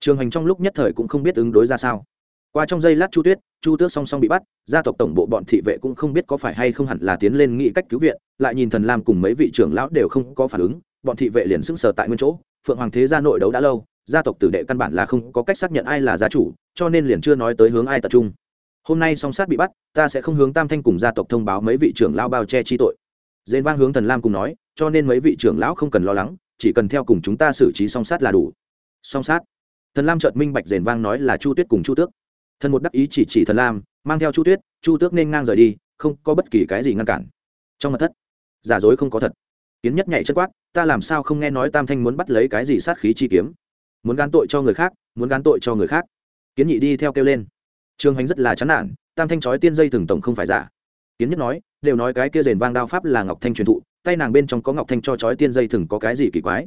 Trường hành trong lúc nhất thời cũng không biết ứng đối ra sao. Qua trong giây lát chu tuyết, chu tước song song bị bắt, gia tộc tổng bộ bọn thị vệ cũng không biết có phải hay không hẳn là tiến lên nghĩ cách cứu viện, lại nhìn thần lam cùng mấy vị trưởng lão đều không có phản ứng, bọn thị vệ liền sững sờ tại nguyên chỗ, phượng hoàng thế gia nội đấu đã lâu, gia tộc tử đệ căn bản là không có cách xác nhận ai là gia chủ, cho nên liền chưa nói tới hướng ai tập trung hôm nay song sát bị bắt, ta sẽ không hướng tam thanh cùng gia tộc thông báo mấy vị trưởng lão bao che chi tội. Dên vang hướng thần lam cùng nói, cho nên mấy vị trưởng lão không cần lo lắng, chỉ cần theo cùng chúng ta xử trí song sát là đủ. Song sát? Thần lam chợt minh bạch dền vang nói là chu tuyết cùng chu tước. Thần một đắc ý chỉ chỉ thần lam, mang theo chu tuyết, chu tước nên ngang rời đi, không có bất kỳ cái gì ngăn cản. Trong mặt thất, giả dối không có thật. Kiến nhất nhảy chất quát, ta làm sao không nghe nói tam thanh muốn bắt lấy cái gì sát khí chi kiếm? Muốn gán tội cho người khác, muốn gán tội cho người khác. Kiến nhị đi theo kêu lên trương hành rất là chán nản, tam thanh chói tiên dây từng tổng không phải giả. Kiến nhất nói, đều nói cái kia rền vang đao pháp là ngọc thanh truyền thụ, tay nàng bên trong có ngọc thanh cho chói tiên dây thừng có cái gì kỳ quái.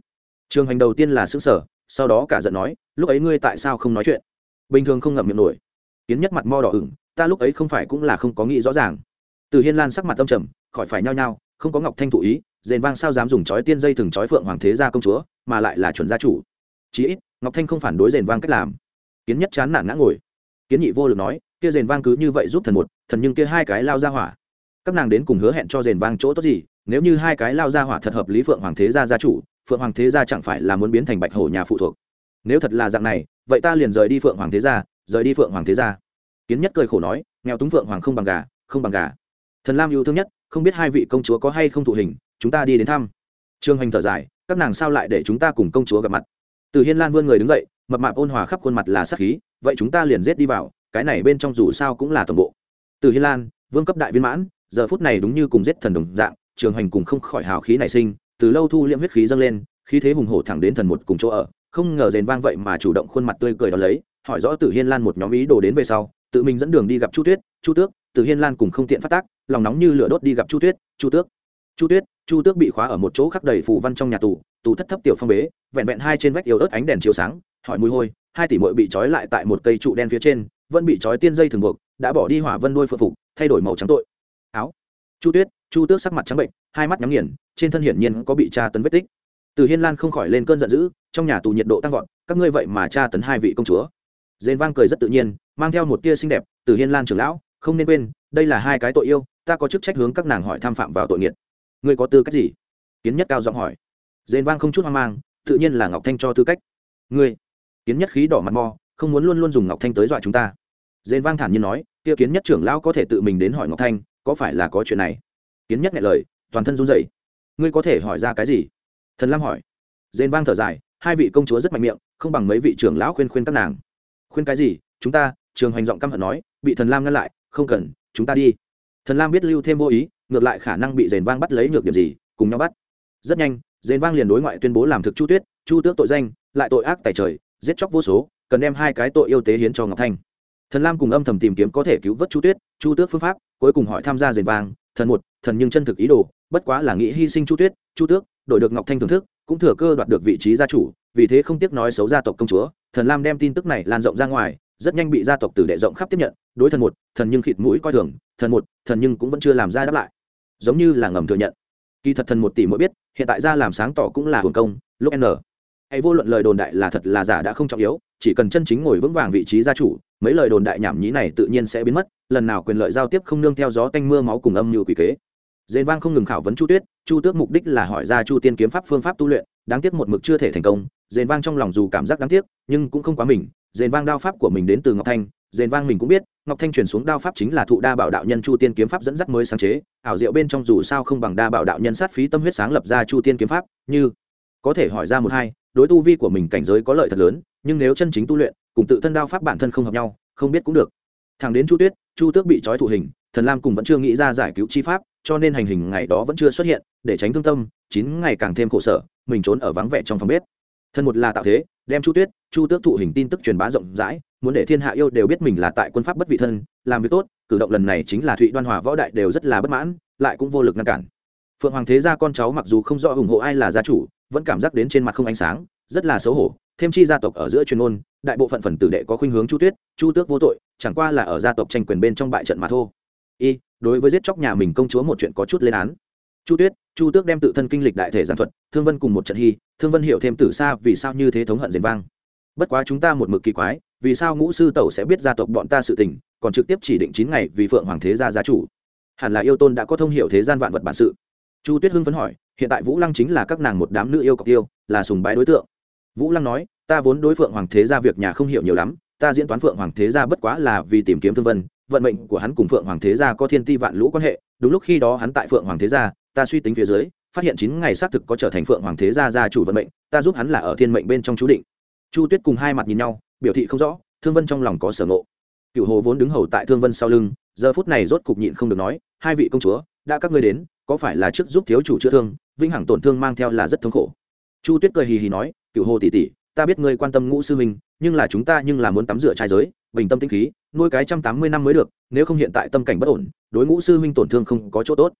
Trường hành đầu tiên là xứ sở sau đó cả giận nói, lúc ấy ngươi tại sao không nói chuyện? Bình thường không ngậm miệng nổi. Kiến nhất mặt mo đỏ ửng, ta lúc ấy không phải cũng là không có nghĩ rõ ràng. Từ hiên lan sắc mặt tâm trầm, khỏi phải nhao nhao, không có ngọc thanh thụ ý, rền vang sao dám dùng chói tiên dây thừng chói phượng hoàng thế gia công chúa, mà lại là chuẩn gia chủ. Chí ít, ngọc thanh không phản đối rền vang cách làm. Kiến nhất chán nản ngã ngồi kiến nhị vô lực nói, kia rền vang cứ như vậy giúp thần một, thần nhưng kia hai cái lao ra hỏa. Các nàng đến cùng hứa hẹn cho rền vang chỗ tốt gì, nếu như hai cái lao ra hỏa thật hợp lý phượng hoàng thế gia gia chủ, phượng hoàng thế gia chẳng phải là muốn biến thành bạch hổ nhà phụ thuộc. Nếu thật là dạng này, vậy ta liền rời đi phượng hoàng thế gia, rời đi phượng hoàng thế gia. Kiến nhất cười khổ nói, nghèo túng phượng hoàng không bằng gà, không bằng gà. Thần lam yêu thương nhất, không biết hai vị công chúa có hay không thụ hình, chúng ta đi đến thăm. Trương hành thở dài, các nàng sao lại để chúng ta cùng công chúa gặp mặt? Từ hiên lan vươn người đứng dậy mập mạp ôn hòa khắp khuôn mặt là sắc khí, vậy chúng ta liền giết đi vào, cái này bên trong dù sao cũng là toàn bộ. Từ Hi lan, vương cấp đại viên mãn, giờ phút này đúng như cùng giết thần đồng dạng, trường hành cùng không khỏi hào khí nảy sinh, từ lâu thu liễm huyết khí dâng lên, khí thế hùng hổ thẳng đến thần một cùng chỗ ở, không ngờ rền vang vậy mà chủ động khuôn mặt tươi cười đón lấy, hỏi rõ tử hiên lan một nhóm ý đồ đến về sau, tự mình dẫn đường đi gặp chu tuyết, chu tước tử hiên lan cùng không tiện phát tác, lòng nóng như lửa đốt đi gặp chu tuyết, chu tước. Chu tuyết, chu tước bị khóa ở một chỗ khắc đầy phù văn trong nhà tù tù thất thấp tiểu phong bế, vẹn vẹn hai trên vách yếu ớt ánh đèn chiếu sáng hỏi mùi hôi, hai tỷ muội bị trói lại tại một cây trụ đen phía trên, vẫn bị trói tiên dây thường buộc, đã bỏ đi hỏa vân đuôi phượng phục, thay đổi màu trắng tội. Áo. Chu tuyết, chu tước sắc mặt trắng bệnh, hai mắt nhắm nghiền, trên thân hiển nhiên có bị tra tấn vết tích. Từ hiên lan không khỏi lên cơn giận dữ, trong nhà tù nhiệt độ tăng vọt, các ngươi vậy mà tra tấn hai vị công chúa. Dền vang cười rất tự nhiên, mang theo một tia xinh đẹp, từ hiên lan trưởng lão, không nên quên, đây là hai cái tội yêu, ta có chức trách hướng các nàng hỏi tham phạm vào tội nghiệt. Ngươi có tư cách gì? Kiến nhất cao giọng hỏi. Dền vang không chút hoang mang, tự nhiên là ngọc thanh cho tư cách. Ngươi kiến nhất khí đỏ mặt mò không muốn luôn luôn dùng ngọc thanh tới dọa chúng ta. Dền vang thản nhiên nói, kia kiến nhất trưởng lão có thể tự mình đến hỏi ngọc thanh, có phải là có chuyện này? Kiến nhất nghe lời, toàn thân run rẩy. Ngươi có thể hỏi ra cái gì? Thần lam hỏi. Dền vang thở dài, hai vị công chúa rất mạnh miệng, không bằng mấy vị trưởng lão khuyên khuyên các nàng. Khuyên cái gì? Chúng ta? Trường hoành giọng căm hận nói, bị thần lam ngăn lại, không cần, chúng ta đi. Thần lam biết lưu thêm vô ý, ngược lại khả năng bị dền vang bắt lấy nhược điểm gì, cùng nhau bắt. Rất nhanh dền vang liền đối ngoại tuyên bố làm thực chu tuyết, chu tước tội danh, lại tội ác tài trời giết chóc vô số cần đem hai cái tội yêu tế hiến cho ngọc thanh. Thần lam cùng âm thầm tìm kiếm có thể cứu vớt chu tuyết chu tước phương pháp cuối cùng hỏi tham gia dền vàng, thần một thần nhưng chân thực ý đồ bất quá là nghĩ hy sinh chu tuyết chu tước đổi được ngọc thanh thưởng thức cũng thừa cơ đoạt được vị trí gia chủ vì thế không tiếc nói xấu gia tộc công chúa thần lam đem tin tức này lan rộng ra ngoài rất nhanh bị gia tộc tử đệ rộng khắp tiếp nhận đối thần một thần nhưng khịt mũi coi thường thần một thần nhưng cũng vẫn chưa làm ra đáp lại. Giống như là ngầm thừa nhận. Kỳ thật thần một tỷ mỗi biết hiện tại ra làm sáng tỏ cũng là hưởng công lúc n hay vô luận lời đồn đại là thật là giả đã không trọng yếu, chỉ cần chân chính ngồi vững vàng vị trí gia chủ, mấy lời đồn đại nhảm nhí này tự nhiên sẽ biến mất, lần nào quyền lợi giao tiếp không nương theo gió tanh mưa máu cùng âm như quỷ kế. Dền vang không ngừng khảo vấn chu tuyết, chu tước mục đích là hỏi ra chu tiên kiếm pháp phương pháp tu luyện, đáng tiếc một mực chưa thể thành công dền vang trong lòng dù cảm giác đáng tiếc, nhưng cũng không quá mình dền vang đao pháp của mình đến từ ngọc thanh dền vang mình cũng biết, ngọc thanh truyền xuống đao pháp chính là thụ đa bảo đạo nhân chu tiên kiếm pháp dẫn dắt mới sáng chế, ảo diệu bên trong dù sao không bằng đa bảo đạo nhân sát phí tâm huyết sáng lập ra chu tiên kiếm pháp, như có thể hỏi ra một hai đối tu vi của mình cảnh giới có lợi thật lớn, nhưng nếu chân chính tu luyện, cùng tự thân đao pháp bản thân không hợp nhau, không biết cũng được. Thằng đến chu tuyết, chu tước bị trói thủ hình, thần lam cùng vẫn chưa nghĩ ra giải cứu chi pháp, cho nên hành hình ngày đó vẫn chưa xuất hiện, để tránh thương tâm, chín ngày càng thêm khổ sở, mình trốn ở vắng vẻ trong phòng bếp. Thân một là tạo thế, đem chu tuyết, chu tước thụ hình tin tức truyền bá rộng rãi, muốn để thiên hạ yêu đều biết mình là tại quân pháp bất vị thân, làm việc tốt, cử động lần này chính là thụy đoan hòa võ đại đều rất là bất mãn, lại cũng vô lực ngăn cản. Phượng hoàng thế gia con cháu mặc dù không rõ ủng hộ ai là gia chủ vẫn cảm giác đến trên mặt không ánh sáng, rất là xấu hổ. Thêm chi gia tộc ở giữa chuyên môn đại bộ phận phần tử đệ có khuynh hướng chu tuyết, chu tước vô tội, chẳng qua là ở gia tộc tranh quyền bên trong bại trận mà thôi. Y, đối với giết chóc nhà mình công chúa một chuyện có chút lên án. Chu tuyết, chu tước đem tự thân kinh lịch đại thể giản thuật, thương vân cùng một trận hy, thương vân hiểu thêm từ xa vì sao như thế thống hận diền vang. Bất quá chúng ta một mực kỳ quái, vì sao ngũ sư tẩu sẽ biết gia tộc bọn ta sự tình, còn trực tiếp chỉ định chín ngày vì phượng hoàng thế gia gia chủ? Hẳn là yêu tôn đã có thông hiểu thế gian vạn vật bản sự. Chu tuyết hưng phấn hỏi hiện tại vũ lăng chính là các nàng một đám nữ yêu cọc tiêu, là sùng bái đối tượng. Vũ lăng nói, ta vốn đối phượng hoàng thế gia việc nhà không hiểu nhiều lắm, ta diễn toán phượng hoàng thế gia bất quá là vì tìm kiếm thương vân, vận mệnh của hắn cùng phượng hoàng thế gia có thiên ti vạn lũ quan hệ, đúng lúc khi đó hắn tại phượng hoàng thế gia, ta suy tính phía dưới, phát hiện chín ngày xác thực có trở thành phượng hoàng thế gia gia chủ vận mệnh, ta giúp hắn là ở thiên mệnh bên trong chú định. Chu tuyết cùng hai mặt nhìn nhau, biểu thị không rõ, thương vân trong lòng có sở ngộ. Cựu hồ vốn đứng hầu tại thương vân sau lưng, giờ phút này rốt cục nhịn không được nói, hai vị công chúa, đã các ngươi đến có phải là trước giúp thiếu chủ chữa thương, vĩnh hằng tổn thương mang theo là rất thống khổ. Chu tuyết cười hì hì nói cựu hồ tỷ tỷ, ta biết ngươi quan tâm ngũ sư huynh, nhưng là chúng ta nhưng là muốn tắm rửa trai giới, bình tâm tinh khí, nuôi cái trăm tám mươi năm mới được, nếu không hiện tại tâm cảnh bất ổn, đối ngũ sư huynh tổn thương không có chỗ tốt.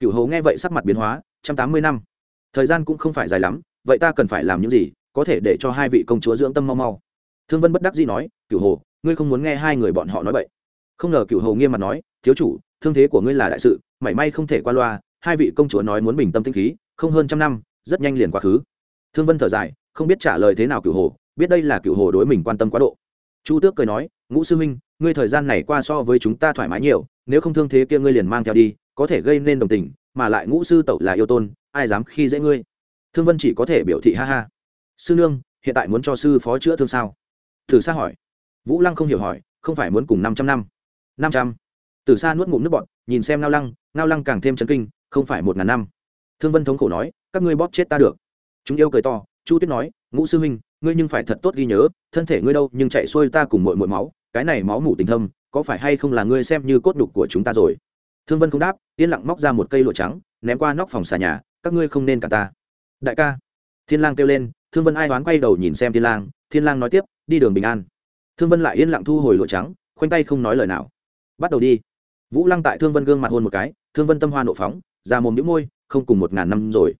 Cựu hồ nghe vậy sắc mặt biến hóa, trăm tám mươi năm, thời gian cũng không phải dài lắm, vậy ta cần phải làm những gì, có thể để cho hai vị công chúa dưỡng tâm mau mau? Thương vân bất đắc dĩ nói cựu hồ, ngươi không muốn nghe hai người bọn họ nói vậy không ngờ cựu hồ nghiêm mặt nói, thiếu chủ, thương thế của ngươi là đại sự, mảy may không thể qua loa hai vị công chúa nói muốn bình tâm tinh khí, không hơn trăm năm, rất nhanh liền quá khứ. Thương vân thở dài, không biết trả lời thế nào cựu hồ, biết đây là cựu hồ đối mình quan tâm quá độ. Chu tước cười nói, ngũ sư minh ngươi thời gian này qua so với chúng ta thoải mái nhiều, nếu không thương thế kia ngươi liền mang theo đi, có thể gây nên đồng tình, mà lại ngũ sư tẩu là yêu tôn, ai dám khi dễ ngươi? Thương vân chỉ có thể biểu thị ha ha. Sư nương, hiện tại muốn cho sư phó chữa thương sao? Thử xa hỏi. Vũ lăng không hiểu hỏi, không phải muốn cùng năm trăm năm? Năm trăm. Từ xa nuốt ngụm nước bọt, nhìn xem ngao lăng ngao lăng càng thêm chấn kinh không phải một ngàn năm. Thương vân thống khổ nói, các ngươi bóp chết ta được. Chúng yêu cười to, chu tuyết nói, ngũ sư huynh, ngươi nhưng phải thật tốt ghi nhớ, thân thể ngươi đâu, nhưng chạy xuôi ta cùng mội mội máu, cái này máu mủ tình thâm, có phải hay không là ngươi xem như cốt đục của chúng ta rồi? Thương vân không đáp, yên lặng móc ra một cây lụa trắng, ném qua nóc phòng xà nhà, các ngươi không nên cả ta. Đại ca. Thiên lang kêu lên, thương vân ai đoán quay đầu nhìn xem thiên lang thiên lang nói tiếp, đi đường bình an. Thương vân lại yên lặng thu hồi lụa trắng, khoanh tay không nói lời nào. Bắt đầu đi. Vũ lăng tại thương vân gương mặt hôn một cái, thương vân tâm hoa nộ phóng ra mồm nhũ môi, không cùng một ngàn năm rồi.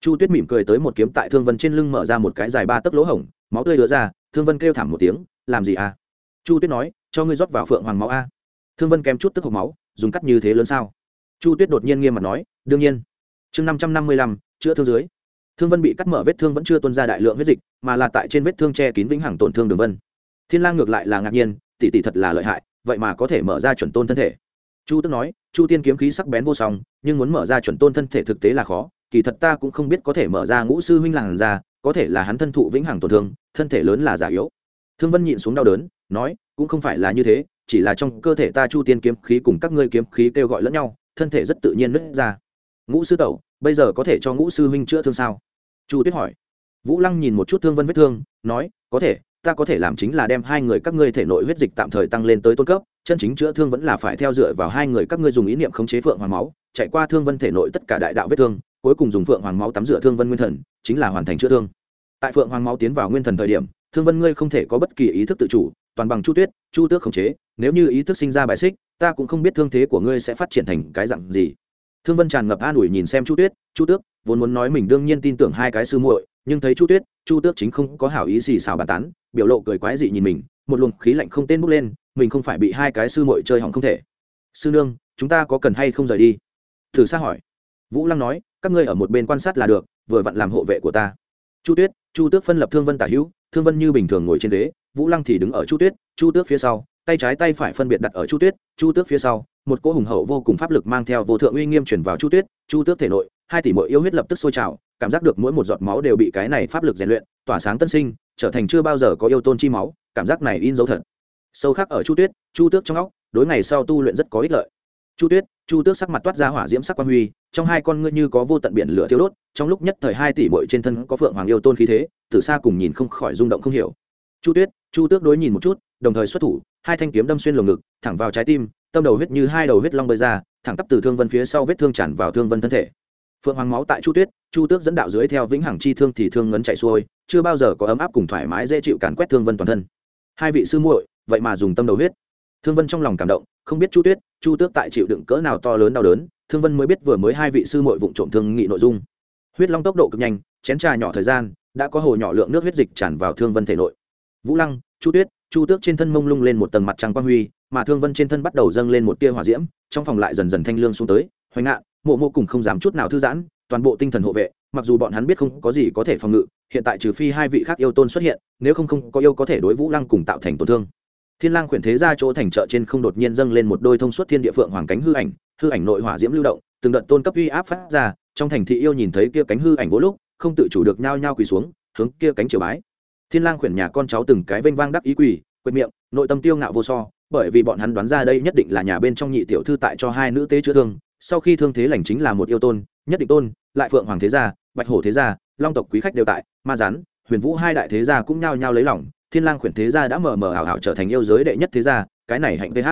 Chu tuyết mỉm cười tới một kiếm tại thương vân trên lưng mở ra một cái dài ba tấc lỗ hổng, máu tươi lứa ra, thương vân kêu thảm một tiếng, làm gì à chu tuyết nói, cho ngươi rót vào phượng hoàng máu a. Thương vân kém chút tức hộp máu, dùng cắt như thế lớn sao? Chu tuyết đột nhiên nghiêm mặt nói, đương nhiên. Chương năm trăm năm mươi lăm, chữa thương dưới. Thương vân bị cắt mở vết thương vẫn chưa tuân ra đại lượng huyết dịch, mà là tại trên vết thương che kín vĩnh hằng tổn thương đường vân. Thiên lang ngược lại là ngạc nhiên, tỷ tỷ thật là lợi hại, vậy mà có thể mở ra chuẩn tôn thân thể chu tức nói, chu tiên kiếm khí sắc bén vô song, nhưng muốn mở ra chuẩn tôn thân thể thực tế là khó, kỳ thật ta cũng không biết có thể mở ra ngũ sư huynh làng ra, có thể là hắn thân thụ vĩnh hằng tổn thương, thân thể lớn là giả yếu. Thương vân nhịn xuống đau đớn, nói, cũng không phải là như thế, chỉ là trong cơ thể ta chu tiên kiếm khí cùng các ngươi kiếm khí kêu gọi lẫn nhau, thân thể rất tự nhiên nứt ra. Ngũ sư tẩu, bây giờ có thể cho ngũ sư huynh chữa thương sao? Chu tuyết hỏi. Vũ lăng nhìn một chút thương vân vết thương, nói, có thể, ta có thể làm chính là đem hai người các ngươi thể nội huyết dịch tạm thời tăng lên tới tôn cấp chân chính chữa thương vẫn là phải theo dựa vào hai người các ngươi dùng ý niệm khống chế phượng hoàng máu, chạy qua thương vân thể nội tất cả đại đạo vết thương, cuối cùng dùng phượng hoàng máu tắm rửa thương vân nguyên thần, chính là hoàn thành chữa thương. Tại phượng hoàng máu tiến vào nguyên thần thời điểm, thương vân ngươi không thể có bất kỳ ý thức tự chủ, toàn bằng chu tuyết, chu tước khống chế, nếu như ý thức sinh ra bài xích, ta cũng không biết thương thế của ngươi sẽ phát triển thành cái dặn gì. Thương vân tràn ngập an ủi nhìn xem chu tuyết, chu tước, vốn muốn nói mình đương nhiên tin tưởng hai cái sư muội, nhưng thấy chu tuyết, chu tước chính không có hảo ý gì xào bàn tán, biểu lộ cười quái dị nhìn mình, một luồng khí lạnh không tên bốc lên mình không phải bị hai cái sư muội chơi hỏng không thể. Sư nương, chúng ta có cần hay không rời đi? Thử xa hỏi. Vũ lăng nói, các ngươi ở một bên quan sát là được, vừa vặn làm hộ vệ của ta. Chu tuyết, chu tước phân lập thương vân tả hữu, thương vân như bình thường ngồi trên ghế, vũ lăng thì đứng ở chu tuyết, chu tước phía sau, tay trái tay phải phân biệt đặt ở chu tuyết, chu tước phía sau, một cỗ hùng hậu vô cùng pháp lực mang theo vô thượng uy nghiêm chuyển vào chu tuyết, chu tước thể nội, hai tỷ mỗi yêu huyết lập tức sôi trào, cảm giác được mỗi một giọt máu đều bị cái này pháp lực rèn luyện, tỏa sáng tân sinh, trở thành chưa bao giờ có yêu tôn chi máu, cảm giác này in dấu thật sâu khác ở chu tuyết, chu tước trong óc, đối ngày sau tu luyện rất có ích lợi. Chu tuyết, chu tước sắc mặt toát ra hỏa diễm sắc quan huy, trong hai con ngươi như có vô tận biển lửa thiếu đốt, trong lúc nhất thời hai tỷ bội trên thân có phượng hoàng yêu tôn khí thế, từ xa cùng nhìn không khỏi rung động không hiểu. Chu tuyết, chu tước đối nhìn một chút, đồng thời xuất thủ, hai thanh kiếm đâm xuyên lồng ngực, thẳng vào trái tim, tâm đầu huyết như hai đầu huyết long bơi ra, thẳng tắp từ thương vân phía sau vết thương tràn vào thương vân thân thể. Phượng hoàng máu tại chu tuyết, chu tước dẫn đạo dưới theo vĩnh hằng chi thương thì thương ngấn chạy xuôi, chưa bao giờ có ấm áp cùng thoải mái dễ chịu càn quét thương vân toàn thân. Hai vị sư muội vậy mà dùng tâm đầu huyết. Thương vân trong lòng cảm động, không biết chu tuyết, chu tước tại chịu đựng cỡ nào to lớn đau đớn, thương vân mới biết vừa mới hai vị sư muội vụng trộm thương nghị nội dung. Huyết long tốc độ cực nhanh, chén trà nhỏ thời gian, đã có hồ nhỏ lượng nước huyết dịch tràn vào thương vân thể nội. Vũ lăng, chu tuyết, chu tước trên thân mông lung lên một tầng mặt trăng quang huy, mà thương vân trên thân bắt đầu dâng lên một tia hỏa diễm, trong phòng lại dần dần thanh lương xuống tới. Hoành ngạn, mộ mộ cùng không dám chút nào thư giãn, toàn bộ tinh thần hộ vệ, mặc dù bọn hắn biết không có gì có thể phòng ngự, hiện tại trừ phi hai vị khác yêu tôn xuất hiện, nếu không không có yêu có thể đối vũ lăng cùng tạo thành tổn thương thiên lang khuyển thế ra chỗ thành chợ trên không đột nhiên dâng lên một đôi thông suốt thiên địa phượng hoàng cánh hư ảnh hư ảnh nội hỏa diễm lưu động, từng đợt tôn cấp uy áp phát ra, trong thành thị yêu nhìn thấy kia cánh hư ảnh vỗ lúc, không tự chủ được nhao nhao quỳ xuống, hướng kia cánh triều bái. Thiên lang khuyển nhà con cháu từng cái vênh vang đắc ý quỳ, quệt miệng, nội tâm tiêu ngạo vô so, bởi vì bọn hắn đoán ra đây nhất định là nhà bên trong nhị tiểu thư tại cho hai nữ tế chữa thương, sau khi thương thế lành chính là một yêu tôn, nhất định tôn, lại phượng hoàng thế gia, bạch hổ thế gia, long tộc quý khách đều tại, ma rắn huyền vũ hai đại thế gia cũng nhao nhao lấy lòng thiên lang khuyển thế gia đã mờ mờ ảo ảo trở thành yêu giới đệ nhất thế gia, cái này hạnh vh